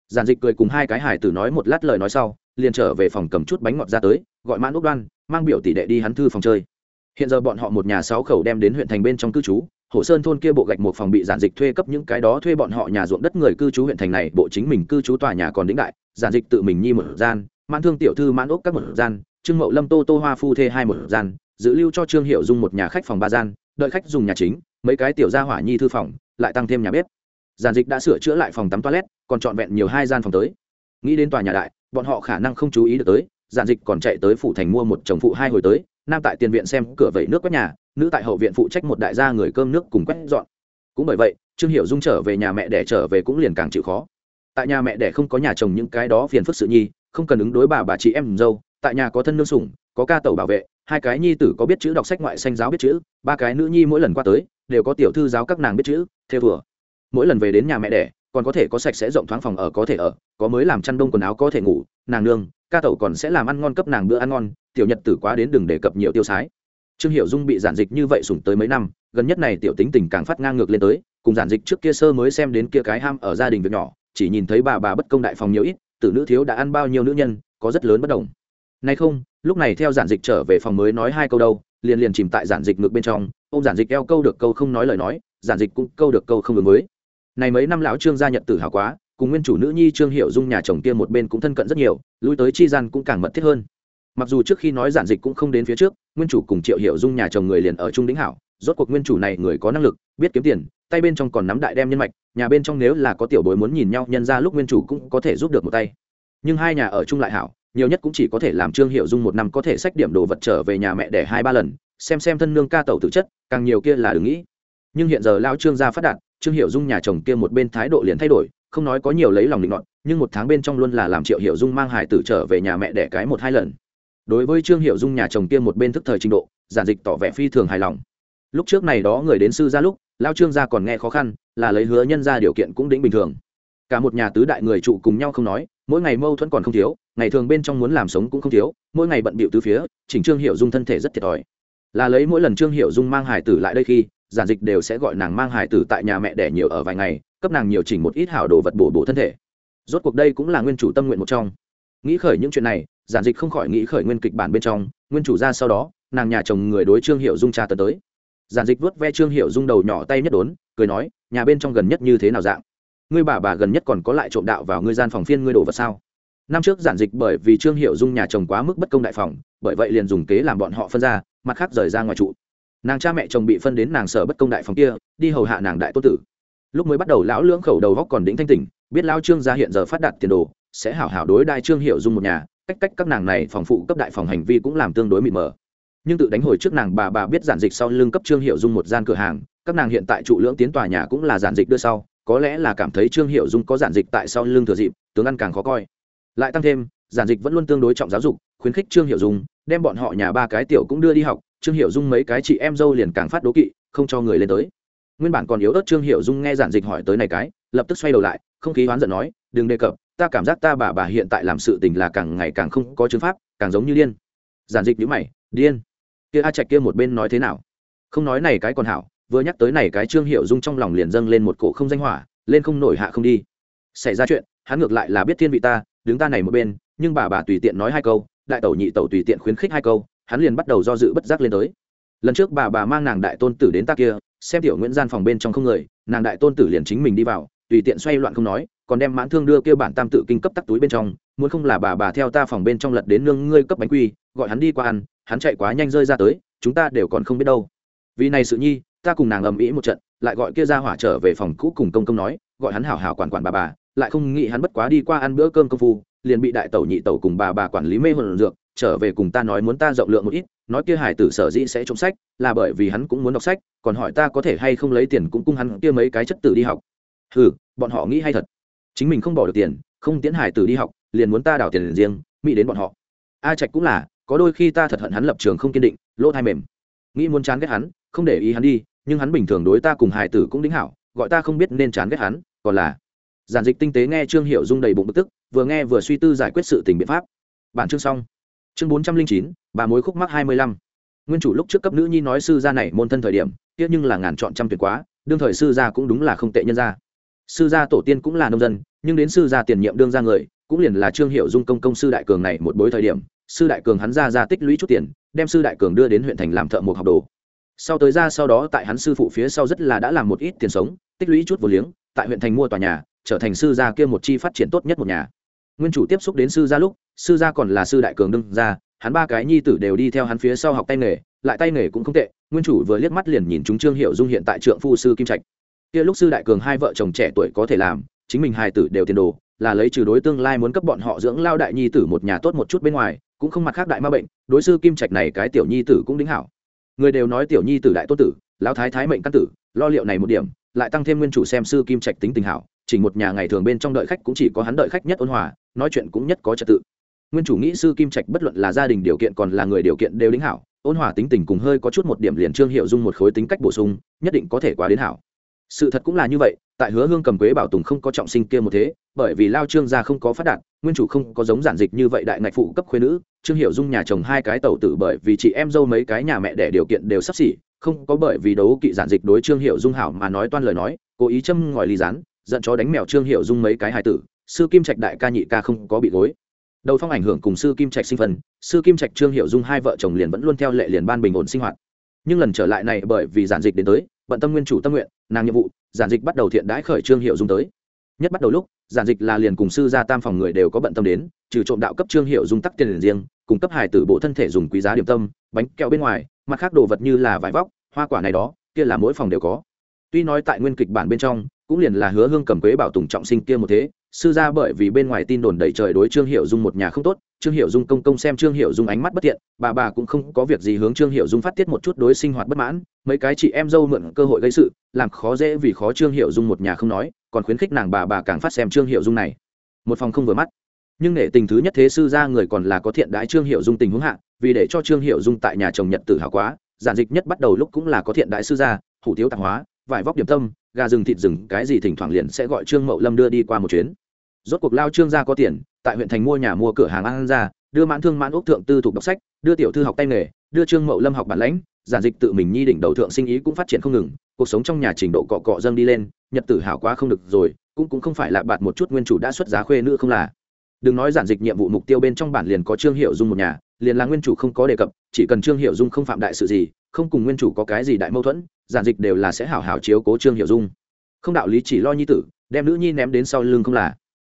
Giản dịch cười cùng hai cái hải tử nói một lát lời nói sau, liền trở về phòng cầm chút bánh ngọt ra tới, gọi mãn úc đoan, mang biểu tỷ đệ đi hắn thư phòng chơi. Hiện giờ bọn họ một nhà sáu khẩu đem đến huyện thành bên trong cư trú, hồ sơn thôn kia bộ gạch một phòng bị giản dịch thuê cấp những cái đó thuê bọn họ nhà ruộng đất người cư trú huyện thành này, bộ chính mình cư trú tòa nhà còn đĩnh đại, giản dịch tự mình nhi một gian, mãn thương tiểu thư, mãn úc các một gian, trương mậu lâm tô tô hoa phu thê hai một gian giữ lưu cho trương hiệu dung một nhà khách phòng ba gian, đợi khách dùng nhà chính, mấy cái tiểu gia hỏa nhi thư phòng, lại tăng thêm nhà bếp giản dịch đã sửa chữa lại phòng tắm toilet, còn trọn vẹn nhiều hai gian phòng tới. Nghĩ đến tòa nhà đại, bọn họ khả năng không chú ý được tới giản dịch còn chạy tới phủ thành mua một chồng phụ hai hồi tới, nam tại tiền viện xem cửa vẩy nước quét nhà, nữ tại hậu viện phụ trách một đại gia người cơm nước cùng quét dọn. Cũng bởi vậy, trương hiểu dung trở về nhà mẹ để trở về cũng liền càng chịu khó. Tại nhà mẹ để không có nhà chồng những cái đó phiền phức sự nhi, không cần ứng đối bà bà chị em dâu, tại nhà có thân nương sủng, có ca tẩu bảo vệ, hai cái nhi tử có biết chữ đọc sách ngoại xanh giáo biết chữ, ba cái nữ nhi mỗi lần qua tới, đều có tiểu thư giáo các nàng biết chữ theo vừa mỗi lần về đến nhà mẹ đẻ, còn có thể có sạch sẽ rộng thoáng phòng ở có thể ở, có mới làm chăn đông quần áo có thể ngủ, nàng nương, ca tẩu còn sẽ làm ăn ngon cấp nàng bữa ăn ngon, tiểu nhật tử quá đến đừng đề cập nhiều tiêu sái. Trương hiệu dung bị giản dịch như vậy sủng tới mấy năm, gần nhất này tiểu tính tình càng phát ngang ngược lên tới, cùng giản dịch trước kia sơ mới xem đến kia cái ham ở gia đình việc nhỏ, chỉ nhìn thấy bà bà bất công đại phòng nhiều ít, tử nữ thiếu đã ăn bao nhiêu nữ nhân, có rất lớn bất đồng. Nay không, lúc này theo giản dịch trở về phòng mới nói hai câu đâu, liền liền chìm tại giản dịch ngược bên trong ô m giản dịch eo câu được câu không nói lời nói, giản dịch cũng câu được câu không ứng mới này mấy năm lão trương gia nhật tử hào quá, cùng nguyên chủ nữ nhi trương hiệu dung nhà chồng kia một bên cũng thân cận rất nhiều, lui tới chi gian cũng càng mật thiết hơn. Mặc dù trước khi nói giản dịch cũng không đến phía trước, nguyên chủ cùng triệu hiệu dung nhà chồng người liền ở trung đỉnh hảo, rốt cuộc nguyên chủ này người có năng lực, biết kiếm tiền, tay bên trong còn nắm đại đem nhân mạch, nhà bên trong nếu là có tiểu bối muốn nhìn nhau, nhân ra lúc nguyên chủ cũng có thể giúp được một tay. Nhưng hai nhà ở chung lại hảo, nhiều nhất cũng chỉ có thể làm trương hiệu dung một năm có thể sách điểm đồ vật trở về nhà mẹ để hai ba lần, xem xem thân nương ca tẩu tự chất, càng nhiều kia là đừng nghĩ. Nhưng hiện giờ lao trương gia phát đạt trương hiệu dung nhà chồng kia một bên thái độ liền thay đổi, không nói có nhiều lấy lòng định đoạn nhưng một tháng bên trong luôn là làm triệu hiệu dung mang hải tử trở về nhà mẹ đẻ cái một hai lần. Đối với trương hiệu dung nhà chồng kia một bên thức thời trình độ, giản dịch tỏ vẻ phi thường hài lòng. Lúc trước này đó người đến sư ra lúc lao trương gia còn nghe khó khăn, là lấy hứa nhân ra điều kiện cũng đĩnh bình thường. Cả một nhà tứ đại người trụ cùng nhau không nói, mỗi ngày mâu thuẫn còn không thiếu, ngày thường bên trong muốn làm sống cũng không thiếu, mỗi ngày bận bịu từ phía, chỉnh trương hiệu dung thân thể rất thiệt thòi. Là lấy mỗi lần trương hiệu dung mang hải tử lại đây khi giản dịch đều sẽ gọi nàng mang hải tử tại nhà mẹ đẻ nhiều ở vài ngày, cấp nàng nhiều chỉnh một ít hảo đồ vật bổ bổ thân thể. Rốt cuộc đây cũng là nguyên chủ tâm nguyện một trong. Nghĩ khởi những chuyện này, giản dịch không khỏi nghĩ khởi nguyên kịch bản bên trong, nguyên chủ ra sau đó, nàng nhà chồng người đối trương hiệu dung tra tấn tới. Giản dịch vuốt ve trương hiệu dung đầu nhỏ tay nhất đốn, cười nói, nhà bên trong gần nhất như thế nào dạng? Ngươi bà bà gần nhất còn có lại trộm đạo vào ngươi gian phòng phiên ngươi đồ vật sao? Năm trước giản dịch bởi vì trương hiệu dung nhà chồng quá mức bất công đại phòng, bởi vậy liền dùng kế làm bọn họ phân ra, mặt khác rời ra ngoài trụ nàng cha mẹ chồng bị phân đến nàng sở bất công đại phòng kia, đi hầu hạ nàng đại tô tử. Lúc mới bắt đầu lão lưỡng khẩu đầu góc còn đĩnh thanh tỉnh, biết lao trương gia hiện giờ phát đạt tiền đồ, sẽ hảo hảo đối đại trương hiệu dung một nhà, cách cách các nàng này phòng phụ cấp đại phòng hành vi cũng làm tương đối mịt mờ. Nhưng tự đánh hồi trước nàng bà bà biết giản dịch sau lưng cấp trương hiệu dung một gian cửa hàng, các nàng hiện tại trụ lưỡng tiến tòa nhà cũng là giản dịch đưa sau, có lẽ là cảm thấy trương hiệu dung có giản dịch tại sau lưng thừa dịp, tướng ăn càng khó coi. Lại tăng thêm, giản dịch vẫn luôn tương đối trọng giáo dục, khuyến khích trương hiệu dung, đem bọn họ nhà ba cái tiểu cũng đưa đi học trương hiệu dung mấy cái chị em dâu liền càng phát đố kỵ, không cho người lên tới. Nguyên bản còn yếu ớt trương hiệu dung nghe giản dịch hỏi tới này cái, lập tức xoay đầu lại, không khí hoán giận nói, đừng đề cập, ta cảm giác ta bà bà hiện tại làm sự tình là càng ngày càng không có chứng pháp, càng giống như điên. Giản dịch nhữ mày, điên? Kia a trạch kia một bên nói thế nào? Không nói này cái còn hảo, vừa nhắc tới này cái trương hiệu dung trong lòng liền dâng lên một cổ không danh hỏa, lên không nổi hạ không đi. Xảy ra chuyện, hắn ngược lại là biết thiên vị ta, đứng ta này một bên, nhưng bà bà tùy tiện nói hai câu, đại tẩu nhị tẩu tùy tiện khuyến khích hai câu hắn liền bắt đầu do dự bất giác lên tới. Lần trước bà bà mang nàng đại tôn tử đến ta kia, xem tiểu nguyễn gian phòng bên trong không người, nàng đại tôn tử liền chính mình đi vào, tùy tiện xoay loạn không nói, còn đem mãn thương đưa kêu bản tam tự kinh cấp tắc túi bên trong, muốn không là bà bà theo ta phòng bên trong lật đến nương ngươi cấp bánh quy, gọi hắn đi qua ăn, hắn chạy quá nhanh rơi ra tới, chúng ta đều còn không biết đâu. Vì này sự nhi, ta cùng nàng ầm ĩ một trận, lại gọi kia ra hỏa trở về phòng cũ cùng công công nói, gọi hắn hảo hảo quản quản bà bà, lại không nghĩ hắn bất quá đi qua ăn bữa cơm công phu, liền bị đại tẩu nhị tẩu cùng bà bà quản lý mê hồn dược trở về cùng ta nói muốn ta rộng lượng một ít, nói kia hải tử sở dĩ sẽ trộm sách, là bởi vì hắn cũng muốn đọc sách, còn hỏi ta có thể hay không lấy tiền cũng cung hắn kia mấy cái chất tử đi học. Ừ bọn họ nghĩ hay thật. Chính mình không bỏ được tiền, không tiến hải tử đi học, liền muốn ta đào tiền riêng, mỹ đến bọn họ. A trạch cũng là, có đôi khi ta thật hận hắn lập trường không kiên định, lỗ thai mềm. Nghĩ muốn chán ghét hắn, không để ý hắn đi, nhưng hắn bình thường đối ta cùng hải tử cũng đính hảo, gọi ta không biết nên chán ghét hắn, còn là giản dịch tinh tế nghe trương hiệu dung đầy bụng bực tức, vừa nghe vừa suy tư giải quyết sự tình biện pháp. Bản chương xong chương bốn trăm linh chín, bà mối khúc mắc hai mươi lăm. Nguyên chủ lúc trước cấp nữ nhi nói sư gia này môn thân thời điểm tiếc nhưng là ngàn chọn trăm tuyệt quá, đương thời sư gia cũng đúng là không tệ nhân gia. Sư gia tổ tiên cũng là nông dân, nhưng đến sư gia tiền nhiệm đương ra người, cũng liền là trương hiệu dung công công sư đại cường này một bối thời điểm, sư đại cường hắn ra ra tích lũy chút tiền, đem sư đại cường đưa đến huyện thành làm thợ một học đồ. Sau tới ra sau đó tại hắn sư phụ phía sau rất là đã làm một ít tiền sống, tích lũy chút vô liếng, tại huyện thành mua tòa nhà, trở thành sư gia kia một chi phát triển tốt nhất một nhà. Nguyên chủ tiếp xúc đến sư gia lúc sư gia còn là sư đại cường đương gia, hắn ba cái nhi tử đều đi theo hắn phía sau học tay nghề lại tay nghề cũng không tệ nguyên chủ vừa liếc mắt liền nhìn chúng trương hiệu dung hiện tại trượng phu sư kim trạch. Kia lúc sư đại cường hai vợ chồng trẻ tuổi có thể làm chính mình hai tử đều tiền đồ là lấy trừ đối tương lai muốn cấp bọn họ dưỡng lao đại nhi tử một nhà tốt một chút bên ngoài cũng không mặt khác đại ma bệnh đối sư kim trạch này cái tiểu nhi tử cũng đính hảo. Người đều nói tiểu nhi tử đại tốt tử lão thái thái mệnh căn tử lo liệu này một điểm lại tăng thêm nguyên chủ xem sư kim trạch tính tình hảo chỉ một nhà ngày thường bên trong đợi khách cũng chỉ có hắn đợi khách nhất ôn hòa nói chuyện cũng nhất có trật tự nguyên chủ nghĩ sư kim trạch bất luận là gia đình điều kiện còn là người điều kiện đều đính hảo, ôn hòa tính tình cùng hơi có chút một điểm liền trương hiệu dung một khối tính cách bổ sung, nhất định có thể quá đến hảo. Sự thật cũng là như vậy, tại hứa hương cầm quế bảo tùng không có trọng sinh kia một thế, bởi vì lao trương gia không có phát đạt, nguyên chủ không có giống giản dịch như vậy đại ngạch phụ cấp khuyên nữ, trương hiệu dung nhà chồng hai cái tàu tử bởi vì chị em dâu mấy cái nhà mẹ đẻ điều kiện đều sắp xỉ, không có bởi vì đấu kỵ giản dịch đối trương hiệu dung hảo mà nói toan lời nói, cố ý châm ngòi ly rán giận chó đánh mèo trương hiệu dung mấy cái hài tử, sư kim trạch đại ca nhị ca không có bị gối đầu phong ảnh hưởng cùng sư kim trạch sinh phần, sư kim trạch trương hiệu dung hai vợ chồng liền vẫn luôn theo lệ liền ban bình ổn sinh hoạt. Nhưng lần trở lại này bởi vì giản dịch đến tới, bận tâm nguyên chủ tâm nguyện, nàng nhiệm vụ, giản dịch bắt đầu thiện đãi khởi trương hiệu dung tới. Nhất bắt đầu lúc, giản dịch là liền cùng sư gia tam phòng người đều có bận tâm đến, trừ trộm đạo cấp trương hiệu dung tắc tiền riêng cung cấp hài tử bộ thân thể dùng quý giá điểm tâm, bánh kẹo bên ngoài, mặt khác đồ vật như là vải vóc, hoa quả này đó, kia là mỗi phòng đều có. Tuy nói tại nguyên kịch bản bên trong, cũng liền là hứa hương cầm quế bảo tùng trọng sinh kia một thế sư gia bởi vì bên ngoài tin đồn đẩy trời đối trương hiệu dung một nhà không tốt, trương hiệu dung công công xem trương hiệu dung ánh mắt bất thiện, bà bà cũng không có việc gì hướng trương hiệu dung phát tiết một chút đối sinh hoạt bất mãn, mấy cái chị em dâu mượn cơ hội gây sự, làm khó dễ vì khó trương hiệu dung một nhà không nói, còn khuyến khích nàng bà bà càng phát xem trương hiệu dung này. Một phòng không vừa mắt. Nhưng nể tình thứ nhất thế sư gia người còn là có thiện đãi trương hiệu dung tình huống hạ, vì để cho trương hiệu dung tại nhà chồng nhật tử hào quá, giản dịch nhất bắt đầu lúc cũng là có thiện đãi sư gia, hủ tiếu tạp hóa, vải vóc điểm tâm gà rừng thịt rừng, cái gì thỉnh thoảng liền sẽ gọi trương mậu lâm đưa đi qua một chuyến. Rốt cuộc lao trương gia có tiền, tại huyện thành mua nhà mua cửa hàng ăn ra, đưa mãn thương mãn ốc thượng tư thuộc đọc sách, đưa tiểu thư học tay nghề, đưa trương mậu lâm học bản lãnh, giản dịch tự mình nhi đỉnh đầu thượng sinh ý cũng phát triển không ngừng, cuộc sống trong nhà trình độ cọ cọ dâng đi lên, nhật tử hảo quá không được rồi, cũng cũng không phải là bạt một chút nguyên chủ đã xuất giá khuê nữ không là. Đừng nói giản dịch nhiệm vụ mục tiêu bên trong bản liền có trương hiệu dung một nhà, liền là nguyên chủ không có đề cập, chỉ cần trương hiệu dung không phạm đại sự gì, không cùng nguyên chủ có cái gì đại mâu thuẫn giản dịch đều là sẽ hảo hảo chiếu cố trương hiệu dung không đạo lý chỉ lo nhi tử đem nữ nhi ném đến sau lưng không là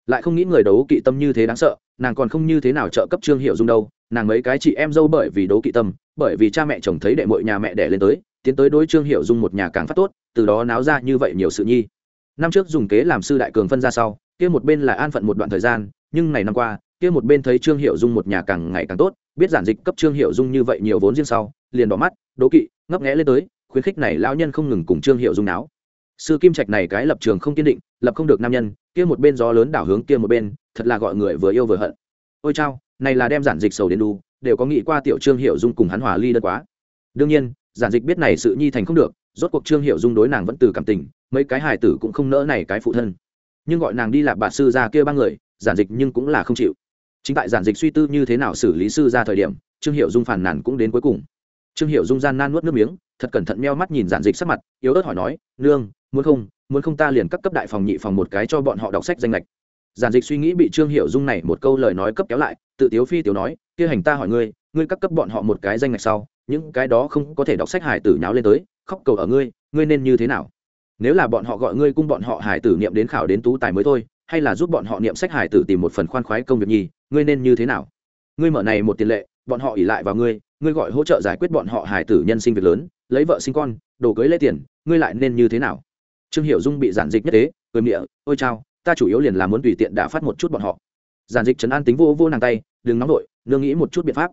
lại không nghĩ người đấu kỵ tâm như thế đáng sợ nàng còn không như thế nào trợ cấp trương hiệu dung đâu nàng mấy cái chị em dâu bởi vì đấu kỵ tâm bởi vì cha mẹ chồng thấy đệ mội nhà mẹ đẻ lên tới tiến tới đối trương hiệu dung một nhà càng phát tốt từ đó náo ra như vậy nhiều sự nhi năm trước dùng kế làm sư đại cường phân ra sau kia một bên là an phận một đoạn thời gian nhưng này năm qua kia một bên thấy trương hiệu dung một nhà càng ngày càng tốt biết giản dịch cấp trương hiệu dung như vậy nhiều vốn riêng sau liền đỏ mắt đố kỵ ngấp nghẽ lên tới khuyến khích này lão nhân không ngừng cùng trương hiệu dung náo. Sư kim trạch này cái lập trường không kiên định, lập không được nam nhân, kia một bên gió lớn đảo hướng kia một bên, thật là gọi người vừa yêu vừa hận. Ôi chao, này là đem giản dịch sầu đến đu, đều có nghĩ qua tiểu trương hiệu dung cùng hắn hòa ly đơn quá. Đương nhiên, giản dịch biết này sự nhi thành không được, rốt cuộc trương hiệu dung đối nàng vẫn từ cảm tình, mấy cái hài tử cũng không nỡ này cái phụ thân. Nhưng gọi nàng đi lạp bà sư ra kia ba người, giản dịch nhưng cũng là không chịu. Chính tại giản dịch suy tư như thế nào xử lý sư ra thời điểm, trương hiệu dung phàn nàn cũng đến cuối cùng trương hiệu dung gian nan nuốt nước miếng, thật cẩn thận meo mắt nhìn giản dịch sắc mặt, yếu ớt hỏi nói, nương, muốn không muốn không ta liền cấp cấp đại phòng nhị phòng một cái cho bọn họ đọc sách danh lệch. Giản dịch suy nghĩ bị trương hiệu dung này một câu lời nói cấp kéo lại, tự tiếu phi tiểu nói, kia hành ta hỏi ngươi ngươi cấp cấp bọn họ một cái danh lệch sau, những cái đó không có thể đọc sách hải tử nháo lên tới, khóc cầu ở ngươi ngươi nên như thế nào? Nếu là bọn họ gọi ngươi cung bọn họ hải tử niệm đến khảo đến tú tài mới thôi, hay là giúp bọn họ niệm sách hải tử tìm một phần khoan khoái công việc nhì, ngươi nên như thế nào? Ngươi mở này một tiền lệ, bọn họ ỉ lại vào ngươi ngươi gọi hỗ trợ giải quyết bọn họ hải tử nhân sinh việc lớn lấy vợ sinh con đồ cưới lấy tiền ngươi lại nên như thế nào? Trương hiệu dung bị giản dịch nhất thế cười miệng ôi chao ta chủ yếu liền là muốn tùy tiện đã phát một chút bọn họ. Giản dịch trấn an tính vô vô nàng tay đừng nóng nổi, nương nghĩ một chút biện pháp.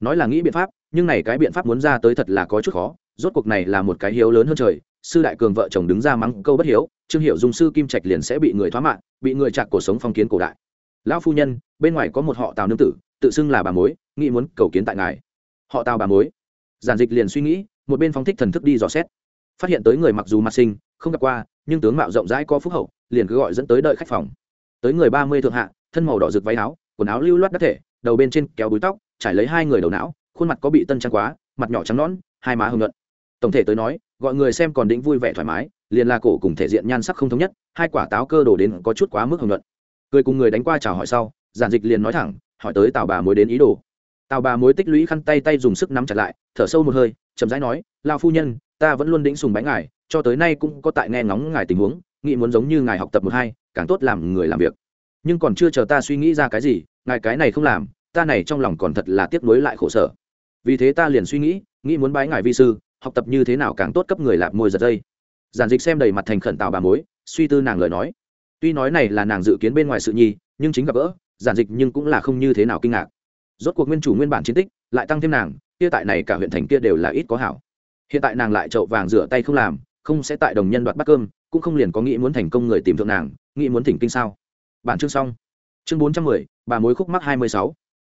Nói là nghĩ biện pháp nhưng này cái biện pháp muốn ra tới thật là có chút khó rốt cuộc này là một cái hiếu lớn hơn trời sư đại cường vợ chồng đứng ra mắng câu bất hiếu trương hiệu dung sư kim trạch liền sẽ bị người thoá mạng bị người chạc cuộc sống phong kiến cổ đại. Lão phu nhân bên ngoài có một họ tào nương tử tự xưng là bà mối nghĩ muốn cầu kiến tại ngài họ tào bà mối. Giản dịch liền suy nghĩ, một bên phóng thích thần thức đi dò xét. Phát hiện tới người mặc dù mặt sinh không gặp qua, nhưng tướng mạo rộng rãi có phúc hậu, liền cứ gọi dẫn tới đợi khách phòng. Tới người ba mươi thượng hạ, thân màu đỏ rực váy áo, quần áo lưu loát đắc thể, đầu bên trên kéo búi tóc, trải lấy hai người đầu não, khuôn mặt có bị tân trang quá, mặt nhỏ trắng nón hai má hưng luận tổng thể tới nói, gọi người xem còn định vui vẻ thoải mái, liền là cổ cùng thể diện nhan sắc không thống nhất, hai quả táo cơ đổ đến có chút quá mức hưng luận cười cùng người đánh qua chào hỏi sau, giản dịch liền nói thẳng, hỏi tới tào bà mối đến ý đồ tào bà mối tích lũy khăn tay tay dùng sức nắm chặt lại, thở sâu một hơi, chậm rãi nói lao phu nhân, ta vẫn luôn đĩnh sùng bánh ngài, cho tới nay cũng có tại nghe ngóng ngài tình huống, nghĩ muốn giống như ngài học tập một hai, càng tốt làm người làm việc. Nhưng còn chưa chờ ta suy nghĩ ra cái gì, ngài cái này không làm, ta này trong lòng còn thật là tiếc nuối lại khổ sở. Vì thế ta liền suy nghĩ nghĩ muốn bái ngài vi sư, học tập như thế nào càng tốt cấp người lạp môi giật dây. Giản dịch xem đầy mặt thành khẩn tạo bà mối, suy tư nàng lời nói. Tuy nói này là nàng dự kiến bên ngoài sự nhi, nhưng chính gặp gỡ, giản dịch nhưng cũng là không như thế nào kinh ngạc rốt cuộc nguyên chủ nguyên bản chiến tích lại tăng thêm nàng, kia tại này cả huyện thành kia đều là ít có hảo. Hiện tại nàng lại chậu vàng rửa tay không làm, không sẽ tại đồng nhân đoạt bắt cơm, cũng không liền có nghĩ muốn thành công người tìm thượng nàng, nghĩ muốn thỉnh kinh sao. Bản chương xong. Chương bốn trăm mười, bà mối khúc mắc hai mươi sáu.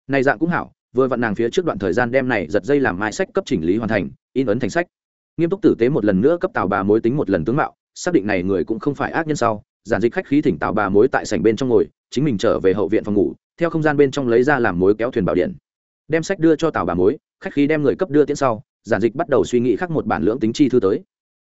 Này dạng cũng hảo, vừa vặn nàng phía trước đoạn thời gian đem này giật dây làm mai sách cấp chỉnh lý hoàn thành, in ấn thành sách. Nghiêm túc tử tế một lần nữa cấp tàu bà mối tính một lần tướng mạo, xác định này người cũng không phải ác nhân sau giản dịch khách khí thỉnh tàu bà mối tại sảnh bên trong ngồi, chính mình trở về hậu viện phòng ngủ, theo không gian bên trong lấy ra làm mối kéo thuyền bảo điện. Đem sách đưa cho tào bà mối, khách khí đem người cấp đưa tiễn sau, giản dịch bắt đầu suy nghĩ khác một bản lưỡng tính chi thư tới.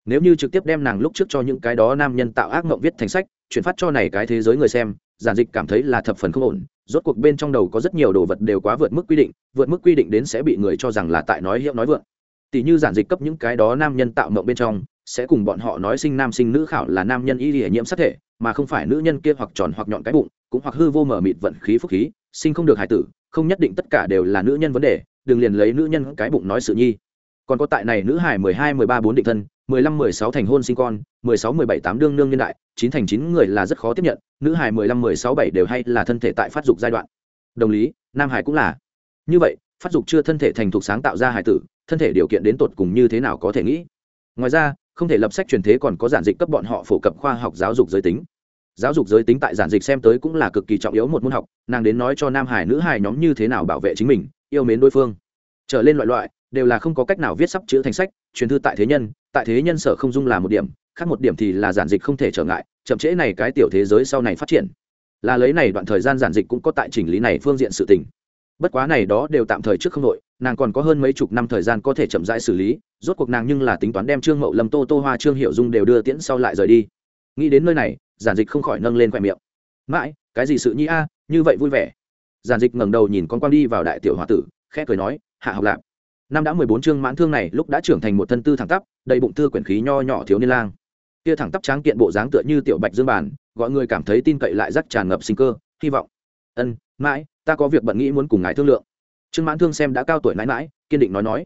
Nếu như trực tiếp đem nàng lúc trước cho những cái đó nam nhân tạo ác mộng viết thành sách, chuyển phát cho này cái thế giới người xem, giản dịch cảm thấy là thập phần không ổn, rốt cuộc bên trong đầu có rất nhiều đồ vật đều quá vượt mức quy định, vượt mức quy định đến sẽ bị người cho rằng là tại nói hiệu nói vượng. Tỷ như giản dịch cấp những cái đó nam nhân tạo mộng bên trong sẽ cùng bọn họ nói sinh nam sinh nữ khảo là nam nhân y lìa nhiễm sát thể, mà không phải nữ nhân kia hoặc tròn hoặc nhọn cái bụng, cũng hoặc hư vô mở mịt vận khí phúc khí, sinh không được hài tử, không nhất định tất cả đều là nữ nhân vấn đề, đừng liền lấy nữ nhân cái bụng nói sự nhi. Còn có tại này nữ hải mười hai, mười ba, bốn định thân, mười lăm, mười sáu thành hôn sinh con, mười sáu, mười bảy, tám đương nương niên đại, chín thành chín người là rất khó tiếp nhận, nữ hải mười lăm, mười sáu, bảy đều hay là thân thể tại phát dục giai đoạn. Đồng lý, nam hải cũng là. Như vậy, phát dục chưa thân thể thành thục sáng tạo ra hải tử, thân thể điều kiện đến tột cùng như thế nào có thể nghĩ? Ngoài ra không thể lập sách truyền thế còn có giản dịch cấp bọn họ phổ cập khoa học giáo dục giới tính. Giáo dục giới tính tại giản dịch xem tới cũng là cực kỳ trọng yếu một môn học, nàng đến nói cho nam hải nữ hải nhóm như thế nào bảo vệ chính mình, yêu mến đối phương. Trở lên loại loại, đều là không có cách nào viết sắp chữ thành sách, truyền thư tại thế nhân, tại thế nhân sở không dung là một điểm, khác một điểm thì là giản dịch không thể trở ngại, chậm trễ này cái tiểu thế giới sau này phát triển. Là lấy này đoạn thời gian giản dịch cũng có tại chỉnh lý này phương diện sự tình. Bất quá này đó đều tạm thời trước không nổi nàng còn có hơn mấy chục năm thời gian có thể chậm rãi xử lý, rốt cuộc nàng nhưng là tính toán đem trương mậu lâm, tô tô hoa, trương hiệu dung đều đưa tiễn sau lại rời đi. Nghĩ đến nơi này, giản dịch không khỏi nâng lên khoe miệng. Mãi, cái gì sự nhi a, như vậy vui vẻ. Giản dịch ngẩng đầu nhìn con quang đi vào đại tiểu hoa tử, khẽ cười nói, hạ học lạp năm đã mười bốn chương mãn thương này lúc đã trưởng thành một thân tư thẳng tắp, đầy bụng tư quyển khí nho nhỏ thiếu niên lang. Kia thẳng tắp tráng kiện bộ dáng tựa như tiểu bạch dương bản gọi người cảm thấy tin cậy lại rắc tràn ngập sinh cơ, hy vọng. Ân, mãi, ta có việc bận nghĩ muốn cùng ngài thương lượng trương mãn thương xem đã cao tuổi mãi mãi, kiên định nói nói.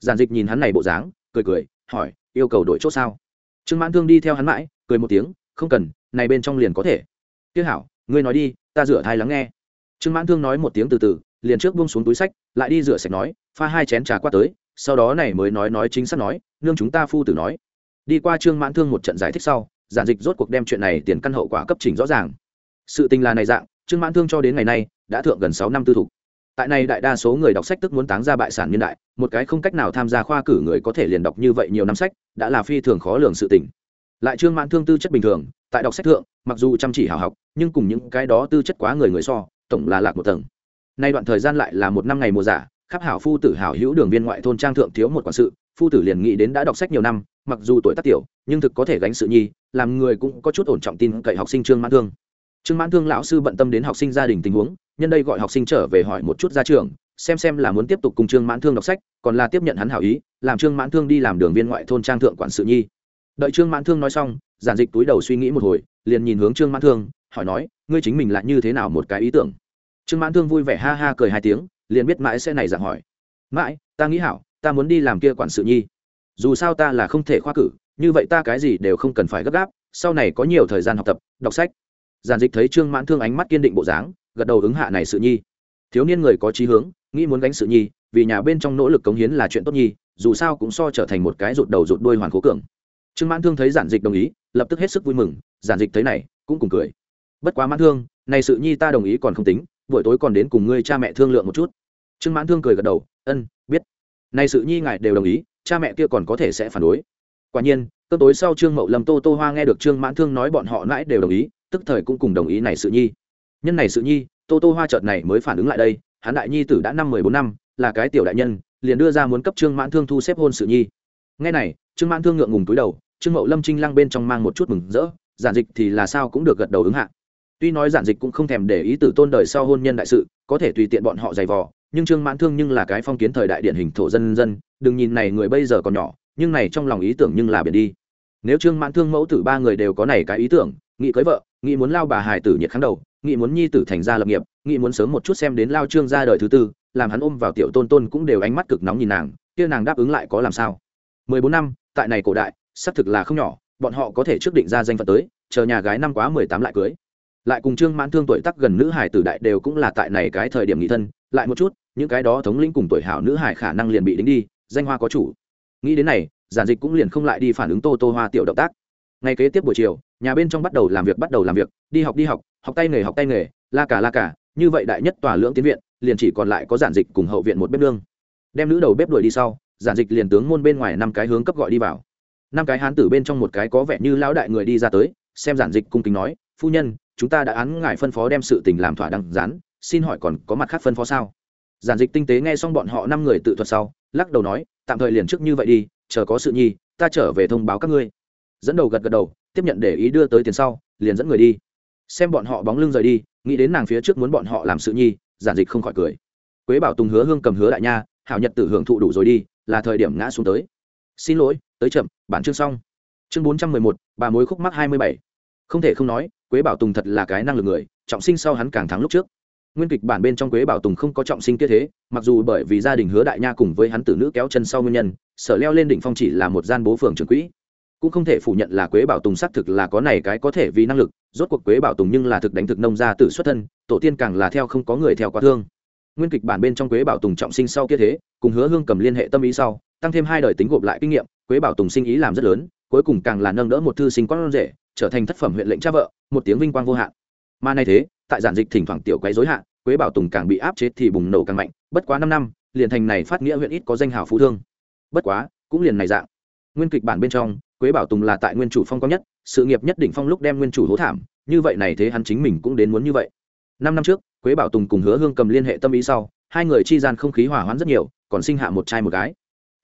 Giản dịch nhìn hắn này bộ dáng, cười cười, hỏi, yêu cầu đổi chỗ sao? Trương mãn thương đi theo hắn mãi, cười một tiếng, không cần, này bên trong liền có thể. Tiếc hảo, ngươi nói đi, ta rửa thai lắng nghe. Trương mãn thương nói một tiếng từ từ, liền trước buông xuống túi sách, lại đi rửa sạch nói, pha hai chén trà qua tới, sau đó này mới nói nói chính xác nói, nương chúng ta phu tử nói. Đi qua trương mãn thương một trận giải thích sau, giản dịch rốt cuộc đem chuyện này tiền căn hậu quả cấp chỉnh rõ ràng. Sự tình là này dạng, trương mãn thương cho đến ngày nay, đã thượng gần sáu năm tư thục tại này đại đa số người đọc sách tức muốn táng ra bại sản niên đại, một cái không cách nào tham gia khoa cử người có thể liền đọc như vậy nhiều năm sách, đã là phi thường khó lường sự tình. Lại trương mãn thương tư chất bình thường, tại đọc sách thượng, mặc dù chăm chỉ hào học, nhưng cùng những cái đó tư chất quá người người so, tổng là lạc một tầng. Nay đoạn thời gian lại là một năm ngày mùa giả khắp hảo phu tử hảo hữu đường viên ngoại thôn trang thượng thiếu một quản sự, phu tử liền nghĩ đến đã đọc sách nhiều năm, mặc dù tuổi tác tiểu, nhưng thực có thể gánh sự nhi, làm người cũng có chút ổn trọng tin cậy học sinh trương mãn thương. Trương mãn thương lão sư bận tâm đến học sinh gia đình tình huống nhân đây gọi học sinh trở về hỏi một chút ra trường, xem xem là muốn tiếp tục cùng trương mãn thương đọc sách, còn là tiếp nhận hắn hảo ý, làm trương mãn thương đi làm đường viên ngoại thôn trang thượng quản sự nhi. Đợi trương mãn thương nói xong, giản dịch túi đầu suy nghĩ một hồi, liền nhìn hướng trương mãn thương, hỏi nói, ngươi chính mình là như thế nào một cái ý tưởng? Trương mãn thương vui vẻ ha ha cười hai tiếng, liền biết mãi sẽ này dạng hỏi. Mãi, ta nghĩ hảo, ta muốn đi làm kia quản sự nhi. Dù sao ta là không thể khoa cử, như vậy ta cái gì đều không cần phải gấp gáp, sau này có nhiều thời gian học tập, đọc sách. Giản dịch thấy trương mãn thương ánh mắt kiên định bộ dáng gật đầu ứng hạ này sự nhi. Thiếu niên người có chí hướng, nghĩ muốn gánh sự nhi, vì nhà bên trong nỗ lực cống hiến là chuyện tốt nhi, dù sao cũng so trở thành một cái rụt đầu rụt đuôi hoàn cố cường. Trương mãn thương thấy giản dịch đồng ý, lập tức hết sức vui mừng, giản dịch thấy này, cũng cùng cười. Bất quá mãn thương, này sự nhi ta đồng ý còn không tính, buổi tối còn đến cùng ngươi cha mẹ thương lượng một chút. Trương mãn thương cười gật đầu, ân, biết. Này sự nhi ngài đều đồng ý, cha mẹ kia còn có thể sẽ phản đối. Quả nhiên cơn tối sau trương mậu lâm tô tô hoa nghe được trương mãn thương nói bọn họ mãi đều đồng ý, tức thời cũng cùng đồng ý này sự nhi nhân này sự nhi, tô tô hoa chợt này mới phản ứng lại đây, hắn đại nhi tử đã năm mười bốn năm, là cái tiểu đại nhân, liền đưa ra muốn cấp trương mãn thương thu xếp hôn sự nhi. Ngay này, trương mãn thương ngượng ngùng túi đầu, trương mậu lâm trinh lăng bên trong mang một chút mừng rỡ, giản dịch thì là sao cũng được gật đầu ứng hạ. Tuy nói giản dịch cũng không thèm để ý tử tôn đời sau hôn nhân đại sự, có thể tùy tiện bọn họ giày vò, nhưng trương mãn thương nhưng là cái phong kiến thời đại điển hình thổ dân dân, đừng nhìn này người bây giờ còn nhỏ, nhưng này trong lòng ý tưởng nhưng là biển đi. Nếu trương mãn thương mẫu tử ba người đều có này cái ý tưởng, nghĩ cưới vợ, nghĩ muốn lao bà hài tử nhiệt kháng đầu nghĩ muốn nhi tử thành gia lập nghiệp, nghĩ muốn sớm một chút xem đến lao trương ra đời thứ tư, làm hắn ôm vào tiểu tôn tôn cũng đều ánh mắt cực nóng nhìn nàng, kia nàng đáp ứng lại có làm sao? Mười bốn năm, tại này cổ đại, xác thực là không nhỏ, bọn họ có thể trước định ra danh phận tới, chờ nhà gái năm quá mười tám lại cưới. Lại cùng trương mãn thương tuổi tắc gần nữ hải tử đại đều cũng là tại này cái thời điểm nghị thân, lại một chút, những cái đó thống lĩnh cùng tuổi hảo nữ hải khả năng liền bị đính đi, danh hoa có chủ. Nghĩ đến này, giản dịch cũng liền không lại đi phản ứng tô tô hoa tiểu động tác. Ngay kế tiếp buổi chiều, nhà bên trong bắt đầu làm việc, bắt đầu làm việc, đi học đi học học tay nghề, học tay nghề, la cả la cả, như vậy đại nhất tòa lưỡng tiến viện, liền chỉ còn lại có giản dịch cùng hậu viện một bếp lương đem nữ đầu bếp đuổi đi sau, giản dịch liền tướng môn bên ngoài năm cái hướng cấp gọi đi vào. Năm cái hán tử bên trong một cái có vẻ như lão đại người đi ra tới, xem giản dịch cung kính nói, phu nhân, chúng ta đã án ngài phân phó đem sự tình làm thỏa đăng rán xin hỏi còn có mặt khác phân phó sao? Giản dịch tinh tế nghe xong bọn họ năm người tự thuật sau, lắc đầu nói, tạm thời liền trước như vậy đi, chờ có sự nhi, ta trở về thông báo các ngươi. Dẫn đầu gật gật đầu, tiếp nhận để ý đưa tới tiền sau, liền dẫn người đi xem bọn họ bóng lưng rời đi, nghĩ đến nàng phía trước muốn bọn họ làm sự nhi, giản dịch không khỏi cười. Quế bảo tùng hứa hương cầm hứa đại nha, hảo nhật tử hưởng thụ đủ rồi đi, là thời điểm ngã xuống tới. Xin lỗi, tới chậm, bản chương xong. Chương bốn trăm mười một, bà mối khúc mắc hai mươi bảy. Không thể không nói, quế bảo tùng thật là cái năng lực người, trọng sinh sau hắn càng thắng lúc trước. Nguyên kịch bản bên trong quế bảo tùng không có trọng sinh kia thế, mặc dù bởi vì gia đình hứa đại nha cùng với hắn tử nữ kéo chân sau nguyên nhân, sở leo lên đỉnh phong chỉ là một gian bố phường trưởng quỹ cũng không thể phủ nhận là quế bảo tùng xác thực là có này cái có thể vì năng lực, rốt cuộc quế bảo tùng nhưng là thực đánh thực nông gia tử xuất thân, tổ tiên càng là theo không có người theo quá thương. Nguyên kịch bản bên trong quế bảo tùng trọng sinh sau kia thế, cùng hứa hương cầm liên hệ tâm ý sau, tăng thêm hai đời tính gộp lại kinh nghiệm, quế bảo tùng sinh ý làm rất lớn, cuối cùng càng là nâng đỡ một thư sinh con rể, trở thành thất phẩm huyện lệnh cha vợ, một tiếng vinh quang vô hạn. Mà nay thế, tại giản dịch thỉnh thoảng tiểu quấy dối hạn, quế bảo tùng càng bị áp chế thì bùng nổ càng mạnh, bất quá năm năm, liền thành này phát nghĩa huyện ít có danh hào phú thương. Bất quá, cũng liền này dạng. Nguyên kịch bản bên trong quế bảo tùng là tại nguyên chủ phong cao nhất, sự nghiệp nhất định phong lúc đem nguyên chủ hố thảm, như vậy này thế hắn chính mình cũng đến muốn như vậy. Năm năm trước, quế bảo tùng cùng hứa hương cầm liên hệ tâm ý sau, hai người chi gian không khí hỏa hoãn rất nhiều, còn sinh hạ một trai một gái.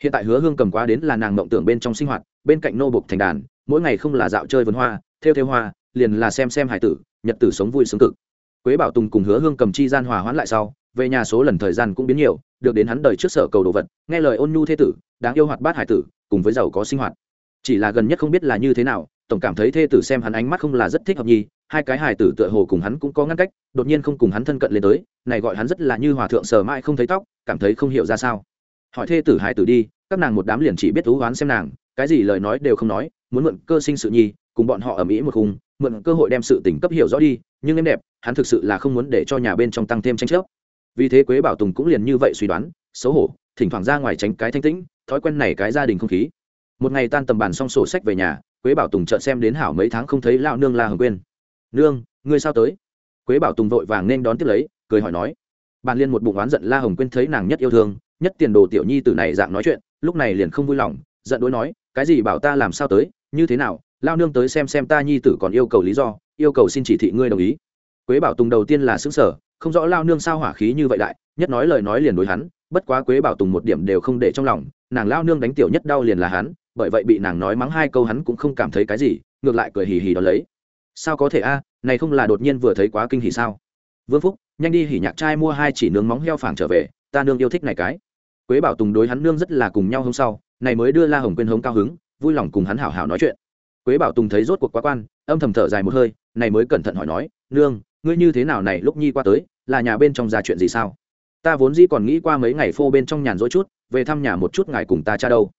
Hiện tại hứa hương cầm quá đến là nàng mộng tưởng bên trong sinh hoạt, bên cạnh nô bục thành đàn, mỗi ngày không là dạo chơi vườn hoa, theo theo hoa, liền là xem xem hải tử, nhật tử sống vui sướng cực. Quế bảo tùng cùng hứa hương cầm chi gian hòa hoãn lại sau, về nhà số lần thời gian cũng biến nhiều, được đến hắn đời trước sở cầu đồ vật, nghe lời ôn nhu thế tử, đáng yêu hoạt bát hải tử, cùng với giàu có sinh hoạt chỉ là gần nhất không biết là như thế nào, tổng cảm thấy thê tử xem hắn ánh mắt không là rất thích hợp nhi hai cái hài tử tựa hồ cùng hắn cũng có ngăn cách, đột nhiên không cùng hắn thân cận lên tới, này gọi hắn rất là như hòa thượng sờ mãi không thấy tóc, cảm thấy không hiểu ra sao. Hỏi thê tử hài tử đi, các nàng một đám liền chỉ biết thú oán xem nàng, cái gì lời nói đều không nói, muốn mượn cơ sinh sự nhi cùng bọn họ ở mỹ một khung, mượn cơ hội đem sự tình cấp hiểu rõ đi, nhưng em đẹp, hắn thực sự là không muốn để cho nhà bên trong tăng thêm tranh chấp. Vì thế quế bảo tùng cũng liền như vậy suy đoán, xấu hổ, thỉnh thoảng ra ngoài tránh cái thanh tĩnh, thói quen này cái gia đình không khí một ngày tan tầm bàn xong sổ sách về nhà, quế bảo tùng chợt xem đến hảo mấy tháng không thấy lão nương la hồng quên nương, ngươi sao tới? Quế bảo tùng vội vàng nên đón tiếp lấy, cười hỏi nói bàn liên một bụng oán giận la hồng quên thấy nàng nhất yêu thương, nhất tiền đồ tiểu nhi từ này dạng nói chuyện, lúc này liền không vui lòng, giận đối nói, cái gì bảo ta làm sao tới, như thế nào lao nương tới xem xem ta nhi tử còn yêu cầu lý do, yêu cầu xin chỉ thị ngươi đồng ý. Quế bảo tùng đầu tiên là xứng sở không rõ lao nương sao hỏa khí như vậy đại, nhất nói lời nói liền đối hắn, bất quá quế bảo tùng một điểm đều không để trong lòng, nàng lao nương đánh tiểu nhất đau liền là hắn bởi vậy bị nàng nói mắng hai câu hắn cũng không cảm thấy cái gì, ngược lại cười hì hì đó lấy. Sao có thể a, này không là đột nhiên vừa thấy quá kinh hỉ sao? Vương phúc, nhanh đi hỉ nhạc trai mua hai chỉ nướng móng heo phảng trở về, ta nương yêu thích này cái. Quế bảo tùng đối hắn nương rất là cùng nhau hôm sau, này mới đưa la hồng quên hống cao hứng, vui lòng cùng hắn hảo hảo nói chuyện. Quế bảo tùng thấy rốt cuộc quá quan, âm thầm thở dài một hơi, này mới cẩn thận hỏi nói, nương, ngươi như thế nào này lúc nhi qua tới, là nhà bên trong ra chuyện gì sao? Ta vốn dĩ còn nghĩ qua mấy ngày phô bên trong nhàn rỗi chút, về thăm nhà một chút ngài cùng ta cha đâu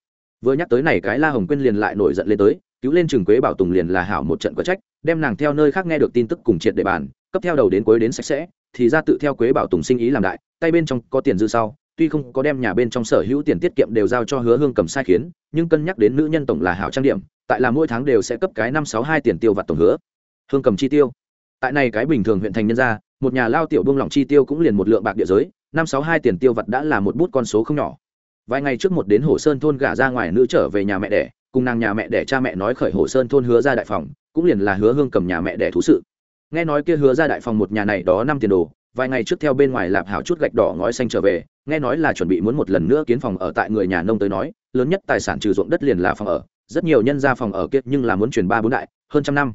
vừa nhắc tới này cái la hồng quyên liền lại nổi giận lên tới, cứu lên trường quế bảo tùng liền là hảo một trận có trách, đem nàng theo nơi khác nghe được tin tức cùng triệt địa bàn, cấp theo đầu đến cuối đến sạch sẽ, thì ra tự theo quế bảo tùng sinh ý làm đại, tay bên trong có tiền dư sau, tuy không có đem nhà bên trong sở hữu tiền tiết kiệm đều giao cho hứa hương cầm sai khiến, nhưng cân nhắc đến nữ nhân tổng là hảo trang điểm, tại là mỗi tháng đều sẽ cấp cái năm sáu hai tiền tiêu vặt tổng hứa hương cầm chi tiêu. Tại này cái bình thường huyện thành nhân gia, một nhà lao tiểu buông lỏng chi tiêu cũng liền một lượng bạc địa giới, năm sáu hai tiền tiêu vặt đã là một bút con số không nhỏ vài ngày trước một đến hồ sơn thôn gả ra ngoài nữ trở về nhà mẹ đẻ, cùng nàng nhà mẹ đẻ cha mẹ nói khởi hồ sơn thôn hứa ra đại phòng, cũng liền là hứa hương cầm nhà mẹ đẻ thú sự. Nghe nói kia hứa ra đại phòng một nhà này đó năm tiền đồ, vài ngày trước theo bên ngoài lạp hảo chút gạch đỏ ngói xanh trở về, nghe nói là chuẩn bị muốn một lần nữa kiến phòng ở tại người nhà nông tới nói, lớn nhất tài sản trừ ruộng đất liền là phòng ở, rất nhiều nhân ra phòng ở kiệt nhưng là muốn chuyển ba bốn đại, hơn trăm năm.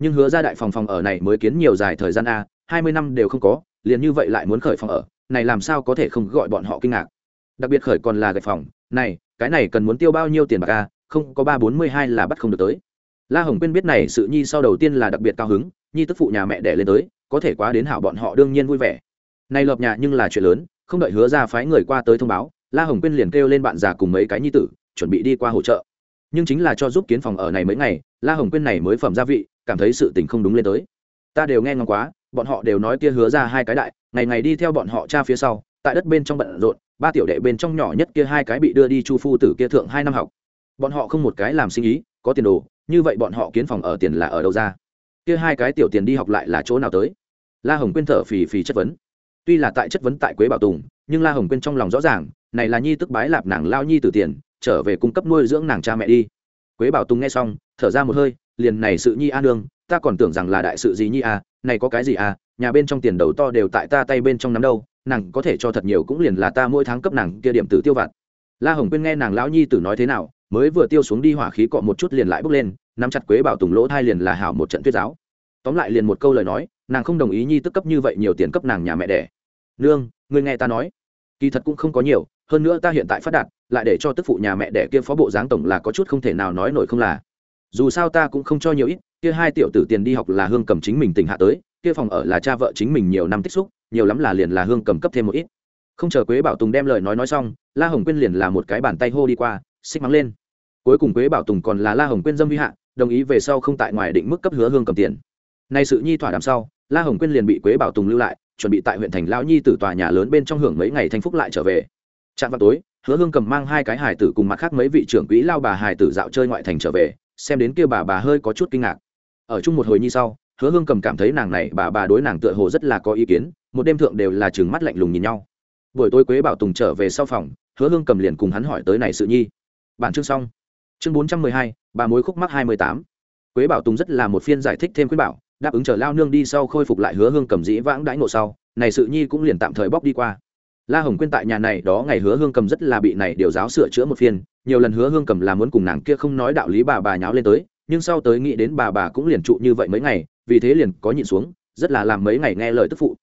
Nhưng hứa ra đại phòng phòng ở này mới kiến nhiều dài thời gian a, hai mươi năm đều không có, liền như vậy lại muốn khởi phòng ở, này làm sao có thể không gọi bọn họ kinh ngạc? Đặc biệt khởi còn là gạch phòng. Này, cái này cần muốn tiêu bao nhiêu tiền bạc a không, có ba bốn mươi hai là bắt không được tới. La hồng quyên biết này sự nhi sau đầu tiên là đặc biệt cao hứng, nhi tức phụ nhà mẹ đẻ lên tới, có thể quá đến hảo bọn họ đương nhiên vui vẻ. Này lợp nhà nhưng là chuyện lớn, không đợi hứa ra phái người qua tới thông báo, la hồng quyên liền kêu lên bạn già cùng mấy cái nhi tử, chuẩn bị đi qua hỗ trợ. Nhưng chính là cho giúp kiến phòng ở này mấy ngày, la hồng quyên này mới phẩm gia vị, cảm thấy sự tình không đúng lên tới. Ta đều nghe ngóng quá, bọn họ đều nói kia hứa ra hai cái đại, ngày ngày đi theo bọn họ cha phía sau, tại đất bên trong bận rộn ba tiểu đệ bên trong nhỏ nhất kia hai cái bị đưa đi chu phu tử kia thượng hai năm học. Bọn họ không một cái làm sinh ý, có tiền đồ, như vậy bọn họ kiến phòng ở tiền là ở đâu ra? Kia hai cái tiểu tiền đi học lại là chỗ nào tới? La hồng quyên thở phì phì chất vấn. Tuy là tại chất vấn tại quế bảo tùng, nhưng la hồng quyên trong lòng rõ ràng, này là nhi tức bái lạp nàng lao nhi từ tiền, trở về cung cấp nuôi dưỡng nàng cha mẹ đi. Quế bảo tùng nghe xong, thở ra một hơi, liền này sự nhi a nương, ta còn tưởng rằng là đại sự gì nhi à này có cái gì à nhà bên trong tiền đầu to đều tại ta tay bên trong nắm đâu nàng có thể cho thật nhiều cũng liền là ta mỗi tháng cấp nàng kia điểm tử tiêu vặt. La hồng quyên nghe nàng lão nhi tử nói thế nào, mới vừa tiêu xuống đi hỏa khí cọ một chút liền lại bốc lên, nắm chặt quế bảo tùng lỗ thai liền là hảo một trận tuyết giáo. Tóm lại liền một câu lời nói, nàng không đồng ý nhi tức cấp như vậy nhiều tiền cấp nàng nhà mẹ đẻ. Nương người nghe ta nói. Kỳ thật cũng không có nhiều, hơn nữa ta hiện tại phát đạt, lại để cho tức phụ nhà mẹ đẻ kia phó bộ dáng tổng là có chút không thể nào nói nổi không là. Dù sao ta cũng không cho nhiều ít, kia hai tiểu tử tiền đi học là hương cầm chính mình tỉnh hạ tới kia phòng ở là cha vợ chính mình nhiều năm tích xúc, nhiều lắm là liền là hương cầm cấp thêm một ít. Không chờ quế bảo tùng đem lời nói nói xong, la hồng quyên liền là một cái bàn tay hô đi qua, xích mắng lên. Cuối cùng quế bảo tùng còn là la hồng quyên dâm vi hạ, đồng ý về sau không tại ngoài định mức cấp hứa hương cầm tiền. Nay sự nhi thỏa đàm sau, la hồng quyên liền bị quế bảo tùng lưu lại, chuẩn bị tại huyện thành lão nhi từ tòa nhà lớn bên trong hưởng mấy ngày thanh phúc lại trở về. Trạm vào tối, hứa hương cầm mang hai cái hải tử cùng mặt khác mấy vị trưởng quỹ lao bà hải tử dạo chơi ngoại thành trở về, xem đến kia bà bà hơi có chút kinh ngạc. Ở chung một hồi nhi sau hứa hương cầm cảm thấy nàng này bà bà đối nàng tựa hồ rất là có ý kiến, một đêm thượng đều là chừng mắt lạnh lùng nhìn nhau. Buổi tối quế bảo tùng trở về sau phòng, hứa hương cầm liền cùng hắn hỏi tới này sự nhi. Bản chương xong. Chương bốn trăm mười hai, bà mối khúc mắc hai mươi tám. Quế bảo tùng rất là một phiên giải thích thêm khuyên bảo, đáp ứng chờ lao nương đi sau khôi phục lại hứa hương cầm dĩ vãng đãi ngộ sau, này sự nhi cũng liền tạm thời bóc đi qua. La hồng quyên tại nhà này đó ngày hứa hương cầm rất là bị này điều giáo sửa chữa một phiên, nhiều lần hứa hương cầm là muốn cùng nàng kia không nói đạo lý bà bà nháo lên tới, nhưng sau tới nghĩ đến bà bà cũng liền trụ như vậy mấy ngày vì thế liền có nhịn xuống, rất là làm mấy ngày nghe lời tức phụ.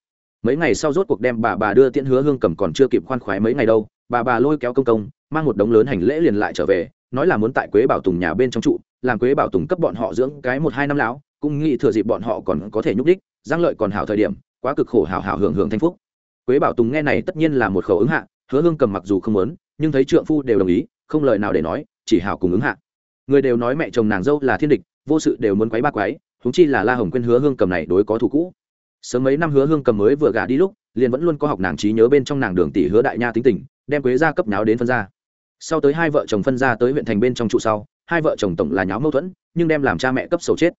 Mấy ngày sau rốt cuộc đem bà bà đưa tiễn hứa hương cầm còn chưa kịp khoan khoái mấy ngày đâu, bà bà lôi kéo công công, mang một đống lớn hành lễ liền lại trở về, nói là muốn tại quế bảo tùng nhà bên trong trụ, làm quế bảo tùng cấp bọn họ dưỡng cái một hai năm lão, cũng nghĩ thừa dịp bọn họ còn có thể nhúc đích giang lợi còn hảo thời điểm, quá cực khổ hảo hảo hưởng hưởng thanh phúc. Quế bảo tùng nghe này tất nhiên là một khẩu ứng hạ, hứa hương cầm mặc dù không muốn, nhưng thấy trượng phu đều đồng ý, không lời nào để nói, chỉ hảo cùng ứng hạ. Người đều nói mẹ chồng nàng dâu là thiên địch, vô sự đều muốn quấy ba quái chúng chi là la hồng quên hứa hương cầm này đối có thủ cũ. Sớm mấy năm hứa hương cầm mới vừa gả đi lúc, liền vẫn luôn có học nàng trí nhớ bên trong nàng đường tỷ hứa đại nha tính tình, đem quế ra cấp nháo đến phân ra sau tới hai vợ chồng phân ra tới huyện thành bên trong trụ sau, hai vợ chồng tổng là nháo mâu thuẫn, nhưng đem làm cha mẹ cấp sầu chết.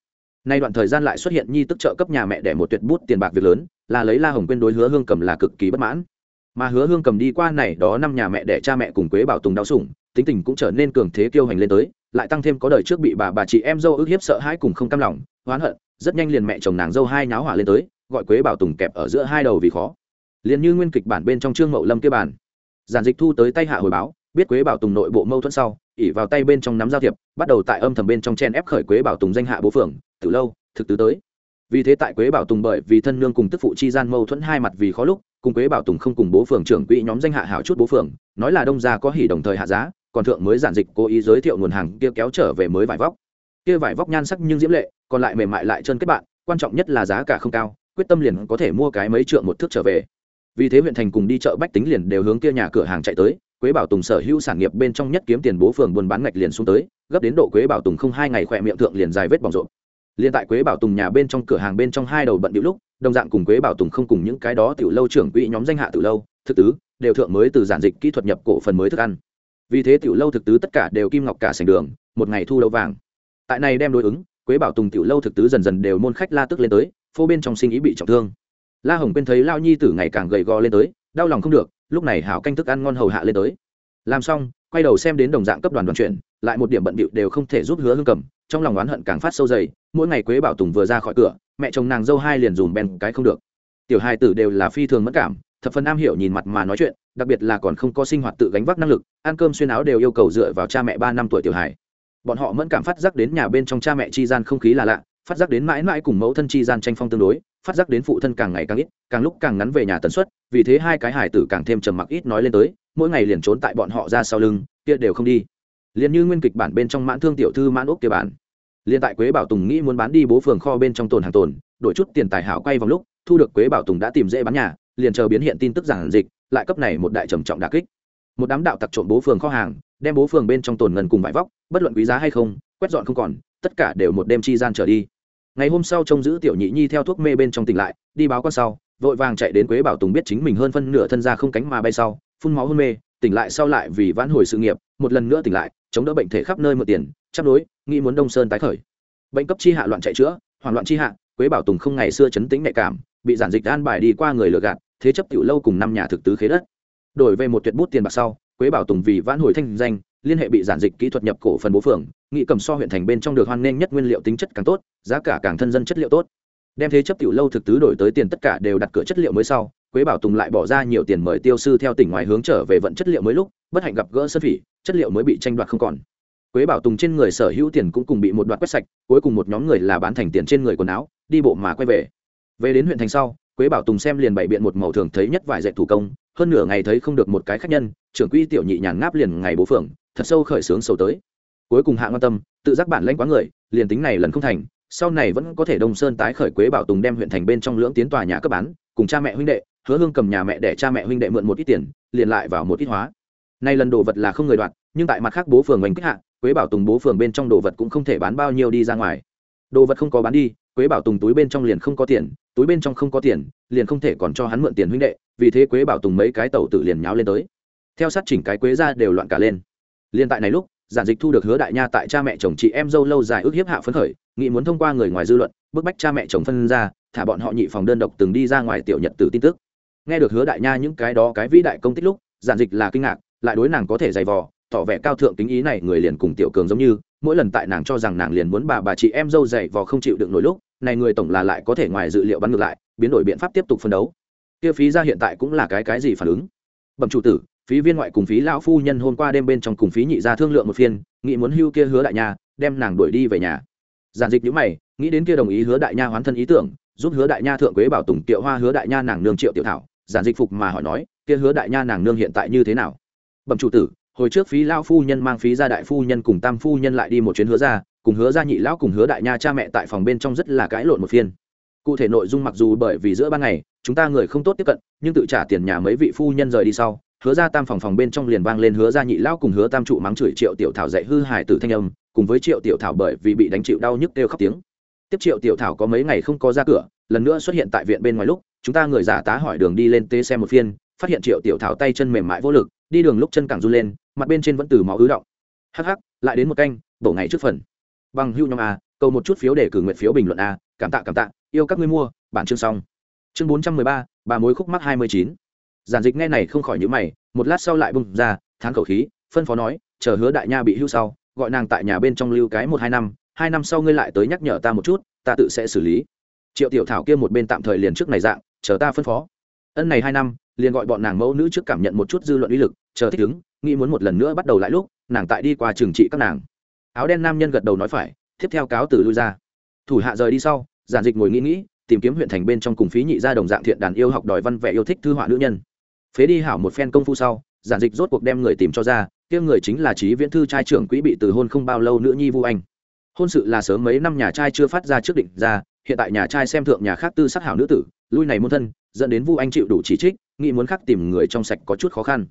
Nay đoạn thời gian lại xuất hiện nhi tức trợ cấp nhà mẹ để một tuyệt bút tiền bạc việc lớn, là lấy la hồng quên đối hứa hương cầm là cực kỳ bất mãn. Mà hứa hương cầm đi qua này đó năm nhà mẹ để cha mẹ cùng quế bảo tùng đau sủng, tính tình cũng trở nên cường thế kiêu hành lên tới, lại tăng thêm có đời trước bị bà bà chị em dâu ức hiếp sợ hãi cùng không cam lòng oán hận, rất nhanh liền mẹ chồng nàng dâu hai nháo hỏa lên tới, gọi quế bảo tùng kẹp ở giữa hai đầu vì khó. Liền như nguyên kịch bản bên trong trương mậu lâm kia bản giản dịch thu tới tay hạ hồi báo, biết quế bảo tùng nội bộ mâu thuẫn sau, ỉ vào tay bên trong nắm giao thiệp, bắt đầu tại âm thầm bên trong chen ép khởi quế bảo tùng danh hạ bố phường, từ lâu, thực tứ tới. Vì thế tại quế bảo tùng bởi vì thân nương cùng tức phụ chi gian mâu thuẫn hai mặt vì khó lúc, cùng quế bảo tùng không cùng bố phường trưởng quỹ nhóm danh hạ hảo chút bố phường, nói là đông gia có hỉ đồng thời hạ giá, còn thượng mới giản dịch cố ý giới thiệu nguồn hàng kia kéo trở về mới vải vóc kia vải vóc nhan sắc nhưng diễm lệ, còn lại mềm mại lại chân kết bạn, quan trọng nhất là giá cả không cao, quyết tâm liền có thể mua cái mấy trượng một thước trở về. Vì thế huyện thành cùng đi chợ bách tính liền đều hướng kia nhà cửa hàng chạy tới, quế bảo tùng sở hữu sản nghiệp bên trong nhất kiếm tiền bố phường buôn bán ngạch liền xuống tới, gấp đến độ quế bảo tùng không hai ngày khỏe miệng thượng liền dài vết bỏng rộn. Liền tại quế bảo tùng nhà bên trong cửa hàng bên trong hai đầu bận điệu lúc, đồng dạng cùng quế bảo tùng không cùng những cái đó tiểu lâu trưởng quỹ nhóm danh hạ tiểu lâu, thực tứ, đều thượng mới từ giản dịch kỹ thuật nhập cổ phần mới thức ăn. Vì thế tiểu lâu thực tứ tất cả đều kim ngọc cả sành đường, một ngày thu lâu vàng tại này đem đối ứng, quế bảo tùng tiểu lâu thực tứ dần dần đều môn khách la tức lên tới, phô bên trong sinh ý bị trọng thương. La hồng quên thấy lao nhi tử ngày càng gầy gò lên tới, đau lòng không được, lúc này hảo canh thức ăn ngon hầu hạ lên tới. Làm xong, quay đầu xem đến đồng dạng cấp đoàn đoàn chuyển lại một điểm bận bịu đều không thể giúp hứa hương cầm, trong lòng oán hận càng phát sâu dày, mỗi ngày quế bảo tùng vừa ra khỏi cửa, mẹ chồng nàng dâu hai liền dùm bèn cái không được. Tiểu hai tử đều là phi thường mất cảm, thập phần am hiểu nhìn mặt mà nói chuyện, đặc biệt là còn không có sinh hoạt tự gánh vác năng lực, ăn cơm xuyên áo đều yêu cầu dựa vào cha mẹ ba năm tuổi tiểu Hải bọn họ mẫn cảm phát giác đến nhà bên trong cha mẹ chi gian không khí là lạ, phát giác đến mãi mãi cùng mẫu thân chi gian tranh phong tương đối, phát giác đến phụ thân càng ngày càng ít, càng lúc càng ngắn về nhà tần suất, vì thế hai cái hải tử càng thêm trầm mặc ít nói lên tới, mỗi ngày liền trốn tại bọn họ ra sau lưng, kia đều không đi. Liền như nguyên kịch bản bên trong mãn thương tiểu thư mãn úc kia bản. Liền tại quế bảo tùng nghĩ muốn bán đi bố phường kho bên trong tồn hàng tồn, đổi chút tiền tài hảo quay vòng lúc, thu được quế bảo tùng đã tìm dễ bán nhà, liền chờ biến hiện tin tức giản dịch, lại cấp này một đại trầm trọng đà kích một đám đạo tặc trộm bố phường kho hàng, đem bố phường bên trong tồn ngân cùng vải vóc, bất luận quý giá hay không, quét dọn không còn, tất cả đều một đêm chi gian trở đi. Ngày hôm sau trông giữ tiểu nhị nhi theo thuốc mê bên trong tỉnh lại, đi báo con sau, vội vàng chạy đến quế bảo tùng biết chính mình hơn phân nửa thân ra không cánh mà bay sau, phun máu hôn mê, tỉnh lại sau lại vì vãn hồi sự nghiệp, một lần nữa tỉnh lại, chống đỡ bệnh thể khắp nơi mượn tiền, chắp đối, nghĩ muốn đông sơn tái khởi. Bệnh cấp chi hạ loạn chạy chữa, hoảng loạn chi hạ, quế bảo tùng không ngày xưa chấn tĩnh nhạy cảm, bị giản dịch an bài đi qua người lừa gạt, thế chấp tiểu lâu cùng năm nhà thực tứ khế đất đổi về một tuyệt bút tiền bạc sau, quế bảo tùng vì vãn hồi thanh danh, liên hệ bị giản dịch kỹ thuật nhập cổ phần bố phường, nghị cầm so huyện thành bên trong được hoan nghênh nhất nguyên liệu tính chất càng tốt, giá cả càng thân dân chất liệu tốt. Đem thế chấp tiểu lâu thực tứ đổi tới tiền tất cả đều đặt cửa chất liệu mới sau, quế bảo tùng lại bỏ ra nhiều tiền mời tiêu sư theo tỉnh ngoài hướng trở về vận chất liệu mới lúc, bất hạnh gặp gỡ sơn phỉ, chất liệu mới bị tranh đoạt không còn. Quế bảo tùng trên người sở hữu tiền cũng cùng bị một đoạt quét sạch, cuối cùng một nhóm người là bán thành tiền trên người quần áo, đi bộ mà quay về. Về đến huyện thành sau, quế bảo tùng xem liền bày biện một màu thường thấy nhất vài dạy thủ công hơn nửa ngày thấy không được một cái khách nhân, trưởng quỹ tiểu nhị nhàn ngáp liền ngày bố phượng thật sâu khởi sướng sầu tới. Cuối cùng hạ quan tâm, tự giác bản lãnh quá người, liền tính này lần không thành, sau này vẫn có thể đông sơn tái khởi quế bảo tùng đem huyện thành bên trong lưỡng tiến tòa nhà cấp bán, cùng cha mẹ huynh đệ, hứa hương cầm nhà mẹ để cha mẹ huynh đệ mượn một ít tiền, liền lại vào một ít hóa. Nay lần đồ vật là không người đoạt, nhưng tại mặt khác bố phường mình kích hạ, quế bảo tùng bố phường bên trong đồ vật cũng không thể bán bao nhiêu đi ra ngoài. Đồ vật không có bán đi quế bảo tùng túi bên trong liền không có tiền, túi bên trong không có tiền, liền không thể còn cho hắn mượn tiền huynh đệ, vì thế quế bảo tùng mấy cái tàu tự liền nháo lên tới. Theo sát chỉnh cái quế ra đều loạn cả lên. Liên tại này lúc, giản dịch thu được hứa đại nha tại cha mẹ chồng chị em dâu lâu dài ước hiếp hạ phấn khởi, nghĩ muốn thông qua người ngoài dư luận, bức bách cha mẹ chồng phân ra, thả bọn họ nhị phòng đơn độc từng đi ra ngoài tiểu nhật từ tin tức. Nghe được hứa đại nha những cái đó cái vĩ đại công tích lúc, giản dịch là kinh ngạc, lại đối nàng có thể dày vò, tỏ vẻ cao thượng tính ý này người liền cùng tiểu cường giống như, mỗi lần tại nàng cho rằng nàng liền muốn bà bà chị em dâu dày vò không chịu được nổi lúc này người tổng là lại có thể ngoài dự liệu bắn ngược lại, biến đổi biện pháp tiếp tục phân đấu. Kia phí ra hiện tại cũng là cái cái gì phản ứng? Bẩm chủ tử, phí viên ngoại cùng phí lão phu nhân hôm qua đêm bên trong cùng phí nhị ra thương lượng một phiên, nghĩ muốn hưu kia hứa đại nha, đem nàng đuổi đi về nhà. Giản dịch nhữ mày, nghĩ đến kia đồng ý hứa đại nha hoán thân ý tưởng, giúp hứa đại nha thượng quế bảo tùng tiệu hoa hứa đại nha nàng nương triệu tiểu thảo. Giản dịch phục mà hỏi nói, kia hứa đại nha nàng nương hiện tại như thế nào? Bẩm chủ tử, hồi trước phí lão phu nhân mang phí ra đại phu nhân cùng tam phu nhân lại đi một chuyến hứa ra cùng hứa ra nhị lão cùng hứa đại nha cha mẹ tại phòng bên trong rất là cãi lộn một phiên. Cụ thể nội dung mặc dù bởi vì giữa ban ngày, chúng ta người không tốt tiếp cận, nhưng tự trả tiền nhà mấy vị phu nhân rời đi sau, hứa ra tam phòng phòng bên trong liền vang lên hứa ra nhị lão cùng hứa tam trụ mắng chửi triệu tiểu thảo dạy hư hài tử thanh âm, cùng với triệu tiểu thảo bởi vì bị đánh chịu đau nhức kêu khóc tiếng. Tiếp triệu tiểu thảo có mấy ngày không có ra cửa, lần nữa xuất hiện tại viện bên ngoài lúc, chúng ta người giả tá hỏi đường đi lên tê xem một phiên, phát hiện triệu tiểu thảo tay chân mềm mại vô lực, đi đường lúc chân càng run lên, mặt bên trên vẫn từ máu ứ động. Hắc hắc, lại đến một canh, bổ ngày trước phần bằng hưu nhóm a, cầu một chút phiếu để cử nguyện phiếu bình luận a, cảm tạ cảm tạ, yêu các ngươi mua, bản chương xong. Chương bốn trăm mười ba, bà mối khúc mắc hai mươi chín. Giản dịch nghe này không khỏi nhữ mày, một lát sau lại bung ra, thán khẩu khí, phân phó nói, chờ hứa đại nha bị hưu sau, gọi nàng tại nhà bên trong lưu cái một hai năm hai năm sau ngươi lại tới nhắc nhở ta một chút, ta tự sẽ xử lý. Triệu tiểu thảo kia một bên tạm thời liền trước này dạng, chờ ta phân phó. Ân này hai năm, liền gọi bọn nàng mẫu nữ trước cảm nhận một chút dư luận uy lực, chờ thích ứng, nghĩ muốn một lần nữa bắt đầu lại lúc, nàng tại đi qua trừng trị các nàng áo đen nam nhân gật đầu nói phải, tiếp theo cáo từ lui ra. Thủ hạ rời đi sau, giản dịch ngồi nghĩ nghĩ, tìm kiếm huyện thành bên trong cùng phí nhị gia đồng dạng thiện đàn yêu học đòi văn vẻ yêu thích thư họa nữ nhân. Phế đi hảo một phen công phu sau, giản dịch rốt cuộc đem người tìm cho ra, kia người chính là trí viễn thư trai trưởng quỹ bị từ hôn không bao lâu nữ nhi vu anh. Hôn sự là sớm mấy năm nhà trai chưa phát ra trước định ra, hiện tại nhà trai xem thượng nhà khác tư sắc hảo nữ tử, lui này môn thân, dẫn đến vu anh chịu đủ chỉ trích, nghĩ muốn khắc tìm người trong sạch có chút khó khăn.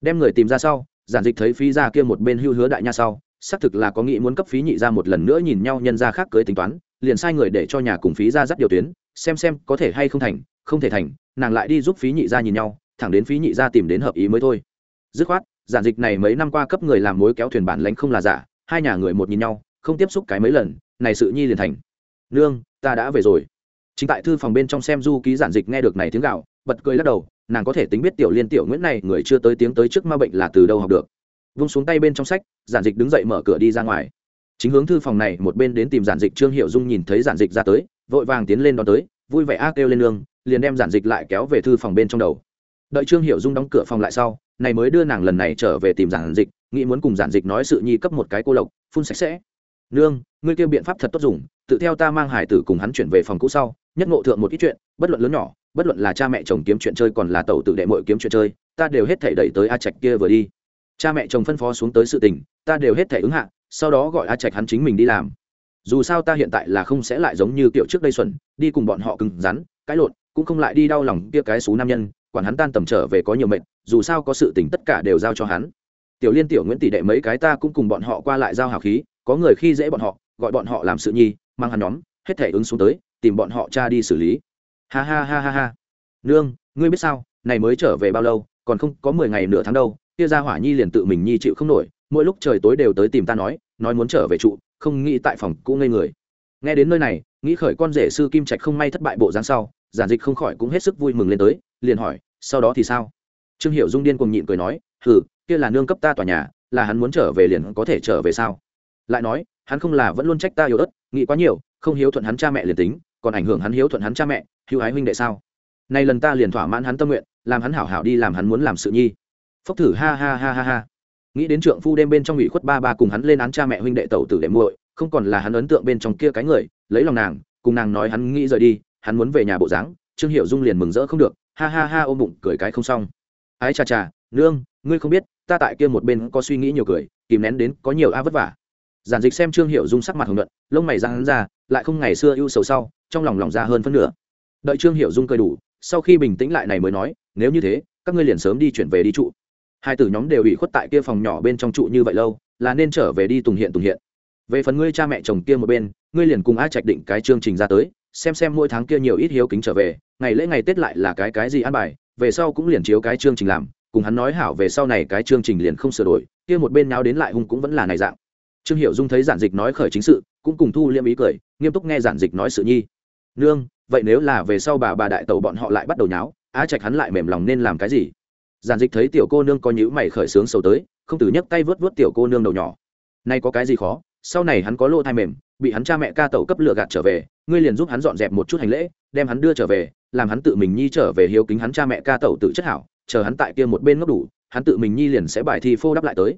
Đem người tìm ra sau, giản dịch thấy phí ra kia một bên hưu hứa đại nha sau xác thực là có nghĩ muốn cấp phí nhị ra một lần nữa nhìn nhau nhân ra khác cưới tính toán, liền sai người để cho nhà cùng phí ra dắt điều tuyến, xem xem có thể hay không thành, không thể thành, nàng lại đi giúp phí nhị ra nhìn nhau, thẳng đến phí nhị ra tìm đến hợp ý mới thôi. Dứt khoát, giản dịch này mấy năm qua cấp người làm mối kéo thuyền bản lãnh không là giả, hai nhà người một nhìn nhau, không tiếp xúc cái mấy lần, này sự nhi liền thành. Nương, ta đã về rồi. Chính tại thư phòng bên trong xem du ký giản dịch nghe được này tiếng gạo, bật cười lắc đầu, nàng có thể tính biết tiểu liên tiểu nguyễn này người chưa tới tiếng tới trước ma bệnh là từ đâu học được vung xuống tay bên trong sách giản dịch đứng dậy mở cửa đi ra ngoài. Chính hướng thư phòng này một bên đến tìm giản dịch trương hiệu dung nhìn thấy giản dịch ra tới vội vàng tiến lên đón tới vui vẻ a kêu lên lương, liền đem giản dịch lại kéo về thư phòng bên trong đầu. Đợi trương hiệu dung đóng cửa phòng lại sau này mới đưa nàng lần này trở về tìm giản dịch nghĩ muốn cùng giản dịch nói sự nhi cấp một cái cô lộc phun sạch sẽ. Nương ngươi kêu biện pháp thật tốt dùng tự theo ta mang hải tử cùng hắn chuyển về phòng cũ sau nhất ngộ thượng một ít chuyện bất luận lớn nhỏ bất luận là cha mẹ chồng kiếm chuyện chơi còn là tàu tự đệ mội kiếm chuyện chơi ta đều hết thể đẩy tới a trạch kia vừa đi cha mẹ chồng phân phó xuống tới sự tình, ta đều hết thể ứng hạ, sau đó gọi a trạch hắn chính mình đi làm. Dù sao ta hiện tại là không sẽ lại giống như kiểu trước đây xuẩn, đi cùng bọn họ cứng rắn, cãi lộn, cũng không lại đi đau lòng kia cái xú nam nhân, quản hắn tan tầm trở về có nhiều mệnh dù sao có sự tình tất cả đều giao cho hắn. Tiểu liên, tiểu nguyễn tỷ đệ mấy cái ta cũng cùng bọn họ qua lại giao hào khí, có người khi dễ bọn họ, gọi bọn họ làm sự nhi, mang hắn nhóm, hết thể ứng xuống tới, tìm bọn họ cha đi xử lý. Ha ha ha ha ha. Nương, ngươi biết sao, này mới trở về bao lâu, còn không có mười ngày nửa tháng đâu kia ra hỏa nhi liền tự mình nhi chịu không nổi, mỗi lúc trời tối đều tới tìm ta nói nói muốn trở về trụ, không nghĩ tại phòng cũ ngây người. Nghe đến nơi này, nghĩ khởi con rể sư kim trạch không may thất bại bộ dáng sau, giản dịch không khỏi cũng hết sức vui mừng lên tới, liền hỏi, sau đó thì sao? Trương hiệu dung điên cùng nhịn cười nói, hừ, kia là nương cấp ta tòa nhà, là hắn muốn trở về liền có thể trở về sao? Lại nói, hắn không là vẫn luôn trách ta yếu ớt, nghĩ quá nhiều, không hiếu thuận hắn cha mẹ liền tính, còn ảnh hưởng hắn hiếu thuận hắn cha mẹ, hữu ái huynh đệ sao? Nay lần ta liền thỏa mãn hắn tâm nguyện, làm hắn hảo hảo đi làm hắn muốn làm sự nhi phốc thử, ha ha ha ha ha. Nghĩ đến trượng phu đêm bên trong ủy khuất ba ba cùng hắn lên án cha mẹ huynh đệ tẩu tử đệ muội, không còn là hắn ấn tượng bên trong kia cái người, lấy lòng nàng, cùng nàng nói hắn nghĩ rời đi, hắn muốn về nhà bộ dáng, trương hiệu dung liền mừng rỡ không được, ha ha ha, ôm bụng, cười cái không xong. Ái chà chà, nương, ngươi không biết, ta tại kia một bên có suy nghĩ nhiều cười, kìm nén đến có nhiều a vất vả. Giản dịch xem trương hiệu dung sắc mặt hồng luận lông mày ra hắn ra, lại không ngày xưa ưu sầu sau, trong lòng lòng ra hơn phân nửa. Đợi trương hiệu dung cười đủ, sau khi bình tĩnh lại này mới nói, nếu như thế, các ngươi liền sớm đi chuyển về đi trụ hai tử nhóm đều ủy khuất tại kia phòng nhỏ bên trong trụ như vậy lâu, là nên trở về đi tùng hiện tùng hiện. Về phần ngươi cha mẹ chồng kia một bên, ngươi liền cùng a trạch định cái chương trình ra tới, xem xem mỗi tháng kia nhiều ít hiếu kính trở về, ngày lễ ngày tết lại là cái cái gì ăn bài, về sau cũng liền chiếu cái chương trình làm, cùng hắn nói hảo về sau này cái chương trình liền không sửa đổi, kia một bên nào đến lại hung cũng vẫn là này dạng. Trương hiệu dung thấy giản dịch nói khởi chính sự, cũng cùng thu liêm ý cười, nghiêm túc nghe giản dịch nói sự nhi. Nương, vậy nếu là về sau bà bà đại tẩu bọn họ lại bắt đầu nháo á trạch hắn lại mềm lòng nên làm cái gì? Giản dịch thấy tiểu cô nương có nhữ mày khởi sướng sầu tới, không từ nhấc tay vớt vớt tiểu cô nương đầu nhỏ. Nay có cái gì khó? Sau này hắn có lô thai mềm, bị hắn cha mẹ ca tẩu cấp lựa gạt trở về, ngươi liền giúp hắn dọn dẹp một chút hành lễ, đem hắn đưa trở về, làm hắn tự mình nhi trở về hiếu kính hắn cha mẹ ca tẩu tự chất hảo, chờ hắn tại kia một bên ngốc đủ, hắn tự mình nhi liền sẽ bài thi phô đắp lại tới.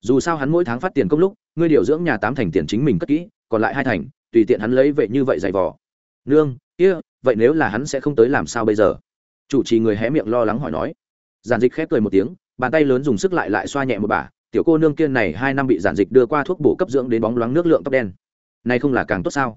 Dù sao hắn mỗi tháng phát tiền công lúc, ngươi điều dưỡng nhà tám thành tiền chính mình cất kỹ, còn lại hai thành, tùy tiện hắn lấy vậy như vậy dày vò. Nương, kia, vậy nếu là hắn sẽ không tới làm sao bây giờ? Chủ trì người hé miệng lo lắng hỏi nói giản dịch khép cười một tiếng, bàn tay lớn dùng sức lại lại xoa nhẹ một bà tiểu cô nương kia này hai năm bị giản dịch đưa qua thuốc bổ cấp dưỡng đến bóng loáng nước lượng tóc đen. Này không là càng tốt sao?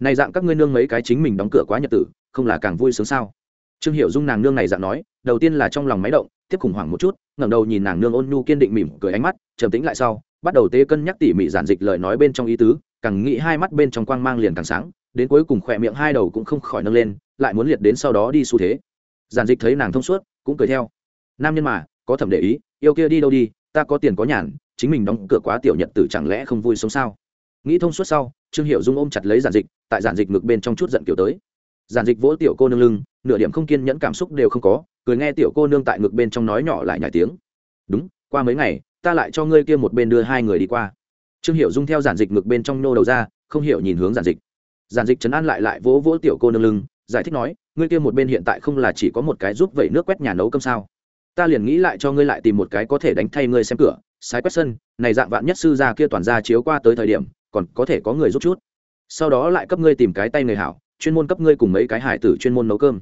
Này dạng các ngươi nương mấy cái chính mình đóng cửa quá nhật tử, không là càng vui sướng sao? Trương hiệu dung nàng nương này dạng nói, đầu tiên là trong lòng máy động, tiếp khủng hoảng một chút, ngẩng đầu nhìn nàng nương ôn nhu kiên định mỉm cười ánh mắt, trầm tĩnh lại sau, bắt đầu tê cân nhắc tỉ mỉ giản dịch lời nói bên trong ý tứ, càng nghĩ hai mắt bên trong quang mang liền càng sáng, đến cuối cùng khỏe miệng hai đầu cũng không khỏi nâng lên, lại muốn liệt đến sau đó đi xu thế. Giản dịch thấy nàng thông suốt, cũng cười theo nam nhân mà, có thẩm để ý, yêu kia đi đâu đi, ta có tiền có nhàn, chính mình đóng cửa quá tiểu nhật tử chẳng lẽ không vui sống sao? Nghĩ thông suốt sau, trương hiệu dung ôm chặt lấy giản dịch, tại giản dịch ngược bên trong chút giận kiểu tới. Giản dịch vỗ tiểu cô nương lưng, nửa điểm không kiên nhẫn cảm xúc đều không có, cười nghe tiểu cô nương tại ngực bên trong nói nhỏ lại nhảy tiếng. Đúng, qua mấy ngày, ta lại cho ngươi kia một bên đưa hai người đi qua. Trương hiệu dung theo giản dịch ngực bên trong nô đầu ra, không hiểu nhìn hướng giản dịch. Giản dịch chấn an lại lại vỗ vỗ tiểu cô nương lưng, giải thích nói, ngươi kia một bên hiện tại không là chỉ có một cái giúp vẩy nước quét nhà nấu cơm sao? Ta liền nghĩ lại cho ngươi lại tìm một cái có thể đánh thay ngươi xem cửa. Sái quét sân, này dạng vạn nhất sư gia kia toàn ra chiếu qua tới thời điểm, còn có thể có người giúp chút. Sau đó lại cấp ngươi tìm cái tay người hảo, chuyên môn cấp ngươi cùng mấy cái hải tử chuyên môn nấu cơm.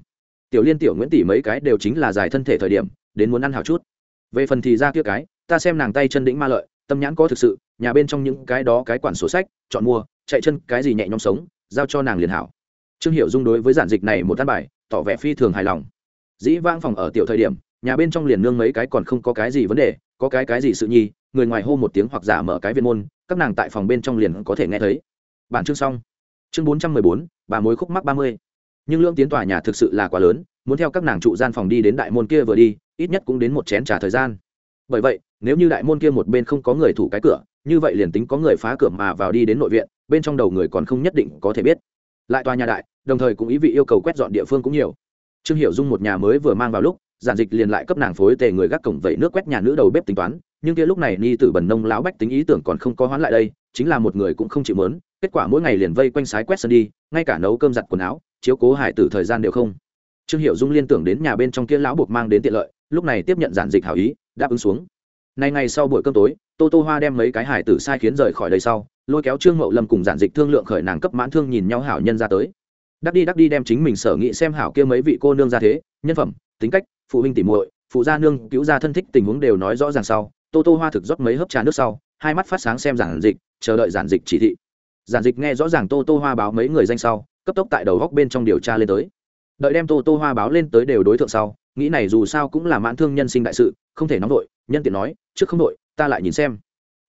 Tiểu liên, tiểu nguyễn tỷ mấy cái đều chính là dài thân thể thời điểm, đến muốn ăn hảo chút. Về phần thì ra kia cái, ta xem nàng tay chân đĩnh ma lợi, tâm nhãn có thực sự, nhà bên trong những cái đó cái quản sổ sách, chọn mua, chạy chân cái gì nhẹ nhõm sống, giao cho nàng liền hảo. Trương Hiểu dung đối với giản dịch này một tan bài, tỏ vẻ phi thường hài lòng. Dĩ vãng phòng ở tiểu thời điểm nhà bên trong liền nương mấy cái còn không có cái gì vấn đề, có cái cái gì sự nhi, người ngoài hô một tiếng hoặc giả mở cái viên môn, các nàng tại phòng bên trong liền có thể nghe thấy. Bản chương xong. Chương bốn trăm mười bốn, bà mối khúc mắc ba mươi. Nhưng lương tiến tòa nhà thực sự là quá lớn, muốn theo các nàng trụ gian phòng đi đến đại môn kia vừa đi, ít nhất cũng đến một chén trả thời gian. Bởi vậy, nếu như đại môn kia một bên không có người thủ cái cửa, như vậy liền tính có người phá cửa mà vào đi đến nội viện, bên trong đầu người còn không nhất định có thể biết. Lại tòa nhà đại, đồng thời cũng ý vị yêu cầu quét dọn địa phương cũng nhiều. Trương hiểu dung một nhà mới vừa mang vào lúc giản dịch liền lại cấp nàng phối tề người gác cổng vẩy nước quét nhà nữ đầu bếp tính toán, nhưng kia lúc này ni tử bần nông lão bách tính ý tưởng còn không có hoán lại đây, chính là một người cũng không chịu mớn, kết quả mỗi ngày liền vây quanh sái quét sân đi, ngay cả nấu cơm giặt quần áo, chiếu cố hải tử thời gian đều không. Trương hiệu dung liên tưởng đến nhà bên trong kia lão buộc mang đến tiện lợi, lúc này tiếp nhận giản dịch hảo ý, đáp ứng xuống. Nay ngày sau buổi cơm tối, tô tô hoa đem mấy cái hải tử sai khiến rời khỏi đây sau, lôi kéo trương mậu lâm cùng giản dịch thương lượng khởi nàng cấp mãn thương nhìn nhau hảo nhân ra tới. Đắc đi đắc đi đem chính mình sở nghĩ xem hảo kia mấy vị cô nương ra thế, nhân phẩm, tính cách phụ huynh tỉ muội, phụ gia nương, cứu gia thân thích tình huống đều nói rõ ràng sau, tô tô hoa thực rót mấy hớp trà nước sau, hai mắt phát sáng xem giản dịch, chờ đợi giản dịch chỉ thị. Giản dịch nghe rõ ràng tô tô hoa báo mấy người danh sau, cấp tốc tại đầu góc bên trong điều tra lên tới. Đợi đem tô tô hoa báo lên tới đều đối tượng sau, nghĩ này dù sao cũng là mãn thương nhân sinh đại sự, không thể nóng đội nhân tiện nói, trước không đội ta lại nhìn xem.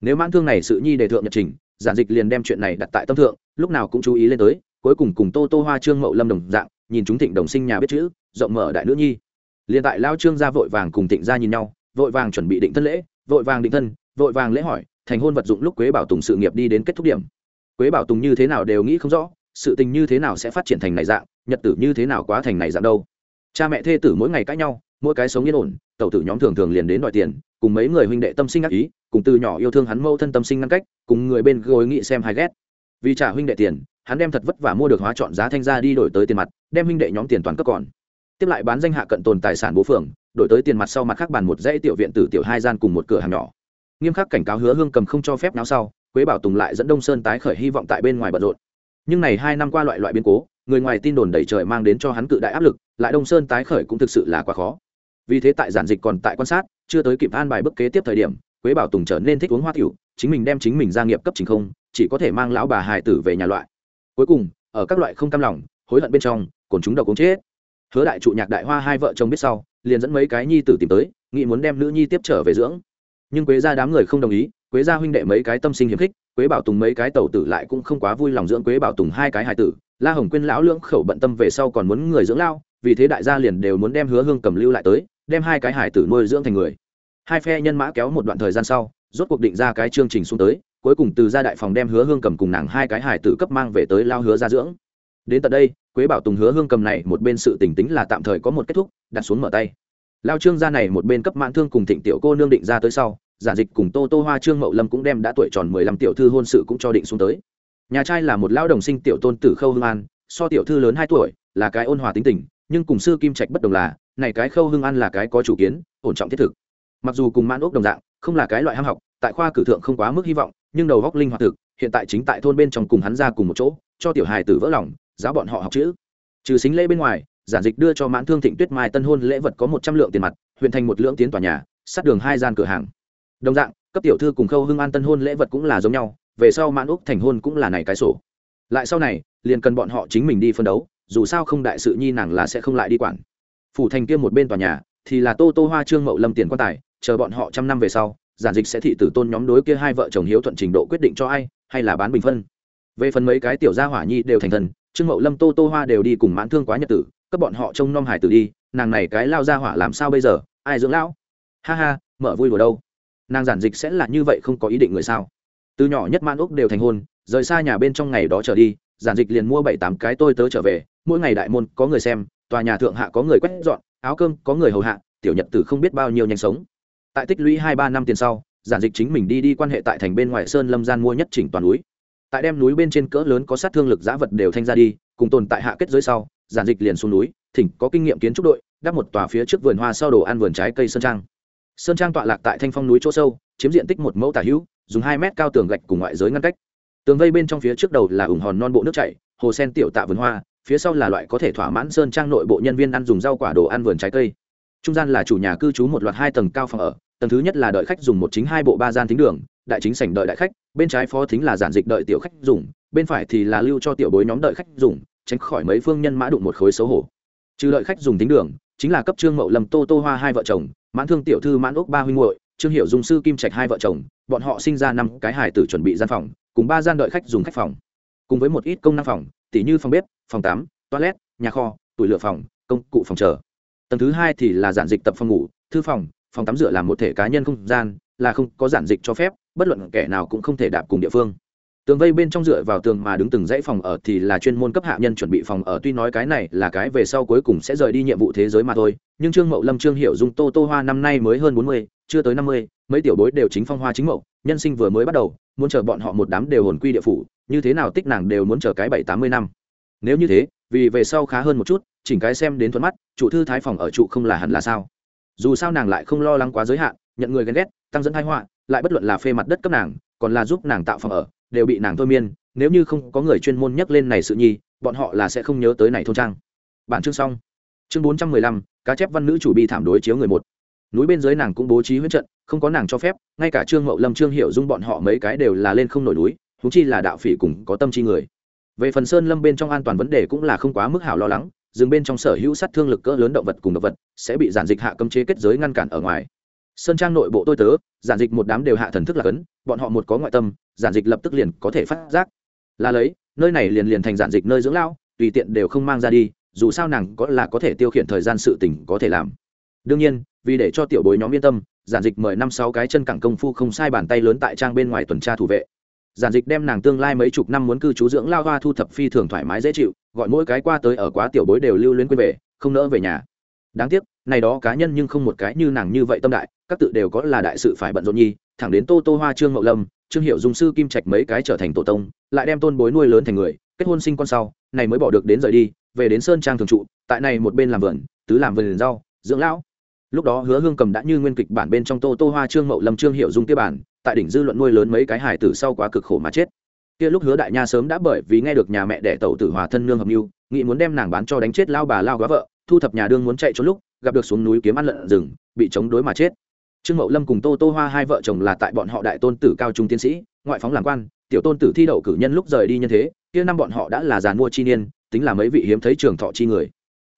Nếu mãn thương này sự nhi đề thượng nhật trình, giản dịch liền đem chuyện này đặt tại tâm thượng, lúc nào cũng chú ý lên tới, cuối cùng cùng tô tô hoa trương mậu lâm đồng dạng, nhìn chúng thịnh đồng sinh nhà biết chữ, rộng mở đại nữ nhi liền tại lao trương ra vội vàng cùng thịnh Gia nhìn nhau, vội vàng chuẩn bị định thân lễ, vội vàng định thân, vội vàng lễ hỏi, thành hôn vật dụng lúc quế bảo tùng sự nghiệp đi đến kết thúc điểm. Quế bảo tùng như thế nào đều nghĩ không rõ, sự tình như thế nào sẽ phát triển thành này dạng, nhật tử như thế nào quá thành này dạng đâu. Cha mẹ thê tử mỗi ngày cãi nhau, mỗi cái sống yên ổn, tẩu tử nhóm thường thường liền đến đòi tiền, cùng mấy người huynh đệ tâm sinh ác ý, cùng từ nhỏ yêu thương hắn mâu thân tâm sinh ngăn cách, cùng người bên gối nghị xem hay ghét. Vì trả huynh đệ tiền, hắn đem thật vất vả mua được hóa chọn giá thanh ra đi đổi tới tiền mặt, đem huynh đệ nhóm tiền toàn cấp còn tiếp lại bán danh hạ cận tồn tài sản bố phường, đổi tới tiền mặt sau mặt khác bàn một dãy tiểu viện tử tiểu hai gian cùng một cửa hàng nhỏ. Nghiêm khắc cảnh cáo hứa hương cầm không cho phép náo sau, quế bảo tùng lại dẫn đông sơn tái khởi hy vọng tại bên ngoài bận rộn. Nhưng này hai năm qua loại loại biến cố, người ngoài tin đồn đẩy trời mang đến cho hắn cự đại áp lực, lại đông sơn tái khởi cũng thực sự là quá khó. Vì thế tại giản dịch còn tại quan sát, chưa tới kịp an bài bức kế tiếp thời điểm, quế bảo tùng trở nên thích uống hoa tiểu, chính mình đem chính mình gia nghiệp cấp chính không, chỉ có thể mang lão bà hài tử về nhà loại. Cuối cùng, ở các loại không cam lòng, hối hận bên trong còn chúng đầu cũng chết hứa đại trụ nhạc đại hoa hai vợ chồng biết sau, liền dẫn mấy cái nhi tử tìm tới, nghĩ muốn đem nữ nhi tiếp trở về dưỡng. Nhưng quế gia đám người không đồng ý, quế gia huynh đệ mấy cái tâm sinh hiếm khích, quế bảo tùng mấy cái tàu tử lại cũng không quá vui lòng dưỡng quế bảo tùng hai cái hài tử. La hồng quyên lão lưỡng khẩu bận tâm về sau còn muốn người dưỡng lao, vì thế đại gia liền đều muốn đem hứa hương cầm lưu lại tới, đem hai cái hài tử nuôi dưỡng thành người. Hai phe nhân mã kéo một đoạn thời gian sau, rốt cuộc định ra cái chương trình xuống tới, cuối cùng từ gia đại phòng đem hứa hương cầm cùng nàng hai cái hài tử cấp mang về tới lao hứa gia dưỡng. Đến tận đây quế bảo tùng hứa hương cầm này một bên sự tỉnh tính là tạm thời có một kết thúc, đặt xuống mở tay. Lao trương gia này một bên cấp mãn thương cùng thịnh tiểu cô nương định ra tới sau, giả dịch cùng tô tô hoa trương mậu lâm cũng đem đã tuổi tròn mười lăm tiểu thư hôn sự cũng cho định xuống tới. Nhà trai là một lao đồng sinh tiểu tôn tử khâu hương an, so tiểu thư lớn hai tuổi, là cái ôn hòa tính tình, nhưng cùng sư kim trạch bất đồng là, này cái khâu hương an là cái có chủ kiến, ổn trọng thiết thực. Mặc dù cùng mãn ốc đồng dạng, không là cái loại ham học, tại khoa cử thượng không quá mức hy vọng, nhưng đầu góc linh hoạt thực, hiện tại chính tại thôn bên trong cùng hắn ra cùng một chỗ, cho tiểu hài tử vỡ lòng giáo bọn họ học chữ. Trừ xính lễ bên ngoài, giản dịch đưa cho mãn thương thịnh tuyết mai tân hôn lễ vật có một trăm lượng tiền mặt, huyện thành một lượng tiến tòa nhà, sát đường hai gian cửa hàng. Đồng dạng, cấp tiểu thư cùng khâu hưng an tân hôn lễ vật cũng là giống nhau, về sau mãn úc thành hôn cũng là này cái sổ. Lại sau này, liền cần bọn họ chính mình đi phân đấu, dù sao không đại sự nhi nàng là sẽ không lại đi quản. Phủ thành kia một bên tòa nhà, thì là tô tô hoa trương mậu lâm tiền quan tài, chờ bọn họ trăm năm về sau, giản dịch sẽ thị tử tôn nhóm đối kia hai vợ chồng hiếu thuận trình độ quyết định cho ai, hay là bán bình phân. Về phần mấy cái tiểu gia hỏa nhi đều thành thần trương mậu lâm, tô tô hoa đều đi cùng mãn thương quá nhật tử, cấp bọn họ trông nom hải tử đi, nàng này cái lao ra hỏa làm sao bây giờ, ai dưỡng lão? Ha ha, mở vui vào đâu? Nàng giản dịch sẽ là như vậy không có ý định người sao? Từ nhỏ nhất man úc đều thành hôn, rời xa nhà bên trong ngày đó trở đi, giản dịch liền mua bảy tám cái tôi tớ trở về, mỗi ngày đại môn có người xem, tòa nhà thượng hạ có người quét dọn, áo cơm có người hầu hạ, tiểu nhật tử không biết bao nhiêu nhanh sống. Tại tích lũy hai ba năm tiền sau, giản dịch chính mình đi đi quan hệ tại thành bên ngoài sơn lâm gian mua nhất chỉnh toàn núi tại đem núi bên trên cỡ lớn có sát thương lực giã vật đều thanh ra đi, cùng tồn tại hạ kết giới sau, giản dịch liền xuống núi, thỉnh có kinh nghiệm kiến trúc đội, đắp một tòa phía trước vườn hoa sau đồ ăn vườn trái cây sơn trang. Sơn trang tọa lạc tại thanh phong núi chỗ sâu, chiếm diện tích một mẫu tả hữu, dùng hai mét cao tường gạch cùng ngoại giới ngăn cách. Tường vây bên trong phía trước đầu là ủng hòn non bộ nước chảy, hồ sen tiểu tạ vườn hoa, phía sau là loại có thể thỏa mãn sơn trang nội bộ nhân viên ăn dùng rau quả đồ ăn vườn trái cây. Trung gian là chủ nhà cư trú một loạt hai tầng cao phòng ở, tầng thứ nhất là đợi khách dùng một chính hai bộ ba gian thính đường đại chính sảnh đợi đại khách, bên trái phó thính là giản dịch đợi tiểu khách dùng, bên phải thì là lưu cho tiểu bối nhóm đợi khách dùng, tránh khỏi mấy phương nhân mã đụng một khối xấu hổ. Trừ đợi khách dùng tính đường, chính là cấp trương mậu lầm tô tô hoa hai vợ chồng, mãn thương tiểu thư mãn úc ba huynh muội, trương hiểu dùng sư kim trạch hai vợ chồng, bọn họ sinh ra năm cái hải tử chuẩn bị gian phòng, cùng ba gian đợi khách dùng khách phòng. Cùng với một ít công năng phòng, tỉ như phòng bếp, phòng tắm, toilet, nhà kho, tủi lửa phòng, công cụ phòng chờ. Tầng thứ hai thì là giản dịch tập phòng ngủ, thư phòng phòng tắm rửa làm một thể cá nhân không gian, là không có giản dịch cho phép bất luận kẻ nào cũng không thể đạp cùng địa phương. Tường vây bên trong dựa vào tường mà đứng từng dãy phòng ở thì là chuyên môn cấp hạ nhân chuẩn bị phòng ở, tuy nói cái này là cái về sau cuối cùng sẽ rời đi nhiệm vụ thế giới mà thôi, nhưng trương mậu lâm, trương hiểu dung, tô tô hoa năm nay mới hơn bốn mươi, chưa tới năm mươi, mấy tiểu bối đều chính phong hoa chính mậu, nhân sinh vừa mới bắt đầu, muốn chờ bọn họ một đám đều hồn quy địa phủ, như thế nào tích nàng đều muốn chờ cái bảy tám mươi năm. Nếu như thế, vì về sau khá hơn một chút, chỉnh cái xem đến thuận mắt, chủ thư thái phòng ở trụ không là hẳn là sao? Dù sao nàng lại không lo lắng quá giới hạn, nhận người ghen ghét, tăng dẫn thái họa lại bất luận là phê mặt đất cấp nàng, còn là giúp nàng tạo phòng ở, đều bị nàng thôi miên, nếu như không có người chuyên môn nhắc lên này sự nhi, bọn họ là sẽ không nhớ tới này thôn trang. Bản chương xong. Chương bốn trăm mười lăm, cá chép văn nữ chủ bi thảm đối chiếu người một. Núi bên dưới nàng cũng bố trí huyết trận, không có nàng cho phép, ngay cả trương mậu lâm, trương hiệu dung bọn họ mấy cái đều là lên không nổi núi thú chi là đạo phỉ cùng có tâm chi người. Về phần sơn lâm bên trong an toàn vấn đề cũng là không quá mức hảo lo lắng, rừng bên trong sở hữu sát thương lực cỡ lớn động vật cùng động vật sẽ bị giản dịch hạ cấm chế kết giới ngăn cản ở ngoài sơn trang nội bộ tôi tớ, giản dịch một đám đều hạ thần thức là cấn, bọn họ một có ngoại tâm, giản dịch lập tức liền có thể phát giác. Là lấy, nơi này liền liền thành giản dịch nơi dưỡng lão tùy tiện đều không mang ra đi, dù sao nàng có là có thể tiêu khiển thời gian sự tình có thể làm. Đương nhiên, vì để cho tiểu bối nhóm yên tâm, giản dịch mời năm sáu cái chân cẳng công phu không sai bàn tay lớn tại trang bên ngoài tuần tra thủ vệ. Giản dịch đem nàng tương lai mấy chục năm muốn cư trú dưỡng lao hoa thu thập phi thường thoải mái dễ chịu, gọi mỗi cái qua tới ở quá tiểu bối đều lưu luyến quên về, không nỡ về nhà. Đáng tiếc này đó cá nhân nhưng không một cái như nàng như vậy tâm đại, các tự đều có là đại sự phải bận rộn nhi, thẳng đến tô tô hoa, trương mậu lâm, trương hiệu dung, sư kim trạch mấy cái trở thành tổ tông, lại đem tôn bối nuôi lớn thành người, kết hôn sinh con sau, này mới bỏ được đến rời đi, về đến sơn trang thường trụ, tại này một bên làm vườn, tứ làm vườn rau, dưỡng lão. Lúc đó hứa hương cầm đã như nguyên kịch bản bên trong tô tô hoa, trương mậu lâm, trương hiệu dung kia bản, tại đỉnh dư luận nuôi lớn mấy cái hải tử sau quá cực khổ mà chết. Kia lúc hứa đại nha sớm đã bởi vì nghe được nhà mẹ đẻ tẩu tử hòa thân nương hợp mưu, nghĩ muốn đem nàng bán cho đánh chết lao bà lao góa vợ thu thập nhà đương muốn chạy trốn lúc, gặp được xuống núi kiếm ăn lợn rừng, bị chống đối mà chết. Trương mậu lâm cùng tô tô hoa hai vợ chồng là tại bọn họ đại tôn tử cao trung tiến sĩ, ngoại phóng làm quan, tiểu tôn tử thi đậu cử nhân lúc rời đi nhân thế, kia năm bọn họ đã là giàn mua chi niên, tính là mấy vị hiếm thấy trường thọ chi người.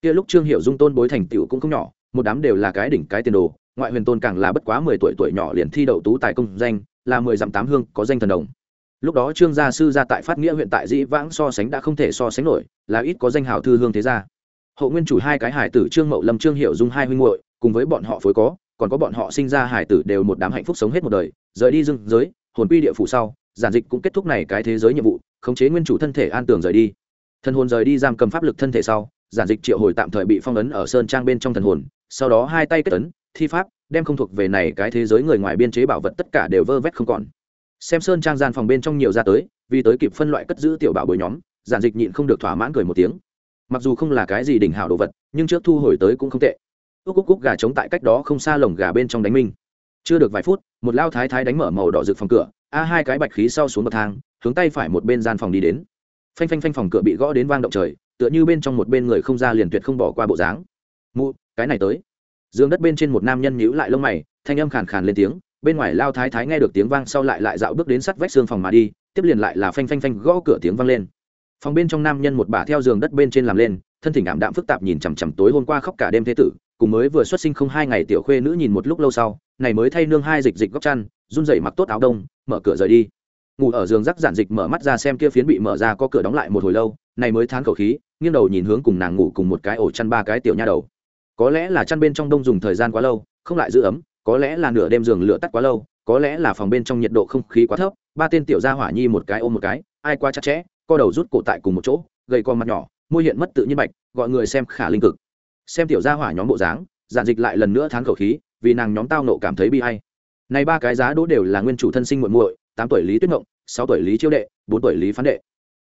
Kia lúc trương hiệu dung tôn bối thành tựu cũng không nhỏ, một đám đều là cái đỉnh cái tiền đồ, ngoại huyền tôn càng là bất quá mười tuổi tuổi nhỏ liền thi đậu tú tài công danh, là mười dặm tám hương, có danh thần đồng. Lúc đó trương gia sư gia tại phát nghĩa huyện tại dĩ vãng so sánh đã không thể so sánh nổi, là ít có danh hào thư hương thế gia. Hộ nguyên chủ hai cái hải tử trương mậu lâm, trương hiệu dung hai huynh muội, cùng với bọn họ phối có, còn có bọn họ sinh ra hải tử đều một đám hạnh phúc sống hết một đời, rời đi dương giới, hồn quy địa phủ sau, giản dịch cũng kết thúc này cái thế giới nhiệm vụ, khống chế nguyên chủ thân thể an tường rời đi. Thần hồn rời đi giam cầm pháp lực thân thể sau, giản dịch triệu hồi tạm thời bị phong ấn ở sơn trang bên trong thần hồn, sau đó hai tay kết ấn, thi pháp, đem không thuộc về này cái thế giới người ngoài biên chế bảo vật tất cả đều vơ vét không còn. Xem sơn trang gian phòng bên trong nhiều ra tới, vì tới kịp phân loại cất giữ tiểu bảo bồi nhóm, giản dịch nhịn không được thỏa mãn cười một tiếng mặc dù không là cái gì đỉnh hảo đồ vật, nhưng trước thu hồi tới cũng không tệ. Ước cúc cúc gà trống tại cách đó không xa lồng gà bên trong đánh minh chưa được vài phút, một lao thái thái đánh mở màu đỏ rực phòng cửa, a hai cái bạch khí sau xuống bậc thang, hướng tay phải một bên gian phòng đi đến. Phanh phanh phanh phòng cửa bị gõ đến vang động trời, tựa như bên trong một bên người không ra liền tuyệt không bỏ qua bộ dáng. Mụ, cái này tới. Giường đất bên trên một nam nhân nhíu lại lông mày, thanh âm khàn khàn lên tiếng, bên ngoài lao thái thái nghe được tiếng vang sau lại lại dạo bước đến sắt vách xương phòng mà đi, tiếp liền lại là phanh phanh phanh gõ cửa tiếng vang lên phòng bên trong nam nhân một bà theo giường đất bên trên làm lên, thân thỉnh ảm đạm phức tạp nhìn chằm chằm tối hôm qua khóc cả đêm thế tử, cùng mới vừa xuất sinh không hai ngày tiểu khuê nữ nhìn một lúc lâu sau, này mới thay nương hai dịch dịch góc chăn, run rẩy mặc tốt áo đông, mở cửa rời đi. Ngủ ở giường rắc giản dịch mở mắt ra xem kia phiến bị mở ra có cửa đóng lại một hồi lâu, này mới thán khẩu khí, nghiêng đầu nhìn hướng cùng nàng ngủ cùng một cái ổ chăn ba cái tiểu nha đầu. Có lẽ là chăn bên trong đông dùng thời gian quá lâu, không lại giữ ấm, có lẽ là nửa đêm giường lửa tắt quá lâu, có lẽ là phòng bên trong nhiệt độ không khí quá thấp, ba tên tiểu gia hỏa nhi một cái ôm một cái, ai quá chặt chẽ co đầu rút cổ tại cùng một chỗ, gầy con mặt nhỏ, môi hiện mất tự nhiên bạch, gọi người xem khả linh cực. Xem tiểu gia hỏa nhóm bộ dáng, giản dịch lại lần nữa thán khẩu khí, vì nàng nhóm tao nộ cảm thấy bi hay này ba cái giá đỗ đều là nguyên chủ thân sinh muội muội, tám tuổi lý tuyết ngộng, sáu tuổi lý chiêu đệ, bốn tuổi lý phán đệ.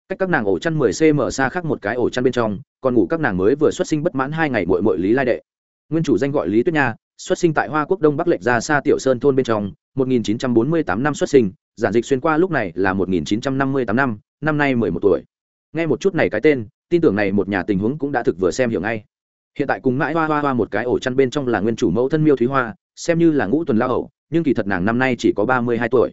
Cách các nàng ổ chăn mười cm xa khác một cái ổ chăn bên trong, còn ngủ các nàng mới vừa xuất sinh bất mãn hai ngày muội muội lý lai đệ. Nguyên chủ danh gọi lý tuyết nha, xuất sinh tại hoa quốc đông bắc lệch ra xa tiểu sơn thôn bên trong 1948 năm xuất sinh giản dịch xuyên qua lúc này là 1958 năm năm nay 11 tuổi. Nghe một chút này cái tên, tin tưởng này một nhà tình huống cũng đã thực vừa xem hiểu ngay. Hiện tại cùng mãi hoa hoa hoa một cái ổ chăn bên trong là nguyên chủ mẫu thân miêu thúy hoa, xem như là ngũ tuần lao ẩu nhưng kỳ thật nàng năm nay chỉ có ba mươi hai tuổi.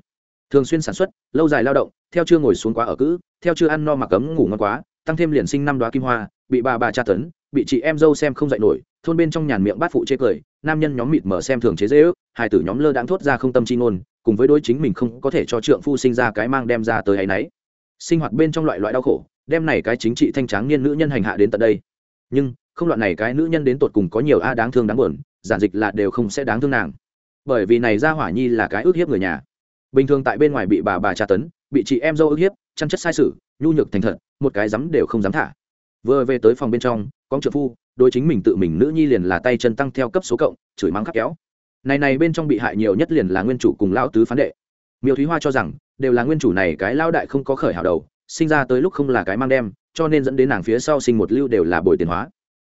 Thường xuyên sản xuất, lâu dài lao động, theo chưa ngồi xuống quá ở cữ, theo chưa ăn no mà cấm ngủ ngon quá, tăng thêm liền sinh năm đoá kim hoa, bị bà bà tra tấn, bị chị em dâu xem không dạy nổi, thôn bên trong nhàn miệng bát phụ chê cười, nam nhân nhóm mịt mở xem thường chế dễ ước hai tử nhóm lơ đãng thốt ra không tâm chi ngôn cùng với đối chính mình không có thể cho trượng phu sinh ra cái mang đem ra tới hay nấy sinh hoạt bên trong loại loại đau khổ, đem này cái chính trị thanh tráng niên nữ nhân hành hạ đến tận đây. Nhưng, không loạn này cái nữ nhân đến tột cùng có nhiều a đáng thương đáng buồn, giản dịch là đều không sẽ đáng thương nàng. Bởi vì này ra hỏa nhi là cái ước hiếp người nhà. Bình thường tại bên ngoài bị bà bà tra tấn, bị chị em dâu ước hiếp, chăn chất sai sự, nhu nhược thành thật, một cái dám đều không dám thả. Vừa về tới phòng bên trong con trợ phu đôi chính mình tự mình nữ nhi liền là tay chân tăng theo cấp số cộng, chửi mắng khắc kéo này này bên trong bị hại nhiều nhất liền là nguyên chủ cùng lão tứ phán đệ. Miêu thúy hoa cho rằng, đều là nguyên chủ này cái lao đại không có khởi hảo đầu, sinh ra tới lúc không là cái mang đem, cho nên dẫn đến nàng phía sau sinh một lưu đều là bồi tiền hóa.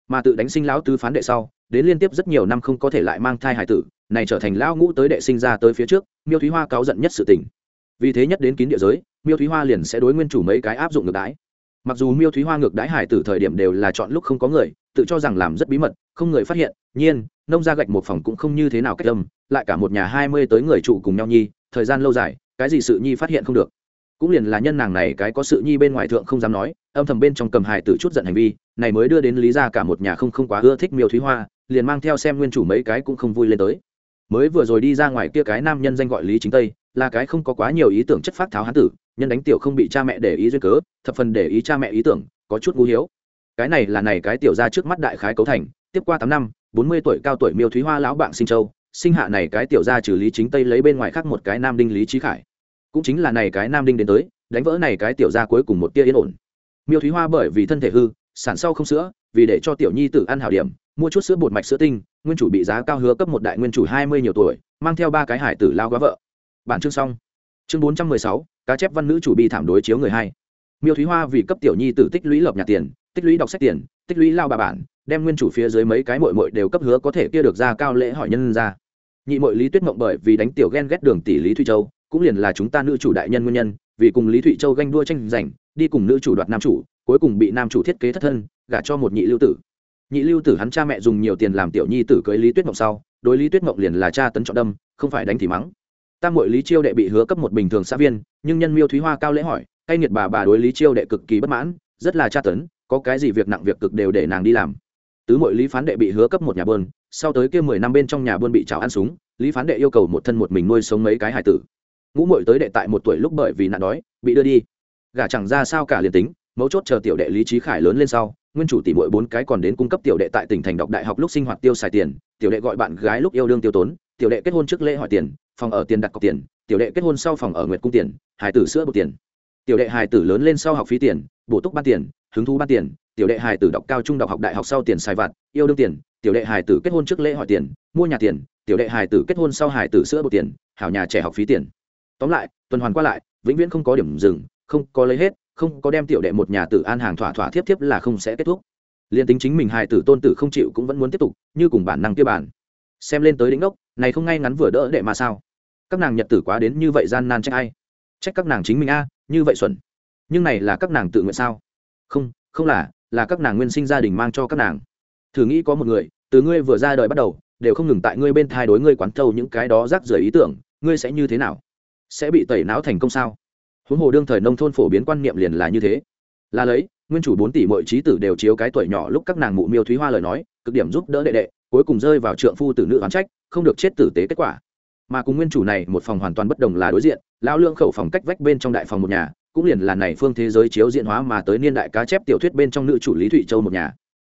Mà tự đánh sinh lão tứ phán đệ sau, đến liên tiếp rất nhiều năm không có thể lại mang thai hải tử, này trở thành lão ngũ tới đệ sinh ra tới phía trước, miêu thúy hoa cáo giận nhất sự tình. Vì thế nhất đến kín địa giới, miêu thúy hoa liền sẽ đối nguyên chủ mấy cái áp dụng ngược đái mặc dù miêu thúy hoa ngược đái hải tử thời điểm đều là chọn lúc không có người, tự cho rằng làm rất bí mật, không người phát hiện, nhiên nông ra gạch một phòng cũng không như thế nào cách âm, lại cả một nhà hai mươi tới người trụ cùng nhau nhi thời gian lâu dài cái gì sự nhi phát hiện không được. Cũng liền là nhân nàng này cái có sự nhi bên ngoài thượng không dám nói âm thầm bên trong cầm hài tử chút giận hành vi này mới đưa đến lý ra cả một nhà không không quá ưa thích miêu thúy hoa liền mang theo xem nguyên chủ mấy cái cũng không vui lên tới. Mới vừa rồi đi ra ngoài kia cái nam nhân danh gọi lý chính tây là cái không có quá nhiều ý tưởng chất phát tháo hán tử nhân đánh tiểu không bị cha mẹ để ý duyên cớ thập phần để ý cha mẹ ý tưởng có chút ngu hiếu. Cái này là này cái tiểu ra trước mắt đại khái cấu thành tiếp qua tám năm bốn mươi tuổi cao tuổi miêu thúy hoa lão bạn sinh châu, sinh hạ này cái tiểu ra trừ lý chính tây lấy bên ngoài khác một cái nam đinh lý trí khải. Cũng chính là này cái nam đinh đến tới, đánh vỡ này cái tiểu ra cuối cùng một tia yên ổn. Miêu thúy hoa bởi vì thân thể hư, sản sau không sữa, vì để cho tiểu nhi tự ăn hảo điểm, mua chút sữa bột mạch sữa tinh, nguyên chủ bị giá cao hứa cấp một đại nguyên chủ hai mươi nhiều tuổi, mang theo ba cái hải tử lao quá vợ. Bản chương xong. Chương bốn trăm mười sáu, cá chép văn nữ chủ bị thảm đối chiếu người hai. Miêu thúy hoa vì cấp tiểu nhi tử tích lũy lập nhà tiền, tích lũy đọc sách tiền, tích lũy lao bà bản đem nguyên chủ phía dưới mấy cái mội mội đều cấp hứa có thể kia được ra cao lễ hỏi nhân ra. Nhị mội lý tuyết mộng bởi vì đánh tiểu ghen ghét đường tỷ lý thụy châu, cũng liền là chúng ta nữ chủ đại nhân nguyên nhân, vì cùng lý thụy châu ganh đua tranh giành, đi cùng nữ chủ đoạt nam chủ, cuối cùng bị nam chủ thiết kế thất thân, gả cho một nhị lưu tử. Nhị lưu tử hắn cha mẹ dùng nhiều tiền làm tiểu nhi tử cưới lý tuyết mộng sau, đối lý tuyết mộng liền là cha tấn trọng đâm, không phải đánh thì mắng. Tam mội lý chiêu đệ bị hứa cấp một bình thường xã viên, nhưng nhân miêu thúy hoa cao lễ hỏi, cay nghiệt bà bà đối lý chiêu đệ cực kỳ bất mãn, rất là tra tấn, có cái gì việc nặng việc cực đều để nàng đi làm tứ mội lý phán đệ bị hứa cấp một nhà bơn sau tới kia mười năm bên trong nhà bơn bị chảo ăn súng, lý phán đệ yêu cầu một thân một mình nuôi sống mấy cái hải tử. Ngũ mội tới đệ tại một tuổi lúc bởi vì nạn đói, bị đưa đi. Gả chẳng ra sao cả liền tính, mấu chốt chờ tiểu đệ lý trí khải lớn lên sau, nguyên chủ tỷ mội bốn cái còn đến cung cấp tiểu đệ tại tỉnh thành đọc đại học lúc sinh hoạt tiêu xài tiền, tiểu đệ gọi bạn gái lúc yêu đương tiêu tốn, tiểu đệ kết hôn trước lễ hỏi tiền, phòng ở tiền đặt cọc tiền, tiểu đệ kết hôn sau phòng ở nguyệt cung tiền hải tử sữa bột tiền. Tiểu đệ hải tử lớn lên sau học phí tiền, bổ túc ban tiền, hứng thú ban tiền tiểu đệ hài tử đọc cao trung đọc học đại học sau tiền xài vặt, yêu đương tiền, tiểu đệ hài tử kết hôn trước lễ hỏi tiền, mua nhà tiền, tiểu đệ hài tử kết hôn sau hài tử sữa bột tiền, hảo nhà trẻ học phí tiền. Tóm lại, tuần hoàn qua lại, vĩnh viễn không có điểm dừng, không có lấy hết, không có đem tiểu đệ một nhà tử an hàng thỏa thỏa thiếp thiếp là không sẽ kết thúc. Liền tính chính mình hài tử tôn tử không chịu cũng vẫn muốn tiếp tục, như cùng bản năng kia bản xem lên tới đỉnh đốc, này không ngay ngắn vừa đỡ đệ mà sao? Các nàng nhật tử quá đến như vậy gian nan trách ai? Trách các nàng chính mình a, như vậy xuẩn. Nhưng này là các nàng tự nguyện sao? Không không là là các nàng nguyên sinh gia đình mang cho các nàng. Thử nghĩ có một người, từ ngươi vừa ra đời bắt đầu, đều không ngừng tại ngươi bên thai đối ngươi quán thâu những cái đó rác rưởi ý tưởng, ngươi sẽ như thế nào? Sẽ bị tẩy não thành công sao? Huống hồ đương thời nông thôn phổ biến quan niệm liền là như thế. Là lấy, nguyên chủ bốn tỷ mọi trí tử đều chiếu cái tuổi nhỏ lúc các nàng mụ miêu thúy hoa lời nói, cực điểm giúp đỡ đệ đệ, cuối cùng rơi vào trượng phu tử nữ oán trách, không được chết tử tế kết quả. Mà cùng nguyên chủ này một phòng hoàn toàn bất đồng là đối diện, lão lương khẩu phòng cách vách bên trong đại phòng một nhà cũng liền là này phương thế giới chiếu diện hóa mà tới niên đại cá chép tiểu thuyết bên trong nữ chủ lý thụy châu một nhà.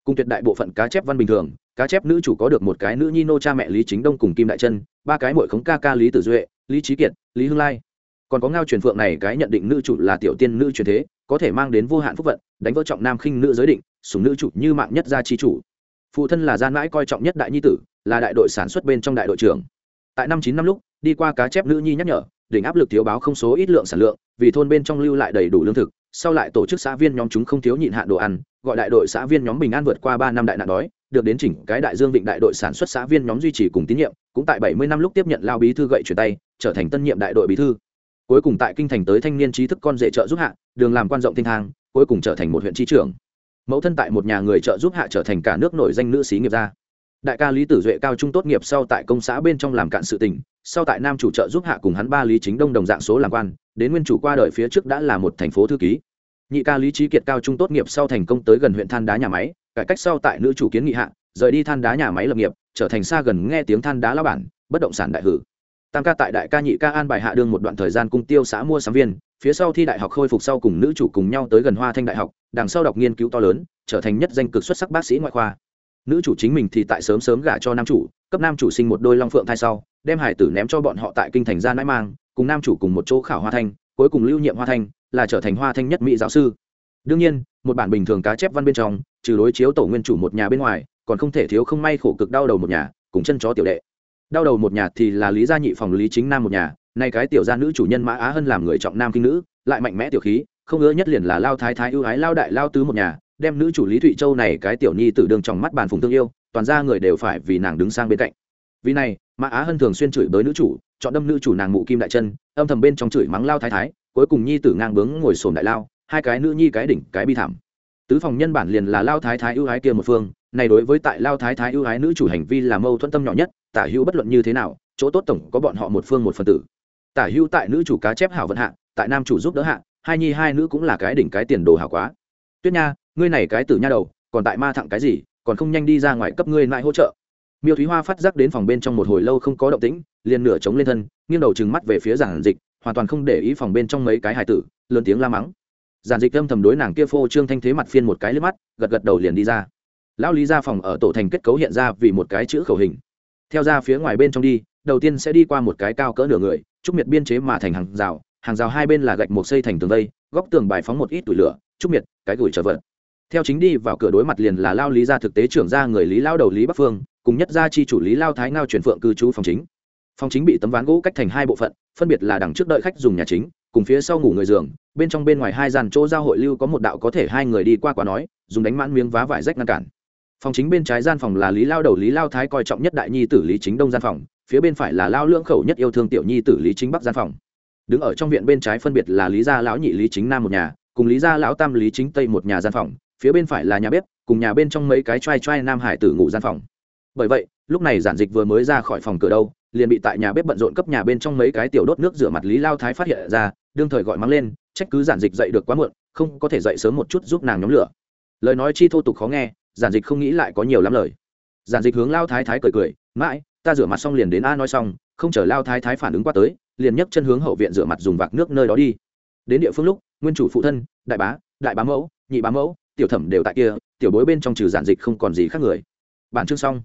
Cùng tuyệt đại bộ phận cá chép văn bình thường, cá chép nữ chủ có được một cái nữ nhi nô cha mẹ lý chính đông cùng kim đại chân ba cái mội khống ca ca lý tử duệ, lý trí kiệt, lý hương lai. Còn có ngao truyền phượng này cái nhận định nữ chủ là tiểu tiên nữ truyền thế, có thể mang đến vô hạn phúc vận, đánh vỡ trọng nam khinh nữ giới định sùng nữ chủ như mạng nhất gia chi chủ. Phụ thân là gian mãi coi trọng nhất đại nhi tử, là đại đội sản xuất bên trong đại đội trưởng. Tại năm chín năm lúc đi qua cá chép nữ nhi nhắc nhở, đỉnh áp lực thiếu báo không số ít lượng sản lượng, vì thôn bên trong lưu lại đầy đủ lương thực, sau lại tổ chức xã viên nhóm chúng không thiếu nhịn hạn đồ ăn, gọi đại đội xã viên nhóm bình an vượt qua ba năm đại nạn đói, được đến chỉnh cái đại dương vịnh đại đội sản xuất xã viên nhóm duy trì cùng tín nhiệm, cũng tại bảy mươi năm lúc tiếp nhận lao bí thư gậy chuyển tay, trở thành tân nhiệm đại đội bí thư. Cuối cùng tại kinh thành tới thanh niên trí thức con dễ trợ giúp hạ, đường làm quan rộng thênh thang, cuối cùng trở thành một huyện tri trưởng. Mẫu thân tại một nhà người trợ giúp hạ trở thành cả nước nổi danh nữ sĩ nghiệp gia. Đại ca lý tử duệ cao trung tốt nghiệp sau tại công xã bên trong làm cạn sự tình sau tại nam chủ trợ giúp hạ cùng hắn ba lý chính đông đồng dạng số làm quan, đến nguyên chủ qua đời phía trước đã là một thành phố thư ký. Nhị ca lý trí kiệt cao trung tốt nghiệp sau thành công tới gần huyện than đá nhà máy, cải cách sau tại nữ chủ kiến nghị hạ, rời đi than đá nhà máy lập nghiệp, trở thành xa gần nghe tiếng than đá lao bản, bất động sản đại hử. Tam ca tại đại ca nhị ca an bài hạ đương một đoạn thời gian cung tiêu xã mua sắm viên, phía sau thi đại học khôi phục sau cùng nữ chủ cùng nhau tới gần hoa thanh đại học, đằng sau đọc nghiên cứu to lớn, trở thành nhất danh cực xuất sắc bác sĩ ngoại khoa. Nữ chủ chính mình thì tại sớm sớm gả cho nam chủ, cấp nam chủ sinh một đôi long phượng thai sau đem hải tử ném cho bọn họ tại kinh thành gia nãi mang, cùng nam chủ cùng một chỗ khảo hoa thanh, cuối cùng lưu nhiệm hoa thanh, là trở thành hoa thanh nhất mỹ giáo sư. Đương nhiên, một bản bình thường cá chép văn bên trong, trừ đối chiếu tổ nguyên chủ một nhà bên ngoài, còn không thể thiếu không may khổ cực đau đầu một nhà, cùng chân chó tiểu đệ. Đau đầu một nhà thì là lý gia nhị phòng lý chính nam một nhà, nay cái tiểu gia nữ chủ nhân mã á hân làm người trọng nam kinh nữ, lại mạnh mẽ tiểu khí, không ngỡ nhất liền là lao thái thái ưu ái lao đại lao tứ một nhà, đem nữ chủ lý thụy châu này cái tiểu nhi tử đường trong mắt bàn phùng thương yêu, toàn ra người đều phải vì nàng đứng sang bên cạnh vì này mã á hân thường xuyên chửi bới nữ chủ, chọn đâm nữ chủ nàng mụ kim đại chân, âm thầm bên trong chửi mắng lao thái thái, cuối cùng nhi tử ngang bướng ngồi sồn đại lao, hai cái nữ nhi cái đỉnh, cái bi thảm. Tứ phòng nhân bản liền là lao thái thái ưu ái kia một phương, này đối với tại lao thái thái ưu ái nữ chủ hành vi là mâu thuẫn tâm nhỏ nhất, tả hữu bất luận như thế nào, chỗ tốt tổng có bọn họ một phương một phần tử. Tả hữu tại nữ chủ cá chép hảo vận hạ, tại nam chủ giúp đỡ hạ, hai nhi hai nữ cũng là cái đỉnh cái tiền đồ hảo quá. Tuyết nha, ngươi này cái tử nha đầu, còn tại ma thẳng cái gì, còn không nhanh đi ra ngoài cấp ngươi lại hỗ trợ miêu thúy hoa phát giác đến phòng bên trong một hồi lâu không có động tĩnh, liền nửa chống lên thân, nghiêng đầu trừng mắt về phía giản dịch, hoàn toàn không để ý phòng bên trong mấy cái hài tử, lớn tiếng la mắng. Giản dịch âm thầm đối nàng kia phô trương thanh thế mặt phiên một cái lướt mắt, gật gật đầu liền đi ra. Lão lý ra phòng ở tổ thành kết cấu hiện ra vì một cái chữ khẩu hình. Theo ra phía ngoài bên trong đi, đầu tiên sẽ đi qua một cái cao cỡ nửa người, trúc miệt biên chế mà thành hàng rào hàng rào hai bên là gạch một xây thành tường vây, góc tường bài phóng một ít tủi lửa, trúc miệt, cái gửi trở vật. Theo chính đi vào cửa đối mặt liền là lao lý gia thực tế trưởng gia người lý lao đầu lý bắc phương cùng nhất gia chi chủ lý lao thái ngao chuyển phượng cư trú phòng chính. Phòng chính bị tấm ván gỗ cách thành hai bộ phận, phân biệt là đằng trước đợi khách dùng nhà chính, cùng phía sau ngủ người giường, bên trong bên ngoài hai dàn chỗ giao hội lưu có một đạo có thể hai người đi qua quá nói, dùng đánh mãn miếng vá vải rách ngăn cản. Phòng chính bên trái gian phòng là lý lao đầu lý lao thái coi trọng nhất đại nhi tử lý chính đông gian phòng, phía bên phải là lao lưỡng khẩu nhất yêu thương tiểu nhi tử lý chính bắc gian phòng. Đứng ở trong viện bên trái phân biệt là lý gia lão nhị lý chính nam một nhà, cùng lý gia lão tam lý chính tây một nhà gian phòng, phía bên phải là nhà bếp, cùng nhà bên trong mấy cái t r a i t r a i nam hải tử ngủ gian phòng bởi vậy, lúc này giản dịch vừa mới ra khỏi phòng cửa đâu, liền bị tại nhà bếp bận rộn cấp nhà bên trong mấy cái tiểu đốt nước rửa mặt lý lao thái phát hiện ra, đương thời gọi mắng lên, trách cứ giản dịch dậy được quá muộn, không có thể dậy sớm một chút giúp nàng nhóm lửa. Lời nói chi thô tục khó nghe, giản dịch không nghĩ lại có nhiều lắm lời. Giản dịch hướng lao thái thái cười cười, mãi, ta rửa mặt xong liền đến a nói xong, không chờ lao thái thái phản ứng qua tới, liền nhấc chân hướng hậu viện rửa mặt dùng vạc nước nơi đó đi. Đến địa phương lúc, nguyên chủ phụ thân, đại bá đại bá mẫu, nhị bá mẫu, tiểu thẩm đều tại kia, tiểu bối bên trong trừ giản dịch không còn gì khác người. Bản chương xong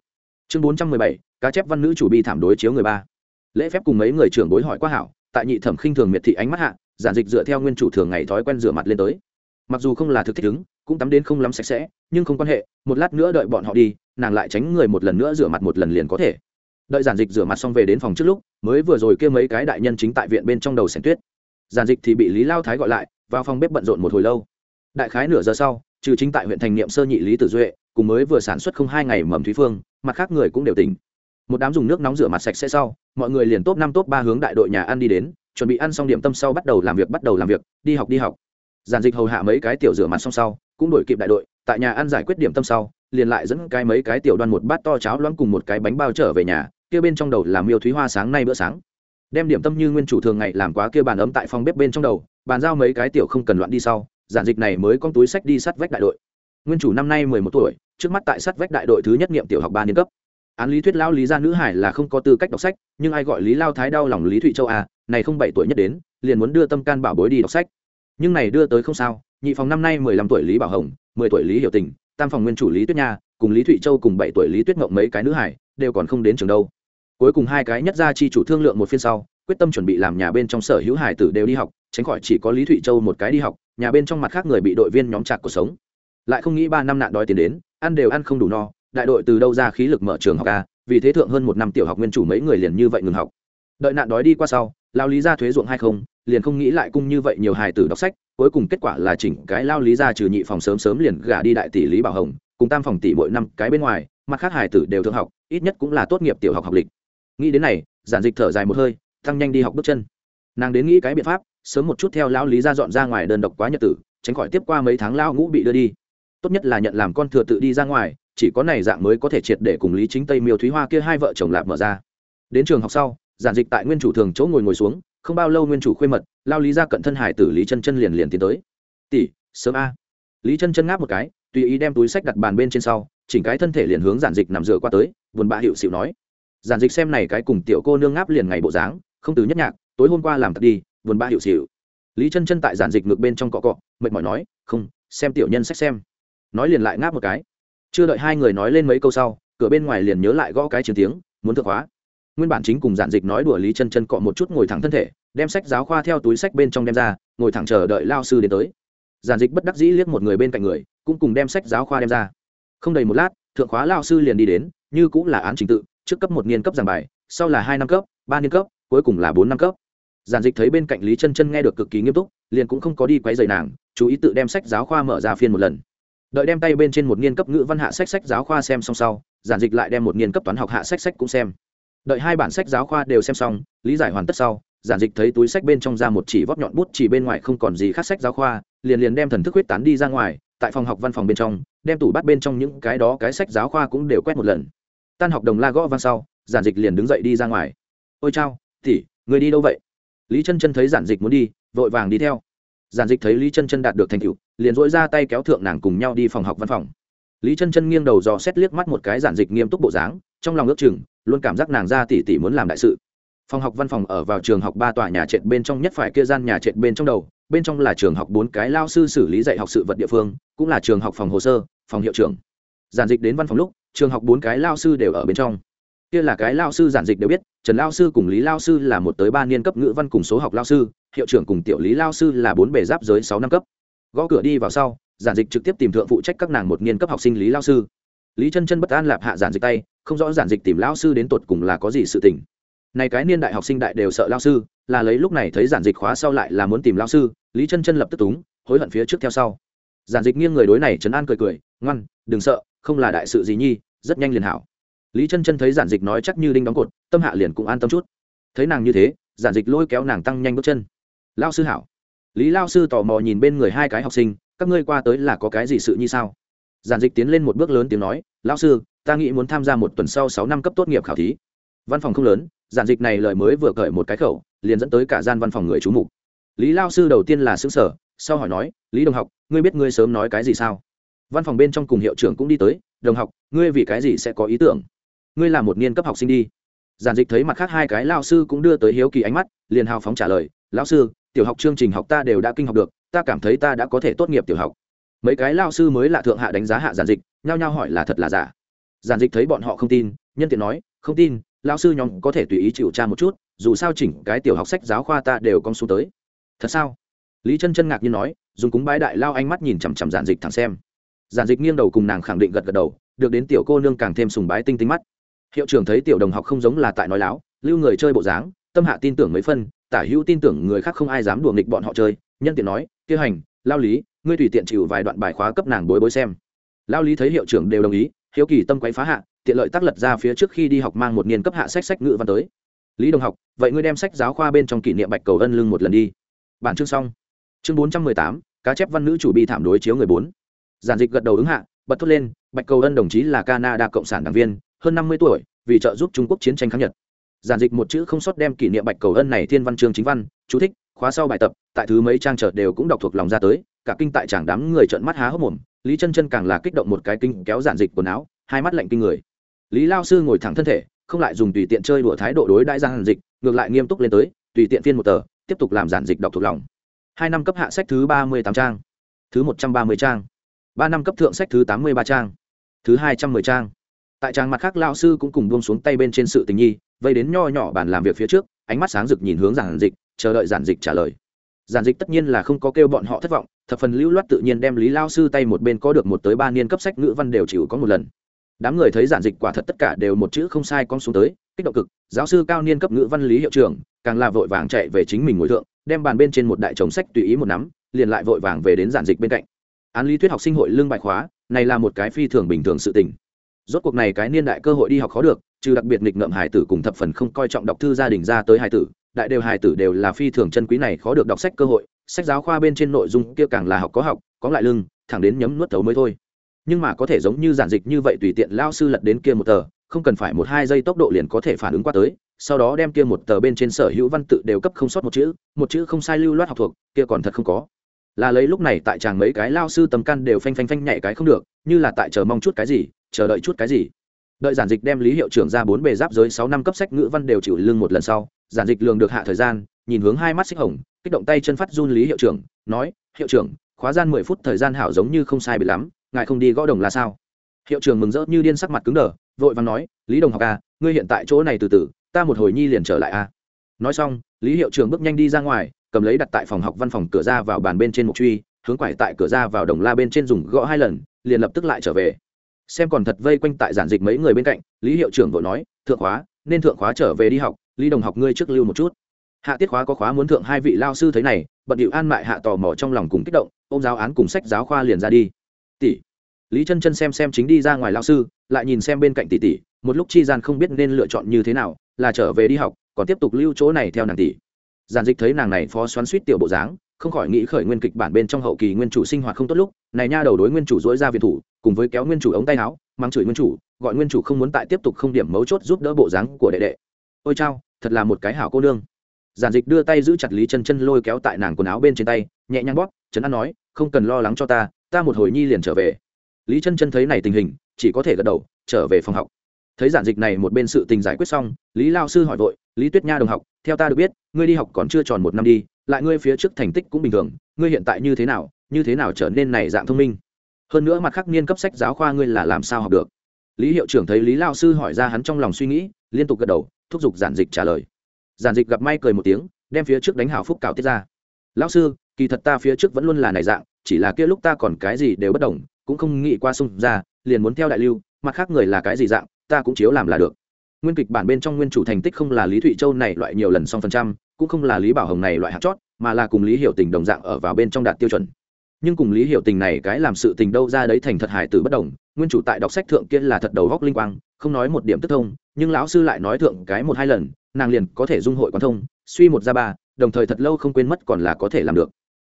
chương bốn trăm mười bảy, cá chép văn nữ chủ bi thảm đối chiếu người ba. Lễ phép cùng mấy người trưởng bối hỏi quá hảo, tại nhị thẩm khinh thường miệt thị ánh mắt hạ, giản dịch dựa theo nguyên chủ thường ngày thói quen rửa mặt lên tới. Mặc dù không là thực thích ứng, cũng tắm đến không lắm sạch sẽ, nhưng không quan hệ, một lát nữa đợi bọn họ đi, nàng lại tránh người một lần nữa rửa mặt một lần liền có thể. Đợi giản dịch rửa mặt xong về đến phòng trước lúc, mới vừa rồi kia mấy cái đại nhân chính tại viện bên trong đầu sẻn tuyết. Giản dịch thì bị lý lao thái gọi lại, vào phòng bếp bận rộn một hồi lâu. Đại khái nửa giờ sau, trừ chính tại huyện thành niệm sơ nhị lý tử duệ, cùng mới vừa sản xuất không hai ngày mầm thúy phương mặt khác người cũng đều tỉnh. Một đám dùng nước nóng rửa mặt sạch sẽ sau, mọi người liền top năm, top ba hướng đại đội nhà ăn đi đến, chuẩn bị ăn xong điểm tâm sau bắt đầu làm việc, bắt đầu làm việc, đi học đi học. Giản dịch hầu hạ mấy cái tiểu rửa mặt xong sau, cũng đổi kịp đại đội, tại nhà ăn giải quyết điểm tâm sau, liền lại dẫn cái mấy cái tiểu đoan một bát to cháo loãng cùng một cái bánh bao trở về nhà, kia bên trong đầu làm miêu thúy hoa sáng nay bữa sáng. Đem điểm tâm như nguyên chủ thường ngày làm quá kia bàn ấm tại phòng bếp bên trong đầu, bàn giao mấy cái tiểu không cần loạn đi sau giản dịch này mới con túi sách đi sắt vách đại đội nguyên chủ năm nay mười một tuổi, trước mắt tại sát vách đại đội thứ nhất nghiệm tiểu học ba niên cấp. Án lý thuyết lao lý gia nữ hải là không có tư cách đọc sách, nhưng ai gọi lý lao thái đau lòng lý thụy châu à này không bảy tuổi nhất đến, liền muốn đưa tâm can bảo bối đi đọc sách. Nhưng này đưa tới không sao, nhị phòng năm nay mười lăm tuổi lý bảo hồng, mười tuổi lý hiểu tình, tam phòng nguyên chủ lý tuyết nha, cùng lý thụy châu cùng bảy tuổi lý tuyết ngộng mấy cái nữ hải, đều còn không đến trường đâu. Cuối cùng hai cái nhất gia chi chủ thương lượng một phiên sau, quyết tâm chuẩn bị làm nhà bên trong sở hữu hải tử đều đi học, tránh khỏi chỉ có lý thụy châu một cái đi học, nhà bên trong mặt khác người bị đội viên nhóm chạc cuộc sống lại không nghĩ ba năm nạn đói tiền đến, ăn đều ăn không đủ no, đại đội từ đâu ra khí lực mở trường học a, vì thế thượng hơn một năm tiểu học nguyên chủ mấy người liền như vậy ngừng học. Đợi nạn đói đi qua sau, lao lý ra thuế ruộng hay không, liền không nghĩ lại cung như vậy nhiều hài tử đọc sách, cuối cùng kết quả là chỉnh cái lao lý ra trừ nhị phòng sớm sớm liền gả đi đại tỷ lý bảo hồng, cùng tam phòng tỷ mỗi năm cái bên ngoài, mặt khác hài tử đều thượng học, ít nhất cũng là tốt nghiệp tiểu học học lịch. Nghĩ đến này, giản dịch thở dài một hơi, tăng nhanh đi học bước chân. Nàng đến nghĩ cái biện pháp, sớm một chút theo lão lý ra dọn ra ngoài đơn độc quá nhật tử, tránh khỏi tiếp qua mấy tháng lao ngũ bị đưa đi tốt nhất là nhận làm con thừa tự đi ra ngoài, chỉ có này dạng mới có thể triệt để cùng lý chính tây miêu thúy hoa kia hai vợ chồng lạp mở ra. Đến trường học sau, giản dịch tại nguyên chủ thường chỗ ngồi ngồi xuống, không bao lâu nguyên chủ khuê mật, lao lý ra cận thân hải tử lý chân chân liền liền tiến tới. Tỷ, sớm a. Lý chân chân ngáp một cái, tùy ý đem túi sách đặt bàn bên trên sau, chỉnh cái thân thể liền hướng giản dịch nằm dựa qua tới, buồn bã hiệu xịu nói. Giản dịch xem này cái cùng tiểu cô nương ngáp liền ngày bộ dáng, không từ nhất nhạc, tối hôm qua làm thật đi, buồn bã hiệu xịu. Lý chân chân tại giản dịch ngược bên trong cọ cọ, mệt mỏi nói, không, xem tiểu nhân sách xem nói liền lại ngáp một cái. Chưa đợi hai người nói lên mấy câu sau, cửa bên ngoài liền nhớ lại gõ cái chiến tiếng, muốn thượng hóa nguyên bản chính cùng giản dịch nói đùa lý chân chân cọ một chút ngồi thẳng thân thể, đem sách giáo khoa theo túi sách bên trong đem ra, ngồi thẳng chờ đợi lao sư đến tới. Giản dịch bất đắc dĩ liếc một người bên cạnh người, cũng cùng đem sách giáo khoa đem ra. Không đầy một lát, thượng khóa lao sư liền đi đến, như cũng là án trình tự, trước cấp một niên cấp giảng bài, sau là hai năm cấp, ba niên cấp, cuối cùng là bốn năm cấp. Giản dịch thấy bên cạnh lý chân chân nghe được cực kỳ nghiêm túc, liền cũng không có đi quấy dày nàng, chú ý tự đem sách giáo khoa mở ra phiên một lần đợi đem tay bên trên một niên cấp ngữ văn hạ sách sách giáo khoa xem xong sau, giản dịch lại đem một niên cấp toán học hạ sách sách cũng xem. Đợi hai bản sách giáo khoa đều xem xong, lý giải hoàn tất sau, giản dịch thấy túi sách bên trong ra một chỉ vót nhọn bút chỉ bên ngoài không còn gì khác sách giáo khoa, liền liền đem thần thức huyết tán đi ra ngoài, tại phòng học văn phòng bên trong, đem tủ bắt bên trong những cái đó cái sách giáo khoa cũng đều quét một lần. Tan học đồng la gõ văn sau, giản dịch liền đứng dậy đi ra ngoài. Ôi chao tỉ người đi đâu vậy? Lý chân chân thấy giản dịch muốn đi, vội vàng đi theo giản dịch thấy lý chân chân đạt được thành tựu, liền dỗi ra tay kéo thượng nàng cùng nhau đi phòng học văn phòng. Lý chân chân nghiêng đầu dò xét liếc mắt một cái giản dịch nghiêm túc bộ dáng, trong lòng ước chừng, luôn cảm giác nàng ra tỉ tỉ muốn làm đại sự. Phòng học văn phòng ở vào trường học ba tòa nhà trệt bên trong nhất phải kia gian nhà trệt bên trong đầu, bên trong là trường học bốn cái lao sư xử lý dạy học sự vật địa phương, cũng là trường học phòng hồ sơ, phòng hiệu trưởng. Giản dịch đến văn phòng lúc, trường học bốn cái lao sư đều ở bên trong kia là cái lao sư giản dịch đều biết, trần lao sư cùng lý lao sư là một tới ba niên cấp ngữ văn cùng số học lao sư, hiệu trưởng cùng tiểu lý lao sư là bốn bề giáp giới sáu năm cấp. Gõ cửa đi vào sau, giản dịch trực tiếp tìm thượng phụ trách các nàng một niên cấp học sinh lý lao sư. Lý chân chân bất an lạp hạ giản dịch tay, không rõ giản dịch tìm lao sư đến tột cùng là có gì sự tình. Này cái niên đại học sinh đại đều sợ lao sư, là lấy lúc này thấy giản dịch khóa sau lại là muốn tìm lao sư, lý chân chân lập tức túng, hối hận phía trước theo sau. Giản dịch nghiêng người đối này trấn an cười cười, ngoan, đừng sợ, không là đại sự gì nhi, rất nhanh liền hảo lý chân chân thấy giản dịch nói chắc như đinh đóng cột, tâm hạ liền cũng an tâm chút. Thấy nàng như thế, giản dịch lôi kéo nàng tăng nhanh bước chân. Lao sư hảo. Lý lao sư tò mò nhìn bên người hai cái học sinh, các ngươi qua tới là có cái gì sự như sao? Giản dịch tiến lên một bước lớn tiếng nói, lao sư, ta nghĩ muốn tham gia một tuần sau sáu năm cấp tốt nghiệp khảo thí. Văn phòng không lớn, giản dịch này lời mới vừa cởi một cái khẩu, liền dẫn tới cả gian văn phòng người chú mục. Lý lao sư đầu tiên là xứng sở sau hỏi nói, lý đồng học, ngươi biết ngươi sớm nói cái gì sao? Văn phòng bên trong cùng hiệu trưởng cũng đi tới, đồng học, ngươi vì cái gì sẽ có ý tưởng? Ngươi là một niên cấp học sinh đi. Giản dịch thấy mặt khác hai cái lao sư cũng đưa tới hiếu kỳ ánh mắt, liền hào phóng trả lời, lão sư, tiểu học chương trình học ta đều đã kinh học được, ta cảm thấy ta đã có thể tốt nghiệp tiểu học. Mấy cái lao sư mới là thượng hạ đánh giá hạ giản dịch, nhao nhao hỏi là thật là giả. Giản dịch thấy bọn họ không tin, nhân tiện nói, không tin lao sư nhóm có thể tùy ý chịu tra một chút, dù sao chỉnh cái tiểu học sách giáo khoa ta đều con xuống tới. Thật sao? Lý chân chân ngạc nhiên nói, dùng cúng bái đại lao ánh mắt nhìn chằm chằm giản dịch thẳng xem. Giản dịch nghiêng đầu cùng nàng khẳng định gật gật đầu, được đến tiểu cô nương càng thêm sùng bái tinh tinh mắt hiệu trưởng thấy tiểu đồng học không giống là tại nói láo, lưu người chơi bộ dáng, tâm hạ tin tưởng mấy phân, tả hữu tin tưởng người khác không ai dám đùa nghịch bọn họ chơi. Nhân tiện nói tiêu hành, lao lý, ngươi tùy tiện chịu vài đoạn bài khóa cấp nàng bối bối xem. Lao lý thấy hiệu trưởng đều đồng ý, hiếu kỳ tâm quấy phá hạ, tiện lợi tác lật ra phía trước khi đi học mang một niên cấp hạ sách sách ngữ văn tới. Lý đồng học, vậy ngươi đem sách giáo khoa bên trong kỷ niệm bạch cầu ân lưng một lần đi. Bản chương xong. Chương bốn trăm mười tám, cá chép văn nữ chủ bị thảm đối chiếu người bốn. Giản dịch gật đầu ứng hạ, bật thốt lên, bạch cầu ân đồng chí là canada cộng sản đảng viên hơn năm mươi tuổi, vì trợ giúp trung quốc chiến tranh kháng nhật. Giản dịch một chữ không sót đem kỷ niệm bạch cầu ân này thiên văn chương chính văn, chú thích, khóa sau bài tập, tại thứ mấy trang chợt đều cũng đọc thuộc lòng ra tới, cả kinh tại chàng đám người trợn mắt há hốc mồm, lý chân chân càng là kích động một cái kinh kéo giản dịch quần áo, hai mắt lạnh kinh người. Lý lao sư ngồi thẳng thân thể, không lại dùng tùy tiện chơi đùa thái độ đối đãi giản dịch, ngược lại nghiêm túc lên tới, tùy tiện phiên một tờ, tiếp tục làm giản dịch đọc thuộc lòng. Hai năm cấp hạ sách thứ ba mươi tám trang. Thứ một trăm ba mươi trang. Ba năm cấp thượng sách thứ tám mươi ba trang. Thứ hai trăm mười trang tại trang mặt khác lao sư cũng cùng buông xuống tay bên trên sự tình nhi, vây đến nho nhỏ bàn làm việc phía trước, ánh mắt sáng rực nhìn hướng giản dịch, chờ đợi giản dịch trả lời. Giản dịch tất nhiên là không có kêu bọn họ thất vọng, thập phần lưu loát tự nhiên đem lý lao sư tay một bên có được một tới ba niên cấp sách ngữ văn đều chịu có một lần. Đám người thấy giản dịch quả thật tất cả đều một chữ không sai con xuống tới, kích động cực, giáo sư cao niên cấp ngữ văn lý hiệu trưởng, càng là vội vàng chạy về chính mình ngồi thượng, đem bàn bên trên một đại chồng sách tùy ý một nắm, liền lại vội vàng về đến giản dịch bên cạnh. Án lý thuyết học sinh hội lương bài khóa, này là một cái phi thường bình thường sự tình rốt cuộc này cái niên đại cơ hội đi học khó được, trừ đặc biệt nghịch ngợm Hải tử cùng thập phần không coi trọng đọc thư gia đình ra tới Hải tử, đại đều Hải tử đều là phi thường chân quý này khó được đọc sách cơ hội, sách giáo khoa bên trên nội dung kia càng là học có học, có lại lưng, thẳng đến nhấm nuốt thấu mới thôi. Nhưng mà có thể giống như giản dịch như vậy tùy tiện lao sư lật đến kia một tờ, không cần phải một hai giây tốc độ liền có thể phản ứng qua tới, sau đó đem kia một tờ bên trên sở hữu văn tự đều cấp không sót một chữ một chữ không sai lưu loát học thuộc, kia còn thật không có. Là lấy lúc này tại chàng mấy cái lao sư tầm căn đều phanh phanh phanh nhảy cái không được, như là tại chờ mong chút cái gì chờ đợi chút cái gì? Đợi giản dịch đem lý hiệu trưởng ra bốn bề giáp giới sáu năm cấp sách ngữ văn đều chịu lưng một lần sau, giản dịch lường được hạ thời gian, nhìn hướng hai mắt xích hồng, kích động tay chân phát run lý hiệu trưởng, nói, hiệu trưởng, khóa gian mười phút thời gian hảo giống như không sai bị lắm, ngài không đi gõ đồng là sao? Hiệu trưởng mừng rỡ như điên sắc mặt cứng đờ, vội vàng nói, lý đồng học à ngươi hiện tại chỗ này từ từ, ta một hồi nhi liền trở lại a à. nói xong, lý hiệu trưởng bước nhanh đi ra ngoài, cầm lấy đặt tại phòng học văn phòng cửa ra vào bàn bên trên mục truy, hướng quải tại cửa ra vào đồng la bên trên dùng gõ hai lần, liền lập tức lại trở về xem còn thật vây quanh tại giản dịch mấy người bên cạnh, lý hiệu trưởng vội nói, thượng khóa, nên thượng khóa trở về đi học, lý đồng học ngươi trước lưu một chút. Hạ tiết khóa có khóa muốn thượng hai vị lao sư thấy này, bận điệu an mại hạ tò mò trong lòng cùng kích động ô m giáo án cùng sách giáo khoa liền ra đi. Tỷ. Lý chân chân xem xem chính đi ra ngoài lao sư, lại nhìn xem bên cạnh tỷ tỷ, một lúc chi gian không biết nên lựa chọn như thế nào, là trở về đi học, còn tiếp tục lưu chỗ này theo nàng tỷ. Giản dịch thấy nàng này phó xoắn suýt tiểu bộ dáng không khỏi nghĩ khởi nguyên kịch bản bên trong hậu kỳ nguyên chủ sinh hoạt không tốt lúc, này nha đầu đối nguyên chủ dối ra viện thủ, cùng với kéo nguyên chủ ống tay áo, mang chửi nguyên chủ, gọi nguyên chủ không muốn tại tiếp tục không điểm mấu chốt giúp đỡ bộ dáng của đệ đệ. Ôi chao, thật là một cái hảo cô nương. Giản dịch đưa tay giữ chặt lý chân chân lôi kéo tại nàng quần áo bên trên tay, nhẹ nhàng bóp, trấn an nói, không cần lo lắng cho ta ta một hồi nhi liền trở về. Lý chân chân thấy này tình hình, chỉ có thể gật đầu, trở về phòng học. Thấy giản dịch này một bên sự tình giải quyết xong, lý lao sư hỏi vội, lý tuyết nha đồng học, theo ta được biết, ngươi đi học còn chưa tròn một năm đi lại ngươi phía trước thành tích cũng bình thường, ngươi hiện tại như thế nào, như thế nào trở nên này dạng thông minh? Hơn nữa mặt khác niên cấp sách giáo khoa ngươi là làm sao học được? Lý hiệu trưởng thấy lý lao sư hỏi ra hắn trong lòng suy nghĩ, liên tục gật đầu, thúc giục giản dịch trả lời. Giản dịch gặp may cười một tiếng, đem phía trước đánh hảo phúc cào tiết ra. Lão sư, kỳ thật ta phía trước vẫn luôn là này dạng, chỉ là kia lúc ta còn cái gì đều bất đồng, cũng không nghĩ qua sung ra, liền muốn theo đại lưu, mặt khác người là cái gì dạng, ta cũng chiếu làm là được. Nguyên kịch bản bên trong nguyên chủ thành tích không là lý thụy châu này loại nhiều lần song phần trăm cũng không là lý bảo hồng này loại hạt chót, mà là cùng lý hiểu tình đồng dạng ở vào bên trong đạt tiêu chuẩn. Nhưng cùng lý hiểu tình này cái làm sự tình đâu ra đấy thành thật hài tử bất đồng, nguyên chủ tại đọc sách thượng kia là thật đầu góc linh quang, không nói một điểm tức thông, nhưng lão sư lại nói thượng cái một hai lần, nàng liền có thể dung hội quan thông, suy một ra ba, đồng thời thật lâu không quên mất còn là có thể làm được.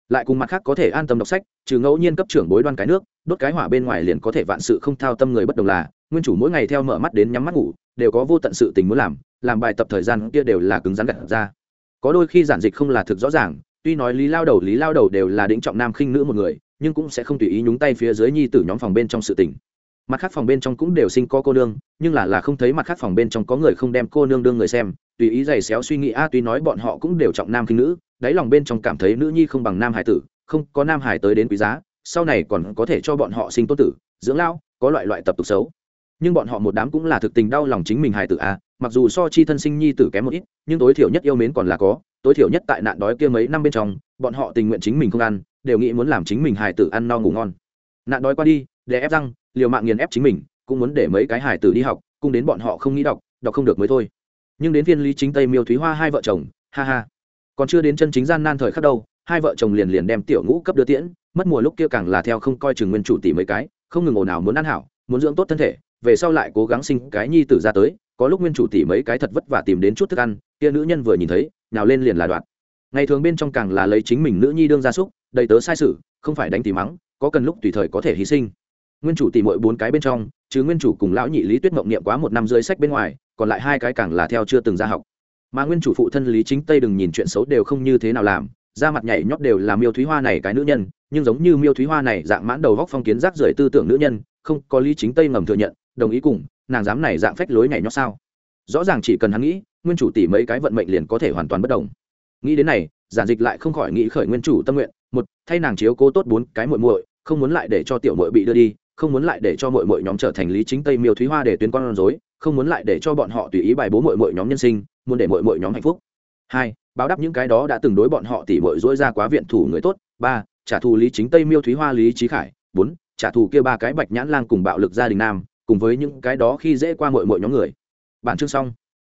Lại cùng mặt khác có thể an tâm đọc sách, trừ ngẫu nhiên cấp trưởng bối đoan cái nước, đốt cái hỏa bên ngoài liền có thể vạn sự không thao tâm người bất đồng là, nguyên chủ mỗi ngày theo mở mắt đến nhắm mắt ngủ, đều có vô tận sự tình muốn làm làm bài tập thời gian kia đều là cứng rắn gặt ra có đôi khi giản dịch không là thực rõ ràng, tuy nói lý lao đầu, lý lao đầu đều là đĩnh trọng nam khinh nữ một người, nhưng cũng sẽ không tùy ý nhúng tay phía dưới nhi tử nhóm phòng bên trong sự tình. Mặt khác phòng bên trong cũng đều sinh có cô nương, nhưng là là không thấy mặt khác phòng bên trong có người không đem cô nương đương người xem, tùy ý giày xéo suy nghĩ, a, tuy nói bọn họ cũng đều trọng nam khinh nữ, đáy lòng bên trong cảm thấy nữ nhi không bằng nam hải tử, không, có nam hải tới đến quý giá, sau này còn có thể cho bọn họ sinh tốt tử, dưỡng lao có loại loại tập tục xấu. Nhưng bọn họ một đám cũng là thực tình đau lòng chính mình hải tử, a mặc dù so chi thân sinh nhi tử kém một ít, nhưng tối thiểu nhất yêu mến còn là có, tối thiểu nhất tại nạn đói kia mấy năm bên trong, bọn họ tình nguyện chính mình không ăn, đều nghĩ muốn làm chính mình hài tử ăn no ngủ ngon. Nạn đói qua đi, để ép răng, liều mạng nghiền ép chính mình, cũng muốn để mấy cái hài tử đi học cùng đến bọn họ không nghĩ đọc đọc không được mới thôi. Nhưng đến viên lý chính tây miêu thúy hoa hai vợ chồng, ha ha. Còn chưa đến chân chính gian nan thời khắc đâu, hai vợ chồng liền liền đem tiểu ngũ cấp đưa tiễn, mất mùa lúc kia càng là theo không coi chừng nguyên chủ tỷ mấy cái, không ngừng ồn ào muốn ăn hảo, muốn dưỡng tốt thân thể, về sau lại cố gắng sinh cái nhi tử ra tới có lúc nguyên chủ tỷ mấy cái thật vất vả tìm đến chút thức ăn, kia nữ nhân vừa nhìn thấy nào lên liền là đoạn ngày thường bên trong càng là lấy chính mình nữ nhi đương gia súc, đầy tớ sai sự, không phải đánh tỷ mắng, có cần lúc tùy thời có thể hy sinh. Nguyên chủ tỷ mỗi bốn cái bên trong, chứ nguyên chủ cùng lão nhị lý tuyết mộng niệm quá một năm dưới sách bên ngoài, còn lại hai cái càng là theo chưa từng ra học. Mà nguyên chủ phụ thân lý chính tây đừng nhìn chuyện xấu đều không như thế nào làm ra mặt nhảy nhót đều là miêu thúy hoa này cái nữ nhân, nhưng giống như miêu thúy hoa này dạng mãn đầu góc phong kiến rác rưởi tư tưởng nữ nhân, không có lý chính tây ngầm thừa nhận, đồng ý cùng nàng dám này dạng phách lối nhảy nhót sao? Rõ ràng chỉ cần hắn nghĩ, nguyên chủ tỷ mấy cái vận mệnh liền có thể hoàn toàn bất đồng nghĩ đến này, giản dịch lại không khỏi nghĩ khởi nguyên chủ tâm nguyện, một, thay nàng chiếu cố tốt bốn cái muội muội, không muốn lại để cho tiểu muội bị đưa đi, không muốn lại để cho muội muội nhóm trở thành lý chính tây miêu thúy hoa để tuyên con rối, không muốn lại để cho bọn họ tùy ý bài bố muội muội nhóm nhân sinh, muốn để muội muội nhóm hạnh phúc. Hai, báo đáp những cái đó đã từng đối bọn họ tỉ muội dỗi ra quá viện thủ người tốt. Ba, trả thù lý chính tây miêu thúy hoa lý trí khải. Bốn, trả thù kia ba cái bạch nhãn lang cùng bạo lực gia đình nam cùng với những cái đó khi dễ qua muội muội nhóm người. Bản chương xong.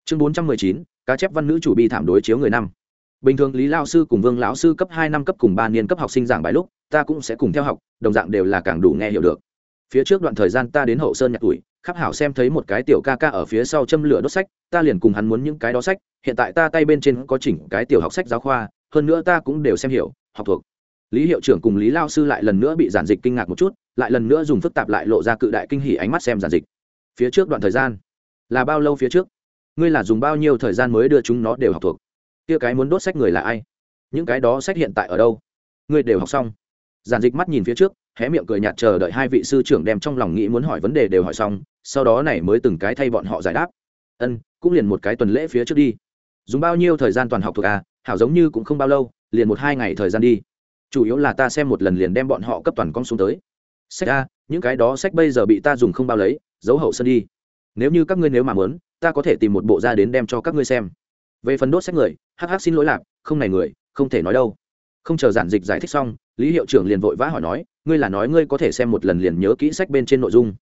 Chương bốn trăm mười chín, cá chép văn nữ chủ bi thảm đối chiếu người năm. Bình thường lý lao sư cùng vương lão sư cấp hai năm cấp cùng ba niên cấp học sinh giảng bài lúc, ta cũng sẽ cùng theo học, đồng dạng đều là càng đủ nghe hiểu được. Phía trước đoạn thời gian ta đến hậu sơn nhặt tuổi, khắp hảo xem thấy một cái tiểu ca ca ở phía sau châm lửa đốt sách, ta liền cùng hắn muốn những cái đó sách, hiện tại ta tay bên trên có chỉnh cái tiểu học sách giáo khoa, hơn nữa ta cũng đều xem hiểu, học thuộc. Lý hiệu trưởng cùng lý lao sư lại lần nữa bị giản dịch kinh ngạc một chút lại lần nữa dùng phức tạp lại lộ ra cự đại kinh hỉ ánh mắt xem giản dịch. Phía trước đoạn thời gian, là bao lâu phía trước? Ngươi là dùng bao nhiêu thời gian mới đưa chúng nó đều học thuộc? Kia cái muốn đốt sách người là ai? Những cái đó sách hiện tại ở đâu? Ngươi đều học xong. Giản dịch mắt nhìn phía trước, hé miệng cười nhạt chờ đợi hai vị sư trưởng đem trong lòng nghĩ muốn hỏi vấn đề đều hỏi xong, sau đó này mới từng cái thay bọn họ giải đáp. Ân, cũng liền một cái tuần lễ phía trước đi. Dùng bao nhiêu thời gian toàn học thuộc à? Hảo giống như cũng không bao lâu, liền một hai ngày thời gian đi. Chủ yếu là ta xem một lần liền đem bọn họ cấp toàn con xuống tới sách a, những cái đó sách bây giờ bị ta dùng không bao lấy, giấu hậu sân đi. Nếu như các ngươi nếu mà muốn, ta có thể tìm một bộ ra đến đem cho các ngươi xem. Về phần đốt sách người hh xin lỗi lạc, không này người, không thể nói đâu. Không chờ giản dịch giải thích xong, lý hiệu trưởng liền vội vã hỏi nói, ngươi là nói ngươi có thể xem một lần liền nhớ kỹ sách bên trên nội dung.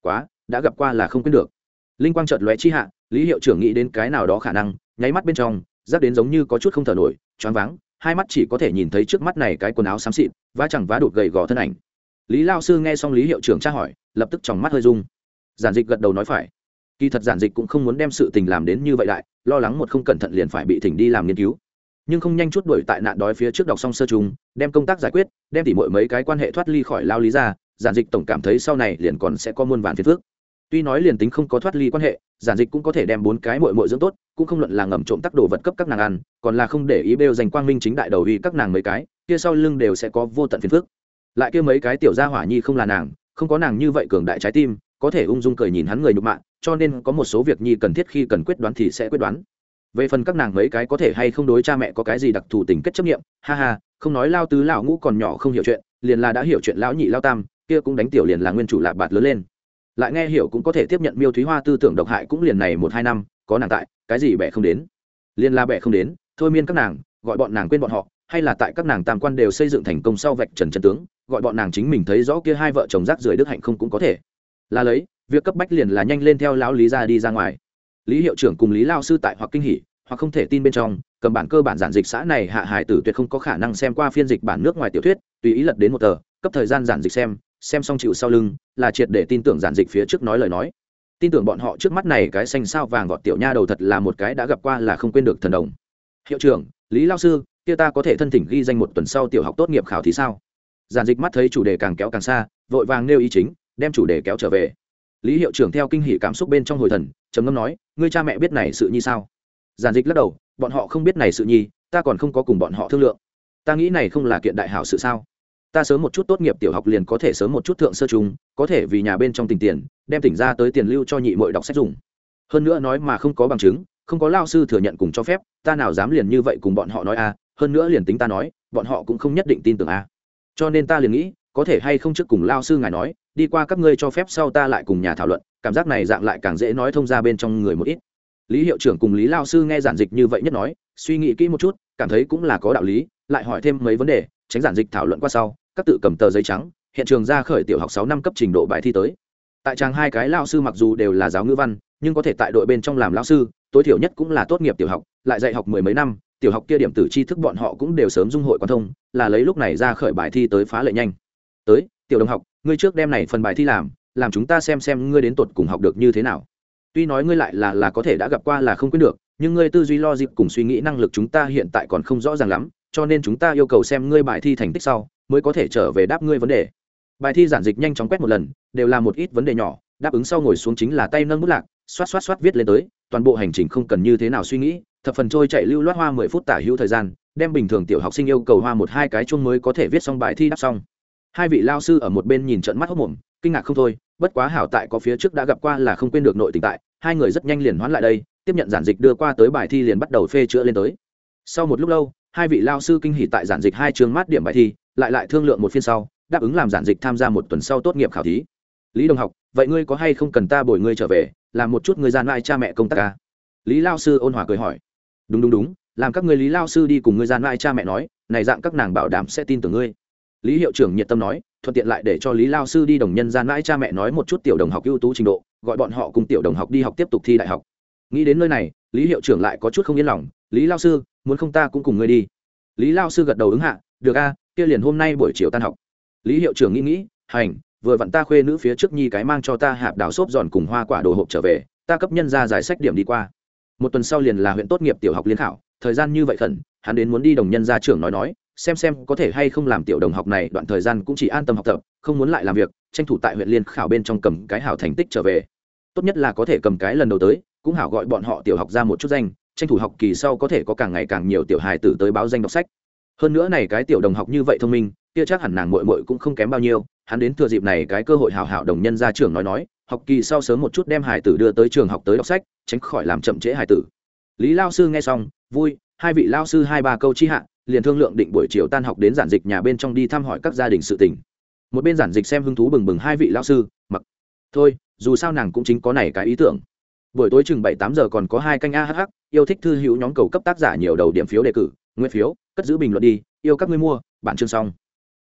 Quá, đã gặp qua là không quên được. Linh quang chợt lóe chi hạ, lý hiệu trưởng nghĩ đến cái nào đó khả năng, nháy mắt bên trong giáp đến giống như có chút không thở nổi, choáng váng, hai mắt chỉ có thể nhìn thấy trước mắt này cái quần áo xám xịt và chẳng vá đột gầy gò thân ảnh lý lao sư nghe xong lý hiệu trưởng tra hỏi, lập tức tròng mắt hơi rung. Giản dịch gật đầu nói phải. Kỳ thật giản dịch cũng không muốn đem sự tình làm đến như vậy đại, lo lắng một không cẩn thận liền phải bị thỉnh đi làm nghiên cứu. Nhưng không nhanh chút đuổi tại nạn đói phía trước đọc xong sơ trùng đem công tác giải quyết, đem tỉ mọi mấy cái quan hệ thoát ly khỏi lao lý ra, giản dịch tổng cảm thấy sau này liền còn sẽ có muôn vàn phiền phước tuy nói liền tính không có thoát ly quan hệ, giản dịch cũng có thể đem bốn cái mội mội dưỡng tốt, cũng không luận là ngầm trộm tắc đồ vật cấp các nàng ăn, còn là không để ý bêu dành quang minh chính đại đầu vì các nàng mấy cái, kia sau lưng đều sẽ có vô tận phiền phước lại kia mấy cái tiểu gia hỏa nhi không là nàng, không có nàng như vậy cường đại trái tim, có thể ung dung cười nhìn hắn người nhục mạ, cho nên có một số việc nhi cần thiết khi cần quyết đoán thì sẽ quyết đoán. Về phần các nàng mấy cái có thể hay không đối cha mẹ có cái gì đặc thù tình kết chấp nghiệm ha ha, không nói lao tứ lão ngũ còn nhỏ không hiểu chuyện, liền là đã hiểu chuyện lão nhị lao tam, kia cũng đánh tiểu liền là nguyên chủ lạc bạt lớn lên. Lại nghe hiểu cũng có thể tiếp nhận miêu thúy hoa tư tưởng độc hại cũng liền này một hai năm, có nàng tại, cái gì bẻ không đến. Liền là bẻ không đến, thôi miên các nàng, gọi bọn nàng quên bọn họ hay là tại các nàng tam quan đều xây dựng thành công sau vạch trần chân tướng, gọi bọn nàng chính mình thấy rõ kia hai vợ chồng rác rưởi đức hạnh không cũng có thể. Là lấy, việc cấp bách liền là nhanh lên theo lão lý ra đi ra ngoài. Lý hiệu trưởng cùng lý lao sư tại hoặc kinh hỉ, hoặc không thể tin bên trong, cầm bản cơ bản giản dịch xã này hạ hải tử tuyệt không có khả năng xem qua phiên dịch bản nước ngoài tiểu thuyết, tùy ý lật đến một tờ, cấp thời gian giản dịch xem xem xong chịu sau lưng, là triệt để tin tưởng giản dịch phía trước nói lời nói. Tin tưởng bọn họ trước mắt này cái xanh sao vàng gọt tiểu nha đầu thật là một cái đã gặp qua là không quên được thần đồng. Hiệu trưởng, lý lao sư kia ta có thể thân thỉnh ghi danh một tuần sau tiểu học tốt nghiệp khảo thì sao? Giản dịch mắt thấy chủ đề càng kéo càng xa, vội vàng nêu ý chính, đem chủ đề kéo trở về. Lý hiệu trưởng theo kinh hỷ cảm xúc bên trong hồi thần, trầm ngâm nói, ngươi cha mẹ biết này sự nhi sao? Giản dịch lắc đầu, bọn họ không biết này sự nhi, ta còn không có cùng bọn họ thương lượng. Ta nghĩ này không là kiện đại hảo sự sao? Ta sớm một chút tốt nghiệp tiểu học liền có thể sớm một chút thượng sơ trung, có thể vì nhà bên trong tình tiền, đem tỉnh ra tới tiền lưu cho nhị mội đọc sách dùng. Hơn nữa nói mà không có bằng chứng, không có lao sư thừa nhận cùng cho phép, ta nào dám liền như vậy cùng bọn họ nói a hơn nữa liền tính ta nói, bọn họ cũng không nhất định tin tưởng a. Cho nên ta liền nghĩ, có thể hay không trước cùng lao sư ngài nói, đi qua các ngươi cho phép sau ta lại cùng nhà thảo luận, cảm giác này dạng lại càng dễ nói thông ra bên trong người một ít. Lý hiệu trưởng cùng lý lao sư nghe giản dịch như vậy nhất nói, suy nghĩ kỹ một chút, cảm thấy cũng là có đạo lý, lại hỏi thêm mấy vấn đề, tránh giản dịch thảo luận qua sau, các tự cầm tờ giấy trắng, hiện trường ra khởi tiểu học sáu năm cấp trình độ bài thi tới. Tại trang hai cái lao sư mặc dù đều là giáo ngữ văn, nhưng có thể tại đội bên trong làm lao sư, tối thiểu nhất cũng là tốt nghiệp tiểu học, lại dạy học mười mấy năm tiểu học kia điểm tử tri thức bọn họ cũng đều sớm dung hội quan thông, là lấy lúc này ra khởi bài thi tới phá lệ nhanh. Tới, tiểu đồng học, ngươi trước đem này phần bài thi làm làm chúng ta xem xem ngươi đến tột cùng học được như thế nào. Tuy nói ngươi lại là là có thể đã gặp qua là không quyết được, nhưng ngươi tư duy lo dịp cùng suy nghĩ năng lực chúng ta hiện tại còn không rõ ràng lắm, cho nên chúng ta yêu cầu xem ngươi bài thi thành tích sau, mới có thể trở về đáp ngươi vấn đề. Bài thi giản dịch nhanh chóng quét một lần, đều là một ít vấn đề nhỏ, đáp ứng sau ngồi xuống chính là tay nâng bút lạc, xoát xoát xoát viết lên tới, toàn bộ hành trình không cần như thế nào suy nghĩ thập phần trôi chạy lưu loát hoa mười phút tả hữu thời gian, đem bình thường tiểu học sinh yêu cầu hoa một hai cái chung mới có thể viết xong bài thi đáp xong. Hai vị lao sư ở một bên nhìn trận mắt hốc mồm, kinh ngạc không thôi, bất quá hảo tại có phía trước đã gặp qua là không quên được nội tình tại, hai người rất nhanh liền hoán lại đây, tiếp nhận giản dịch đưa qua tới bài thi liền bắt đầu phê chữa lên tới. Sau một lúc lâu, hai vị lao sư kinh hỉ tại giản dịch hai trường mát điểm bài thi, lại lại thương lượng một phiên sau, đáp ứng làm giản dịch tham gia một tuần sau tốt nghiệp khảo thí. Lý đồng học, vậy ngươi có hay không cần ta bồi ngươi trở về, làm một chút người gian lại cha mẹ công tác ca lý lao sư ôn hòa cười hỏi đúng đúng đúng, làm các người lý lao sư đi cùng ngươi gian mai cha mẹ nói, này dạng các nàng bảo đảm sẽ tin tưởng ngươi. Lý hiệu trưởng nhiệt tâm nói, thuận tiện lại để cho lý lao sư đi đồng nhân gian mãi cha mẹ nói một chút tiểu đồng học ưu tú trình độ, gọi bọn họ cùng tiểu đồng học đi học tiếp tục thi đại học. Nghĩ đến nơi này, lý hiệu trưởng lại có chút không yên lòng, lý lao sư, muốn không ta cũng cùng ngươi đi. Lý lao sư gật đầu ứng hạ, được a, kia liền hôm nay buổi chiều tan học. Lý hiệu trưởng nghĩ nghĩ, hành, vừa vặn ta khuê nữ phía trước nhi cái mang cho ta hạp đào xốp giòn cùng hoa quả đồ hộp trở về, ta cấp nhân ra giải sách điểm đi qua một tuần sau liền là huyện tốt nghiệp tiểu học liên khảo, thời gian như vậy khẩn, hắn đến muốn đi đồng nhân ra trưởng nói nói, xem xem có thể hay không làm tiểu đồng học này, đoạn thời gian cũng chỉ an tâm học tập, không muốn lại làm việc, tranh thủ tại huyện liên khảo bên trong cầm cái hảo thành tích trở về. Tốt nhất là có thể cầm cái lần đầu tới, cũng hảo gọi bọn họ tiểu học ra một chút danh, tranh thủ học kỳ sau có thể có càng ngày càng nhiều tiểu hài tử tới báo danh đọc sách. Hơn nữa này cái tiểu đồng học như vậy thông minh, kia chắc hẳn nàng mội mội cũng không kém bao nhiêu, hắn đến thừa dịp này cái cơ hội hào hảo đồng nhân ra trường nói nói học kỳ sau sớm một chút đem hải tử đưa tới trường học tới đọc sách, tránh khỏi làm chậm trễ hải tử. Lý lao sư nghe xong, vui, hai vị lao sư hai ba câu chi hạ, liền thương lượng định buổi chiều tan học đến giản dịch nhà bên trong đi thăm hỏi các gia đình sự tình. Một bên giản dịch xem hứng thú bừng bừng hai vị lao sư, mặc, thôi, dù sao nàng cũng chính có này cái ý tưởng. Buổi tối chừng bảy tám giờ còn có hai canh a yêu thích thư hữu nhóm cầu cấp tác giả nhiều đầu điểm phiếu đề cử, nguyên phiếu, cất giữ bình luận đi, yêu các ngươi mua, bản chương xong.